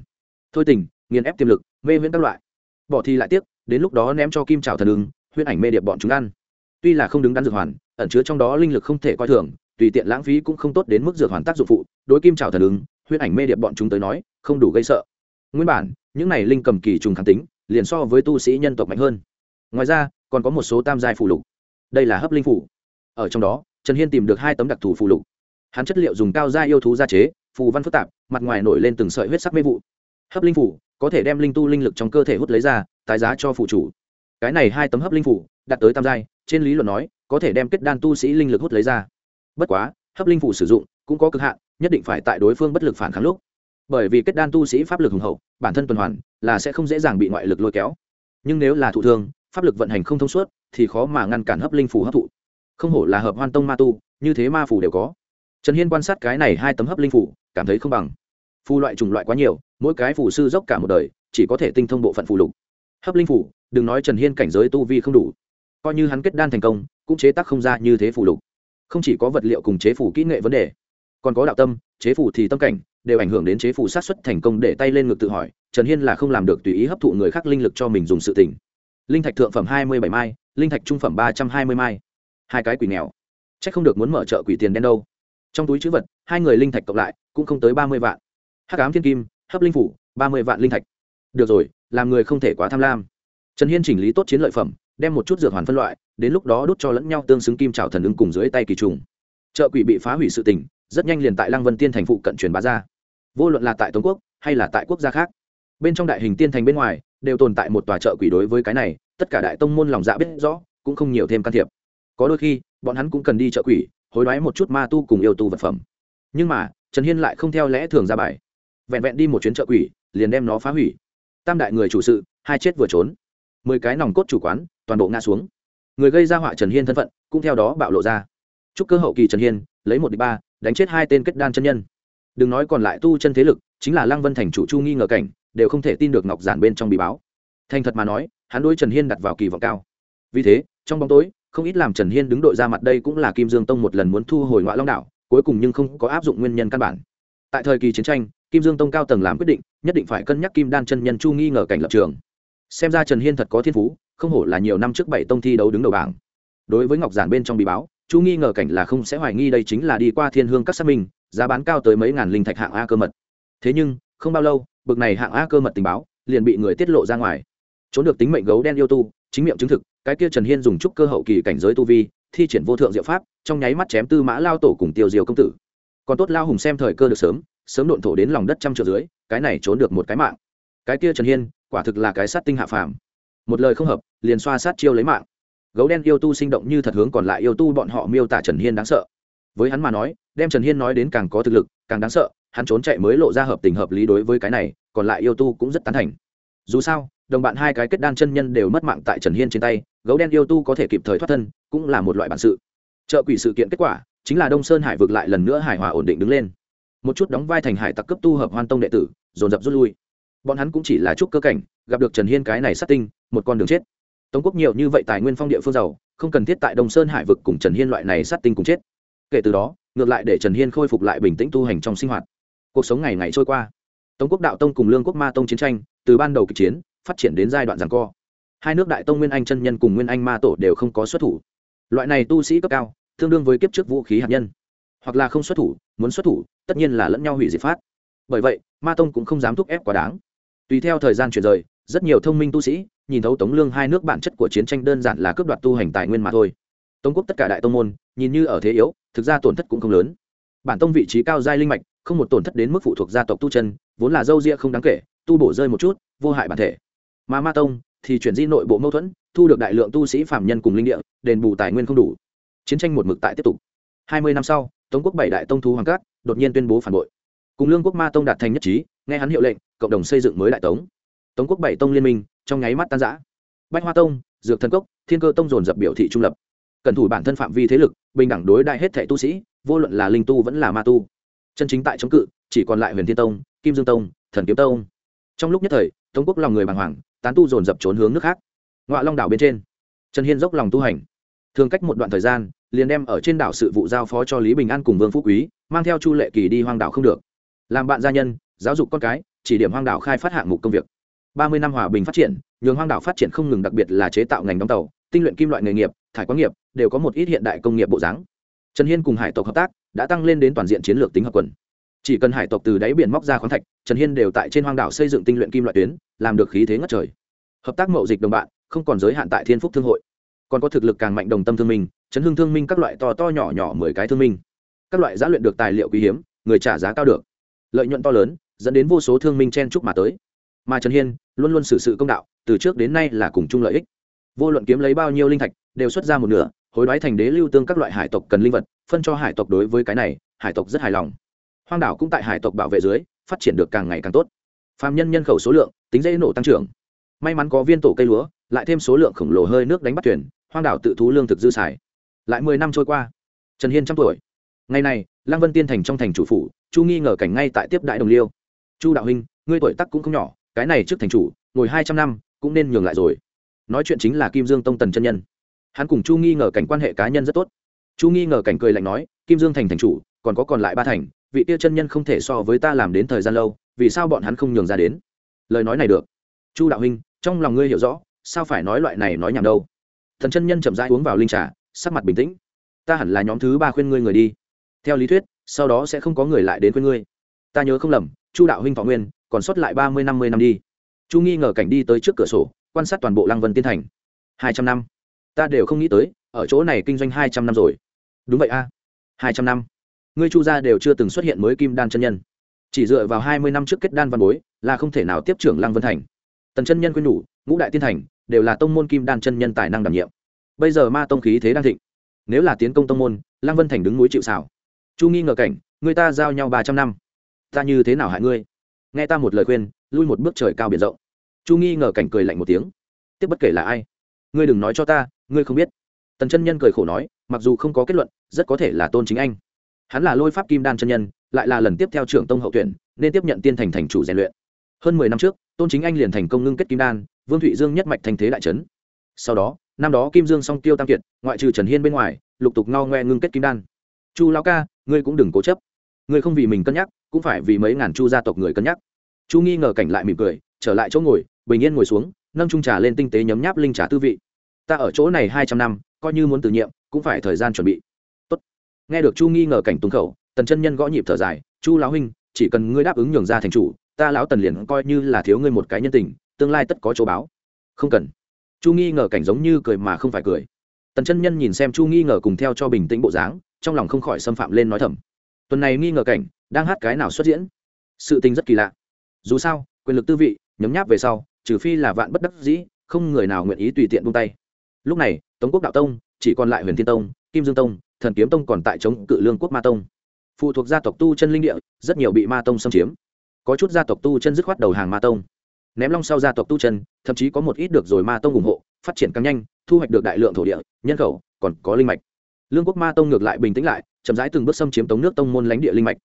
Thôi tình, nghiền ép tiềm lực, mê huyễn các loại. Bỏ thì lại tiếc, đến lúc đó ném cho kim trào thần ứng, huyễn ảnh mê điệp bọn chúng ăn. Tuy là không đứng đắn dược hoàn, ẩn chứa trong đó linh lực không thể coi thường tùy tiện lãng phí cũng không tốt đến mức dược hoàn tác dụng phụ đối kim trào thần ứng huyễn ảnh mê điệp bọn chúng tới nói không đủ gây sợ nguyên bản những này linh cầm kỳ trùng kháng tính liền so với tu sĩ nhân tộc mạnh hơn. Ngoài ra, còn có một số tam giai phù lục. Đây là hấp linh phủ ở trong đó, trần hiên tìm được hai tấm đặc thù phù lục. Hắn chất liệu dùng cao gia yêu thú gia chế, phù văn phức tạp, mặt ngoài nổi lên từng sợi huyết sắc mê vụ. Hấp linh phủ có thể đem linh tu linh lực trong cơ thể hút lấy ra, tái giá cho phụ chủ. Cái này hai tấm hấp linh phủ đặt tới tam giai, trên lý luận nói, có thể đem kết đan tu sĩ linh lực hút lấy ra. Bất quá, hấp linh phủ sử dụng cũng có cực hạn, nhất định phải tại đối phương bất lực phản kháng lúc bởi vì kết đan tu sĩ pháp lực hùng hậu, bản thân tuần hoàn là sẽ không dễ dàng bị ngoại lực lôi kéo. Nhưng nếu là thụ thương, pháp lực vận hành không thông suốt, thì khó mà ngăn cản hấp linh phủ hấp thụ. Không hổ là hợp hoan tông ma tu, như thế ma phủ đều có. Trần hiên quan sát cái này hai tấm hấp linh phủ cảm thấy không bằng. Phù loại chủng loại quá nhiều, mỗi cái phù sư dốc cả một đời, chỉ có thể tinh thông bộ phận phù lục. Hấp linh phủ đừng nói trần hiên cảnh giới tu vi không đủ. Coi như hắn kết đan thành công, cũng chế tác không ra như thế phù lục. Không chỉ có vật liệu cùng chế phủ kỹ nghệ vấn đề còn có đạo tâm, chế phủ thì tâm cảnh, đều ảnh hưởng đến chế phủ sát xuất thành công để tay lên ngực tự hỏi, trần hiên là không làm được tùy ý hấp thụ người khác linh lực cho mình dùng sự tỉnh linh thạch thượng phẩm hai mươi bảy mai, linh thạch trung phẩm ba trăm hai mươi mai. Hai cái quỷ nghèo. C h ắ c không được muốn mở chợ quỷ tiền đen đâu. Trong túi chữ vật, hai người linh thạch cộng lại, cũng không tới ba mươi vạn. Hắc ám thiên kim, hấp linh phủ, ba mươi vạn linh thạch. Được rồi, làm người không thể quá tham lam. Trần hiên chỉnh lý tốt chiến lợi phẩm, đem một chút dược hoàn phân loại, đến lúc đó đốt cho lẫn nhau tương xứng kim trào thần ứng cùng dưới tay kỳ trùng. Chợ quỷ bị phá hủy sự tình rất nhanh liền tại lăng vân tiên thành phụ cận truyền bá ra. Vô luận là tại tống quốc, hay là tại quốc gia khác, bên trong đại hình tiên thành bên ngoài, đều tồn tại một tòa chợ quỷ đối với cái này, tất cả đại tông môn lòng dạ biết rõ, cũng không nhiều thêm can thiệp. Có đôi khi, bọn hắn cũng cần đi chợ quỷ, hối đoái một chút ma tu cùng yêu tu vật phẩm. Nhưng mà, trần hiên lại không theo lẽ thường ra bài. Vẹn vẹn đi một chuyến chợ quỷ, liền đem nó phá hủy. Tam đại người chủ sự, hai chết vừa trốn. Mười cái nòng cốt chủ quán, toàn bộ ngã xuống. Người gây ra họa trần hiên thân phận, cũng theo đó bạo lộ ra. Chúc cơ hậu kỳ trần hiên lấy một đ ba, đánh chết hai tên kết đan chân nhân. Đừng nói còn lại tu chân thế lực, chính là lăng vân thành chủ chu nghi ngờ cảnh, đều không thể tin được ngọc giản bên trong bí báo. Thành thật mà nói, hắn đối trần hiên đặt vào kỳ vọng cao. Vì thế, trong bóng tối, không ít làm trần hiên đứng đội ra mặt đây cũng là kim dương tông một lần muốn thu hồi ngoại long đảo, cuối cùng nhưng không có áp dụng nguyên nhân căn bản. Tại thời kỳ chiến tranh, kim dương tông cao tầng làm quyết định, nhất định phải cân nhắc kim đan chân nhân chu nghi ngờ cảnh lập trường. Xem ra trần hiên thật có thiên phú, không hổ là nhiều năm trước bảy tông thi đấu đứng đầu bảng. Đối với ngọc giản bên trong bí báo chú nghi ngờ cảnh là không sẽ hoài nghi đây chính là đi qua thiên hương các xác minh, giá bán cao tới mấy ngàn linh thạch hạng a cơ mật. Thế nhưng, không bao lâu, bực này hạng a cơ mật tình báo liền bị người tiết lộ ra ngoài. Trốn được tính mệnh gấu đen yêu tu, chính miệng chứng thực, cái kia trần hiên dùng trúc cơ hậu kỳ cảnh giới tu vi, thi triển vô thượng diệu pháp, trong nháy mắt chém tư mã lao tổ cùng tiêu diều công tử. Còn tốt lao hùng xem thời cơ được sớm sớm độn thổ đến lòng đất trăm triệu dưới, cái này trốn được một cái mạng. Cái kia trần hiên, quả thực là cái sát tinh hạ phàm. Một lời không hợp, liền xoa sát chiêu lấy mạng gấu đen yêu tu sinh động như thật hướng còn lại yêu tu bọn họ miêu tả trần hiên đáng sợ. Với hắn mà nói, đem trần hiên nói đến càng có thực lực, càng đáng sợ, hắn trốn chạy mới lộ ra hợp tình hợp lý đối với cái này, còn lại yêu tu cũng rất tán thành. Dù sao, đồng bạn hai cái kết đan chân nhân đều mất mạng tại trần hiên trên tay, gấu đen yêu tu có thể kịp thời thoát thân, cũng là một loại bản sự. Trợ quỷ sự kiện kết quả, chính là đông sơn hải vực lại lần nữa hải hòa ổn định đứng lên. Một chút đóng vai thành hải tặc cấp tu hợp hoan tông đệ tử, dồn dập rút lui. Bọn hắn cũng chỉ là chút cơ cảnh, gặp được trần hiên cái này sát tinh, một con đường chết tống quốc nhiều như vậy tài nguyên phong địa phương giàu, không cần thiết tại đông sơn hải vực cùng trần hiên loại này sát tinh cùng chết. Kể từ đó, ngược lại để trần hiên khôi phục lại bình tĩnh tu hành trong sinh hoạt. Cuộc sống ngày ngày trôi qua. Tống quốc đạo tông cùng lương quốc ma tông chiến tranh, từ ban đầu kịch chiến, phát triển đến giai đoạn giằng co. Hai nước đại tông nguyên anh chân nhân cùng nguyên anh ma tổ đều không có xuất thủ. Loại này tu sĩ cấp cao, tương đương với kiếp trước vũ khí hạt nhân. Hoặc là không xuất thủ, muốn xuất thủ, tất nhiên là lẫn nhau hủy diệt phát. Bởi vậy, ma tông cũng không dám thúc ép quá đáng. Tùy theo thời gian chuyển rời, rất nhiều thông minh tu sĩ nhìn thấu tống lương hai nước bản chất của chiến tranh đơn giản là cướp đoạt tu hành tài nguyên mà thôi. Tống quốc tất cả đại tông môn, nhìn như ở thế yếu, thực ra tổn thất cũng không lớn. Bản tông vị trí cao giai linh mạch, không một tổn thất đến mức phụ thuộc gia tộc tu chân, vốn là dâu ria không đáng kể, tu bổ rơi một chút, vô hại bản thể. Mà ma tông thì chuyển di nội bộ mâu thuẫn, thu được đại lượng tu sĩ phạm nhân cùng linh địa, đền bù tài nguyên không đủ. Chiến tranh một mực tại tiếp tục. Hai mươi năm sau, tống quốc bảy đại tông thu hoàng cát đột nhiên tuyên bố phản bội. Cùng lương quốc ma tông đạt thành nhất trí, nghe hắn hiệu lệnh, cộng đồng xây dựng mới đại tống tống quốc bảy tông liên minh, trong nháy mắt tan giã bách hoa tông, dược thần cốc, thiên cơ tông dồn dập biểu thị trung lập. Cần thủ bản thân phạm vi thế lực, bình đẳng đối đại hết thẻ tu sĩ, vô luận là linh tu vẫn là ma tu. Chân chính tại chống cự, chỉ còn lại huyền thiên tông, kim dương tông, thần kiếm tông. Trong lúc nhất thời, tống quốc lòng người bàng hoàng, tán tu dồn dập trốn hướng nước khác. Ngoại long đảo bên trên, trần hiên dốc lòng tu hành. Thường cách một đoạn thời gian, liền đem ở trên đảo sự vụ giao phó cho lý bình an cùng vương phú quý, mang theo chu lệ kỳ đi hoang đảo không được. Làm bạn gia nhân, giáo dục con cái, chỉ điểm hoang đảo khai phát hạng mục công việc ba mươi năm hòa bình phát triển, nhường hoang đảo phát triển không ngừng, đặc biệt là chế tạo ngành đóng tàu, tinh luyện kim loại nghề nghiệp, thải quán nghiệp, đều có một ít hiện đại công nghiệp bộ dáng. Trần hiên cùng hải tộc hợp tác đã tăng lên đến toàn diện chiến lược tính hợp quần. Chỉ cần hải tộc từ đáy biển móc ra khoáng thạch, trần hiên đều tại trên hoang đảo xây dựng tinh luyện kim loại tuyến, làm được khí thế ngất trời. Hợp tác mậu dịch đồng bạn, không còn giới hạn tại thiên phúc thương hội. Còn có thực lực càng mạnh đồng tâm thương minh chấn hương thương minh các loại to to nhỏ nhỏ mười cái thương minh. Các loại giá luyện được tài liệu quý hiếm, người trả giá cao được. Lợi nhuận to lớn, dẫn đến vô số thương minh chen chúc mà tới mà trần hiên luôn luôn xử sự công đạo, từ trước đến nay là cùng chung lợi ích. Vô luận kiếm lấy bao nhiêu linh thạch, đều xuất ra một nửa, hối đoái thành đế lưu tương các loại hải tộc cần linh vật, phân cho hải tộc đối với cái này, hải tộc rất hài lòng. Hoang đảo cũng tại hải tộc bảo vệ dưới, phát triển được càng ngày càng tốt. Phạm nhân nhân khẩu số lượng, tính dễ nổ tăng trưởng. May mắn có viên tổ cây lúa, lại thêm số lượng khổng lồ hơi nước đánh bắt thuyền, hoang đảo tự thú lương thực dư xài. Lại mười năm trôi qua. Trần hiên trăm tuổi. Ngày này, lăng vân tiên thành trong thành chủ phủ, chu nghi ngờ cảnh ngay tại tiếp đại đồng liêu. Chu đạo huynh, ngươi tuổi tắc cũng không nhỏ cái này trước thành chủ, ngồi hai trăm năm, cũng nên nhường lại rồi. Nói chuyện chính là kim dương tông tần chân nhân. Hắn cùng chu nghi ngờ cảnh quan hệ cá nhân rất tốt. Chu nghi ngờ cảnh cười lạnh nói, kim dương thành thành chủ, còn có còn lại ba thành, vị tia chân nhân không thể so với ta làm đến thời gian lâu, vì sao bọn hắn không nhường ra đến? Lời nói này được. Chu đạo huynh, trong lòng ngươi hiểu rõ, sao phải nói loại này nói nhảm đâu? Thần chân nhân chậm rãi uống vào linh trà, sắc mặt bình tĩnh. Ta hẳn là nhóm thứ ba khuyên ngươi người đi. Theo lý thuyết, sau đó sẽ không có người lại đến khuyên ngươi. Ta nhớ không lầm, chu đạo huynh thọ nguyên còn sót lại ba mươi năm mươi năm đi. Chu nghi ngờ cảnh đi tới trước cửa sổ, quan sát toàn bộ lăng vân tiên thành. Hai trăm năm. Ta đều không nghĩ tới, ở chỗ này kinh doanh hai trăm năm rồi. Đúng vậy a. Hai trăm năm. Ngươi chu gia đều chưa từng xuất hiện mới kim đan chân nhân. Chỉ dựa vào hai mươi năm trước kết đan văn bối, là không thể nào tiếp trưởng lăng vân thành. Tần chân nhân quyên nhủ ngũ đại tiên thành, đều là tông môn kim đan chân nhân tài năng đảm nhiệm. Bây giờ ma tông khí thế đang thịnh. Nếu là tiến công tông môn, lăng vân thành đứng núi chịu xảo chu nghi ngờ cảnh, người ta giao nhau ba trăm năm. Ta như thế nào hại ngươi? Nghe ta một lời khuyên, lui một bước trời cao biển rộng. Chu nghi ngờ cảnh cười lạnh một tiếng. Tiếp bất kể là ai? Ngươi đừng nói cho ta, ngươi không biết. Tần chân nhân cười khổ nói, mặc dù không có kết luận, rất có thể là tôn chính anh. Hắn là lôi pháp kim đan chân nhân, lại là lần tiếp theo trưởng tông hậu tuyển, nên tiếp nhận tiên thành thành chủ rèn luyện. Hơn mười năm trước, tôn chính anh liền thành công ngưng kết kim đan, vương thụy dương nhất mạch thành thế đại trấn sau đó, năm đó kim dương song tiêu tam kiệt, ngoại trừ trần hiên bên ngoài, lục tục ngao ngoe ngưng kết kim đan. Chu lao ca, ngươi cũng đừng cố chấp ngươi không vì mình cân nhắc, cũng phải vì mấy ngàn chu gia tộc người cân nhắc. Chu nghi ngờ cảnh lại mỉm cười, trở lại chỗ ngồi, bình yên ngồi xuống, nâng trung trà lên tinh tế nhấm nháp linh trà tư vị. Ta ở chỗ này hai trăm năm, coi như muốn từ nhiệm, cũng phải thời gian chuẩn bị. Tốt. nghe được chu nghi ngờ cảnh tung khẩu, tần chân nhân gõ nhịp thở dài, chu lão huynh, chỉ cần ngươi đáp ứng nhường ra thành chủ, ta lão tần liền coi như là thiếu ngươi một cái nhân tình, tương lai tất có chỗ báo. Không cần. Chu nghi ngờ cảnh giống như cười mà không phải cười. Tần chân nhân nhìn xem chu nghi ngờ cùng theo cho bình tĩnh bộ dáng, trong lòng không khỏi xâm phạm lên nói thầm tuần này nghi ngờ cảnh đang hát cái nào xuất diễn? Sự tình rất kỳ lạ. Dù sao, quyền lực tư vị, nhấm nháp về sau, trừ phi là vạn bất đắc dĩ, không người nào nguyện ý tùy tiện buông tay. Lúc này, tống quốc đạo tông, chỉ còn lại huyền thiên tông, kim dương tông, thần kiếm tông còn tại chống cự lương quốc ma tông. Phụ thuộc gia tộc tu chân linh địa, rất nhiều bị ma tông xâm chiếm. Có chút gia tộc tu chân dứt khoát đầu hàng ma tông. Ném long sau gia tộc tu chân, thậm chí có một ít được rồi ma tông ủng hộ, phát triển càng nhanh, thu hoạch được đại lượng thổ địa, nhân khẩu, còn có linh mạch. Lương quốc ma tông ngược lại bình tĩnh lại chậm rãi từng bước xâm chiếm tống nước tông môn lãnh địa linh mạch.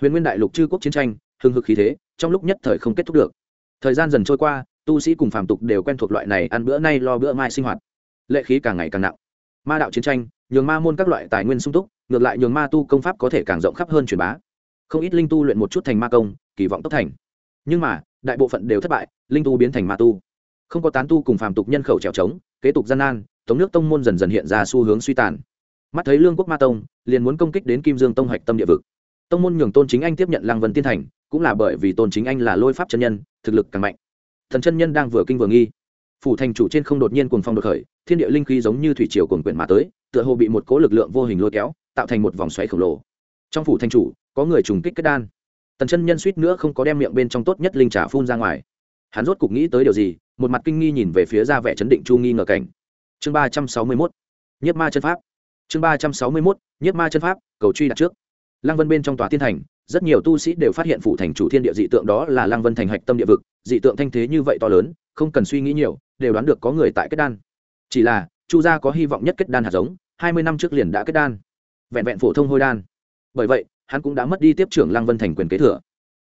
Huyền nguyên đại lục chư quốc chiến tranh, hưng hực khí thế, trong lúc nhất thời không kết thúc được. Thời gian dần trôi qua, tu sĩ cùng phàm tục đều quen thuộc loại này ăn bữa nay lo bữa mai sinh hoạt. Lệ khí càng ngày càng nặng. Ma đạo chiến tranh, nhường ma môn các loại tài nguyên sung túc, ngược lại nhường ma tu công pháp có thể càng rộng khắp hơn truyền bá. Không ít linh tu luyện một chút thành ma công, kỳ vọng tốc thành. Nhưng mà, đại bộ phận đều thất bại, linh tu biến thành ma tu. Không có tán tu cùng phàm tục nhân khẩu trèo trống, kế tục gian nan, tống nước tông môn dần dần hiện ra xu hướng suy tàn mắt thấy lương quốc ma tông, liền muốn công kích đến kim dương tông hạch tâm địa vực. Tông môn nhường tôn chính anh tiếp nhận lăng vân tiên thành, cũng là bởi vì tôn chính anh là lôi pháp chân nhân, thực lực càng mạnh. Thần chân nhân đang vừa kinh vừa nghi. Phủ thành chủ trên không đột nhiên cuồng phong đột khởi, thiên địa linh khí giống như thủy triều cuồng quyển mà tới, tựa hồ bị một cố lực lượng vô hình lôi kéo, tạo thành một vòng xoáy khổng lồ. Trong phủ thành chủ, có người trùng kích kết đan. Tần chân nhân suýt nữa không có đem miệng bên trong tốt nhất linh trà phun ra ngoài. Hắn rốt cục nghĩ tới điều gì, một mặt kinh nghi nhìn về phía ra vẻ chấn định chu nghi ngờ cảnh. Chương ba trăm sáu mươi mốt. Nhất ma chân pháp chương ba trăm sáu mươi mốt nhất ma chân pháp, cầu truy đặt trước. Lăng vân bên trong tòa thiên thành, rất nhiều tu sĩ đều phát hiện phủ thành chủ thiên địa dị tượng đó là lăng vân thành hạch tâm địa vực, dị tượng thanh thế như vậy to lớn, không cần suy nghĩ nhiều, đều đoán được có người tại kết đan. Chỉ là, chu gia có hy vọng nhất kết đan hạt giống, hai mươi năm trước liền đã kết đan. Vẹn vẹn phổ thông hôi đan. Bởi vậy, hắn cũng đã mất đi tiếp trưởng lăng vân thành quyền kế thừa.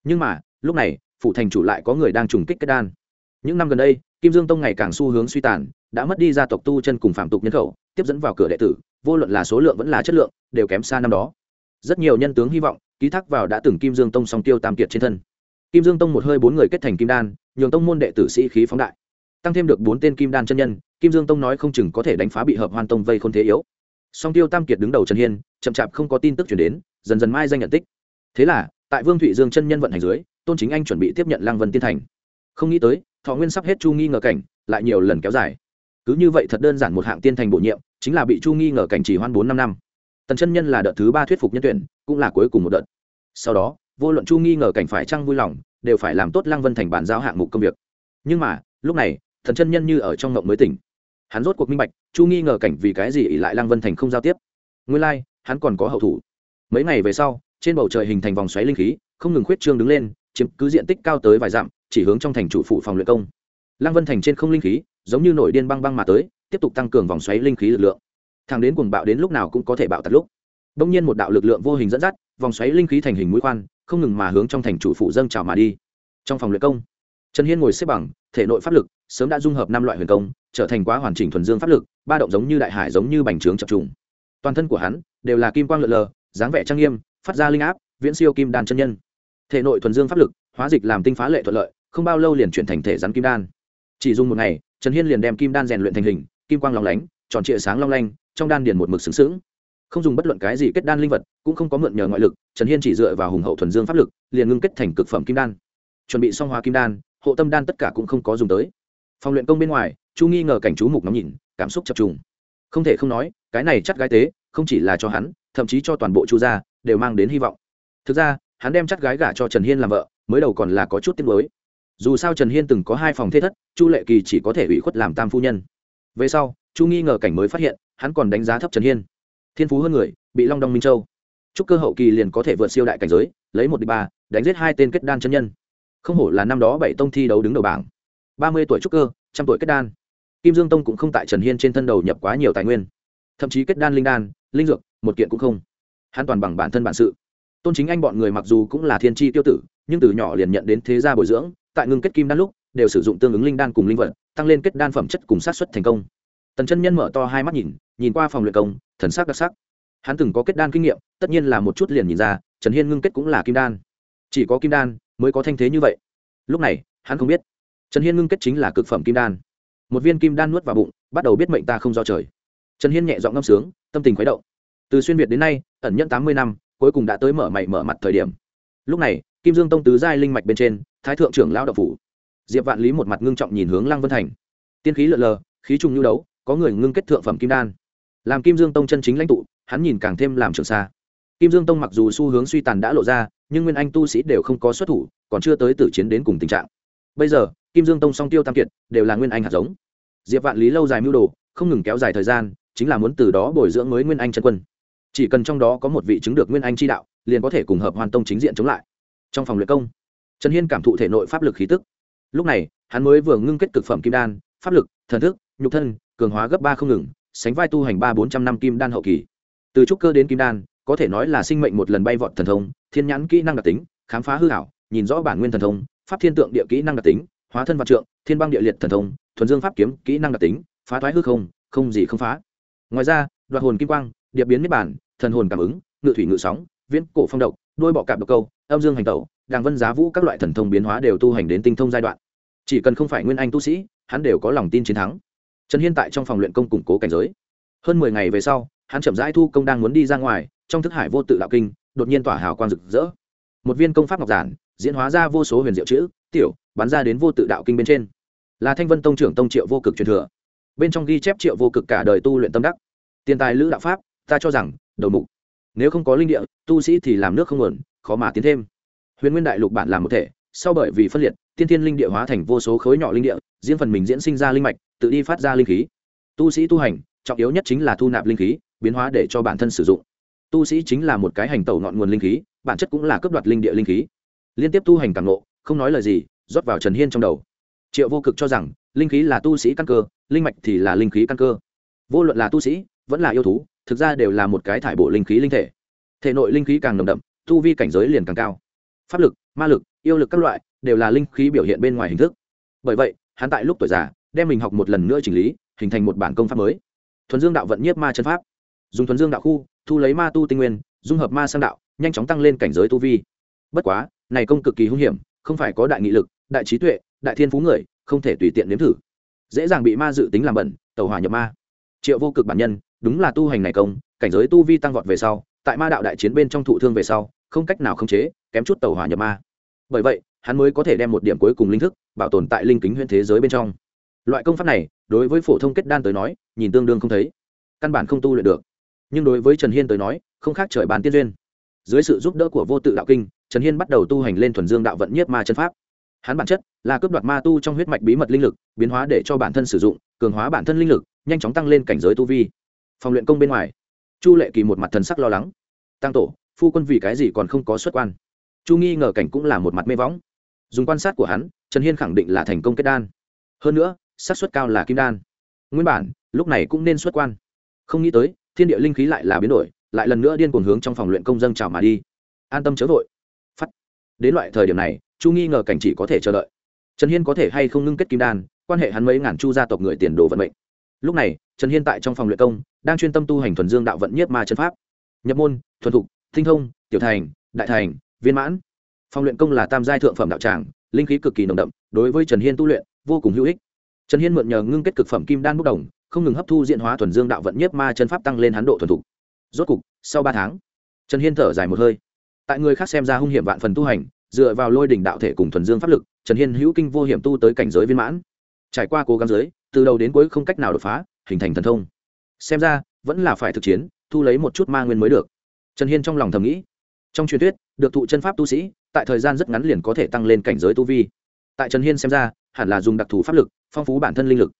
Nhưng mà, lúc này, phủ thành chủ lại có người đang trùng kích kết đan. Những năm gần đây, kim dương tông ngày càng xu hướng suy tàn, đã mất đi gia tộc tu chân cùng phạm tục nhân khẩu, tiếp dẫn vào cửa đệ tử vô luận là số lượng vẫn là chất lượng, đều kém xa năm đó. Rất nhiều nhân tướng hy vọng, ký thác vào đã từng kim dương tông song tiêu tam kiệt trên thân. Kim dương tông một hơi bốn người kết thành kim đan, nhường tông môn đệ tử sĩ khí phóng đại. Tăng thêm được bốn tên kim đan chân nhân, kim dương tông nói không chừng có thể đánh phá bị hợp hoan tông vây không thế yếu. Song tiêu tam kiệt đứng đầu trần hiên, chậm chạp không có tin tức chuyển đến, dần dần mai danh nhận tích. Thế là, tại vương thụy dương chân nhân vận hành dưới, tôn chính anh chuẩn bị tiếp nhận lang vân tiên thành. Không nghĩ tới, thọ nguyên sắp hết chu nghi ngờ cảnh, lại nhiều lần kéo dài. Cứ như vậy thật đơn giản một hạng tiên thành bổ nhiệm chính là bị chu nghi ngờ cảnh chỉ hoan bốn năm năm. Tần chân nhân là đợt thứ ba thuyết phục nhân tuyển cũng là cuối cùng một đợt. Sau đó vô luận chu nghi ngờ cảnh phải trăng vui lòng đều phải làm tốt lăng vân thành bàn giao hạng mục công việc. Nhưng mà lúc này thần chân nhân như ở trong ngộng mới tỉnh. Hắn rốt cuộc minh bạch chu nghi ngờ cảnh vì cái gì ỉ lại lăng vân thành không giao tiếp. Nguyên lai、like, hắn còn có hậu thủ. Mấy ngày về sau trên bầu trời hình thành vòng xoáy linh khí không ngừng khuyết trương đứng lên chiếm cứ diện tích cao tới vài dặm chỉ hướng trong thành chủ phụ phòng luyện công. Lăng vân thành trên không linh khí giống như nổi điên băng băng mà tới tiếp tục tăng cường vòng xoáy linh khí lực lượng. Thang đến cuồng bạo đến lúc nào cũng có thể bạo tạt lúc. Đông nhiên một đạo lực lượng vô hình dẫn dắt, vòng xoáy linh khí thành hình mũi khoan, không ngừng mà hướng trong thành chủ phụ dâng trào mà đi. Trong phòng luyện công, trần hiên ngồi xếp bằng, thể nội pháp lực, sớm đã dung hợp năm loại huyền công, trở thành quá hoàn chỉnh thuần dương pháp lực, ba động giống như đại hải giống như bành trướng chập trùng. Toàn thân của hắn đều là kim quang lượn lờ, dáng vẻ trang nghiêm, phát ra linh áp, viễn siêu kim đan chân nhân. Thể nội thuần dương pháp lực, hóa dịch làm tinh phá lệ thuận lợi, không bao lâu liền chuyển thành thể rắn kim đan. Chỉ dùng một ngày, trần hiên liền đem kim đan rèn luyện thành hình kim quang long lánh, tròn trịa sáng long lanh, trong đan điền một mực xứng xứng không dùng bất luận cái gì kết đan linh vật, cũng không có mượn nhờ ngoại lực, trần hiên chỉ dựa vào hùng hậu thuần dương pháp lực, liền ngưng kết thành cực phẩm kim đan. Chuẩn bị xong hóa kim đan, hộ tâm đan tất cả cũng không có dùng tới. Phòng luyện công bên ngoài, chu nghi ngờ cảnh chú mục nóng nhìn, cảm xúc chập trùng. Không thể không nói, cái này chắc gái tế, không chỉ là cho hắn, thậm chí cho toàn bộ chu gia, đều mang đến hy vọng. Thực ra, hắn đem chắc gái gả cho trần hiên làm vợ, mới đầu còn là có chút tiếc nuối. Dù sao trần hiên từng có hai phòng thế thất, chu lệ kỳ chỉ có thể ủy khuất làm tam phu nhân về sau, chu nghi ngờ cảnh mới phát hiện, hắn còn đánh giá thấp trần hiên. Thiên phú hơn người, bị long đong minh châu. Chúc cơ hậu kỳ liền có thể vượt siêu đại cảnh giới, lấy một địch ba, đánh giết hai tên kết đan chân nhân. Không hổ là năm đó bảy tông thi đấu đứng đầu bảng. Ba mươi tuổi trúc cơ, trăm tuổi kết đan. Kim dương tông cũng không tại trần hiên trên thân đầu nhập quá nhiều tài nguyên. Thậm chí kết đan linh đan, linh dược, một kiện cũng không. Hắn toàn bằng bản thân bản sự. Tôn chính anh bọn người mặc dù cũng là thiên tri tiêu tử, nhưng từ nhỏ liền nhận đến thế gia bồi dưỡng, tại ngưng kết kim đan lúc đều sử dụng tương ứng linh đan cùng linh vật, tăng lên kết đan phẩm chất cùng sát xuất thành công. Tần chân nhân mở to hai mắt nhìn nhìn qua phòng luyện công, thần sắc đặc sắc. Hắn từng có kết đan kinh nghiệm, tất nhiên là một chút liền nhìn ra, trần hiên ngưng kết cũng là kim đan. Chỉ có kim đan mới có thanh thế như vậy. Lúc này, hắn không biết, trần hiên ngưng kết chính là cực phẩm kim đan. Một viên kim đan nuốt vào bụng, bắt đầu biết mệnh ta không do trời. Trần hiên nhẹ giọng ngâm sướng, tâm tình khuấy động. Từ xuyên việt đến nay, ẩn nhẫn tám mươi năm, cuối cùng đã tới mở mày mở mặt thời điểm. Lúc này, kim dương tông tứ giai linh mạch bên trên, thái thượng trưởng lao đậu phủ diệp vạn lý một mặt ngưng trọng nhìn hướng lăng vân thành. Tiên khí lợn lờ, khí trùng nhu đấu, có người ngưng kết thượng phẩm kim đan. Làm kim dương tông chân chính lãnh tụ, hắn nhìn càng thêm làm trường xa. Kim dương tông mặc dù xu hướng suy tàn đã lộ ra, nhưng nguyên anh tu sĩ đều không có xuất thủ, còn chưa tới tử chiến đến cùng tình trạng. Bây giờ, kim dương tông song tiêu tam kiệt, đều là nguyên anh hạt giống. Diệp vạn lý lâu dài mưu đồ, không ngừng kéo dài thời gian, chính là muốn từ đó bồi dưỡng mới nguyên anh chân quân. Chỉ cần trong đó có một vị chứng được nguyên anh chi đạo, liền có thể cùng hợp hoàn tông chính diện chống lại. Trong phòng luyện công, trần hiên cảm thụ thể nội pháp lực khí tức lúc này, hắn mới vừa ngưng kết cực phẩm kim đan, pháp lực, thần thức, nhục thân, cường hóa gấp ba không ngừng, sánh vai tu hành ba bốn trăm năm kim đan hậu kỳ. Từ trúc cơ đến kim đan, có thể nói là sinh mệnh một lần bay vọt thần thông, thiên nhãn kỹ năng đặc tính, khám phá hư hảo nhìn rõ bản nguyên thần thông, pháp thiên tượng địa kỹ năng đặc tính, hóa thân vạn trượng, thiên băng địa liệt thần thông, thuần dương pháp kiếm kỹ năng đặc tính, phá thoái hư không không gì không phá. Ngoài ra, đoạt hồn kim quang địa biến niết bản thần hồn cảm ứng, ngự thủy ngự sóng, viễn cổ phong độc, đôi bọ cạp độc câu âm dương hành tẩu, đàng vân giá vũ các loại thần thông biến hóa đều tu hành đến tinh thông giai đoạn. Chỉ cần không phải nguyên anh tu sĩ, hắn đều có lòng tin chiến thắng. Trần hiên tại trong phòng luyện công củng cố cảnh giới. Hơn mười ngày về sau, hắn chậm rãi thu công đang muốn đi ra ngoài, trong thức hải vô tự đạo kinh, đột nhiên tỏa hào quang rực rỡ. Một viên công pháp ngọc giản, diễn hóa ra vô số huyền diệu chữ, tiểu, bắn ra đến vô tự đạo kinh bên trên. Là thanh vân tông trưởng tông triệu vô cực truyền thừa. Bên trong ghi chép triệu vô cực cả đời tu luyện tâm đắc. Tiền tài lữ đạo pháp, ta cho rằng, đầu mục. Nếu không có linh địa, tu sĩ thì làm nước không nguồn khó mà tiến thêm. Huyền nguyên đại lục bản làm một thể, sau bởi vì phân liệt, tiên thiên linh địa hóa thành vô số khối nhỏ linh địa, diễn phần mình diễn sinh ra linh mạch, tự đi phát ra linh khí. Tu sĩ tu hành, trọng yếu nhất chính là thu nạp linh khí, biến hóa để cho bản thân sử dụng. Tu sĩ chính là một cái hành tẩu ngọn nguồn linh khí, bản chất cũng là cấp đoạt linh địa linh khí. Liên tiếp tu hành càng nộ không nói lời gì, rót vào trần hiên trong đầu. Triệu vô cực cho rằng, linh khí là tu sĩ căn cơ, linh mạch thì là linh khí căn cơ. Vô luận là tu sĩ, vẫn là yêu thú, thực ra đều là một cái thải bộ linh khí linh thể. Thể nội linh khí càng nồng đậm tu vi cảnh giới liền càng cao. Pháp lực, ma lực, yêu lực các loại đều là linh khí biểu hiện bên ngoài hình thức. Bởi vậy, hắn tại lúc tuổi già, đem mình học một lần nữa chỉnh lý, hình thành một bản công pháp mới. Thuần dương đạo vận nhiếp ma chân pháp. Dùng thuần dương đạo khu, thu lấy ma tu tinh nguyên, dung hợp ma sang đạo, nhanh chóng tăng lên cảnh giới tu vi. Bất quá, này công cực kỳ hung hiểm, không phải có đại nghị lực, đại trí tuệ, đại thiên phú người, không thể tùy tiện nếm thử. Dễ dàng bị ma dự tính làm bẩn tàu hỏa nhập ma. Triệu vô cực bản nhân, đúng là tu hành này công, cảnh giới tu vi tăng vọt về sau, tại ma đạo đại chiến bên trong thụ thương về sau không cách nào khống chế, kém chút tàu hỏa nhập ma. Bởi vậy, hắn mới có thể đem một điểm cuối cùng linh thức bảo tồn tại linh kính huyễn thế giới bên trong. Loại công pháp này, đối với phổ thông kết đan tới nói, nhìn tương đương không thấy. Căn bản không tu luyện được. Nhưng đối với trần hiên tới nói, không khác trời bàn tiên duyên. Dưới sự giúp đỡ của vô tự đạo kinh, trần hiên bắt đầu tu hành lên thuần dương đạo vận nhiếp ma chân pháp. Hắn bản chất là cướp đoạt ma tu trong huyết mạch bí mật linh lực, biến hóa để cho bản thân sử dụng, cường hóa bản thân linh lực, nhanh chóng tăng lên cảnh giới tu vi. Phòng luyện công bên ngoài, chu lệ kỳ một mặt thần sắc lo lắng. Tăng tổ phu quân vì cái gì còn không có xuất quan? Chu nghi ngờ cảnh cũng là một mặt mê võng. Dùng quan sát của hắn, trần hiên khẳng định là thành công kết đan. Hơn nữa, xác suất cao là kim đan. Nguyên bản, lúc này cũng nên xuất quan. Không nghĩ tới, thiên địa linh khí lại là biến đổi, lại lần nữa điên cuồng hướng trong phòng luyện công dân trào mà đi. An tâm chớ vội. Phắt đến loại thời điểm này, chu nghi ngờ cảnh chỉ có thể chờ đợi. Trần hiên có thể hay không ngưng kết kim đan, quan hệ hắn mấy ngàn chu gia tộc người tiền đồ vận mệnh. Lúc này, trần hiên tại trong phòng luyện công, đang chuyên tâm tu hành thuần dương đạo vận nhiếp ma chân pháp. Nhập môn, thuần thục. Tinh thông, tiểu thành, đại thành, viên mãn. Phòng luyện công là tam giai thượng phẩm đạo tràng, linh khí cực kỳ nồng đậm, đối với trần hiên tu luyện, vô cùng hữu ích. Trần hiên mượn nhờ ngưng kết cực phẩm kim đan bốc đồng, không ngừng hấp thu diện hóa thuần dương đạo vận nhiếp ma chân pháp tăng lên hắn độ thuần thục. Rốt cục, sau ba tháng, trần hiên thở dài một hơi. Tại người khác xem ra hung hiểm vạn phần tu hành, dựa vào lôi đỉnh đạo thể cùng thuần dương pháp lực, trần hiên hữu kinh vô hiểm tu tới cảnh giới viên mãn. Trải qua cố gắng giới, từ đầu đến cuối không cách nào đột phá, hình thành thần thông. Xem ra, vẫn là phải thực chiến, thu lấy một chút ma nguyên mới được trần hiên trong lòng thầm nghĩ. Trong truyền thuyết, được thụ chân pháp tu sĩ, tại thời gian rất ngắn liền có thể tăng lên cảnh giới tu vi. Tại trần hiên xem ra, hẳn là dùng đặc thù pháp lực, phong phú bản thân linh lực.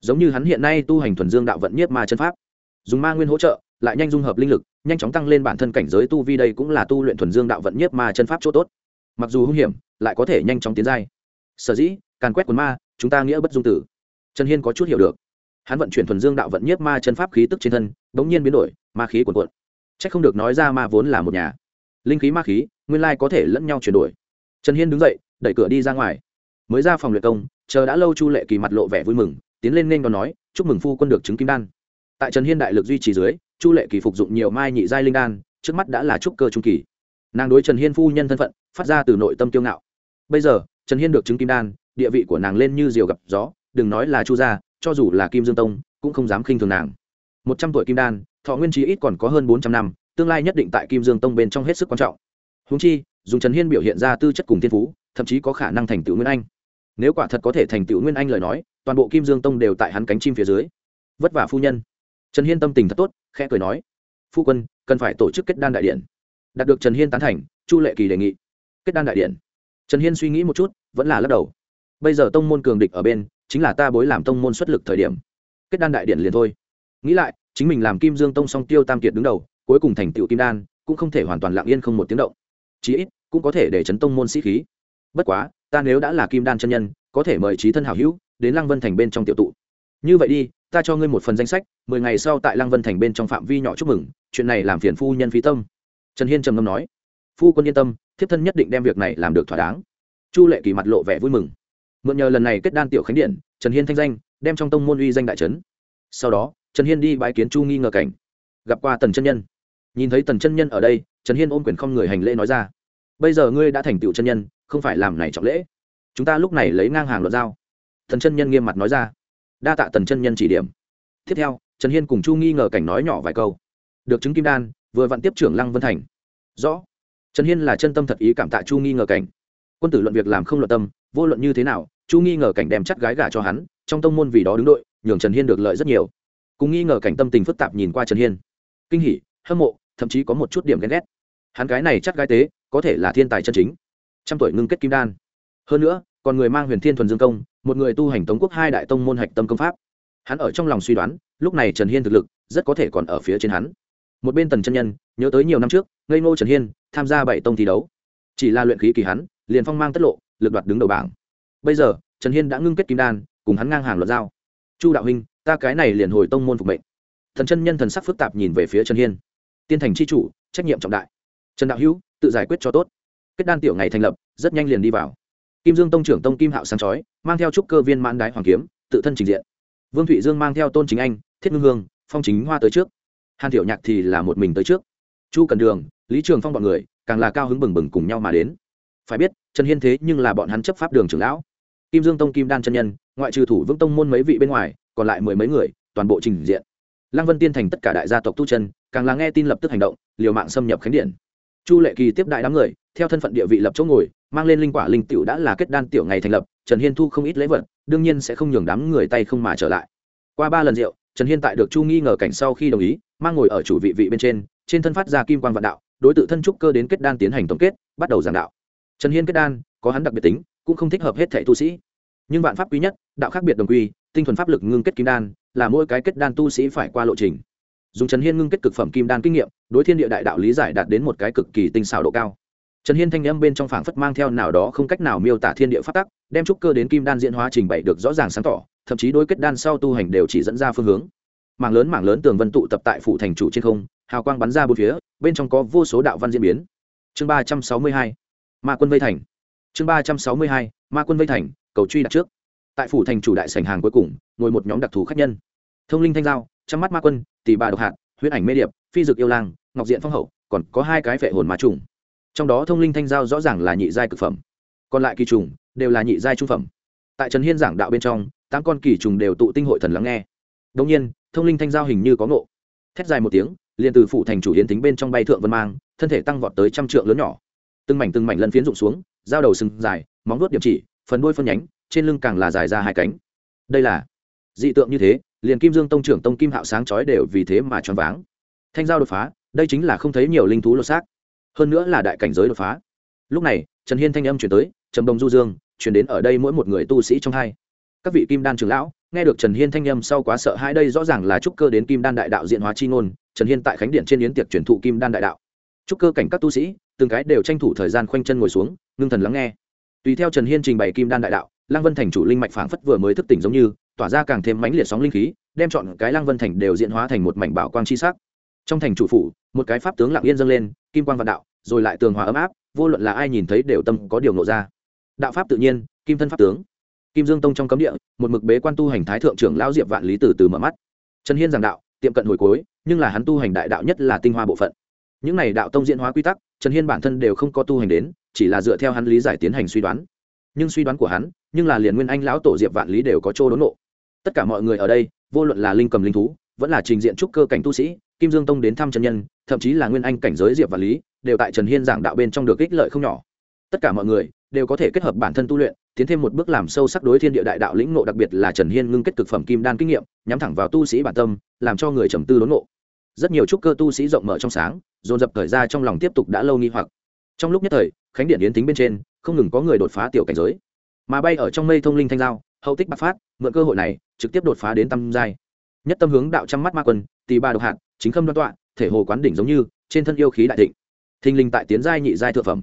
Giống như hắn hiện nay tu hành thuần dương đạo vận nhiếp ma chân pháp. Dùng ma nguyên hỗ trợ, lại nhanh dung hợp linh lực, nhanh chóng tăng lên bản thân cảnh giới tu vi đây cũng là tu luyện thuần dương đạo vận nhiếp ma chân pháp chỗ tốt. Mặc dù hung hiểm, lại có thể nhanh chóng tiến giai. Sở dĩ, càn quét quần ma, chúng ta nghĩa bất dung tử. Trần hiên có chút hiểu được. Hắn vận chuyển thuần dương đạo vận nhiếp ma chân pháp khí tức trên thân bỗng nhiên biến đổi, ma khí cuồn cuộn. Chắc không được nói ra ma vốn là một nhà. Linh khí ma khí, nguyên lai có thể lẫn nhau chuyển đổi. Trần hiên đứng dậy, đẩy cửa đi ra ngoài. Mới ra phòng luyện công, chờ đã lâu chu lệ kỳ mặt lộ vẻ vui mừng, tiến lên nên còn nói, chúc mừng phu quân được chứng kim đan. Tại trần hiên đại lực duy trì dưới, chu lệ kỳ phục dụng nhiều mai nhị giai linh đan, trước mắt đã là trúc cơ trung kỳ. Nàng đối trần hiên phu nhân thân phận, phát ra từ nội tâm kiêu ngạo. Bây giờ, trần hiên được chứng kim đan, địa vị của nàng lên như diều gặp gió, đừng nói là chu gia, cho dù là kim dương tông, cũng không dám khinh thường nàng. Một trăm tuổi kim đan thọ nguyên trí ít còn có hơn bốn trăm năm, tương lai nhất định tại kim dương tông bên trong hết sức quan trọng. Húng chi, dùng trần hiên biểu hiện ra tư chất cùng thiên phú, thậm chí có khả năng thành tựu nguyên anh. Nếu quả thật có thể thành tựu nguyên anh lời nói, toàn bộ kim dương tông đều tại hắn cánh chim phía dưới. Vất vả phu nhân. Trần hiên tâm tình thật tốt, khẽ cười nói, phu quân, cần phải tổ chức kết đan đại điện. Đạt được trần hiên tán thành, chu lệ kỳ đề nghị, kết đan đại điện. Trần hiên suy nghĩ một chút, vẫn là lắc đầu. Bây giờ tông môn cường địch ở bên, chính là ta bối làm tông môn xuất lực thời điểm. Kết đan đại điện liền thôi. Nghĩ lại chính mình làm kim dương tông song tiêu tam kiệt đứng đầu, cuối cùng thành tựu kim đan, cũng không thể hoàn toàn lặng yên không một tiếng động. Chí ít, cũng có thể để chấn tông môn sĩ khí. Bất quá, ta nếu đã là kim đan chân nhân, có thể mời trí thân hảo hữu đến lăng vân thành bên trong tiểu tụ. Như vậy đi, ta cho ngươi một phần danh sách, mười ngày sau tại lăng vân thành bên trong phạm vi nhỏ chúc mừng, chuyện này làm phiền phu nhân phí tâm. Trần hiên trầm ngâm nói. Phu quân yên tâm, thiếp thân nhất định đem việc này làm được thỏa đáng. Chu lệ kỳ mặt lộ vẻ vui mừng. Mượn nhờ lần này kết đan tiểu khánh điện, trần hiên thanh danh, đem trong tông môn uy danh đại trấn sau đó trần hiên đi bãi kiến chu nghi ngờ cảnh. Gặp qua tần chân nhân. Nhìn thấy tần chân nhân ở đây, trần hiên ôm quyền không người hành lễ nói ra. Bây giờ ngươi đã thành tựu chân nhân, không phải làm này trọng lễ. Chúng ta lúc này lấy ngang hàng luật giao. Thần chân nhân nghiêm mặt nói ra. Đa tạ tần chân nhân chỉ điểm. Tiếp theo, trần hiên cùng chu nghi ngờ cảnh nói nhỏ vài câu. Được chứng kim đan, vừa vặn tiếp trưởng lăng vân thành. Rõ. Trần hiên là chân tâm thật ý cảm tạ chu nghi ngờ cảnh. Quân tử luận việc làm không luận tâm, vô luận như thế nào, chu nghi ngờ cảnh đem chắc gái gả cho hắn, trong tông môn vì đó đứng đội, nhường trần hiên được lợi rất nhiều cùng nghi ngờ cảnh tâm tình phức tạp nhìn qua trần hiên. Kinh hỉ, hâm mộ, thậm chí có một chút điểm ghen ghét. Hắn gái này chắc gái tế, có thể là thiên tài chân chính. Trăm tuổi ngưng kết kim đan. Hơn nữa, còn người mang huyền thiên thuần dương công, một người tu hành tống quốc hai đại tông môn hạch tâm công pháp. Hắn ở trong lòng suy đoán, lúc này trần hiên thực lực, rất có thể còn ở phía trên hắn. Một bên tần chân nhân, nhớ tới nhiều năm trước, ngây ngô trần hiên, tham gia bảy tông thi đấu. Chỉ là luyện khí kỳ hắn, liền phong mang tất lộ, lực đoạt đứng đầu bảng. Bây giờ, trần hiên đã ngưng kết kim đan, cùng hắn ngang hàng luật giao chu đạo huynh, ta cái này liền hồi tông môn phục mệnh. Thần chân nhân thần sắc phức tạp nhìn về phía trần hiên. Tiên thành c h i chủ, trách nhiệm trọng đại. Trần đạo hữu, tự giải quyết cho tốt. Kết đan tiểu ngày thành lập, rất nhanh liền đi vào. Kim dương tông trưởng tông kim hạo sáng chói, mang theo trúc cơ viên mãn đái hoàng kiếm, tự thân trình diện. Vương thụy dương mang theo tôn chính anh, thiết ngưng hương, phong chính hoa tới trước. Hàn tiểu nhạc thì là một mình tới trước. Chu cần đường, lý trường phong b ọ n người, càng là cao hứng bừng bừng cùng nhau mà đến. Phải biết, trần hiên thế nhưng là bọn hắn chấp pháp đường trưởng lão kim dương tông kim đan chân nhân, ngoại trừ thủ vương tông môn mấy vị bên ngoài, còn lại mười mấy người, toàn bộ trình diện. Lăng vân tiên thành tất cả đại gia tộc tu chân, càng là nghe tin lập tức hành động, liều mạng xâm nhập khánh điện. Chu lệ kỳ tiếp đại đám người, theo thân phận địa vị lập chỗ ngồi, mang lên linh quả linh tiểu đã là kết đan tiểu ngày thành lập, trần hiên thu không ít lễ vật, đương nhiên sẽ không nhường đám người tay không mà trở lại. Qua ba lần rượu, trần hiên tại được chu nghi ngờ cảnh sau khi đồng ý, mang ngồi ở chủ vị vị bên trên trên thân phát ra kim quan vạn đạo, đối tượng thân trúc cơ đến kết đan tiến hành tổng kết, bắt đầu giảng đạo. Trần hiên kết đan, có hắn đặc biệt tính cũng không thích hợp hết thẻ tu sĩ. Nhưng vạn pháp quý nhất, đạo khác biệt đồng quy, tinh thuần pháp lực ngưng kết kim đan, là mỗi cái kết đan tu sĩ phải qua lộ trình. Dùng trần hiên ngưng kết cực phẩm kim đan kinh nghiệm, đối thiên địa đại đạo lý giải đạt đến một cái cực kỳ tinh xảo độ cao. Trần hiên thanh âm bên trong phảng phất mang theo nào đó không cách nào miêu tả thiên địa phát tắc, đem trúc cơ đến kim đan diễn hóa trình bày được rõ ràng sáng tỏ, thậm chí đối kết đan sau tu hành đều chỉ dẫn ra phương hướng. Mảng lớn mảng lớn tường vân tụ tập tại phủ thành chủ trên không, hào quang bắn ra bốn phía, bên trong có vô số đạo văn diễn biến. Chương ba trăm sáu mươi hai, ma quân vây thành chương ba trăm sáu mươi hai, ma quân vây thành, cầu truy đặt trước. Tại phủ thành chủ đại sảnh hàng cuối cùng, ngồi một nhóm đặc thù khách nhân. Thông linh thanh giao chăm mắt ma quân, tỷ bà độc hạt, huyết ảnh mê điệp, phi dực yêu lang, ngọc diện phong hậu, còn có hai cái vệ hồn ma trùng. Trong đó thông linh thanh giao rõ ràng là nhị giai cực phẩm, còn lại kỳ trùng đều là nhị giai trung phẩm. Tại trần hiên giảng đạo bên trong, tám con kỳ trùng đều tụ tinh hội thần lắng nghe. Đông nhiên, thông linh thanh giao hình như có ngộ. Thét dài một tiếng, liền từ phủ thành chủ yến tính bên trong bay thượng vân mang, thân thể tăng vọt tới trăm trượng lớn nhỏ. Từng mảnh từng mảnh lân phiến rụng xuống dao đầu sừng dài, móng vuốt điểm chỉ, phần đuôi phân nhánh, trên lưng càng là dài ra hai cánh. Đây là dị tượng như thế, liền kim dương tông trưởng tông kim hạo sáng chói đều vì thế mà choáng váng. Thanh giao đột phá, đây chính là không thấy nhiều linh thú lột xác. Hơn nữa là đại cảnh giới đột phá. Lúc này, trần hiên thanh âm chuyển tới, trầm đồng du dương, chuyển đến ở đây mỗi một người tu sĩ trong hai. Các vị kim đan trưởng lão, nghe được trần hiên thanh âm sau quá sợ hai đây rõ ràng là trúc cơ đến kim đan đại đạo diện hóa chi ngôn, trần hiên tại khánh điện trên yến tiệc truyền thụ kim đan đại đạo. Trúc cơ cảnh các tu sĩ từng cái đều tranh thủ thời gian khoanh chân ngồi xuống, ngưng thần lắng nghe. Tùy theo trần hiên trình bày kim đan đại đạo, lăng vân thành chủ linh mạch phảng phất vừa mới thức tỉnh giống như, tỏa ra càng thêm mãnh liệt sóng linh khí, đem chọn cái lăng vân thành đều diễn hóa thành một mảnh bảo quang chi sắc. Trong thành chủ phủ, một cái pháp tướng lặng yên dâng lên, kim quang vạn đạo, rồi lại tường hòa ấm áp, vô luận là ai nhìn thấy đều tâm có điều nộ ra. Đạo pháp tự nhiên, kim thân pháp tướng. Kim dương tông trong cấm địa, một mực bế quan tu hành thái thượng trưởng lão diệp vạn lý từ từ mở mắt. Trần hiên giảng đạo, tiệm cận hồi cuối, nhưng là hắn tu hành đại đạo nhất là tinh hoa bộ phận. Những này đạo tông diễn hóa quy tắc trần hiên bản thân đều không có tu hành đến, chỉ là dựa theo hắn lý giải tiến hành suy đoán. Nhưng suy đoán của hắn, nhưng là liền nguyên anh lão tổ diệp vạn lý đều có chỗ đốn nộ tất cả mọi người ở đây, vô luận là linh cầm linh thú, vẫn là trình diện trúc cơ cảnh tu sĩ, kim dương tông đến thăm trần nhân, thậm chí là nguyên anh cảnh giới diệp vạn lý, đều tại trần hiên giảng đạo bên trong được ích lợi không nhỏ. Tất cả mọi người đều có thể kết hợp bản thân tu luyện, tiến thêm một bước làm sâu sắc đối thiên địa đại đạo lĩnh ngộ, đặc biệt là trần hiên ngưng kết cực phẩm kim đan kinh nghiệm, nhắm thẳng vào tu sĩ bản tâm, làm cho người trầm tư đốn ngộ rất nhiều trúc cơ tu sĩ rộng mở trong sáng, dồn dập thời ra trong lòng tiếp tục đã lâu nghi hoặc. Trong lúc nhất thời, khánh điện yến tính bên trên, không ngừng có người đột phá tiểu cảnh giới. Mà bay ở trong mây thông linh thanh giao, hậu tích bạc phát, mượn cơ hội này, trực tiếp đột phá đến tâm giai. Nhất tâm hướng đạo trăm mắt ma quân tì ba độc hạt, chính khâm đoan tọa, thể hồ quán đỉnh giống như, trên thân yêu khí đại thịnh. Thình linh tại tiến giai nhị giai thượng phẩm.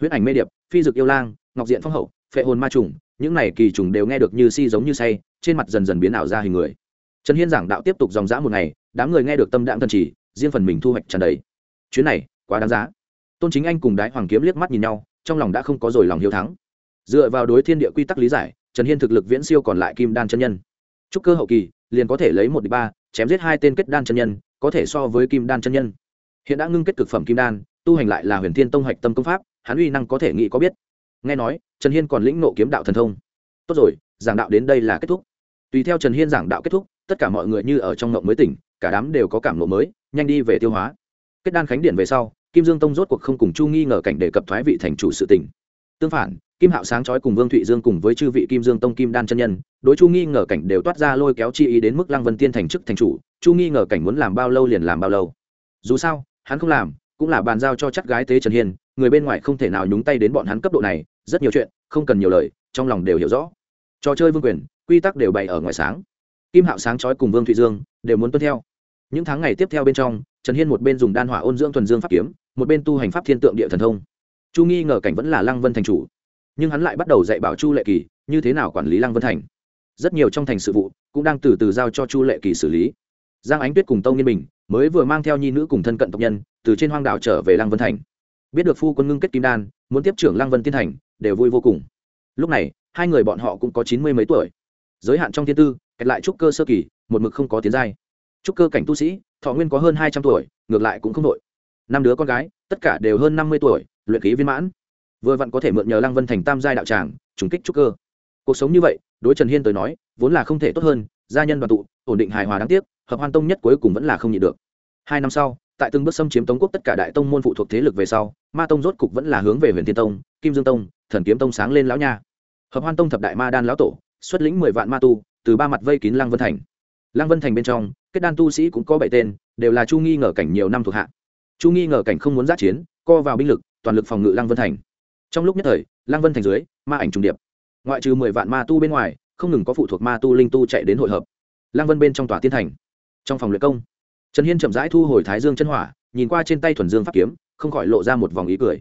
Huyết ảnh mê điệp, phi dực yêu lang, ngọc diện phong hậu, phệ hồn ma trùng, những này kỳ trùng đều nghe được như si giống như say, trên mặt dần dần biến ảo ra hình người trần hiên giảng đạo tiếp tục dòng dã một ngày, đám người nghe được tâm đạm thần chỉ, riêng phần mình thu hoạch tràn đầy. Chuyến này, quá đáng giá. Tôn chính anh cùng đái hoàng kiếm liếc mắt nhìn nhau, trong lòng đã không có rồi lòng hiếu thắng. Dựa vào đối thiên địa quy tắc lý giải, trần hiên thực lực viễn siêu còn lại kim đan chân nhân. Trúc cơ hậu kỳ, liền có thể lấy một đ ba, chém giết hai tên kết đan chân nhân, có thể so với kim đan chân nhân. Hiện đã ngưng kết cực phẩm kim đan, tu hành lại là huyền thiên tông hạch tâm công pháp, hắn uy năng có thể nghĩ có biết. Nghe nói, trần hiên còn lĩnh nộ kiếm đạo thần thông. Tốt rồi, giảng đạo đến đây là kết thúc. Tùy theo trần hiên giảng đạo kết thúc tất cả mọi người như ở trong ngộng mới tỉnh, cả đám đều có cảm ngộ mới, nhanh đi về tiêu hóa. Kết đan khánh điện về sau, kim dương tông rốt cuộc không cùng chu nghi ngờ cảnh đề cập thoái vị thành chủ sự tỉnh. Tương phản, kim hạo sáng chói cùng vương thụy dương cùng với chư vị kim dương tông kim đan chân nhân, đối chu nghi ngờ cảnh đều toát ra lôi kéo chi ý đến mức lăng vân tiên thành chức thành chủ, chu nghi ngờ cảnh muốn làm bao lâu liền làm bao lâu. Dù sao, hắn không làm, cũng là bàn giao cho chắc gái tế trần hiền người bên ngoài không thể nào nhúng tay đến bọn hắn cấp độ này, rất nhiều chuyện, không cần nhiều lời, trong lòng đều hiểu rõ. Trò chơi vương quyền, quy tắc đều bày ở ngoài sáng kim hạo sáng chói cùng vương thụy dương đều muốn tuân theo. Những tháng ngày tiếp theo bên trong, trần hiên một bên dùng đan hỏa ôn dưỡng thuần dương pháp kiếm, một bên tu hành pháp thiên tượng địa thần thông. Chu nghi ngờ cảnh vẫn là lăng vân thành chủ, nhưng hắn lại bắt đầu dạy bảo chu lệ kỳ như thế nào quản lý lăng vân thành. Rất nhiều trong thành sự vụ cũng đang từ từ giao cho chu lệ kỳ xử lý. Giang ánh tuyết cùng tông nghiên bình mới vừa mang theo nhi nữ cùng thân cận tộc nhân từ trên hoang đảo trở về lăng vân thành. Biết được phu quân ngưng kết kim đan, muốn tiếp trưởng lăng vân tiên thành, đều vui vô cùng. Lúc này, hai người bọn họ cũng có chín mươi mấy tuổi. Giới hạn trong thiên tư kẹt lại trúc cơ sơ kỳ, một mực không có tiến giai. Trúc cơ cảnh tu sĩ, thọ nguyên có hơn hai trăm tuổi, ngược lại cũng không đội năm đứa con gái, tất cả đều hơn năm mươi tuổi, luyện khí viên mãn. Vừa vặn có thể mượn nhờ lăng vân thành tam giai đạo tràng, trùng kích trúc cơ. Cuộc sống như vậy, đối trần hiên tới nói, vốn là không thể tốt hơn, gia nhân đoàn tụ, ổn định hài hòa đáng tiếc, hợp hoan tông nhất cuối cùng vẫn là không nhịn được. Hai năm sau, tại từng bước xâm chiếm tống quốc tất cả đại tông môn phụ thuộc thế lực về sau, ma tông rốt cục vẫn là hướng về huyền thiên tông, kim dương tông, thần kiếm tông sáng lên lão nha. Hợp hoan tông thập đại ma đan lão tổ, xuất lĩnh mười vạn ma tu từ ba mặt vây kín lăng vân thành. Lăng vân thành bên trong, kết đan tu sĩ cũng có bảy tên, đều là chu nghi ngờ cảnh nhiều năm thuộc hạ. Chu nghi ngờ cảnh không muốn giát chiến, co vào binh lực, toàn lực phòng ngự lăng vân thành. Trong lúc nhất thời, lăng vân thành dưới, ma ảnh trùng điệp. Ngoại trừ mười vạn ma tu bên ngoài, không ngừng có phụ thuộc ma tu linh tu chạy đến hội hợp. Lăng vân bên trong tòa tiên thành. Trong phòng luyện công, trần hiên chậm rãi thu hồi thái dương chân hỏa, nhìn qua trên tay thuần dương pháp kiếm, không khỏi lộ ra một vòng ý cười.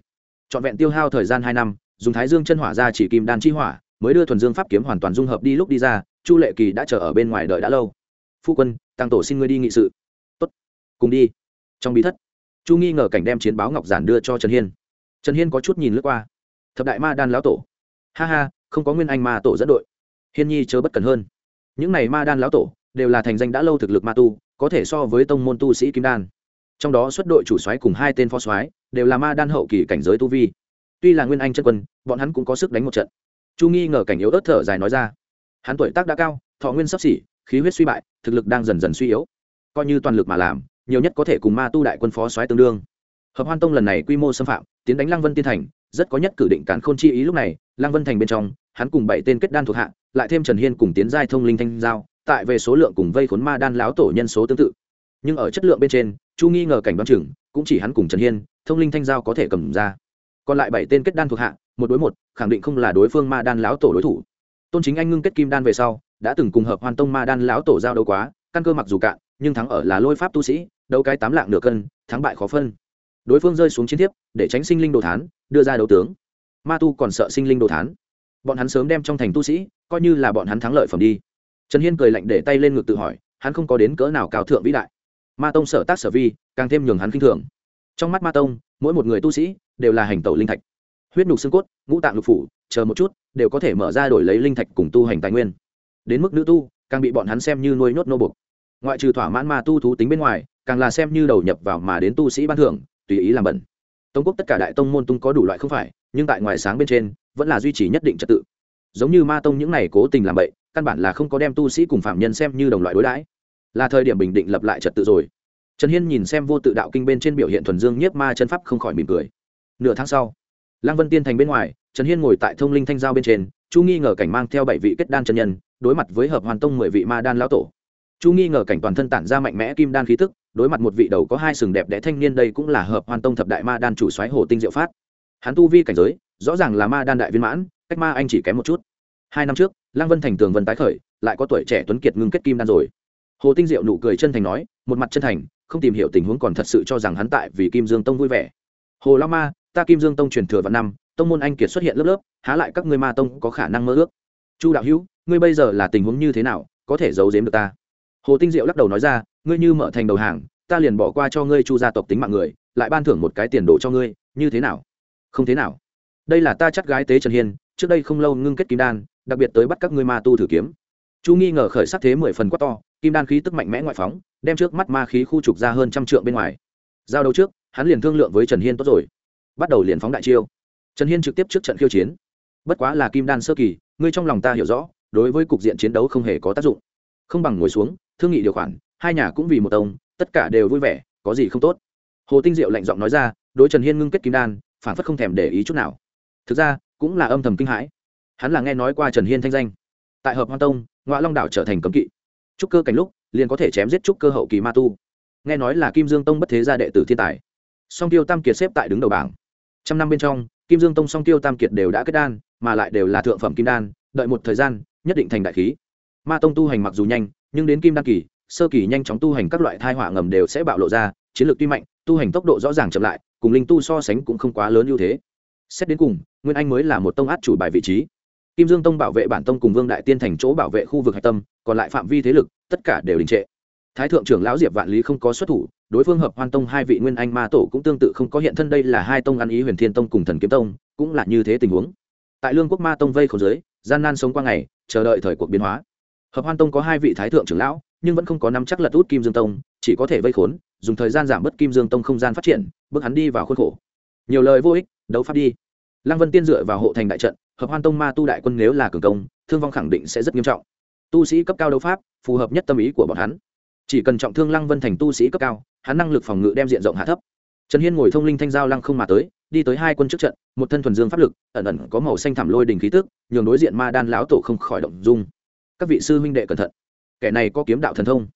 Trọn vẹn tiêu hao thời gian hai năm, dùng thái dương chân hỏa ra chỉ kim đan chi hỏa mới đưa thuần dương pháp kiếm hoàn toàn dung hợp đi lúc đi ra, chu lệ kỳ đã chờ ở bên ngoài đợi đã lâu. Phu quân, tăng tổ xin ngươi đi nghị sự. Tốt, cùng đi. Trong bí thất, chu nghi ngờ cảnh đem chiến báo ngọc giản đưa cho trần hiên. Trần hiên có chút nhìn lướt qua. Thập đại ma đan lão tổ. Ha ha, không có nguyên anh ma tổ dẫn đội. Hiên nhi chớ bất cần hơn. Những này ma đan lão tổ đều là thành danh đã lâu thực lực ma tu, có thể so với tông môn tu sĩ kim đan. Trong đó xuất đội chủ soái cùng hai tên phó soái đều là ma đan hậu kỳ cảnh giới tu vi. Tuy là nguyên anh chân quân, bọn hắn cũng có sức đánh một trận chu nghi ngờ cảnh yếu ớt thở dài nói ra. Hắn tuổi tác đã cao, thọ nguyên sắp xỉ, khí huyết suy bại, thực lực đang dần dần suy yếu. Coi như toàn lực mà làm, nhiều nhất có thể cùng ma tu đại quân phó soái tương đương. Hợp hoan tông lần này quy mô xâm phạm, tiến đánh lăng vân tiên thành, rất có nhất cử định cản khôn chi ý lúc này, lăng vân thành bên trong, hắn cùng bảy tên kết đan thuộc hạ, lại thêm trần hiên cùng tiến giai thông linh thanh giao, tại về số lượng cùng vây khốn ma đan láo tổ nhân số tương tự. Nhưng ở chất lượng bên trên, chu nghi ngờ cảnh đoán chừng, cũng chỉ hắn cùng trần hiên, thông linh thanh giao có thể cầm ra. Còn lại bảy tên kết đan thuộc hạ một đối một, khẳng định không là đối phương ma đan láo tổ đối thủ. Tôn chính anh ngưng kết kim đan về sau, đã từng cùng hợp hoàn tông ma đan láo tổ giao đấu quá, căn cơ mặc dù cạn, nhưng thắng ở là lôi pháp tu sĩ, đấu cái tám lạng nửa cân, thắng bại khó phân. Đối phương rơi xuống chiến thiếp, để tránh sinh linh đồ thán, đưa ra đấu tướng. Ma tu còn sợ sinh linh đồ thán. Bọn hắn sớm đem trong thành tu sĩ, coi như là bọn hắn thắng lợi phẩm đi. Trần hiên cười lạnh để tay lên ngực tự hỏi, hắn không có đến cỡ nào cao thượng vĩ đại. Ma tông sở tác sở vi, càng thêm nhường hắn k i n h thường. Trong mắt ma tông, mỗi một người tu sĩ, đều là hành tẩu linh thạch huyết nhục xương cốt, ngũ tạng lục phủ, chờ một chút, đều có thể mở ra đổi lấy linh thạch cùng tu hành tài nguyên. Đến mức nữ tu, càng bị bọn hắn xem như nuôi nhốt nô bục ngoại trừ thỏa mãn ma tu thú tính bên ngoài, càng là xem như đầu nhập vào mà đến tu sĩ ban thưởng, tùy ý làm bẩn. Tống quốc tất cả đại tông môn tung có đủ loại không phải, nhưng tại ngoài sáng bên trên, vẫn là duy trì nhất định trật tự. Giống như ma tông những này cố tình làm bậy, căn bản là không có đem tu sĩ cùng phạm nhân xem như đồng loại đối đãi. Là thời điểm bình định lập lại trật tự rồi. Trần hiên nhìn xem vô tự đạo kinh bên trên biểu hiện thuần dương nhiếp ma chân pháp không khỏi mỉm cười. Nửa tháng sau lăng vân tiên thành bên ngoài, trần hiên ngồi tại thông linh thanh giao bên trên, chu nghi ngờ cảnh mang theo bảy vị kết đan chân nhân, đối mặt với hợp hoàn tông mười vị ma đan lão tổ. Chu nghi ngờ cảnh toàn thân tản ra mạnh mẽ kim đan khí tức, đối mặt một vị đầu có hai sừng đẹp đẽ thanh niên đây cũng là hợp hoàn tông thập đại ma đan chủ xoáy hồ tinh diệu phát. Hắn tu vi cảnh giới, rõ ràng là ma đan đại viên mãn, cách ma anh chỉ kém một chút. Hai năm trước, lăng vân thành tường vân tái khởi, lại có tuổi trẻ tuấn kiệt ngưng kết kim đan rồi. Hồ tinh diệu nụ cười chân thành nói, một mặt chân thành, không tìm hiểu tình huống còn thật sự cho rằng hắn tại vì kim dương tông vui vẻ. Hồ lao ma ta kim dương tông truyền thừa vào năm, tông môn anh kiệt xuất hiện lớp lớp, há lại các ngươi ma tông có khả năng mơ ước? Chu đạo hữu, ngươi bây giờ là tình huống như thế nào, có thể giấu giếm được ta? Hồ tinh diệu lắc đầu nói ra, ngươi như mở thành đầu hàng, ta liền bỏ qua cho ngươi chu gia tộc tính mạng người, lại ban thưởng một cái tiền đồ cho ngươi, như thế nào? Không thế nào. Đây là ta chắc gái tế trần hiên, trước đây không lâu ngưng kết kim đan, đặc biệt tới bắt các ngươi ma tu thử kiếm. Chu nghi ngờ khởi sắc thế mười phần quá to, kim đan khí tức mạnh mẽ ngoại phóng, đem trước mắt ma khí khu trục ra hơn trăm trượng bên ngoài. Giao đấu trước, hắn liền thương lượng với trần hiên tốt rồi bắt đầu liền phóng đại chiêu. Trần hiên trực tiếp trước trận khiêu chiến. Bất quá là kim đan sơ kỳ, ngươi trong lòng ta hiểu rõ, đối với cục diện chiến đấu không hề có tác dụng. Không bằng ngồi xuống, thương nghị điều khoản, hai nhà cũng vì một tông, tất cả đều vui vẻ, có gì không tốt. Hồ tinh diệu lạnh giọng nói ra, đối trần hiên ngưng kết kim đan, phản phất không thèm để ý chút nào. Thực ra, cũng là âm thầm kinh hãi. Hắn là nghe nói qua trần hiên thanh danh. Tại hợp hoa tông ngoại long đảo trở thành cấm kỵ. Trúc cơ cảnh lúc, liền có thể chém giết trúc cơ hậu kỳ ma tu. Nghe nói là kim dương tông bất thế gia đệ tử thiên tài. Song tiêu tam kiệt xếp tại đứng đầu bảng trăm năm bên trong, kim dương tông song tiêu tam kiệt đều đã kết đan, mà lại đều là thượng phẩm kim đan, đợi một thời gian, nhất định thành đại khí. Ma tông tu hành mặc dù nhanh, nhưng đến kim đan kỳ, sơ kỳ nhanh chóng tu hành các loại thai họa ngầm đều sẽ bạo lộ ra, chiến lược tuy mạnh, tu hành tốc độ rõ ràng chậm lại, cùng linh tu so sánh cũng không quá lớn ưu thế. Xét đến cùng, nguyên anh mới là một tông át chủ bài vị trí. Kim dương tông bảo vệ bản tông cùng vương đại tiên thành chỗ bảo vệ khu vực hạch tâm, còn lại phạm vi thế lực, tất cả đều đình trệ thái thượng trưởng lão diệp vạn lý không có xuất thủ, đối phương hợp hoan tông hai vị nguyên anh ma tổ cũng tương tự không có hiện thân, đây là hai tông ăn ý huyền thiên tông cùng thần kiếm tông, cũng là như thế tình huống. Tại lương quốc ma tông vây khổ dưới, gian nan sống qua ngày, chờ đợi thời cuộc biến hóa. Hợp hoan tông có hai vị thái thượng trưởng lão, nhưng vẫn không có nắm chắc lật út kim dương tông, chỉ có thể vây khốn, dùng thời gian giảm bớt kim dương tông không gian phát triển, bước hắn đi vào khuôn khổ. Nhiều lời vô ích, đấu pháp đi. Lăng vân tiên dựa vào hộ thành đại trận, hợp hoan tông ma tu đại quân nếu là cường công, thương vong khẳng định sẽ rất nghiêm trọng. Tu sĩ cấp cao đấu pháp, phù hợp nhất tâm ý của bọn hắn chỉ cần trọng thương lăng vân thành tu sĩ cấp cao, hắn năng lực phòng ngự đem diện rộng hạ thấp. Trần hiên ngồi thông linh thanh giao lăng không mà tới, đi tới hai quân trước trận, một thân thuần dương pháp lực, ẩn ẩn có màu xanh thảm lôi đình khí tức, nhường đối diện ma đan lão tổ không khỏi động dung. Các vị sư huynh đệ cẩn thận. Kẻ này có kiếm đạo thần thông.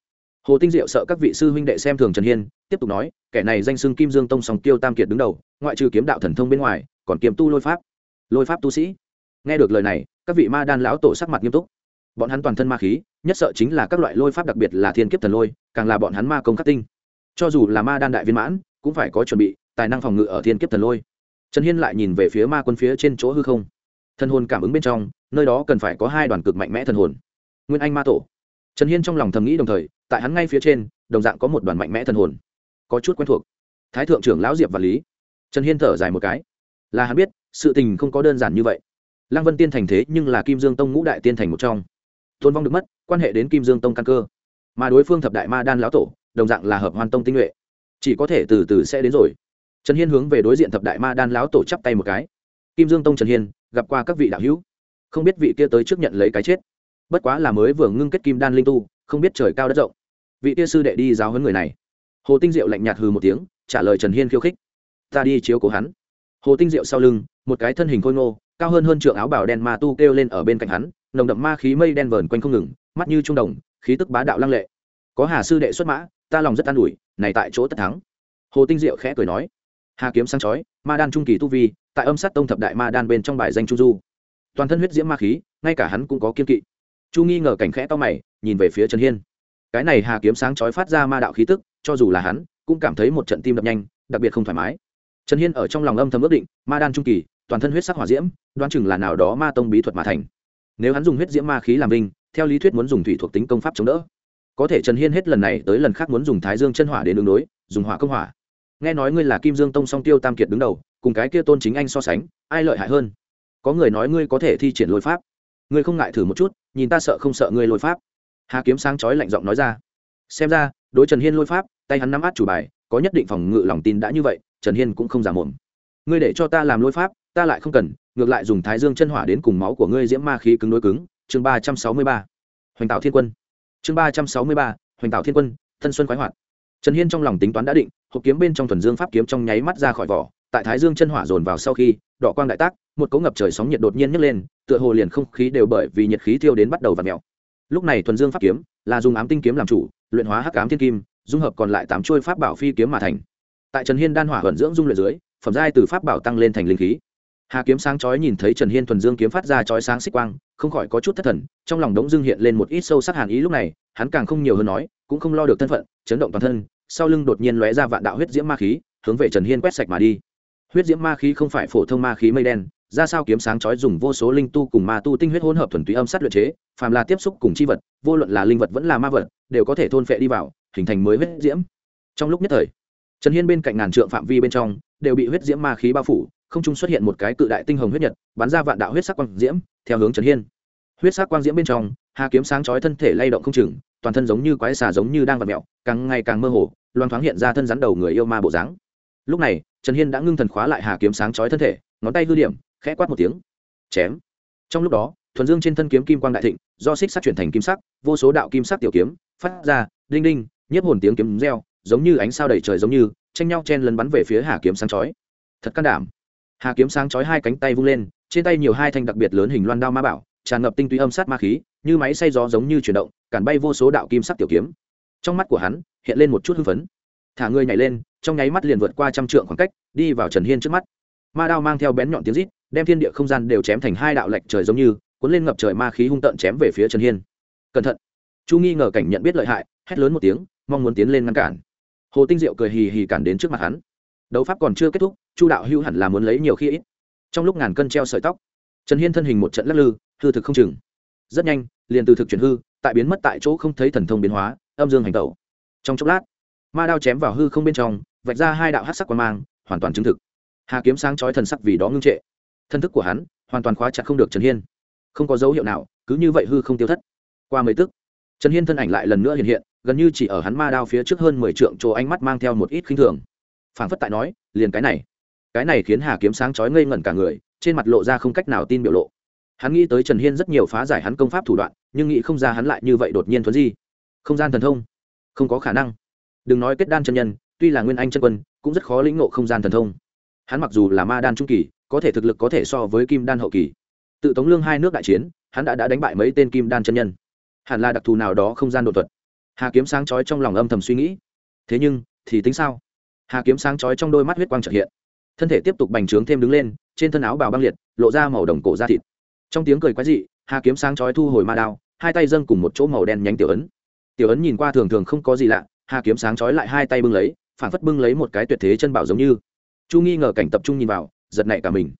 Hồ tinh diệu sợ các vị sư huynh đệ xem thường trần hiên, tiếp tục nói, kẻ này danh xưng kim dương tông sòng tiêu tam kiệt đứng đầu, ngoại trừ kiếm đạo thần thông bên ngoài, còn kiếm tu lôi pháp. Lôi pháp tu sĩ. Nghe được lời này, các vị ma đan lão tổ sắc mặt nghiêm túc bọn hắn toàn thân ma khí, nhất sợ chính là các loại lôi pháp đặc biệt là thiên kiếp thần lôi, càng là bọn hắn ma công khắc tinh. Cho dù là ma đan đại viên mãn, cũng phải có chuẩn bị, tài năng phòng ngự ở thiên kiếp thần lôi. Trần hiên lại nhìn về phía ma quân phía trên chỗ hư không. Thần hồn cảm ứng bên trong, nơi đó cần phải có hai đoàn cực mạnh mẽ thần hồn. Nguyên anh ma tổ. Trần hiên trong lòng thầm nghĩ đồng thời, tại hắn ngay phía trên, đồng dạng có một đoàn mạnh mẽ thần hồn. Có chút quen thuộc. Thái thượng trưởng lão diệp và lý. Trần hiên thở dài một cái. Là hắn biết, sự tình không có đơn giản như vậy. Lăng vân tiên thành thế nhưng là kim dương tông ngũ đại tiên thành một trong tôn vong được mất, quan hệ đến kim dương tông căn cơ. Mà đối phương thập đại ma đan lão tổ, đồng dạng là hợp hoan tông tinh nhuệ. Chỉ có thể từ từ sẽ đến rồi. Trần hiên hướng về đối diện thập đại ma đan lão tổ chắp tay một cái. Kim dương tông trần hiên, gặp qua các vị đạo hữu. Không biết vị kia tới trước nhận lấy cái chết. Bất quá là mới vừa ngưng kết kim đan linh tu, không biết trời cao đất rộng. Vị kia sư đệ đi giáo huấn người này. Hồ tinh diệu lạnh nhạt hừ một tiếng, trả lời trần hiên khiêu khích. Ta đi chiếu cố hắn. Hồ tinh diệu sau lưng, một cái thân hình khôi ngô, cao hơn hơn trượng áo bảo đen ma tu kêu lên ở bên cạnh hắn nồng đậm ma khí mây đen vờn quanh không ngừng, mắt như trung đồng, khí tức bá đạo lăng lệ. Có hà sư đệ xuất mã, ta lòng rất an ủi, này tại chỗ tất thắng. Hồ tinh diệu khẽ cười nói, hà kiếm sáng chói, ma đan trung kỳ tu vi, tại âm sát tông thập đại ma đan bên trong bài danh chu du. Toàn thân huyết diễm ma khí, ngay cả hắn cũng có kiên kỵ. Chu nghi ngờ cảnh khẽ to mày, nhìn về phía trần hiên. Cái này hà kiếm sáng chói phát ra ma đạo khí tức, cho dù là hắn, cũng cảm thấy một trận tim đập nhanh, đặc biệt không thoải mái. Trần hiên ở trong lòng âm thầm ước định, ma đan trung kỳ, toàn thân huyết sắc hỏa diễm, đoán chừng là nào đó ma tông bí thuật mà thành nếu hắn dùng huyết diễm ma khí làm binh, theo lý thuyết muốn dùng thủy thuộc tính công pháp chống đỡ. Có thể trần hiên hết lần này tới lần khác muốn dùng thái dương chân hỏa để đường đối dùng hỏa công hỏa. Nghe nói ngươi là kim dương tông song tiêu tam kiệt đứng đầu cùng cái kia tôn chính anh so sánh ai lợi hại hơn? Có người nói ngươi có thể thi triển lôi pháp. Ngươi không ngại thử một chút nhìn ta sợ không sợ ngươi lôi pháp? Hà kiếm sáng chói lạnh giọng nói ra. Xem ra đối trần hiên lôi pháp tay hắn nắm át chủ bài có nhất định phòng ngự lòng tin đã như vậy trần hiên cũng không giả mồm. Ngươi để cho ta làm lôi pháp ta lại không cần ngược lại dùng thái dương chân hỏa đến cùng máu của ngươi diễm ma khí cứng đối cứng. Chương ba trăm sáu mươi ba. Hoành tạo thiên quân. Chương ba trăm sáu mươi ba. Hoành tạo thiên quân, thân xuân khoái hoạt. Trần hiên trong lòng tính toán đã định, hộp kiếm bên trong thuần dương pháp kiếm trong nháy mắt ra khỏi vỏ. Tại thái dương chân hỏa dồn vào sau khi, đỏ quang đại tác, một cỗ ngập trời sóng nhiệt đột nhiên nhấc lên, tựa hồ liền không khí đều bởi vì nhiệt khí thiêu đến bắt đầu và mèo. Lúc này thuần dương pháp kiếm là dùng ám tinh kiếm làm chủ, luyện hóa hắc ám thiên kim, dung hợp còn lại tám chuôi pháp bảo phi kiếm mà thành. Tại trần hiên đan hỏa vận dưỡng dung luyện dưới, phẩm giai từ pháp bảo tăng lên thành linh khí hà kiếm sáng chói nhìn thấy trần hiên thuần dương kiếm phát ra chói sáng xích quang, không khỏi có chút thất thần, trong lòng đống dương hiện lên một ít sâu sắc hàn ý lúc này, hắn càng không nhiều hơn nói, cũng không lo được thân phận, chấn động toàn thân, sau lưng đột nhiên lóe ra vạn đạo huyết diễm ma khí, hướng về trần hiên quét sạch mà đi. Huyết diễm ma khí không phải phổ thông ma khí mây đen, ra sao kiếm sáng chói dùng vô số linh tu cùng ma tu tinh huyết hỗn hợp thuần túy âm sát luyện chế, phàm là tiếp xúc cùng chi vật, vô luận là linh vật vẫn là ma vật, đều có thể thôn phệ đi vào, hình thành mới huyết diễm. Trong lúc nhất thời, trần hiên bên cạnh ngàn trượng phạm vi bên trong, đều bị huyết diễm ma khí bao phủ không trung xuất hiện một cái cự đại tinh hồng huyết nhật, bắn ra vạn đạo huyết sắc quang diễm, theo hướng trần hiên. Huyết sắc quang diễm bên trong, hà kiếm sáng chói thân thể lay động không chừng, toàn thân giống như quái xà giống như đang vặt mẹo càng ngày càng mơ hồ loan thoáng hiện ra thân rắn đầu người yêu ma bộ dáng. Lúc này, trần hiên đã ngưng thần khóa lại hà kiếm sáng chói thân thể, ngón tay hư điểm, khẽ quát một tiếng. Chém. Trong lúc đó, thuần dương trên thân kiếm kim quang đại thịnh, do xích sắc chuyển thành kim sắc, vô số đạo kim sắc tiểu kiếm, phát ra, đinh đinh, nhiếp hồn tiếng kiếm reo, giống như ánh sao đầy trời giống như, tranh nhau chen lấn bắn về phía hà kiếm sáng chói. Thật can đảm hà kiếm sáng chói hai cánh tay vung lên, trên tay nhiều hai thanh đặc biệt lớn hình loan đao ma bảo, tràn ngập tinh túy âm sát ma khí, như máy xay gió giống như chuyển động, cản bay vô số đạo kim sắc tiểu kiếm. Trong mắt của hắn, hiện lên một chút hưng phấn. Thả người nhảy lên, trong nháy mắt liền vượt qua trăm trượng khoảng cách, đi vào trần hiên trước mắt. Ma đao mang theo bén nhọn tiếng rít, đem thiên địa không gian đều chém thành hai đạo lệch trời giống như, cuốn lên ngập trời ma khí hung tợn chém về phía trần hiên. Cẩn thận. Chu nghi ngờ cảnh nhận biết lợi hại, hét lớn một tiếng, mong muốn tiến lên ngăn cản. Hồ tinh diệu cười hì hì cản đến trước mặt hắn đấu pháp còn chưa kết thúc, chu đạo hưu hẳn là muốn lấy nhiều khi ít. Trong lúc ngàn cân treo sợi tóc, trần hiên thân hình một trận lắc lư, hư thực không chừng. Rất nhanh, liền từ thực chuyển hư, tại biến mất tại chỗ không thấy thần thông biến hóa, âm dương hành tẩu. Trong chốc lát, ma đao chém vào hư không bên trong, vạch ra hai đạo hát sắc quan mang, hoàn toàn chứng thực. Hà kiếm sáng chói thần sắc vì đó ngưng trệ. Thân thức của hắn hoàn toàn khóa chặt không được trần hiên. Không có dấu hiệu nào, cứ như vậy hư không tiêu thất. Qua mấy tức, trần hiên thân ảnh lại lần nữa hiện hiện, gần như chỉ ở hắn ma đao phía trước hơn mười trượng chỗ ánh mắt mang theo một ít khinh thường phảng phất tại nói liền cái này. Cái này khiến hà kiếm sáng chói ngây ngẩn cả người trên mặt lộ ra không cách nào tin biểu lộ. Hắn nghĩ tới trần hiên rất nhiều phá giải hắn công pháp thủ đoạn nhưng nghĩ không ra hắn lại như vậy đột nhiên thuấn di. Không gian thần thông? Không có khả năng. Đừng nói kết đan chân nhân tuy là nguyên anh chân quân cũng rất khó lĩnh ngộ không gian thần thông. Hắn mặc dù là ma đan trung kỳ có thể thực lực có thể so với kim đan hậu kỳ. Tự tống lương hai nước đại chiến hắn đã, đã đánh bại mấy tên kim đan chân nhân. Hẳn là đặc thù nào đó không gian đột thuật. Hà kiếm sáng chói trong lòng âm thầm suy nghĩ. Thế nhưng thì tính sao? Hà kiếm sáng chói trong đôi mắt huyết quang trợ hiện. Thân thể tiếp tục bành trướng thêm đứng lên, trên thân áo bào băng liệt, lộ ra màu đồng cổ da thịt. Trong tiếng cười quái dị, hà kiếm sáng chói thu hồi ma đao, hai tay dâng cùng một chỗ màu đen nhánh tiểu ấn. Tiểu ấn nhìn qua thường thường không có gì lạ, hà kiếm sáng chói lại hai tay bưng lấy phản phất bưng lấy một cái tuyệt thế chân bảo giống như. Chu nghi ngờ cảnh tập trung nhìn vào, giật nảy cả mình.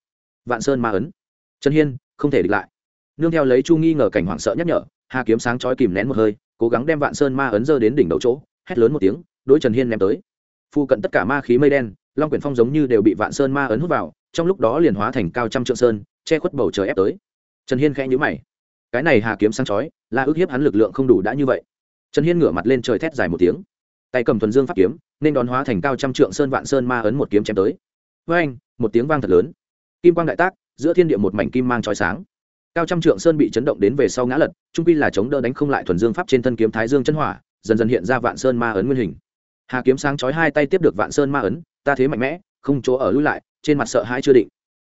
Vạn sơn ma ấn. Trần hiên, không thể địch lại. Nương theo lấy chu nghi ngờ cảnh hoảng sợ nhắc nhở, hà kiếm sáng chói kìm nén một hơi, cố gắng đem vạn sơn ma ấn dơ đến đỉnh đầu chỗ, hét lớn một tiếng, đối trần hiên ném tới phu cận tất cả ma khí mây đen, long quyển phong giống như đều bị vạn sơn ma ấn hút vào, trong lúc đó liền hóa thành cao trăm trượng sơn, che khuất bầu trời ép tới. Trần hiên khẽ nhữ mày. Cái này hà kiếm sáng chói, là ước hiếp hắn lực lượng không đủ đã như vậy. Trần hiên ngửa mặt lên trời thét dài một tiếng. Tay cầm thuần dương pháp kiếm, nên đón hóa thành cao trăm trượng sơn vạn sơn ma ấn một kiếm chém tới. Với anh, một tiếng vang thật lớn. Kim quang đại tác, giữa thiên địa một mảnh kim mang trói sáng. Cao trăm trượng sơn bị chấn động đến về sau ngã lật trung pi là chống đỡ đánh không lại thuần dương pháp trên thân kiếm thái dương chân hỏa, dần dần hiện ra vạn sơn ma ấn nguyên hình hà kiếm sáng chói hai tay tiếp được vạn sơn ma ấn, ta thế mạnh mẽ, không chỗ ở lui lại, trên mặt sợ hãi chưa định.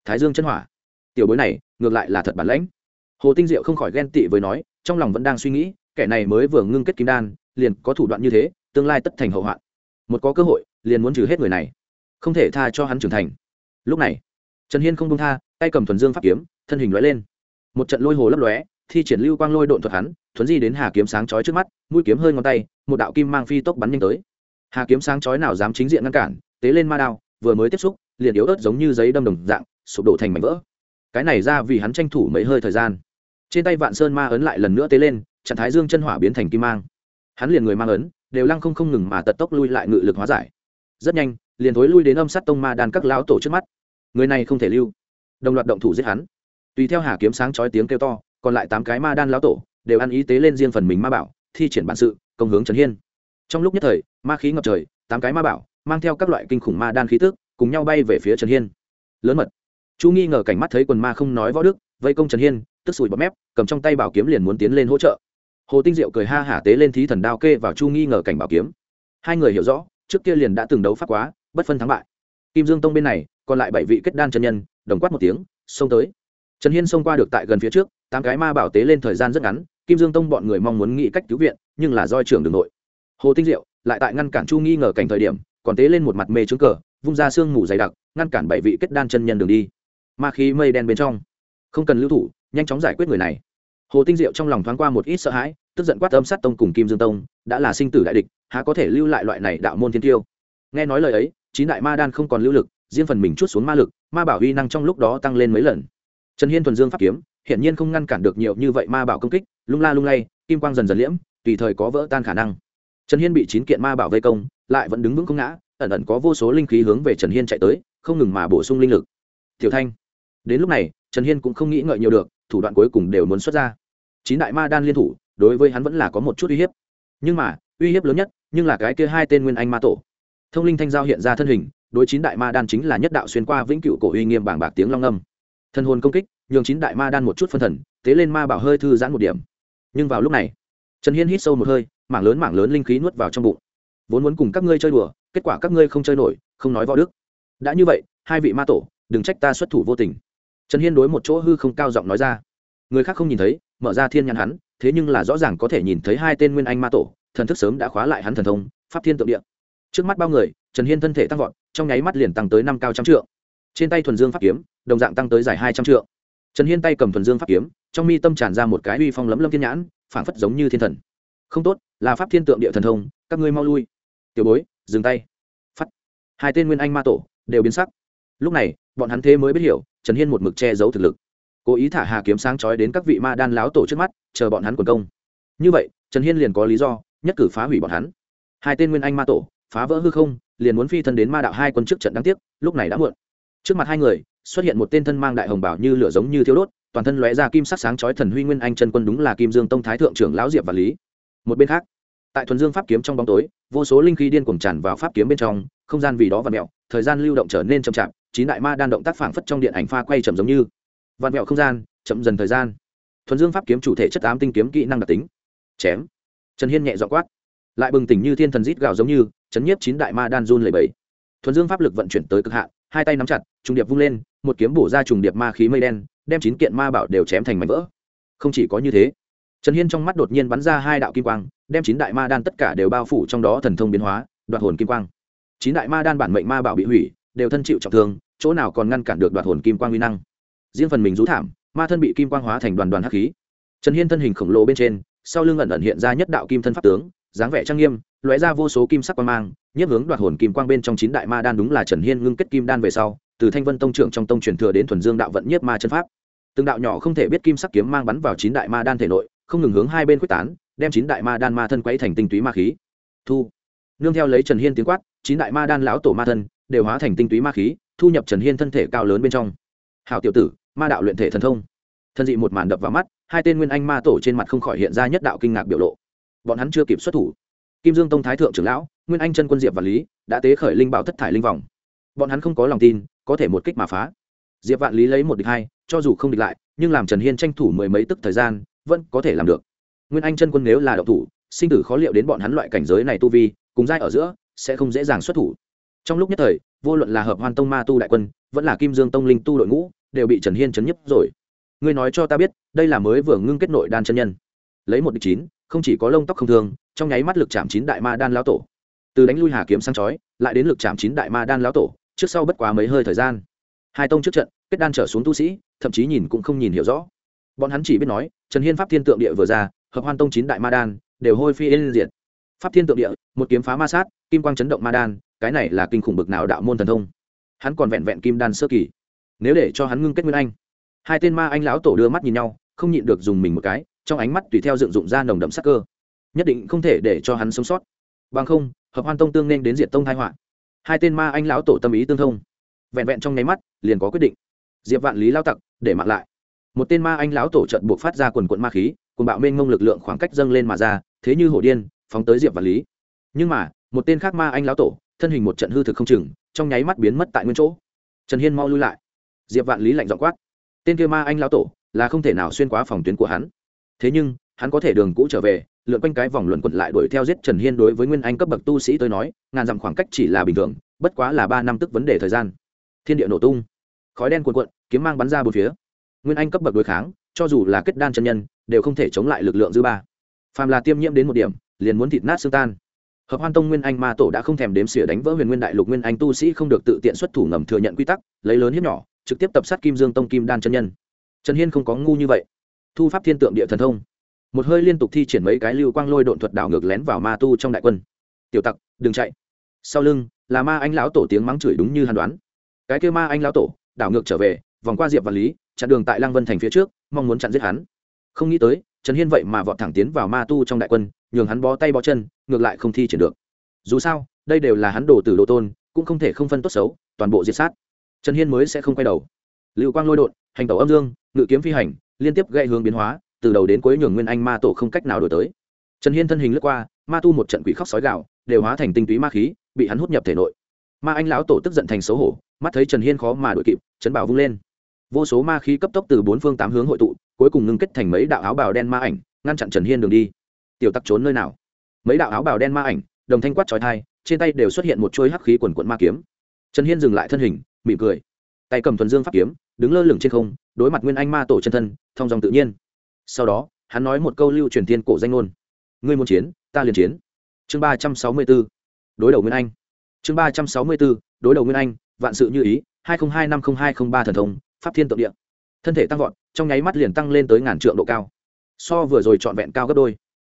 Thái dương chân hỏa. Tiểu bối này, ngược lại là thật bản lãnh. Hồ tinh diệu không khỏi ghen tị với nói, trong lòng vẫn đang suy nghĩ, kẻ này mới vừa ngưng kết kim đan, liền có thủ đoạn như thế, tương lai tất thành hậu hoạn. Một có cơ hội, liền muốn trừ hết người này, không thể tha cho hắn trưởng thành. Lúc này, trần hiên không công tha, tay cầm thuần dương pháp kiếm, thân hình lóe lên. Một trận lôi hồ lấp lóe, thi triển lưu quang lôi độn thuật hắn, thuấn di đến hà kiếm sáng chói trước mắt, mũi kiếm hơi ngón tay, một đạo kim mang phi tốc bắn nhanh tới hà kiếm sáng chói nào dám chính diện ngăn cản, tế lên ma đao, vừa mới tiếp xúc, liền yếu ớt giống như giấy đâm đồng dạng, sụp đổ thành mảnh vỡ. Cái này ra vì hắn tranh thủ mấy hơi thời gian. Trên tay vạn sơn ma ấn lại lần nữa tế lên, trạng thái dương chân hỏa biến thành kim mang. Hắn liền người mang ấn, đều lăng không không ngừng mà tật tốc lui lại ngự lực hóa giải. Rất nhanh, liền thối lui đến âm sát tông ma đàn các lão tổ trước mắt. Người này không thể lưu. Đồng loạt động thủ giết hắn. Tùy theo hà kiếm sáng chói tiếng kêu to, còn lại tám cái ma đan lão tổ, đều ăn ý tế lên riêng phần mình ma bảo, thi triển bản sự, công hướng trần hiên trong lúc nhất thời, ma khí ngập trời, tám cái ma bảo, mang theo các loại kinh khủng ma đan khí tức, cùng nhau bay về phía trần hiên. Lớn mật. Chu nghi ngờ cảnh mắt thấy quần ma không nói võ đức, vây công trần hiên, tức sùi bọt mép, cầm trong tay bảo kiếm liền muốn tiến lên hỗ trợ. Hồ tinh diệu cười ha hả tế lên thí thần đao kê vào chu nghi ngờ cảnh bảo kiếm. Hai người hiểu rõ, trước kia liền đã từng đấu pháp quá, bất phân thắng bại. Kim dương tông bên này, còn lại bảy vị kết đan chân nhân, đồng quát một tiếng, xông tới. Trần hiên xông qua được tại gần phía trước, tám cái ma bảo tế lên thời gian rất ngắn, kim dương tông bọn người mong muốn nghĩ cách cứu viện, nhưng là doi trưởng đường nội hồ tinh diệu, lại tại ngăn cản chu nghi ngờ cảnh thời điểm, còn tế lên một mặt mê trướng cờ, vung ra sương mù dày đặc, ngăn cản bảy vị kết đan chân nhân đường đi. Ma khí mây đen bên trong. Không cần lưu thủ, nhanh chóng giải quyết người này. Hồ tinh diệu trong lòng thoáng qua một ít sợ hãi, tức giận quát âm sát tông cùng kim dương tông, đã là sinh tử đại địch, há có thể lưu lại loại này đạo môn thiên tiêu? Nghe nói lời ấy, chín đại ma đan không còn lưu lực, riêng phần mình chút xuống ma lực, ma bảo huy năng trong lúc đó tăng lên mấy lần. Trần hiên thuần dương pháp kiếm, hiển nhiên không ngăn cản được nhiều như vậy ma bảo công kích, lung la lung lay, kim quang dần dần liễm, tùy thời có vỡ tan khả năng trần hiên bị chín kiện ma bảo vây công, lại vẫn đứng vững không ngã, ẩn ẩn có vô số linh khí hướng về trần hiên chạy tới, không ngừng mà bổ sung linh lực. Tiểu thanh, đến lúc này, trần hiên cũng không nghĩ ngợi nhiều được, thủ đoạn cuối cùng đều muốn xuất ra. Chín đại ma đan liên thủ, đối với hắn vẫn là có một chút uy hiếp. Nhưng mà, uy hiếp lớn nhất, nhưng là cái kia hai tên nguyên anh ma tổ. Thông linh thanh giao hiện ra thân hình, đối chín đại ma đan chính là nhất đạo xuyên qua vĩnh cựu cổ uy nghiêm bảng bạc tiếng long âm. Thân hồn công kích, nhường chín đại ma đan một chút phân thần, tế lên ma bảo hơi thư giãn một điểm. Nhưng vào lúc này, trần hiên hít sâu một hơi mảng lớn mảng lớn linh khí nuốt vào trong bụng. Vốn muốn cùng các ngươi chơi đùa, kết quả các ngươi không chơi nổi, không nói võ đức. Đã như vậy, hai vị ma tổ, đừng trách ta xuất thủ vô tình. Trần hiên đối một chỗ hư không cao giọng nói ra. Người khác không nhìn thấy, mở ra thiên nhãn hắn, thế nhưng là rõ ràng có thể nhìn thấy hai tên nguyên anh ma tổ, thần thức sớm đã khóa lại hắn thần thông, pháp thiên tượng địa. Trước mắt bao người, trần hiên thân thể tăng vọt, trong nháy mắt liền tăng tới năm cao trăm trượng. Trên tay thuần dương pháp kiếm, đồng dạng tăng tới dài hai trăm trượng. Trần hiên tay cầm thuần dương pháp kiếm, trong mi tâm tràn ra một cái uy phong lấm lâm thiên nhãn, phảng phất giống như thiên thần. Không tốt là pháp thiên tượng địa thần thông, các ngươi mau lui. Tiểu bối, dừng tay. Phắt. Hai tên nguyên anh ma tổ đều biến sắc. Lúc này, bọn hắn thế mới biết hiểu, trần hiên một mực che giấu thực lực. Cố ý thả hà kiếm sáng chói đến các vị ma đan láo tổ trước mắt, chờ bọn hắn quần công. Như vậy, trần hiên liền có lý do, nhất cử phá hủy bọn hắn. Hai tên nguyên anh ma tổ, phá vỡ hư không, liền muốn phi thân đến ma đạo hai quân trước trận đáng tiếc, lúc này đã muộn. Trước mặt hai người, xuất hiện một tên thân mang đại hồng bảo như lửa giống như thiếu đốt, toàn thân lóe ra kim sắc sáng chói thần huy nguyên anh chân quân đúng là kim dương tông thái thượng trưởng lão diệp và lý một bên khác, tại thuần dương pháp kiếm trong bóng tối, vô số linh khí điên cuồng tràn vào pháp kiếm bên trong, không gian vì đó và mẹo thời gian lưu động trở nên chậm chạp, chín đại ma đan động tác phảng phất trong điện ảnh pha quay chậm giống như. Vạn mẹo không gian, chậm dần thời gian. Thuần dương pháp kiếm chủ thể chất ám tinh kiếm kỹ năng đặc tính. Chém. Trần hiên nhẹ dọ quát. Lại bừng tỉnh như thiên thần rít gào giống như, chấn nhiếp chín đại ma đan run lẩy bẩy. Thuần dương pháp lực vận chuyển tới cực hạn, hai tay nắm chặt, trùng điệp vung lên, một kiếm bổ ra trùng điệp ma khí mây đen, đem chín kiện ma bảo đều chém thành mảnh vỡ. Không chỉ có như thế trần hiên trong mắt đột nhiên bắn ra hai đạo kim quang, đem chín đại ma đan tất cả đều bao phủ trong đó thần thông biến hóa, đoạt hồn kim quang. Chín đại ma đan bản mệnh ma bảo bị hủy, đều thân chịu trọng thương, chỗ nào còn ngăn cản được đoạt hồn kim quang uy năng? Riêng phần mình rú thảm, ma thân bị kim quang hóa thành đoàn đoàn hắc khí. Trần hiên thân hình khổng lồ bên trên, sau lưng ẩn ẩn hiện ra nhất đạo kim thân pháp tướng, dáng vẻ trang nghiêm, lóe ra vô số kim sắc quang mang, nhiếp hướng đoạt hồn kim quang bên trong chín đại ma đan đúng là trần hiên ngưng kết kim đan về sau, từ thanh vân tông trưởng trong tông truyền thừa đến thuần dương đạo vận nhiếp ma chân pháp. Từng đạo nhỏ không thể biết kim sắc kiếm mang bắn vào chín đại ma đan thể nội không ngừng hướng hai bên quyết tán, đem chín đại ma đan ma thân quấy thành tinh túy ma khí. Thu. Nương theo lấy trần hiên tiếng quát, chín đại ma đan lão tổ ma thân đều hóa thành tinh túy ma khí, thu nhập trần hiên thân thể cao lớn bên trong. Hào tiểu tử, ma đạo luyện thể thần thông. Thân dị một màn đập vào mắt, hai tên nguyên anh ma tổ trên mặt không khỏi hiện ra nhất đạo kinh ngạc biểu lộ. Bọn hắn chưa kịp xuất thủ. Kim dương tông thái thượng trưởng lão, nguyên anh chân quân diệp và lý, đã tế khởi linh bảo thất thải linh vòng. Bọn hắn không có lòng tin, có thể một kích mà phá. Diệp vạn lý lấy một địch hai, cho dù không địch lại, nhưng làm trần hiên tranh thủ mười mấy tức thời gian vẫn có thể làm được. Nguyên anh chân quân nếu là đậu thủ sinh tử khó liệu đến bọn hắn loại cảnh giới này tu vi cùng giai ở giữa sẽ không dễ dàng xuất thủ. Trong lúc nhất thời vô luận là hợp hoan tông ma tu đại quân vẫn là kim dương tông linh tu đội ngũ đều bị trần hiên chấn nhấp rồi. Ngươi nói cho ta biết đây là mới vừa ngưng kết nội đan chân nhân. Lấy một địch chín không chỉ có lông tóc không thường, trong nháy mắt lực chạm chín đại ma đan lão tổ. Từ đánh lui hà kiếm sang chói lại đến lực chạm chín đại ma đan lão tổ trước sau bất quá mấy hơi thời gian. Hai tông trước trận kết đan trở xuống tu sĩ thậm chí nhìn cũng không nhìn hiểu rõ. Bọn hắn chỉ biết nói trần hiên pháp thiên tượng địa vừa ra, hợp hoan tông chín đại ma đan đều hôi phi yên diệt. Pháp thiên tượng địa, một kiếm phá ma sát, kim quang chấn động ma đan, cái này là kinh khủng bực nào đạo môn thần thông. Hắn còn vẹn vẹn kim đan sơ kỳ. Nếu để cho hắn ngưng kết nguyên anh, hai tên ma anh lão tổ đưa mắt nhìn nhau, không nhịn được dùng mình một cái, trong ánh mắt tùy theo dựng dụng ra nồng đậm sắc cơ. Nhất định không thể để cho hắn sống sót. Bằng không, hợp hoan tông tương nên đến diệt tông thái họa. Hai tên ma anh lão tổ tâm ý tương thông. Vẹn vẹn trong nháy mắt, liền có quyết định. Diệp vạn lý lao tặc, để mạng lại một tên ma anh lão tổ trận buộc phát ra quần quận ma khí, cùng bạo mênh ngông lực lượng khoảng cách dâng lên mà ra, thế như hổ điên, phóng tới diệp vạn lý. Nhưng mà, một tên khác ma anh lão tổ, thân hình một trận hư thực không chừng, trong nháy mắt biến mất tại nguyên chỗ. Trần hiên mau lui lại. Diệp vạn lý lạnh dọn quát. Tên kia ma anh lão tổ, là không thể nào xuyên qua phòng tuyến của hắn. Thế nhưng, hắn có thể đường cũ trở về, lượn quanh cái vòng luẩn quẩn lại đuổi theo giết trần hiên đối với nguyên anh cấp bậc tu sĩ tôi nói, ngàn dặm khoảng cách chỉ là bình thường, bất quá là ba năm tức vấn đề thời gian. Thiên địa nổ tung. Khói đen cuồn cuộn, kiếm mang bắn ra bốn phía nguyên anh cấp bậc đối kháng, cho dù là kết đan chân nhân, đều không thể chống lại lực lượng dư ba. Phàm là tiêm nhiễm đến một điểm, liền muốn thịt nát xương tan. Hợp hoan tông nguyên anh ma tổ đã không thèm đếm xỉa đánh vỡ huyền nguyên đại lục nguyên anh tu sĩ không được tự tiện xuất thủ ngầm thừa nhận quy tắc, lấy lớn hiếp nhỏ, trực tiếp tập sát kim dương tông kim đan chân nhân. Trần hiên không có ngu như vậy. Thu pháp thiên tượng địa thần thông. Một hơi liên tục thi triển mấy cái lưu quang lôi độn thuật đảo ngược lén vào ma tu trong đại quân. Tiểu tặc, đừng chạy. Sau lưng, là ma anh lão tổ tiếng mắng chửi đúng như hàn đoán. Cái kêu ma anh lão tổ, đảo ngược trở về, vòng qua diệp và lý chặn đường tại lăng vân thành phía trước, mong muốn chặn giết hắn. Không nghĩ tới, trần hiên vậy mà vọt thẳng tiến vào ma tu trong đại quân, nhường hắn bó tay bó chân, ngược lại không thi triển được. Dù sao, đây đều là hắn đồ từ đồ tôn, cũng không thể không phân tốt xấu, toàn bộ diệt sát. Trần hiên mới sẽ không quay đầu. Lưu quang lôi đột, hành tẩu âm dương, ngự kiếm phi hành, liên tiếp gây hướng biến hóa, từ đầu đến cuối nhường nguyên anh ma tổ không cách nào đổi tới. Trần hiên thân hình lướt qua, ma tu một trận quỷ khóc sói gạo đều hóa thành tinh túy ma khí, bị hắn hút nhập thể nội. Ma anh lão tổ tức giận thành xấu hổ, mắt thấy trần hiên khó mà đuổi kịp, chấn bảo vung lên vô số ma khí cấp tốc từ bốn phương tám hướng hội tụ, cuối cùng ngưng kết thành mấy đạo áo bào đen ma ảnh, ngăn chặn trần hiên đường đi. Tiểu tặc trốn nơi nào? Mấy đạo áo bào đen ma ảnh, đồng thanh quát trói thai trên tay đều xuất hiện một chuôi hắc khí quần quận ma kiếm. Trần hiên dừng lại thân hình, mỉm cười. Tay cầm thuần dương pháp kiếm, đứng lơ lửng trên không, đối mặt nguyên anh ma tổ chân thân thong dòng tự nhiên. Sau đó, hắn nói một câu lưu truyền thiên cổ danh ngôn. Ngươi muốn chiến, ta liền chiến. Chương ba trăm sáu mươi b ố đối đầu nguyên anh. Chương ba trăm sáu mươi b ố đối đầu nguyên anh, vạn sự như ý, hai nghìn hai năm không hai không ba thần thông pháp thiên tượng địa. Thân thể tăng vọt, trong nháy mắt liền tăng lên tới ngàn trượng độ cao. So vừa rồi trọn vẹn cao gấp đôi.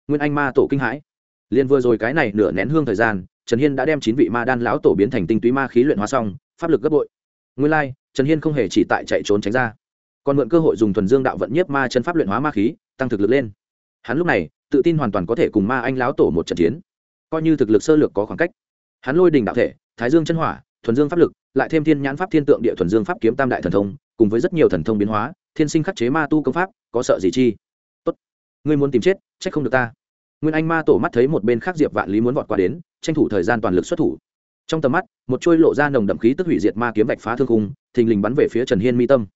Nguyên anh ma tổ kinh hãi. Liền vừa rồi cái này nửa nén hương thời gian, trần hiên đã đem chín vị ma đan lão tổ biến thành tinh túy ma khí luyện hóa xong, pháp lực gấp bội. Nguyên lai, trần hiên không hề chỉ tại chạy trốn tránh ra. Còn mượn cơ hội dùng thuần dương đạo vận nhiếp ma chân pháp luyện hóa ma khí, tăng thực lực lên. Hắn lúc này, tự tin hoàn toàn có thể cùng ma anh lão tổ một trận chiến. Coi như thực lực sơ lược có khoảng cách. Hắn lôi đình đạo thể, thái dương chân hỏa, thuần dương pháp lực, lại thêm thiên nhãn pháp thiên tượng địa thuần dương pháp kiếm tam đại thần thông cùng với rất nhiều thần thông biến hóa, thiên sinh khắc chế ma tu công pháp, có sợ gì chi? Tốt. Ngươi muốn tìm chết, trách không được ta. Nguyên anh ma tổ mắt thấy một bên khác diệp vạn lý muốn vọt qua đến, tranh thủ thời gian toàn lực xuất thủ. Trong tầm mắt, một trôi lộ ra nồng đậm khí tức hủy diệt ma kiếm vạch phá thương khung, thình lình bắn về phía trần hiên mi tâm.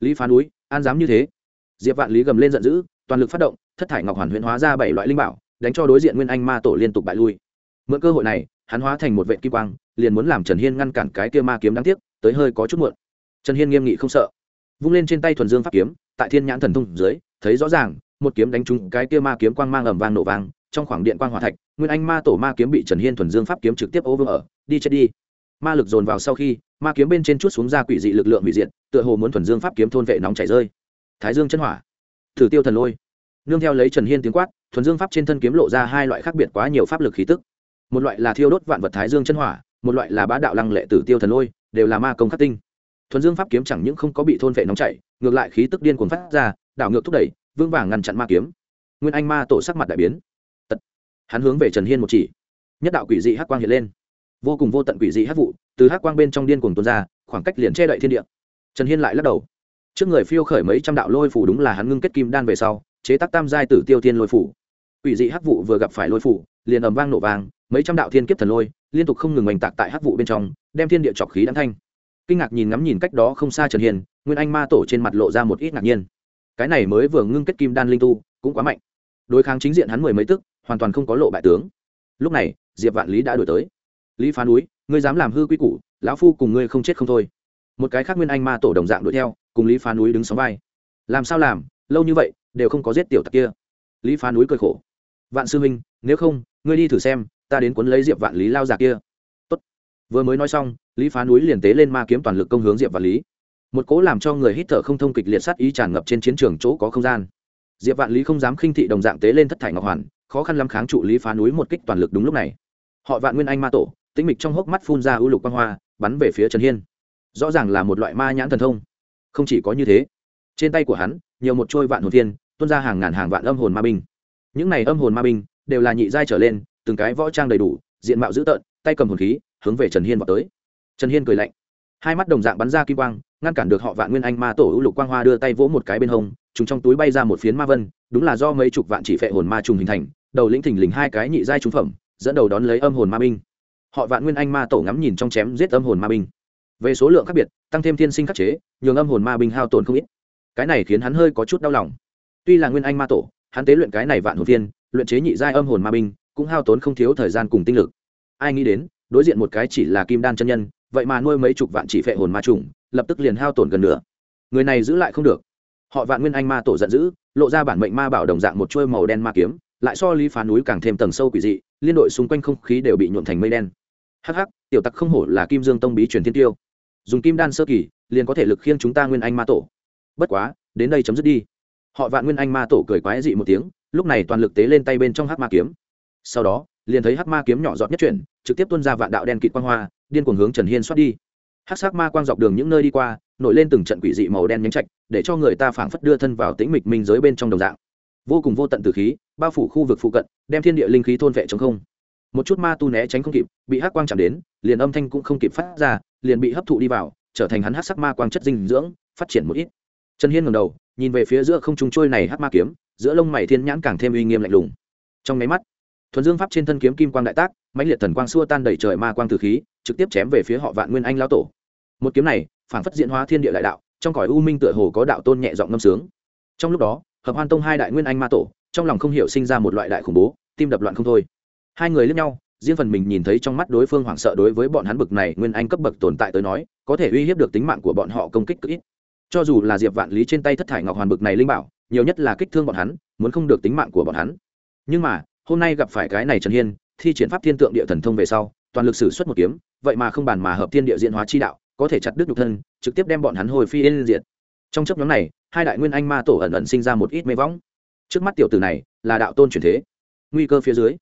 Lý phá núi, an dám như thế. Diệp vạn lý gầm lên giận dữ, toàn lực phát động, thất thải ngọc hoàn huyễn hóa ra bảy loại linh bảo, đánh cho đối diện nguyên anh ma tổ liên tục bại lui. Mượn cơ hội này, hắn hóa thành một vệ kim quang, liền muốn làm trần hiên ngăn cản cái kia ma kiếm đáng tiếc, tới hơi có chút muộn trần hiên nghiêm nghị không sợ. Vung lên trên tay thuần dương pháp kiếm, tại thiên nhãn thần thông dưới, thấy rõ ràng, một kiếm đánh trúng cái kia ma kiếm quang mang ầm vang nổ vang, trong khoảng điện quang hỏa thạch, nguyên anh ma tổ ma kiếm bị trần hiên thuần dương pháp kiếm trực tiếp ô vương ở, đi chết đi. Ma lực dồn vào sau khi, ma kiếm bên trên chút xuống ra quỷ dị lực lượng hủy diệt, tựa hồ muốn thuần dương pháp kiếm thôn vệ nóng chảy rơi. Thái dương chân hỏa. Thử tiêu thần lôi. Nương theo lấy trần hiên tiếng quát, thuần dương pháp trên thân kiếm lộ ra hai loại khác biệt quá nhiều pháp lực khí tức. Một loại là thiêu đốt vạn vật thái dương chân hỏa, một loại là bá đạo lăng lệ tử tiêu thần lôi, đều là ma công khắc tinh thuần dương pháp kiếm chẳng những không có bị thôn vệ nóng chảy, ngược lại khí tức điên cuồng phát ra, đảo ngược thúc đẩy, vương vàng ngăn chặn ma kiếm. Nguyên anh ma tổ sắc mặt đại biến. Tật. Hắn hướng về trần hiên một chỉ. Nhất đạo quỷ dị hắc quang hiện lên. Vô cùng vô tận quỷ dị hắc vụ, từ hắc quang bên trong điên cuồng tuôn ra, khoảng cách liền che đậy thiên địa. Trần hiên lại lắc đầu. Trước người phiêu khởi mấy trăm đạo lôi phủ đúng là hắn ngưng kết kim đan về sau, chế tác tam giai tử tiêu tiên lôi phủ. Quỷ dị hắc vụ vừa gặp phải lôi phủ, liền ầm vang nổ vang, mấy trăm đạo thiên kiếp thần lôi, liên tục không ngừng oanh tạc tại hắc vụ bên trong, đem thiên địa trọc khí đáng thanh kinh ngạc nhìn ngắm nhìn cách đó không xa trần hiền, nguyên anh ma tổ trên mặt lộ ra một ít ngạc nhiên. Cái này mới vừa ngưng kết kim đan linh tu, cũng quá mạnh. Đối kháng chính diện hắn mười mấy tức, hoàn toàn không có lộ bại tướng. Lúc này, diệp vạn lý đã đổi tới. Lý phá núi, ngươi dám làm hư quy củ, lão phu cùng ngươi không chết không thôi. Một cái khác nguyên anh ma tổ đồng dạng đuổi theo, cùng lý phá núi đứng sóng vai. Làm sao làm, lâu như vậy, đều không có giết tiểu tặc kia. Lý phá núi cười khổ. Vạn sư huynh, nếu không, ngươi đi thử xem, ta đến cuốn lấy diệp vạn lý lao già kia vừa mới nói xong, lý phá núi liền tế lên ma kiếm toàn lực công hướng diệp vạn lý. Một cố làm cho người hít thở không thông kịch liệt sát ý tràn ngập trên chiến trường chỗ có không gian. Diệp vạn lý không dám khinh thị đồng dạng tế lên thất thải ngọc hoàn, khó khăn lắm kháng trụ lý phá núi một kích toàn lực đúng lúc này. Họ vạn nguyên anh ma tổ, tĩnh mịch trong hốc mắt phun ra ưu lục quan hoa, bắn về phía trần hiên. Rõ ràng là một loại ma nhãn thần thông. Không chỉ có như thế, trên tay của hắn, nhiều một trôi vạn hồn thiên, tuôn ra hàng ngàn hàng vạn âm hồn ma binh. Những này âm hồn ma binh đều là nhị giai trở lên, từng cái võ trang đầy đủ, diện mạo dữ tợn, tay cầm hồn khí hướng về trần hiên vào tới. Trần hiên cười lạnh. Hai mắt đồng dạng bắn ra kim quang, ngăn cản được họ vạn nguyên anh ma tổ ưu lục quang hoa đưa tay vỗ một cái bên hông chúng trong túi bay ra một phiến ma vân, đúng là do mấy chục vạn chỉ phệ hồn ma trùng hình thành, đầu lĩnh thình lình hai cái nhị giai trúng phẩm, dẫn đầu đón lấy âm hồn ma binh. Họ vạn nguyên anh ma tổ ngắm nhìn trong chém giết âm hồn ma binh. Về số lượng khác biệt, tăng thêm thiên sinh khắc chế, nhường âm hồn ma binh hao tổn không ít. Cái này khiến hắn hơi có chút đau lòng. Tuy là nguyên anh ma tổ, hắn tế luyện cái này vạn hồn viên, luyện chế nhị giai âm hồn ma binh, cũng hao tốn không thiếu thời gian cùng tinh lực. Ai nghĩ đến đối diện một cái chỉ là kim đan chân nhân, vậy mà nuôi mấy chục vạn chỉ phệ hồn ma trùng, lập tức liền hao tổn gần nửa. Người này giữ lại không được. Họ vạn nguyên anh ma tổ giận dữ, lộ ra bản mệnh ma bảo đồng dạng một chuôi màu đen ma kiếm, lại so lý phá núi càng thêm tầng sâu quỷ dị, liên đội xung quanh không khí đều bị nhuộm thành mây đen. Hắc hắc, tiểu tặc không hổ là kim dương tông bí truyền thiên tiêu. Dùng kim đan sơ kỳ, liền có thể lực khiêng chúng ta nguyên anh ma tổ. Bất quá, đến đây chấm dứt đi. Họ vạn nguyên anh ma tổ cười quái dị một tiếng, lúc này toàn lực tế lên tay bên trong hắc ma kiếm. Sau đó liền thấy hắc ma kiếm nhỏ giọt nhất chuyển, trực tiếp tuôn ra vạn đạo đen kịt quang hoa, điên cuồng hướng trần hiên xoát đi. Hắc sắc ma quang dọc đường những nơi đi qua, nổi lên từng trận quỷ dị màu đen nhánh chạch để cho người ta phảng phất đưa thân vào tĩnh mịch minh giới bên trong đồng dạng. Vô cùng vô tận từ khí, bao phủ khu vực phụ cận, đem thiên địa linh khí thôn vệ chống không. Một chút ma tu né tránh không kịp, bị hắc quang chạm đến, liền âm thanh cũng không kịp phát ra, liền bị hấp thụ đi vào, trở thành hắn hắc sắc ma quang chất dinh dưỡng, phát triển một ít. Trần hiên ngầm đầu, nhìn về phía giữa không trung trôi này hắc ma kiếm, giữa lông mày thiên nhãn càng thêm uy nghiêm lạnh lùng. Trong máy mắt thuần dương pháp trên thân kiếm kim quang đại tác, mãnh liệt thần quang xua tan đẩy trời ma quang từ khí, trực tiếp chém về phía họ vạn nguyên anh lao tổ. Một kiếm này phản phất diễn hóa thiên địa đại đạo, trong cõi u minh tựa hồ có đạo tôn nhẹ giọng ngâm sướng. Trong lúc đó, hợp hoan tông hai đại nguyên anh ma tổ, trong lòng không hiểu sinh ra một loại đại khủng bố, tim đập loạn không thôi. Hai người lẫn nhau, riêng phần mình nhìn thấy trong mắt đối phương hoảng sợ đối với bọn hắn bực này nguyên anh cấp bậc tồn tại tới nói, có thể uy hiếp được tính mạng của bọn họ công kích cực ít. Cho dù là diệp vạn lý trên tay thất thải ngọc hoàn bực này linh bảo, nhiều nhất là kích thương bọn hắn, muốn không được tính mạng của bọn hắn. Nhưng mà hôm nay gặp phải cái này trần hiên, thi triển pháp thiên tượng địa thần thông về sau, toàn lực sử xuất một kiếm, vậy mà không bàn mà hợp thiên địa diễn hóa chi đạo, có thể chặt đứt nhục thân, trực tiếp đem bọn hắn hồi phi yên diệt. Trong chấp nhóm này, hai đại nguyên anh ma tổ ẩn ẩn sinh ra một ít mê võng. Trước mắt tiểu tử này, là đạo tôn truyền thế. Nguy cơ phía dưới,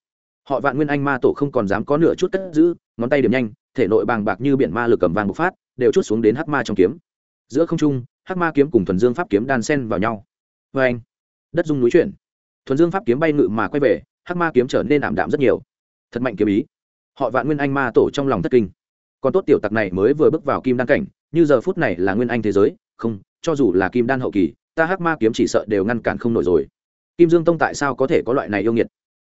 họ vạn nguyên anh ma tổ không còn dám có nửa chút cất giữ, ngón tay điểm nhanh, thể nội bàng bạc như biển ma lực cầm vàng bộc phát, đều chút xuống đến hắc ma trong kiếm. Giữa không trung, hắc ma kiếm cùng thuần dương pháp kiếm đan sen vào nhau. Vê anh đất dung núi chuyển. Thuần dương pháp kiếm bay ngự mà quay về hắc ma kiếm trở nên ảm đạm rất nhiều. Thật mạnh kiếm ý. Họ vạn nguyên anh ma tổ trong lòng thất kinh. Còn tốt tiểu tặc này mới vừa bước vào kim đan cảnh, như giờ phút này là nguyên anh thế giới, không, cho dù là kim đan hậu kỳ, ta hắc ma kiếm chỉ sợ đều ngăn cản không nổi rồi. Kim dương tông tại sao có thể có loại này yêu nghiệt?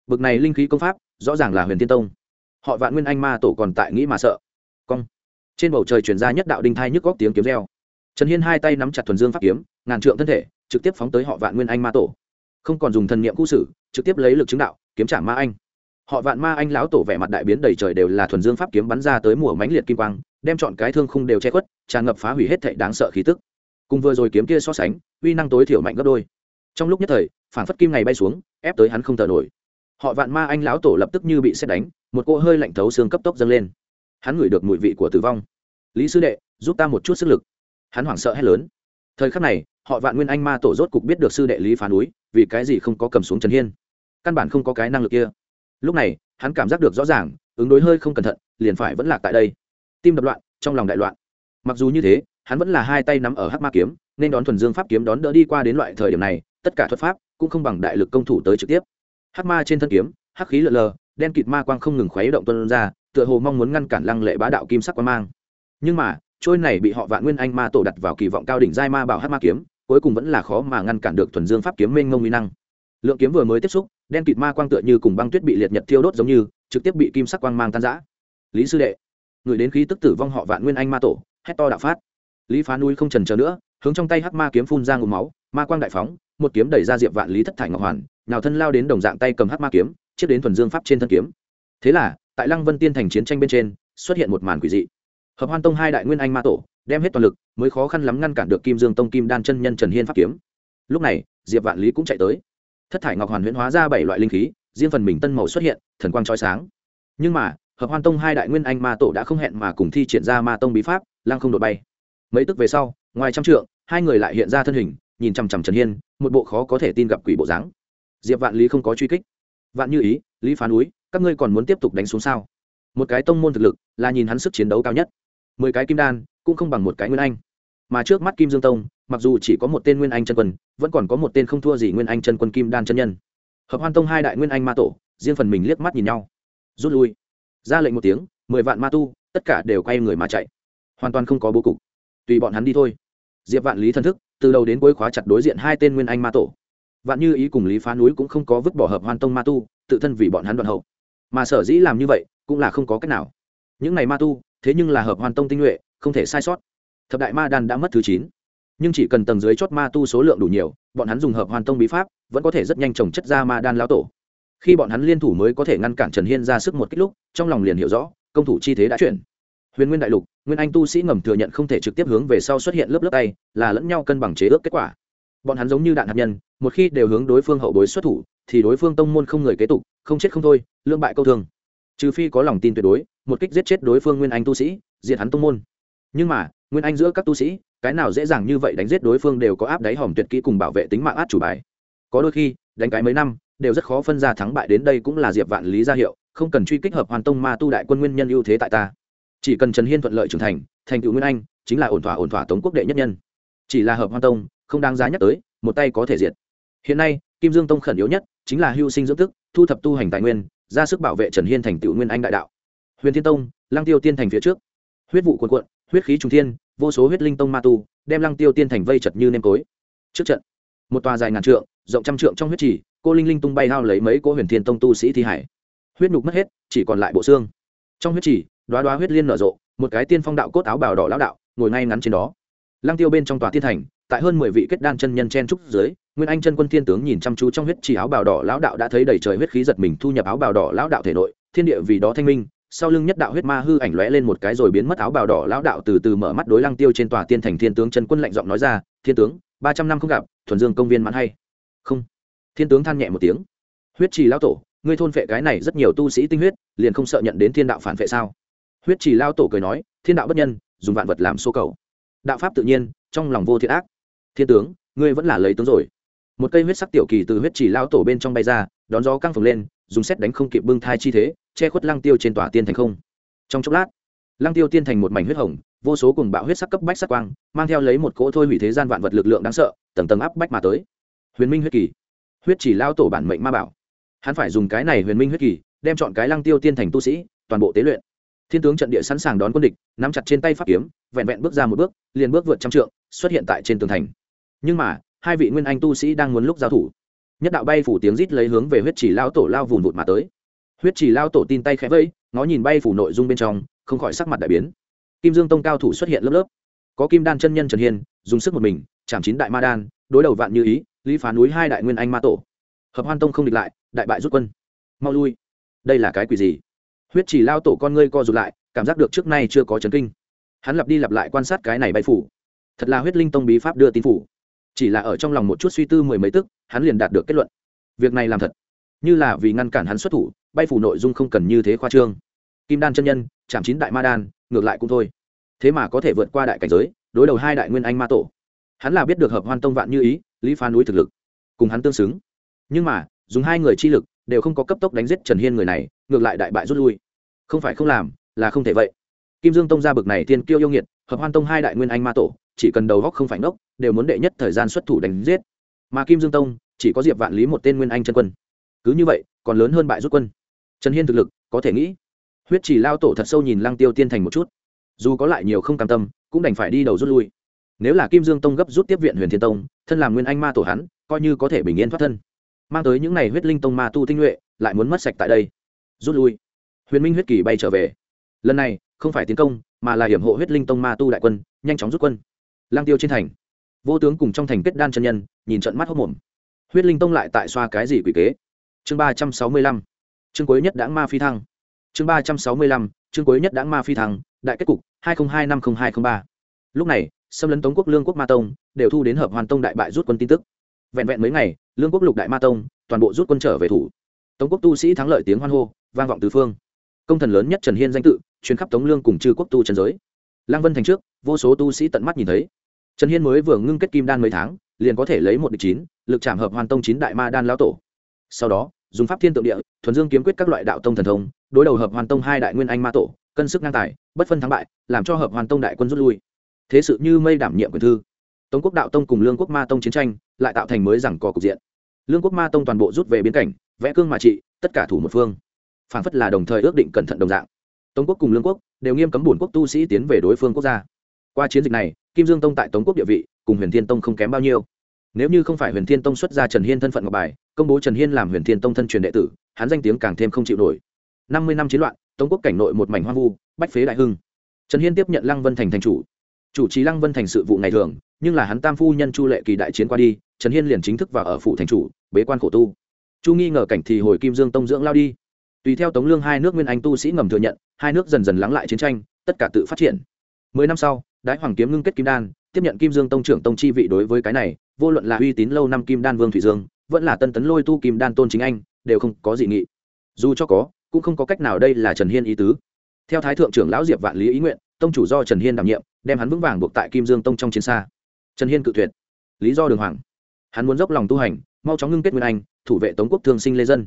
Bực này linh khí công pháp, rõ ràng là huyền tiên tông. Họ vạn nguyên anh ma tổ còn tại nghĩ mà sợ. Cong. Trên bầu trời chuyển ra nhất đạo đinh thai nhức góc tiếng kiếm reo. Trần hiên hai tay nắm chặt thuần dương pháp kiếm, ngàn trượng thân thể, trực tiếp phóng tới họ vạn nguyên anh ma tổ không còn dùng thần niệm khu xử, trực tiếp lấy lực chứng đạo, kiếm trả ma anh. Họ vạn ma anh lão tổ vẻ mặt đại biến đầy trời đều là thuần dương pháp kiếm bắn ra tới mùa mánh liệt kim quang, đem chọn cái thương khung đều che khuất, tràn ngập phá hủy hết thệ đáng sợ khí tức. Cùng vừa rồi kiếm kia so sánh, uy năng tối thiểu mạnh gấp đôi. Trong lúc nhất thời, phản phất kim này bay xuống, ép tới hắn không thở nổi. Họ vạn ma anh lão tổ lập tức như bị xét đánh, một cỗ hơi lạnh thấu xương cấp tốc dâng lên. Hắn ngửi được mùi vị của tử vong. Lý sư đệ, giúp ta một chút sức lực. Hắn hoảng sợ hét lớn thời khắc này, họ vạn nguyên anh ma tổ rốt cục biết được sư đệ lý phá núi, vì cái gì không có cầm xuống trần hiên. Căn bản không có cái năng lực kia. Lúc này, hắn cảm giác được rõ ràng, ứng đối hơi không cẩn thận, liền phải vẫn lạc tại đây. Tim đập loạn, trong lòng đại loạn. Mặc dù như thế, hắn vẫn là hai tay nắm ở hắc ma kiếm, nên đón thuần dương pháp kiếm đón đỡ đi qua đến loại thời điểm này, tất cả thuật pháp cũng không bằng đại lực công thủ tới trực tiếp. Hắc ma trên thân kiếm, hắc khí lợn lờ, đen kịt ma quang không ngừng khuấy động tuân ra, tựa hồ mong muốn ngăn cản lăng lệ bá đạo kim sắc quang mang. Nhưng mà trôi này bị họ vạn nguyên anh ma tổ đặt vào kỳ vọng cao đỉnh giai ma bảo hắc ma kiếm, cuối cùng vẫn là khó mà ngăn cản được thuần dương pháp kiếm mênh ngông uy năng. Lượng kiếm vừa mới tiếp xúc, đen kịt ma quang tựa như cùng băng tuyết bị liệt nhật thiêu đốt giống như, trực tiếp bị kim sắc quang mang tan rã. Lý sư đệ, người đến khí tức tử vong họ vạn nguyên anh ma tổ, hét to đạo phát. Lý phá núi không trần chờ nữa, hướng trong tay hắc ma kiếm phun ra ngụm máu, ma quang đại phóng, một kiếm đẩy ra diệp vạn lý thất thải ngọc hoàn nào thân lao đến đồng dạng tay cầm hắc ma kiếm chiếc đến thuần dương pháp trên thân kiếm. Thế là, tại lăng vân tiên thành chiến tranh bên trên, xuất hiện một màn quỷ dị hợp hoan tông hai đại nguyên anh ma tổ, đem hết toàn lực, mới khó khăn lắm ngăn cản được kim dương tông kim đan chân nhân trần hiên pháp kiếm. Lúc này, diệp vạn lý cũng chạy tới. Thất thải ngọc hoàn huyễn hóa ra bảy loại linh khí, riêng phần mình tân màu xuất hiện, thần quang trói sáng. Nhưng mà, hợp hoan tông hai đại nguyên anh ma tổ đã không hẹn mà cùng thi triển ra ma tông bí pháp lang không đột bay. Mấy tức về sau, ngoài trăm trượng, hai người lại hiện ra thân hình, nhìn chằm chằm trần hiên, một bộ khó có thể tin gặp quỷ bộ dáng. Diệp vạn lý không có truy kích. Vạn như ý, lý Phán núi, các ngươi còn muốn tiếp tục đánh xuống sao? Một cái tông môn thực lực, là nhìn hắn sức chiến đấu cao nhất mười cái kim đan, cũng không bằng một cái nguyên anh. Mà trước mắt kim dương tông, mặc dù chỉ có một tên nguyên anh chân quân, vẫn còn có một tên không thua gì nguyên anh chân quân kim đan chân nhân. Hợp hoan tông hai đại nguyên anh ma tổ, riêng phần mình liếc mắt nhìn nhau. Rút lui. Ra lệnh một tiếng, mười vạn ma tu, tất cả đều quay người mà chạy. Hoàn toàn không có bố cục. Tùy bọn hắn đi thôi. Diệp vạn lý thân thức, từ đầu đến cuối khóa chặt đối diện hai tên nguyên anh ma tổ. Vạn như ý cùng lý phá núi cũng không có vứt bỏ hợp hoan tông ma tu, tự thân vì bọn hắn đoạn hậu. Mà sở dĩ làm như vậy, cũng là không có cách nào. Những này ma tu thế nhưng là hợp hoàn tông tinh nhuệ, không thể sai sót. Thập đại ma đan đã mất thứ chín. Nhưng chỉ cần tầng dưới chót ma tu số lượng đủ nhiều, bọn hắn dùng hợp hoàn tông bí pháp, vẫn có thể rất nhanh trồng chất ra ma đan lao tổ. Khi bọn hắn liên thủ mới có thể ngăn cản trần hiên ra sức một kích lúc, trong lòng liền hiểu rõ, công thủ chi thế đã chuyển. Huyền nguyên đại lục, nguyên anh tu sĩ ngầm thừa nhận không thể trực tiếp hướng về sau xuất hiện lớp lớp tay, là lẫn nhau cân bằng chế ước kết quả. Bọn hắn giống như đạn hạt nhân, một khi đều hướng đối phương hậu bối xuất thủ, thì đối phương tông môn không người kế tục, không chết không thôi lương bại câu thương. Trừ phi có lòng tin tuyệt đối một kích giết chết đối phương nguyên anh tu sĩ, diệt hắn tông môn. Nhưng mà, nguyên anh giữa các tu sĩ, cái nào dễ dàng như vậy đánh giết đối phương đều có áp đáy hòm tuyệt kỹ cùng bảo vệ tính mạng át chủ bài. Có đôi khi, đánh cái mấy năm, đều rất khó phân ra thắng bại đến đây cũng là diệp vạn lý ra hiệu, không cần truy kích hợp hoàn tông ma tu đại quân nguyên nhân ưu thế tại ta. Chỉ cần trần hiên thuận lợi trưởng thành thành tựu nguyên anh, chính là ổn thỏa ổn thỏa tống quốc đệ nhất nhân. Chỉ là hợp hoàn tông, không đáng giá nhắc tới, một tay có thể diệt. Hiện nay, kim dương tông khẩn yếu nhất chính là hưu sinh dưỡng tức thu thập tu hành tài nguyên, ra sức bảo vệ trần hiên thành tựu nguyên anh đại đạo huyền thiên tông, Lăng tiêu tiên thành phía trước. Huyết vụ cuồn cuộn, huyết khí trung thiên, vô số huyết linh tông ma tu, đem lăng tiêu tiên thành vây chật như nêm cối trước trận, một tòa dài ngàn trượng, rộng trăm trượng trong huyết trì, cô linh linh tung bay hao lấy mấy cô huyền thiên tông tu sĩ thi hải. Huyết nhục mất hết, chỉ còn lại bộ xương. Trong huyết trì đoá đoá huyết liên nở rộ, một cái tiên phong đạo cốt áo bào đỏ lão đạo, ngồi ngay ngắn trên đó. Lăng tiêu bên trong tòa tiên thành, tại hơn mười vị kết đan chân nhân chen trúc dưới, nguyên anh chân quân thiên tướng nhìn chăm chú trong huyết trì áo bào đỏ lão đạo đã thấy đầy trời huyết khí giật mình thu nhập áo bào đỏ lão đạo thể nội, thiên địa vì đó thanh minh sau lưng nhất đạo huyết ma hư ảnh lóe lên một cái rồi biến mất áo bào đỏ lão đạo từ từ mở mắt đối lăng tiêu trên tòa tiên thành thiên tướng chân quân lạnh giọng nói ra, thiên tướng, ba trăm năm không gặp, thuần dương công viên mãn hay. Không. Thiên tướng than nhẹ một tiếng. Huyết trì lão tổ, ngươi thôn phệ cái này rất nhiều tu sĩ tinh huyết, liền không sợ nhận đến thiên đạo phản phệ sao? Huyết trì lão tổ cười nói, thiên đạo bất nhân, dùng vạn vật làm số cầu. Đạo pháp tự nhiên, trong lòng vô thiện ác. Thiên tướng, ngươi vẫn là lấy tướng rồi. Một cây huyết sắc tiểu kỳ từ huyết trì lão tổ bên trong bay ra, đón gió căng phồng lên, dùng xét đánh không kịp bưng thai chi thế che khuất lăng tiêu trên tòa tiên thành không? Trong chốc lát, lăng tiêu tiên thành một mảnh huyết hồng, vô số cùng bạo huyết sắc cấp bách sắc quang, mang theo lấy một cỗ thôi hủy thế gian vạn vật lực lượng đáng sợ, tầng tầng áp bách mà tới. Huyền minh huyết kỳ. Huyết chỉ lao tổ bản mệnh ma bảo. Hắn phải dùng cái này huyền minh huyết kỳ, đem chọn cái lăng tiêu tiên thành tu sĩ, toàn bộ tế luyện. Thiên tướng trận địa sẵn sàng đón quân địch, nắm chặt trên tay pháp kiếm, vẹn vẹn bước ra một bước, liền bước vượt trăm trượng, xuất hiện tại trên tường thành. Nhưng mà, hai vị nguyên anh tu sĩ đang muốn lúc giao thủ. Nhất đạo bay phủ tiếng rít lấy hướng về huyết chỉ lao tổ lao vùn vụt mà tới huyết chỉ lao tổ tin tay khẽ vẫy ngó nhìn bay phủ nội dung bên trong, không khỏi sắc mặt đại biến. Kim dương tông cao thủ xuất hiện lớp lớp. Có kim đan chân nhân trần hiên, dùng sức một mình, chạm chín đại ma đan, đối đầu vạn như ý, lý phá núi hai đại nguyên anh ma tổ. Hợp hoan tông không địch lại, đại bại rút quân. Mau lui. Đây là cái quỷ gì? Huyết chỉ lao tổ con ngươi co rụt lại, cảm giác được trước nay chưa có chấn kinh. Hắn lặp đi lặp lại quan sát cái này bay phủ. Thật là huyết linh tông bí pháp đưa tin phủ. Chỉ là ở trong lòng một chút suy tư mười mấy tức, hắn liền đạt được kết luận. Việc này làm thật. Như là vì ngăn cản hắn xuất thủ bay phủ nội dung không cần như thế khoa trương. Kim đan chân nhân, chạm chín đại ma đan, ngược lại cũng thôi. Thế mà có thể vượt qua đại cảnh giới, đối đầu hai đại nguyên anh ma tổ. Hắn là biết được hợp hoan tông vạn như ý, lý phá núi thực lực, cùng hắn tương xứng. Nhưng mà, dùng hai người chi lực, đều không có cấp tốc đánh giết trần hiên người này, ngược lại đại bại rút lui. Không phải không làm, là không thể vậy. Kim dương tông ra bực này tiên kiêu yêu nghiệt, hợp hoan tông hai đại nguyên anh ma tổ, chỉ cần đầu góc không phải ngốc, đều muốn đệ nhất thời gian xuất thủ đánh giết. Mà kim dương tông, chỉ có diệp vạn lý một tên nguyên anh chân quân. Cứ như vậy, còn lớn hơn bại rút quân trần hiên thực lực, có thể nghĩ, huyết chỉ lao tổ thật sâu nhìn lăng tiêu tiên thành một chút. Dù có lại nhiều không cam tâm, cũng đành phải đi đầu rút lui. Nếu là kim dương tông gấp rút tiếp viện huyền thiên tông, thân làm nguyên anh ma tổ hắn, coi như có thể bình yên thoát thân. Mang tới những n à y huyết linh tông ma tu tinh nhuệ, lại muốn mất sạch tại đây. Rút lui. Huyền minh huyết kỳ bay trở về. Lần này, không phải tiến công, mà là hiểm hộ huyết linh tông ma tu đại quân, nhanh chóng rút quân. Lang tiêu trên thành. Vô tướng cùng trong thành kết đan chân nhân, nhìn trận mắt hốc mồm huyết linh tông lại tại xoa cái gì quỷ kế? Chương ba trăm sáu mươi lăm chương cuối nhất đãng ma phi thăng. Chương ba trăm sáu mươi lăm, chương cuối nhất đãng ma phi thăng, đại kết cục, hai nghìn hai năm hai nghìn ba. Lúc này, xâm lấn tống quốc lương quốc ma tông, đều thu đến hợp hoàn tông đại bại rút quân tin tức. Vẹn vẹn mấy ngày, lương quốc lục đại ma tông, toàn bộ rút quân trở về thủ. Tống quốc tu sĩ thắng lợi tiếng hoan hô, vang vọng tứ phương. Công thần lớn nhất trần hiên danh tự chuyến khắp tống lương cùng chư quốc tu trần giới. Lang vân thành trước, vô số tu sĩ tận mắt nhìn thấy. Trần hiên mới vừa ngưng kết kim đan mấy tháng, liền có thể lấy một địch chín, lực chạm hợp hoàn tông chín đại ma đan lão tổ. Sau đó dùng pháp thiên tượng địa, thuần dương kiếm quyết các loại đạo tông thần thông, đối đầu hợp hoàn tông hai đại nguyên anh ma tổ, cân sức ngang tài, bất phân thắng bại, làm cho hợp hoàn tông đại quân rút lui. Thế sự như mây đảm nhiệm quyền thư. Tống quốc đạo tông cùng lương quốc ma tông chiến tranh, lại tạo thành mới rằng cò cục diện. Lương quốc ma tông toàn bộ rút về biến cảnh, vẽ cương mà trị, tất cả thủ một phương. Phản phất là đồng thời ước định cẩn thận đồng dạng. Tống quốc cùng lương quốc đều nghiêm cấm bổn quốc tu sĩ tiến về đối phương quốc gia. Qua chiến dịch này, kim dương tông tại tống quốc địa vị cùng huyền thiên tông không kém bao nhiêu nếu như không phải huyền thiên tông xuất ra trần hiên thân phận ngọc bài, công bố trần hiên làm huyền thiên tông thân truyền đệ tử, hắn danh tiếng càng thêm không chịu nổi. Năm mươi năm chiến loạn, tống quốc cảnh nội một mảnh hoang vu, bách phế đại hưng. Trần hiên tiếp nhận lăng vân thành thành chủ. Chủ trì lăng vân thành sự vụ ngày thường, nhưng là hắn tam phu nhân chu lệ kỳ đại chiến qua đi, trần hiên liền chính thức vào ở phủ thành chủ, bế quan khổ tu. Chu nghi ngờ cảnh thì hồi kim dương tông dưỡng lao đi. Tùy theo tống lương hai nước nguyên anh tu sĩ ngầm thừa nhận, hai nước dần dần lắng lại chiến tranh, tất cả tự phát triển. Mười năm sau, đái hoàng kiếm ngưng kết kim đan, tiếp nhận kim dương tông trưởng tông chi vị đối với cái này vô luận là uy tín lâu năm kim đan vương thủy dương, vẫn là tân tấn lôi tu kim đan tôn chính anh, đều không có dị nghị. Dù cho có, cũng không có cách nào đây là trần hiên ý tứ. Theo thái thượng trưởng lão diệp vạn lý ý nguyện, tông chủ do trần hiên đảm nhiệm, đem hắn vững vàng buộc tại kim dương tông trong chiến xa. Trần hiên cự tuyệt. Lý do đường hoàng. Hắn muốn dốc lòng tu hành, mau chóng ngưng kết nguyên anh, thủ vệ tống quốc thương sinh lê dân.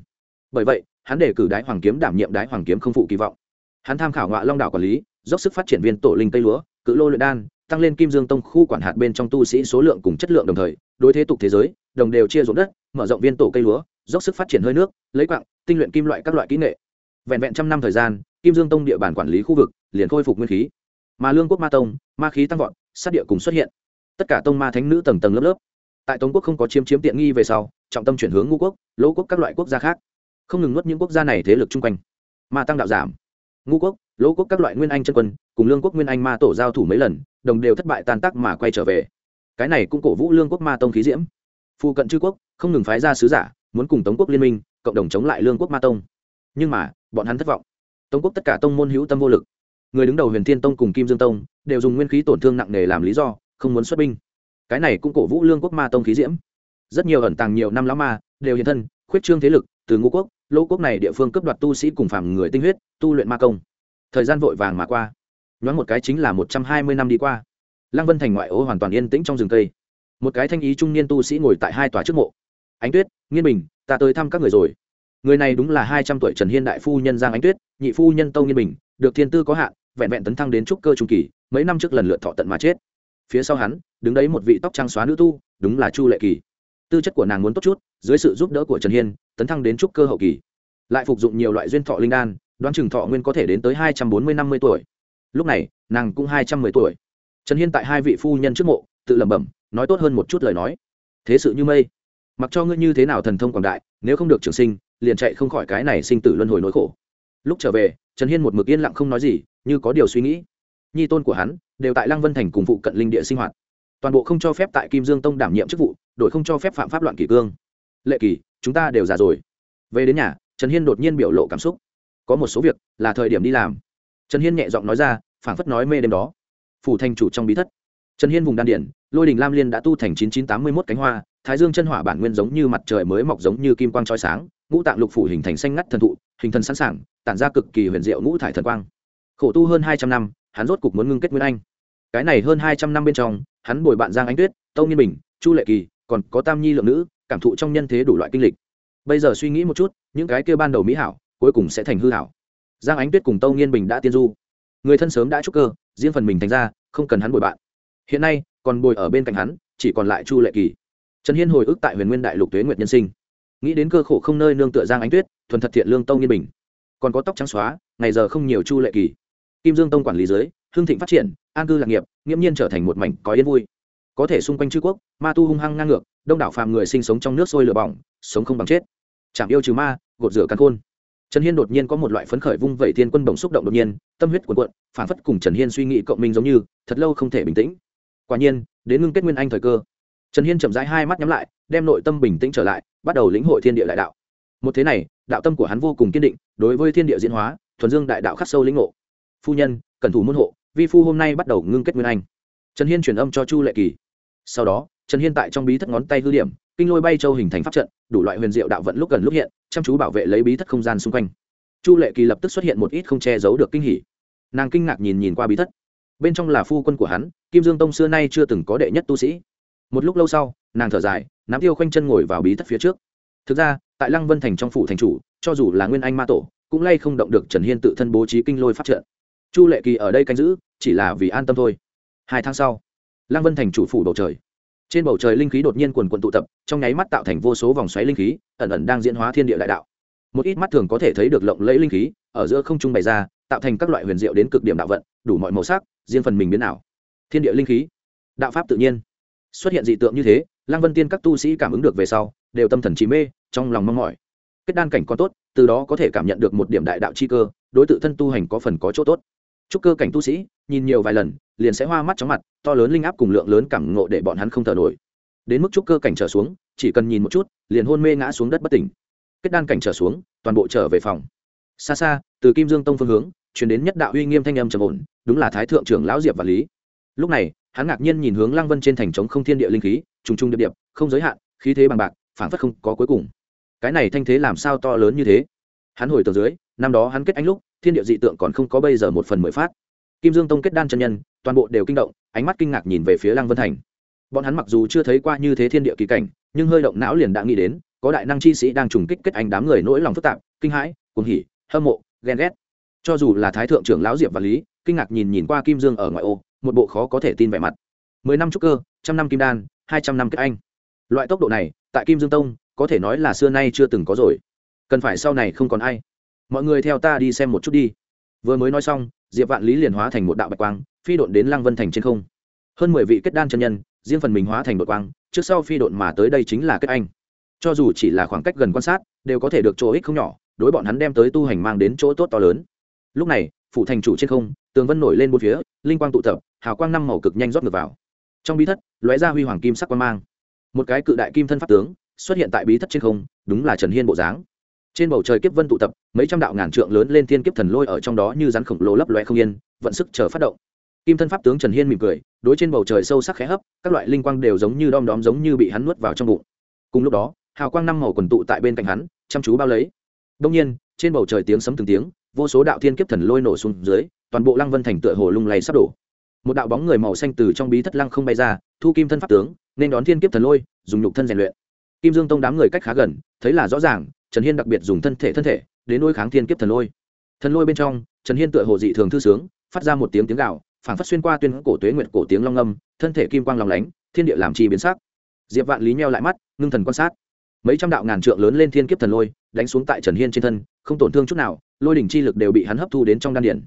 Bởi vậy, hắn đề cử đái hoàng kiếm đảm nhiệm đái hoàng kiếm không phụ kỳ vọng. Hắn tham khảo ngọa long đảo quản lý, dốc sức phát triển viên tổ linh tây lúa, cự lô luyện đan tăng lên kim dương tông khu quản hạt bên trong tu sĩ số lượng cùng chất lượng đồng thời, đối thế tục thế giới, đồng đều chia ruộng đất, mở rộng viên tổ cây lúa, dốc sức phát triển hơi nước, lấy quặng tinh luyện kim loại các loại kỹ nghệ. Vẹn vẹn trăm năm thời gian, kim dương tông địa bàn quản lý khu vực liền khôi phục nguyên khí. Mà lương quốc ma tông, ma khí tăng vọt, sát địa cùng xuất hiện. Tất cả tông ma thánh nữ tầng tầng lớp lớp. Tại tống quốc không có chiếm chiếm tiện nghi về sau, trọng tâm chuyển hướng ngũ quốc, lỗ quốc các loại quốc gia khác. Không ngừng nuốt những quốc gia này thế lực chung quanh. Ma tăng đạo giảm. Ngũ quốc lỗ quốc các loại nguyên anh chân quân, cùng lương quốc nguyên anh ma tổ giao thủ mấy lần, đồng đều thất bại tan tác mà quay trở về. Cái này cũng cổ vũ lương quốc ma tông khí diễm. Phụ cận chư quốc, không ngừng phái ra sứ giả, muốn cùng tống quốc liên minh, cộng đồng chống lại lương quốc ma tông. Nhưng mà, bọn hắn thất vọng. Tống quốc tất cả tông môn hữu tâm vô lực. Người đứng đầu huyền thiên tông cùng kim dương tông, đều dùng nguyên khí tổn thương nặng nề làm lý do, không muốn xuất binh. Cái này cũng cổ vũ lương quốc ma tông khí diễm. Rất nhiều ẩn tàng nhiều năm lão ma, đều hiện thân, khuyết trương thế lực, từ ngũ quốc, lỗ quốc này địa phương cấp đoạt tu sĩ cùng phàm người tinh huyết, tu luyện ma công thời gian vội vàng mà qua. Nhoáng một cái chính là một trăm hai mươi năm đi qua. Lăng vân thành ngoại ô hoàn toàn yên tĩnh trong rừng cây. Một cái thanh ý trung niên tu sĩ ngồi tại hai tòa trước mộ. Ánh tuyết, nghiên bình, ta tới thăm các người rồi. Người này đúng là hai trăm tuổi trần hiên đại phu nhân giang ánh tuyết, nhị phu nhân tâu nghiên bình, được thiên tư có hạn, vẹn vẹn tấn thăng đến trúc cơ trung kỳ, mấy năm trước lần lượt thọ tận mà chết. Phía sau hắn, đứng đấy một vị tóc trang xóa nữ tu, đúng là chu lệ kỳ. Tư chất của nàng muốn tốt chút, dưới sự giúp đỡ của trần hiên, tấn thăng đến trúc cơ hậu kỳ. Lại phục dụng nhiều loại duyên thọ linh đan đoán chừng thọ nguyên có thể đến tới hai trăm bốn mươi năm mươi tuổi. Lúc này, nàng cũng hai trăm mười tuổi. Trần hiên tại hai vị phu nhân trước mộ, tự lẩm bẩm, nói tốt hơn một chút lời nói. Thế sự như mây. Mặc cho ngươi như thế nào thần thông quảng đại, nếu không được trường sinh, liền chạy không khỏi cái này sinh tử luân hồi nỗi khổ. Lúc trở về, trần hiên một mực yên lặng không nói gì, như có điều suy nghĩ. Nhi tôn của hắn, đều tại lăng vân thành cùng phụ cận linh địa sinh hoạt. Toàn bộ không cho phép tại kim dương tông đảm nhiệm chức vụ đội không cho phép phạm pháp loạn kỷ cương. Lệ kỳ, chúng ta đều già rồi. Về đến nhà, trần hiên đột nhiên biểu lộ cảm xúc có một số việc là thời điểm đi làm. Trần hiên nhẹ giọng nói ra, phảng phất nói mê đêm đó. Phủ thành chủ trong bí thất. Trần hiên vùng đan điển, lôi đình lam liên đã tu thành chín chín tám mươi mốt cánh hoa, thái dương chân hỏa bản nguyên giống như mặt trời mới mọc giống như kim quang trói sáng, ngũ tạng lục phủ hình thành xanh ngắt thần thụ, hình thần sẵn sàng, tản ra cực kỳ huyền diệu ngũ thải thần quang. Khổ tu hơn hai trăm năm, hắn rốt cục muốn ngưng kết nguyên anh. Cái này hơn hai trăm năm bên trong, hắn bồi bạn giang ánh tuyết, tâu nghiên bình, chu lệ kỳ, còn có tam nhi lượng nữ, cảm thụ trong nhân thế đủ loại kinh lịch. Bây giờ suy nghĩ một chút, những cái kia ban đầu mỹ hảo cuối cùng sẽ thành hư hảo. Giang ánh tuyết cùng tâu nghiên bình đã tiên du. Người thân sớm đã trúc cơ, riêng phần mình thành ra, không cần hắn bồi bạn. Hiện nay, còn bồi ở bên cạnh hắn, chỉ còn lại chu lệ kỳ. Trần hiên hồi ức tại huyền nguyên đại lục tuế nguyệt nhân sinh. Nghĩ đến cơ khổ không nơi nương tựa giang ánh tuyết, thuần thật thiện lương tông nghiên bình. Còn có tóc trắng xóa, ngày giờ không nhiều chu lệ kỳ. Kim dương tông quản lý dưới, hương thịnh phát triển, an cư lạc nghiệp, nghiễm nhiên trở thành một mảnh có yên vui. Có thể xung quanh chư quốc, ma tu hung hăng ngang ngược, đông đảo phàm người sinh sống trong nước sôi lửa bỏng, sống không bằng chết. Chạm yêu trừ ma, gột rửa căn khôn trần hiên đột nhiên có một loại phấn khởi vung vẩy thiên quân bồng xúc động đột nhiên, tâm huyết cuồn cuộn, phản phất cùng trần hiên suy nghĩ cộng minh giống như, thật lâu không thể bình tĩnh. Quả nhiên, đến ngưng kết nguyên anh thời cơ. Trần hiên chậm rãi hai mắt nhắm lại, đem nội tâm bình tĩnh trở lại, bắt đầu lĩnh hội thiên địa đại đạo. Một thế này, đạo tâm của hắn vô cùng kiên định, đối với thiên địa diễn hóa, thuần dương đại đạo khắc sâu lĩnh ngộ. Phu nhân cần thủ môn hộ, vi phu hôm nay bắt đầu ngưng kết nguyên anh. Trần hiên truyền âm cho chu lệ kỳ. Sau đó, trần hiên tại trong bí thất ngón tay hư điểm, kinh lôi bay châu hình thành pháp trận, đủ loại huyền diệu đạo vận lúc gần lúc hiện chăm chú bảo vệ lấy bí thất không gian xung quanh. Chu lệ kỳ lập tức xuất hiện một ít không che giấu được kinh hỉ. Nàng kinh ngạc nhìn nhìn qua bí thất. Bên trong là phu quân của hắn, kim dương tông xưa nay chưa từng có đệ nhất tu sĩ. Một lúc lâu sau, nàng thở dài, nắm tiêu khoanh chân ngồi vào bí thất phía trước. Thực ra, tại lăng vân thành trong phủ thành chủ, cho dù là nguyên anh ma tổ, cũng lay không động được trần hiên tự thân bố trí kinh lôi phát trợ. chu lệ kỳ ở đây canh giữ, chỉ là vì an tâm thôi. Hai tháng sau, lăng vân thành chủ phủ bầu trời trên bầu trời linh khí đột nhiên quần quần tụ tập, trong nháy mắt tạo thành vô số vòng xoáy linh khí, ẩn ẩn đang diễn hóa thiên địa đại đạo. Một ít mắt thường có thể thấy được lộng lẫy linh khí, ở giữa không trung bày ra, tạo thành các loại huyền diệu đến cực điểm đạo vận, đủ mọi màu sắc, riêng phần mình biến ảo. Thiên địa linh khí. Đạo pháp tự nhiên. Xuất hiện dị tượng như thế, lăng vân tiên các tu sĩ cảm ứng được về sau, đều tâm thần trí mê, trong lòng mong mỏi. Kết đan cảnh có tốt, từ đó có thể cảm nhận được một điểm đại đạo chi cơ, đối tự thân tu hành có phần có chỗ tốt chúc cơ cảnh tu sĩ, nhìn nhiều vài lần, liền sẽ hoa mắt chóng mặt, to lớn linh áp cùng lượng lớn cảm ngộ để bọn hắn không thở nổi. Đến mức chúc cơ cảnh trở xuống, chỉ cần nhìn một chút, liền hôn mê ngã xuống đất bất tỉnh. Kết đan cảnh trở xuống, toàn bộ trở về phòng. Xa xa, từ kim dương tông phương hướng chuyển đến nhất đạo uy nghiêm thanh âm trầm ổn, đúng là thái thượng trưởng lão diệp và lý. Lúc này, hắn ngạc nhiên nhìn hướng lăng vân trên thành trống không thiên địa linh khí, trùng trùng điệp điệp, không giới hạn, khí thế bằng bạc phản phất không có cuối cùng. Cái này thanh thế làm sao to lớn như thế? Hắn hồi từ dưới năm đó hắn kết anh lúc, thiên địa dị tượng còn không có bây giờ một phần mười phát. Kim dương tông kết đan chân nhân, toàn bộ đều kinh động, ánh mắt kinh ngạc nhìn về phía lăng vân thành. Bọn hắn mặc dù chưa thấy qua như thế thiên địa kỳ cảnh, nhưng hơi động não liền đã nghĩ đến, có đại năng chi sĩ đang trùng kích kết anh đám người nỗi lòng phức tạp, kinh hãi, cuồng hỉ, hâm mộ, ghen ghét. Cho dù là thái thượng trưởng lão diệp và lý, kinh ngạc nhìn nhìn qua kim dương ở ngoại ô, một bộ khó có thể tin vẻ mặt. Mười năm trúc cơ, trăm năm kim đan, hai trăm năm kết anh. Loại tốc độ này, tại kim dương tông, có thể nói là xưa nay chưa từng có rồi. Cần phải sau này không còn ai mọi người theo ta đi xem một chút đi. Vừa mới nói xong, diệp vạn lý liền hóa thành một đạo bạch quang, phi độn đến lăng vân thành trên không. Hơn mười vị kết đan chân nhân, riêng phần mình hóa thành đội quang, trước sau phi độn mà tới đây chính là kết anh. Cho dù chỉ là khoảng cách gần quan sát, đều có thể được chỗ ích không nhỏ, đối bọn hắn đem tới tu hành mang đến chỗ tốt to lớn. Lúc này, phủ thành chủ trên không, tường vân nổi lên bốn phía, linh quang tụ tập, hào quang năm màu cực nhanh rót ngược vào. Trong bí thất, lóe ra huy hoàng kim sắc quang mang. Một cái cự đại kim thân pháp tướng, xuất hiện tại bí thất trên không, đúng là trần hiên bộ dáng trên bầu trời kiếp vân tụ tập, mấy trăm đạo ngàn trượng lớn lên thiên kiếp thần lôi ở trong đó như rắn khổng lồ lấp loe không yên, vận sức chờ phát động. Kim thân pháp tướng trần hiên mỉm cười, đối trên bầu trời sâu sắc khẽ hấp, các loại linh quang đều giống như đom đóm giống như bị hắn nuốt vào trong bụng. Cùng lúc đó, hào quang năm màu quần tụ tại bên cạnh hắn, chăm chú bao lấy. Đông nhiên, trên bầu trời tiếng sấm từng tiếng, vô số đạo thiên kiếp thần lôi nổ xuống dưới, toàn bộ lăng vân thành tựa hồ lung lay sắp đổ. Một đạo bóng người màu xanh từ trong bí thất lăng không bay ra, thu kim thân pháp tướng, nên đón thiên kiếp thần lôi, dùng nhục thân rèn luyện. Kim dương tông đám người cách khá gần, thấy là rõ ràng trần hiên đặc biệt dùng thân thể thân thể đến nuôi kháng thiên kiếp thần lôi. Thần lôi bên trong, trần hiên tựa hồ dị thường thư sướng, phát ra một tiếng tiếng gạo phảng phất xuyên qua tuyên cổ tuế nguyệt cổ tiếng long âm, thân thể kim quang lòng lánh, thiên địa làm chi biến sắc. Diệp vạn lý meo lại mắt, ngưng thần quan sát. Mấy trăm đạo ngàn trượng lớn lên thiên kiếp thần lôi, đánh xuống tại trần hiên trên thân, không tổn thương chút nào, lôi đỉnh chi lực đều bị hắn hấp thu đến trong đan điển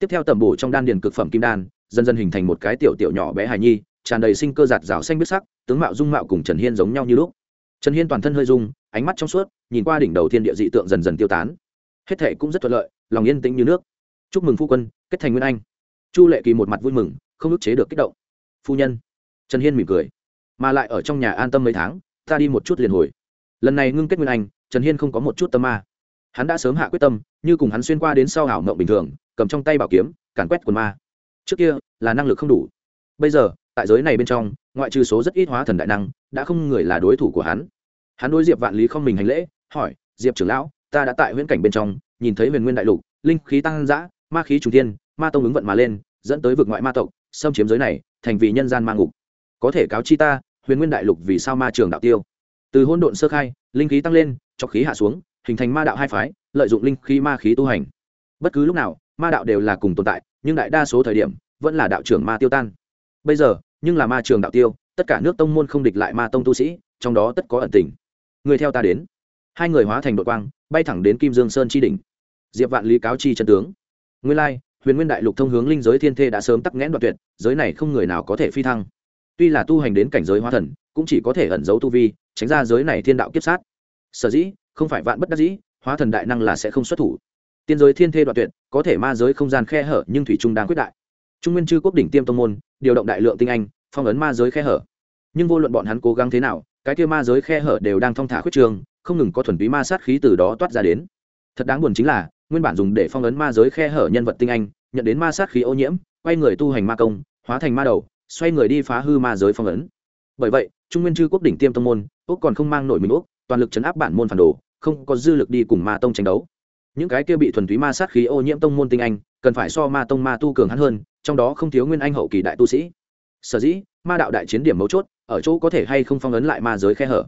tiếp theo tẩm bổ trong đan điển cực phẩm kim đan, dần dần hình thành một cái tiểu tiểu nhỏ bé hài nhi, tràn đầy sinh cơ giạt rào xanh biết sắc, tướng mạo dung mạo cùng trần hiên giống nhau như lúc trần hiên toàn thân hơi rung, ánh mắt trong suốt, nhìn qua đỉnh đầu thiên địa dị tượng dần dần tiêu tán. Hết thệ cũng rất thuận lợi, lòng yên tĩnh như nước. Chúc mừng phu quân, kết thành nguyên anh. Chu lệ kỳ một mặt vui mừng, không ức chế được kích động. Phu nhân. Trần hiên mỉm cười. Mà lại ở trong nhà an tâm mấy tháng, ta đi một chút liền hồi. Lần này ngưng kết nguyên anh, trần hiên không có một chút tâm ma. Hắn đã sớm hạ quyết tâm, như cùng hắn xuyên qua đến sau ảo mộng bình thường, cầm trong tay bảo kiếm, càn quét quần ma. Trước kia, là năng lực không đủ. Bây giờ tại giới này bên trong, ngoại trừ số rất ít hóa thần đại năng, đã không người là đối thủ của hắn. Hắn đối diệp vạn lý không mình hành lễ, hỏi, diệp trưởng lão, ta đã tại huyễn cảnh bên trong, nhìn thấy huyền nguyên đại lục, linh khí tăng dã, ma khí trùng thiên, ma tông ứng vận mà lên, dẫn tới vực ngoại ma tộc, xâm chiếm giới này, thành vì nhân gian ma ngục. Có thể cáo chi ta, huyền nguyên đại lục vì sao ma trường đạo tiêu? Từ hôn độn sơ khai, linh khí tăng lên, cho khí hạ xuống, hình thành ma đạo hai phái, lợi dụng linh khí ma khí tu hành. Bất cứ lúc nào, ma đạo đều là cùng tồn tại, nhưng đại đa số thời điểm, vẫn là đạo trưởng ma tiêu tan. Bây giờ nhưng là ma trường đạo tiêu, tất cả nước tông môn không địch lại ma tông tu sĩ, trong đó tất có ẩn tình. Người theo ta đến. Hai người hóa thành đội quang, bay thẳng đến kim dương sơn chi đỉnh. Diệp vạn lý cáo chi chân tướng. Nguyên lai, huyền nguyên đại lục thông hướng linh giới thiên thê đã sớm tắc nghẽn đoạn tuyệt, giới này không người nào có thể phi thăng. Tuy là tu hành đến cảnh giới hóa thần, cũng chỉ có thể ẩn giấu tu vi, tránh ra giới này thiên đạo kiếp sát. Sở dĩ, không phải vạn bất đắc dĩ, hóa thần đại năng là sẽ không xuất thủ. Tiên giới thiên thê đoạn tuyệt, có thể ma giới không gian khe hở nhưng thủy trung đang quyết đại. Trung nguyên chư quốc đỉnh tiêm tông môn điều động đại lượng tinh anh, phong ấn ma giới khe hở. Nhưng vô luận bọn hắn cố gắng thế nào, cái kia ma giới khe hở đều đang thong thả khuyết trường, không ngừng có thuần túy ma sát khí từ đó toát ra đến. Thật đáng buồn chính là, nguyên bản dùng để phong ấn ma giới khe hở nhân vật tinh anh, nhận đến ma sát khí ô nhiễm, quay người tu hành ma công, hóa thành ma đầu, xoay người đi phá hư ma giới phong ấn. Bởi vậy, trung nguyên chư quốc đỉnh tiêm tông môn, úc còn không mang nổi mình úc, toàn lực chấn áp bản môn phản đồ, không có dư lực đi cùng ma tông tranh đấu những cái kia bị thuần túy ma sát khí ô nhiễm tông môn tinh anh, cần phải so ma tông ma tu cường hắn hơn, trong đó không thiếu nguyên anh hậu kỳ đại tu sĩ. Sở dĩ, ma đạo đại chiến điểm mấu chốt, ở chỗ có thể hay không phong ấn lại ma giới khe hở.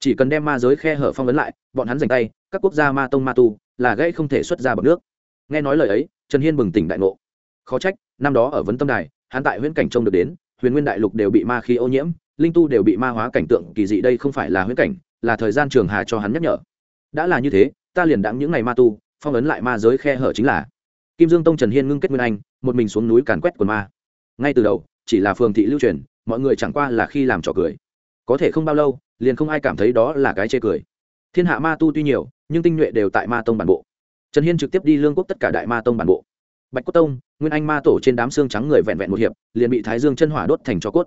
Chỉ cần đem ma giới khe hở phong ấn lại, bọn hắn giành tay, các quốc gia ma tông ma tu, là gây không thể xuất ra bằng nước. Nghe nói lời ấy, trần hiên bừng tỉnh đại ngộ. Khó trách, năm đó ở vấn tâm đài, hắn tại huyễn cảnh trông được đến, huyền nguyên đại lục đều bị ma khí ô nhiễm, linh tu đều bị ma hóa cảnh tượng kỳ dị đây không phải là huyễn cảnh, là thời gian trường hà cho hắn nhắc nhở. Đã là như thế, ta liền đặng những ngày ma tu phong ấn lại ma giới khe hở chính là. Kim dương tông trần hiên ngưng kết nguyên anh, một mình xuống núi càn quét quần ma. Ngay từ đầu, chỉ là phường thị lưu truyền, mọi người chẳng qua là khi làm trò cười. Có thể không bao lâu, liền không ai cảm thấy đó là cái chê cười. Thiên hạ ma tu tuy nhiều, nhưng tinh nhuệ đều tại ma tông bản bộ. Trần hiên trực tiếp đi lương quốc tất cả đại ma tông bản bộ. Bạch cốt tông, nguyên anh ma tổ trên đám xương trắng người vẹn vẹn một hiệp, liền bị thái dương chân hỏa đốt thành cho cốt.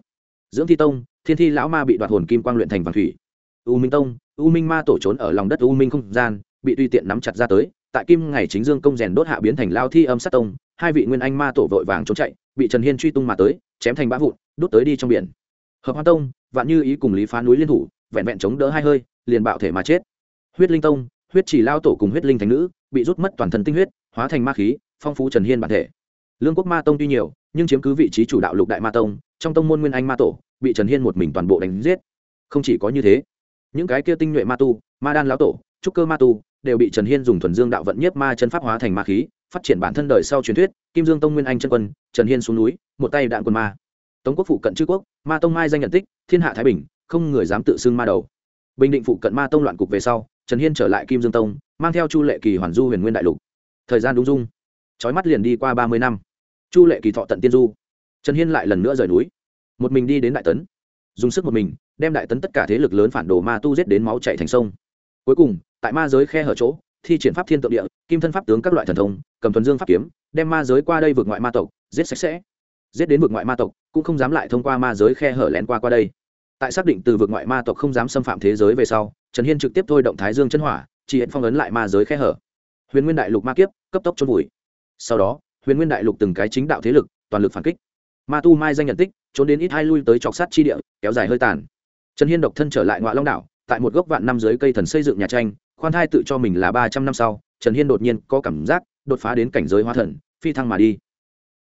Dưỡng thi tông, thiên thi lão ma bị đoạt hồn kim quang luyện thành vàng thủy. U minh tông, u minh ma tổ trốn ở lòng đất u minh không gian, bị tùy tiện nắm chặt ra tới tại kim ngày chính dương công rèn đốt hạ biến thành lao thi âm sát tông, hai vị nguyên anh ma tổ vội vàng trốn chạy, bị trần hiên truy tung mà tới, chém thành bã vụn, đốt tới đi trong biển. Hợp hoa tông, vạn như ý cùng lý phá núi liên thủ, vẹn vẹn chống đỡ hai hơi, liền bạo thể mà chết. Huyết linh tông, huyết chỉ lao tổ cùng huyết linh thành nữ, bị rút mất toàn thân tinh huyết, hóa thành ma khí, phong phú trần hiên bản thể. Lương quốc ma tông tuy nhiều, nhưng chiếm cứ vị trí chủ đạo lục đại ma tông, trong tông môn nguyên anh ma tổ, bị trần hiên một mình toàn bộ đánh giết. Không chỉ có như thế, những cái kia tinh nhuệ ma tu, ma đan lão tổ, trúc cơ ma tu đều bị trần hiên dùng thuần dương đạo vận nhiếp ma chân pháp hóa thành ma khí, phát triển bản thân đời sau truyền thuyết, kim dương tông nguyên anh chân quân, trần hiên xuống núi, một tay đạn quân ma. Tống quốc phụ cận chư quốc, ma tông mai danh nhận tích, thiên hạ thái bình, không người dám tự xưng ma đầu. Bình định phụ cận ma tông loạn cục về sau, trần hiên trở lại kim dương tông, mang theo chu lệ kỳ hoàn du huyền nguyên đại lục. Thời gian đúng dung. Trói mắt liền đi qua ba mươi năm. Chu lệ kỳ thọ tận tiên du. Trần hiên lại lần nữa rời núi. Một mình đi đến đại tấn. Dùng sức một mình, đem đại tấn tất cả thế lực lớn phản đồ ma tu giết đến máu chạy thành sông. Cuối cùng tại ma giới khe hở chỗ, thi triển pháp thiên tượng địa, kim thân pháp tướng các loại thần thông, cầm thuần dương pháp kiếm, đem ma giới qua đây vượt ngoại ma tộc, giết sạch sẽ. Giết đến vượt ngoại ma tộc, cũng không dám lại thông qua ma giới khe hở lén qua qua đây. Tại xác định từ vượt ngoại ma tộc không dám xâm phạm thế giới về sau, trần hiên trực tiếp thôi động thái dương chân hỏa, chỉ hiện phong ấn lại ma giới khe hở. Huyền nguyên đại lục ma kiếp, cấp tốc trôn vùi. Sau đó, huyền nguyên đại lục từng cái chính đạo thế lực, toàn lực phản kích. Ma tu mai danh nhận tích, trốn đến ít hai lui tới chọc sát chi địa, kéo dài hơi tàn. Trần hiên độc thân trở lại ngoại long đảo, tại một gốc vạn năm dưới cây thần xây dựng nhà tranh khoan thai tự cho mình là ba trăm năm sau, trần hiên đột nhiên có cảm giác đột phá đến cảnh giới hóa thần, phi thăng mà đi.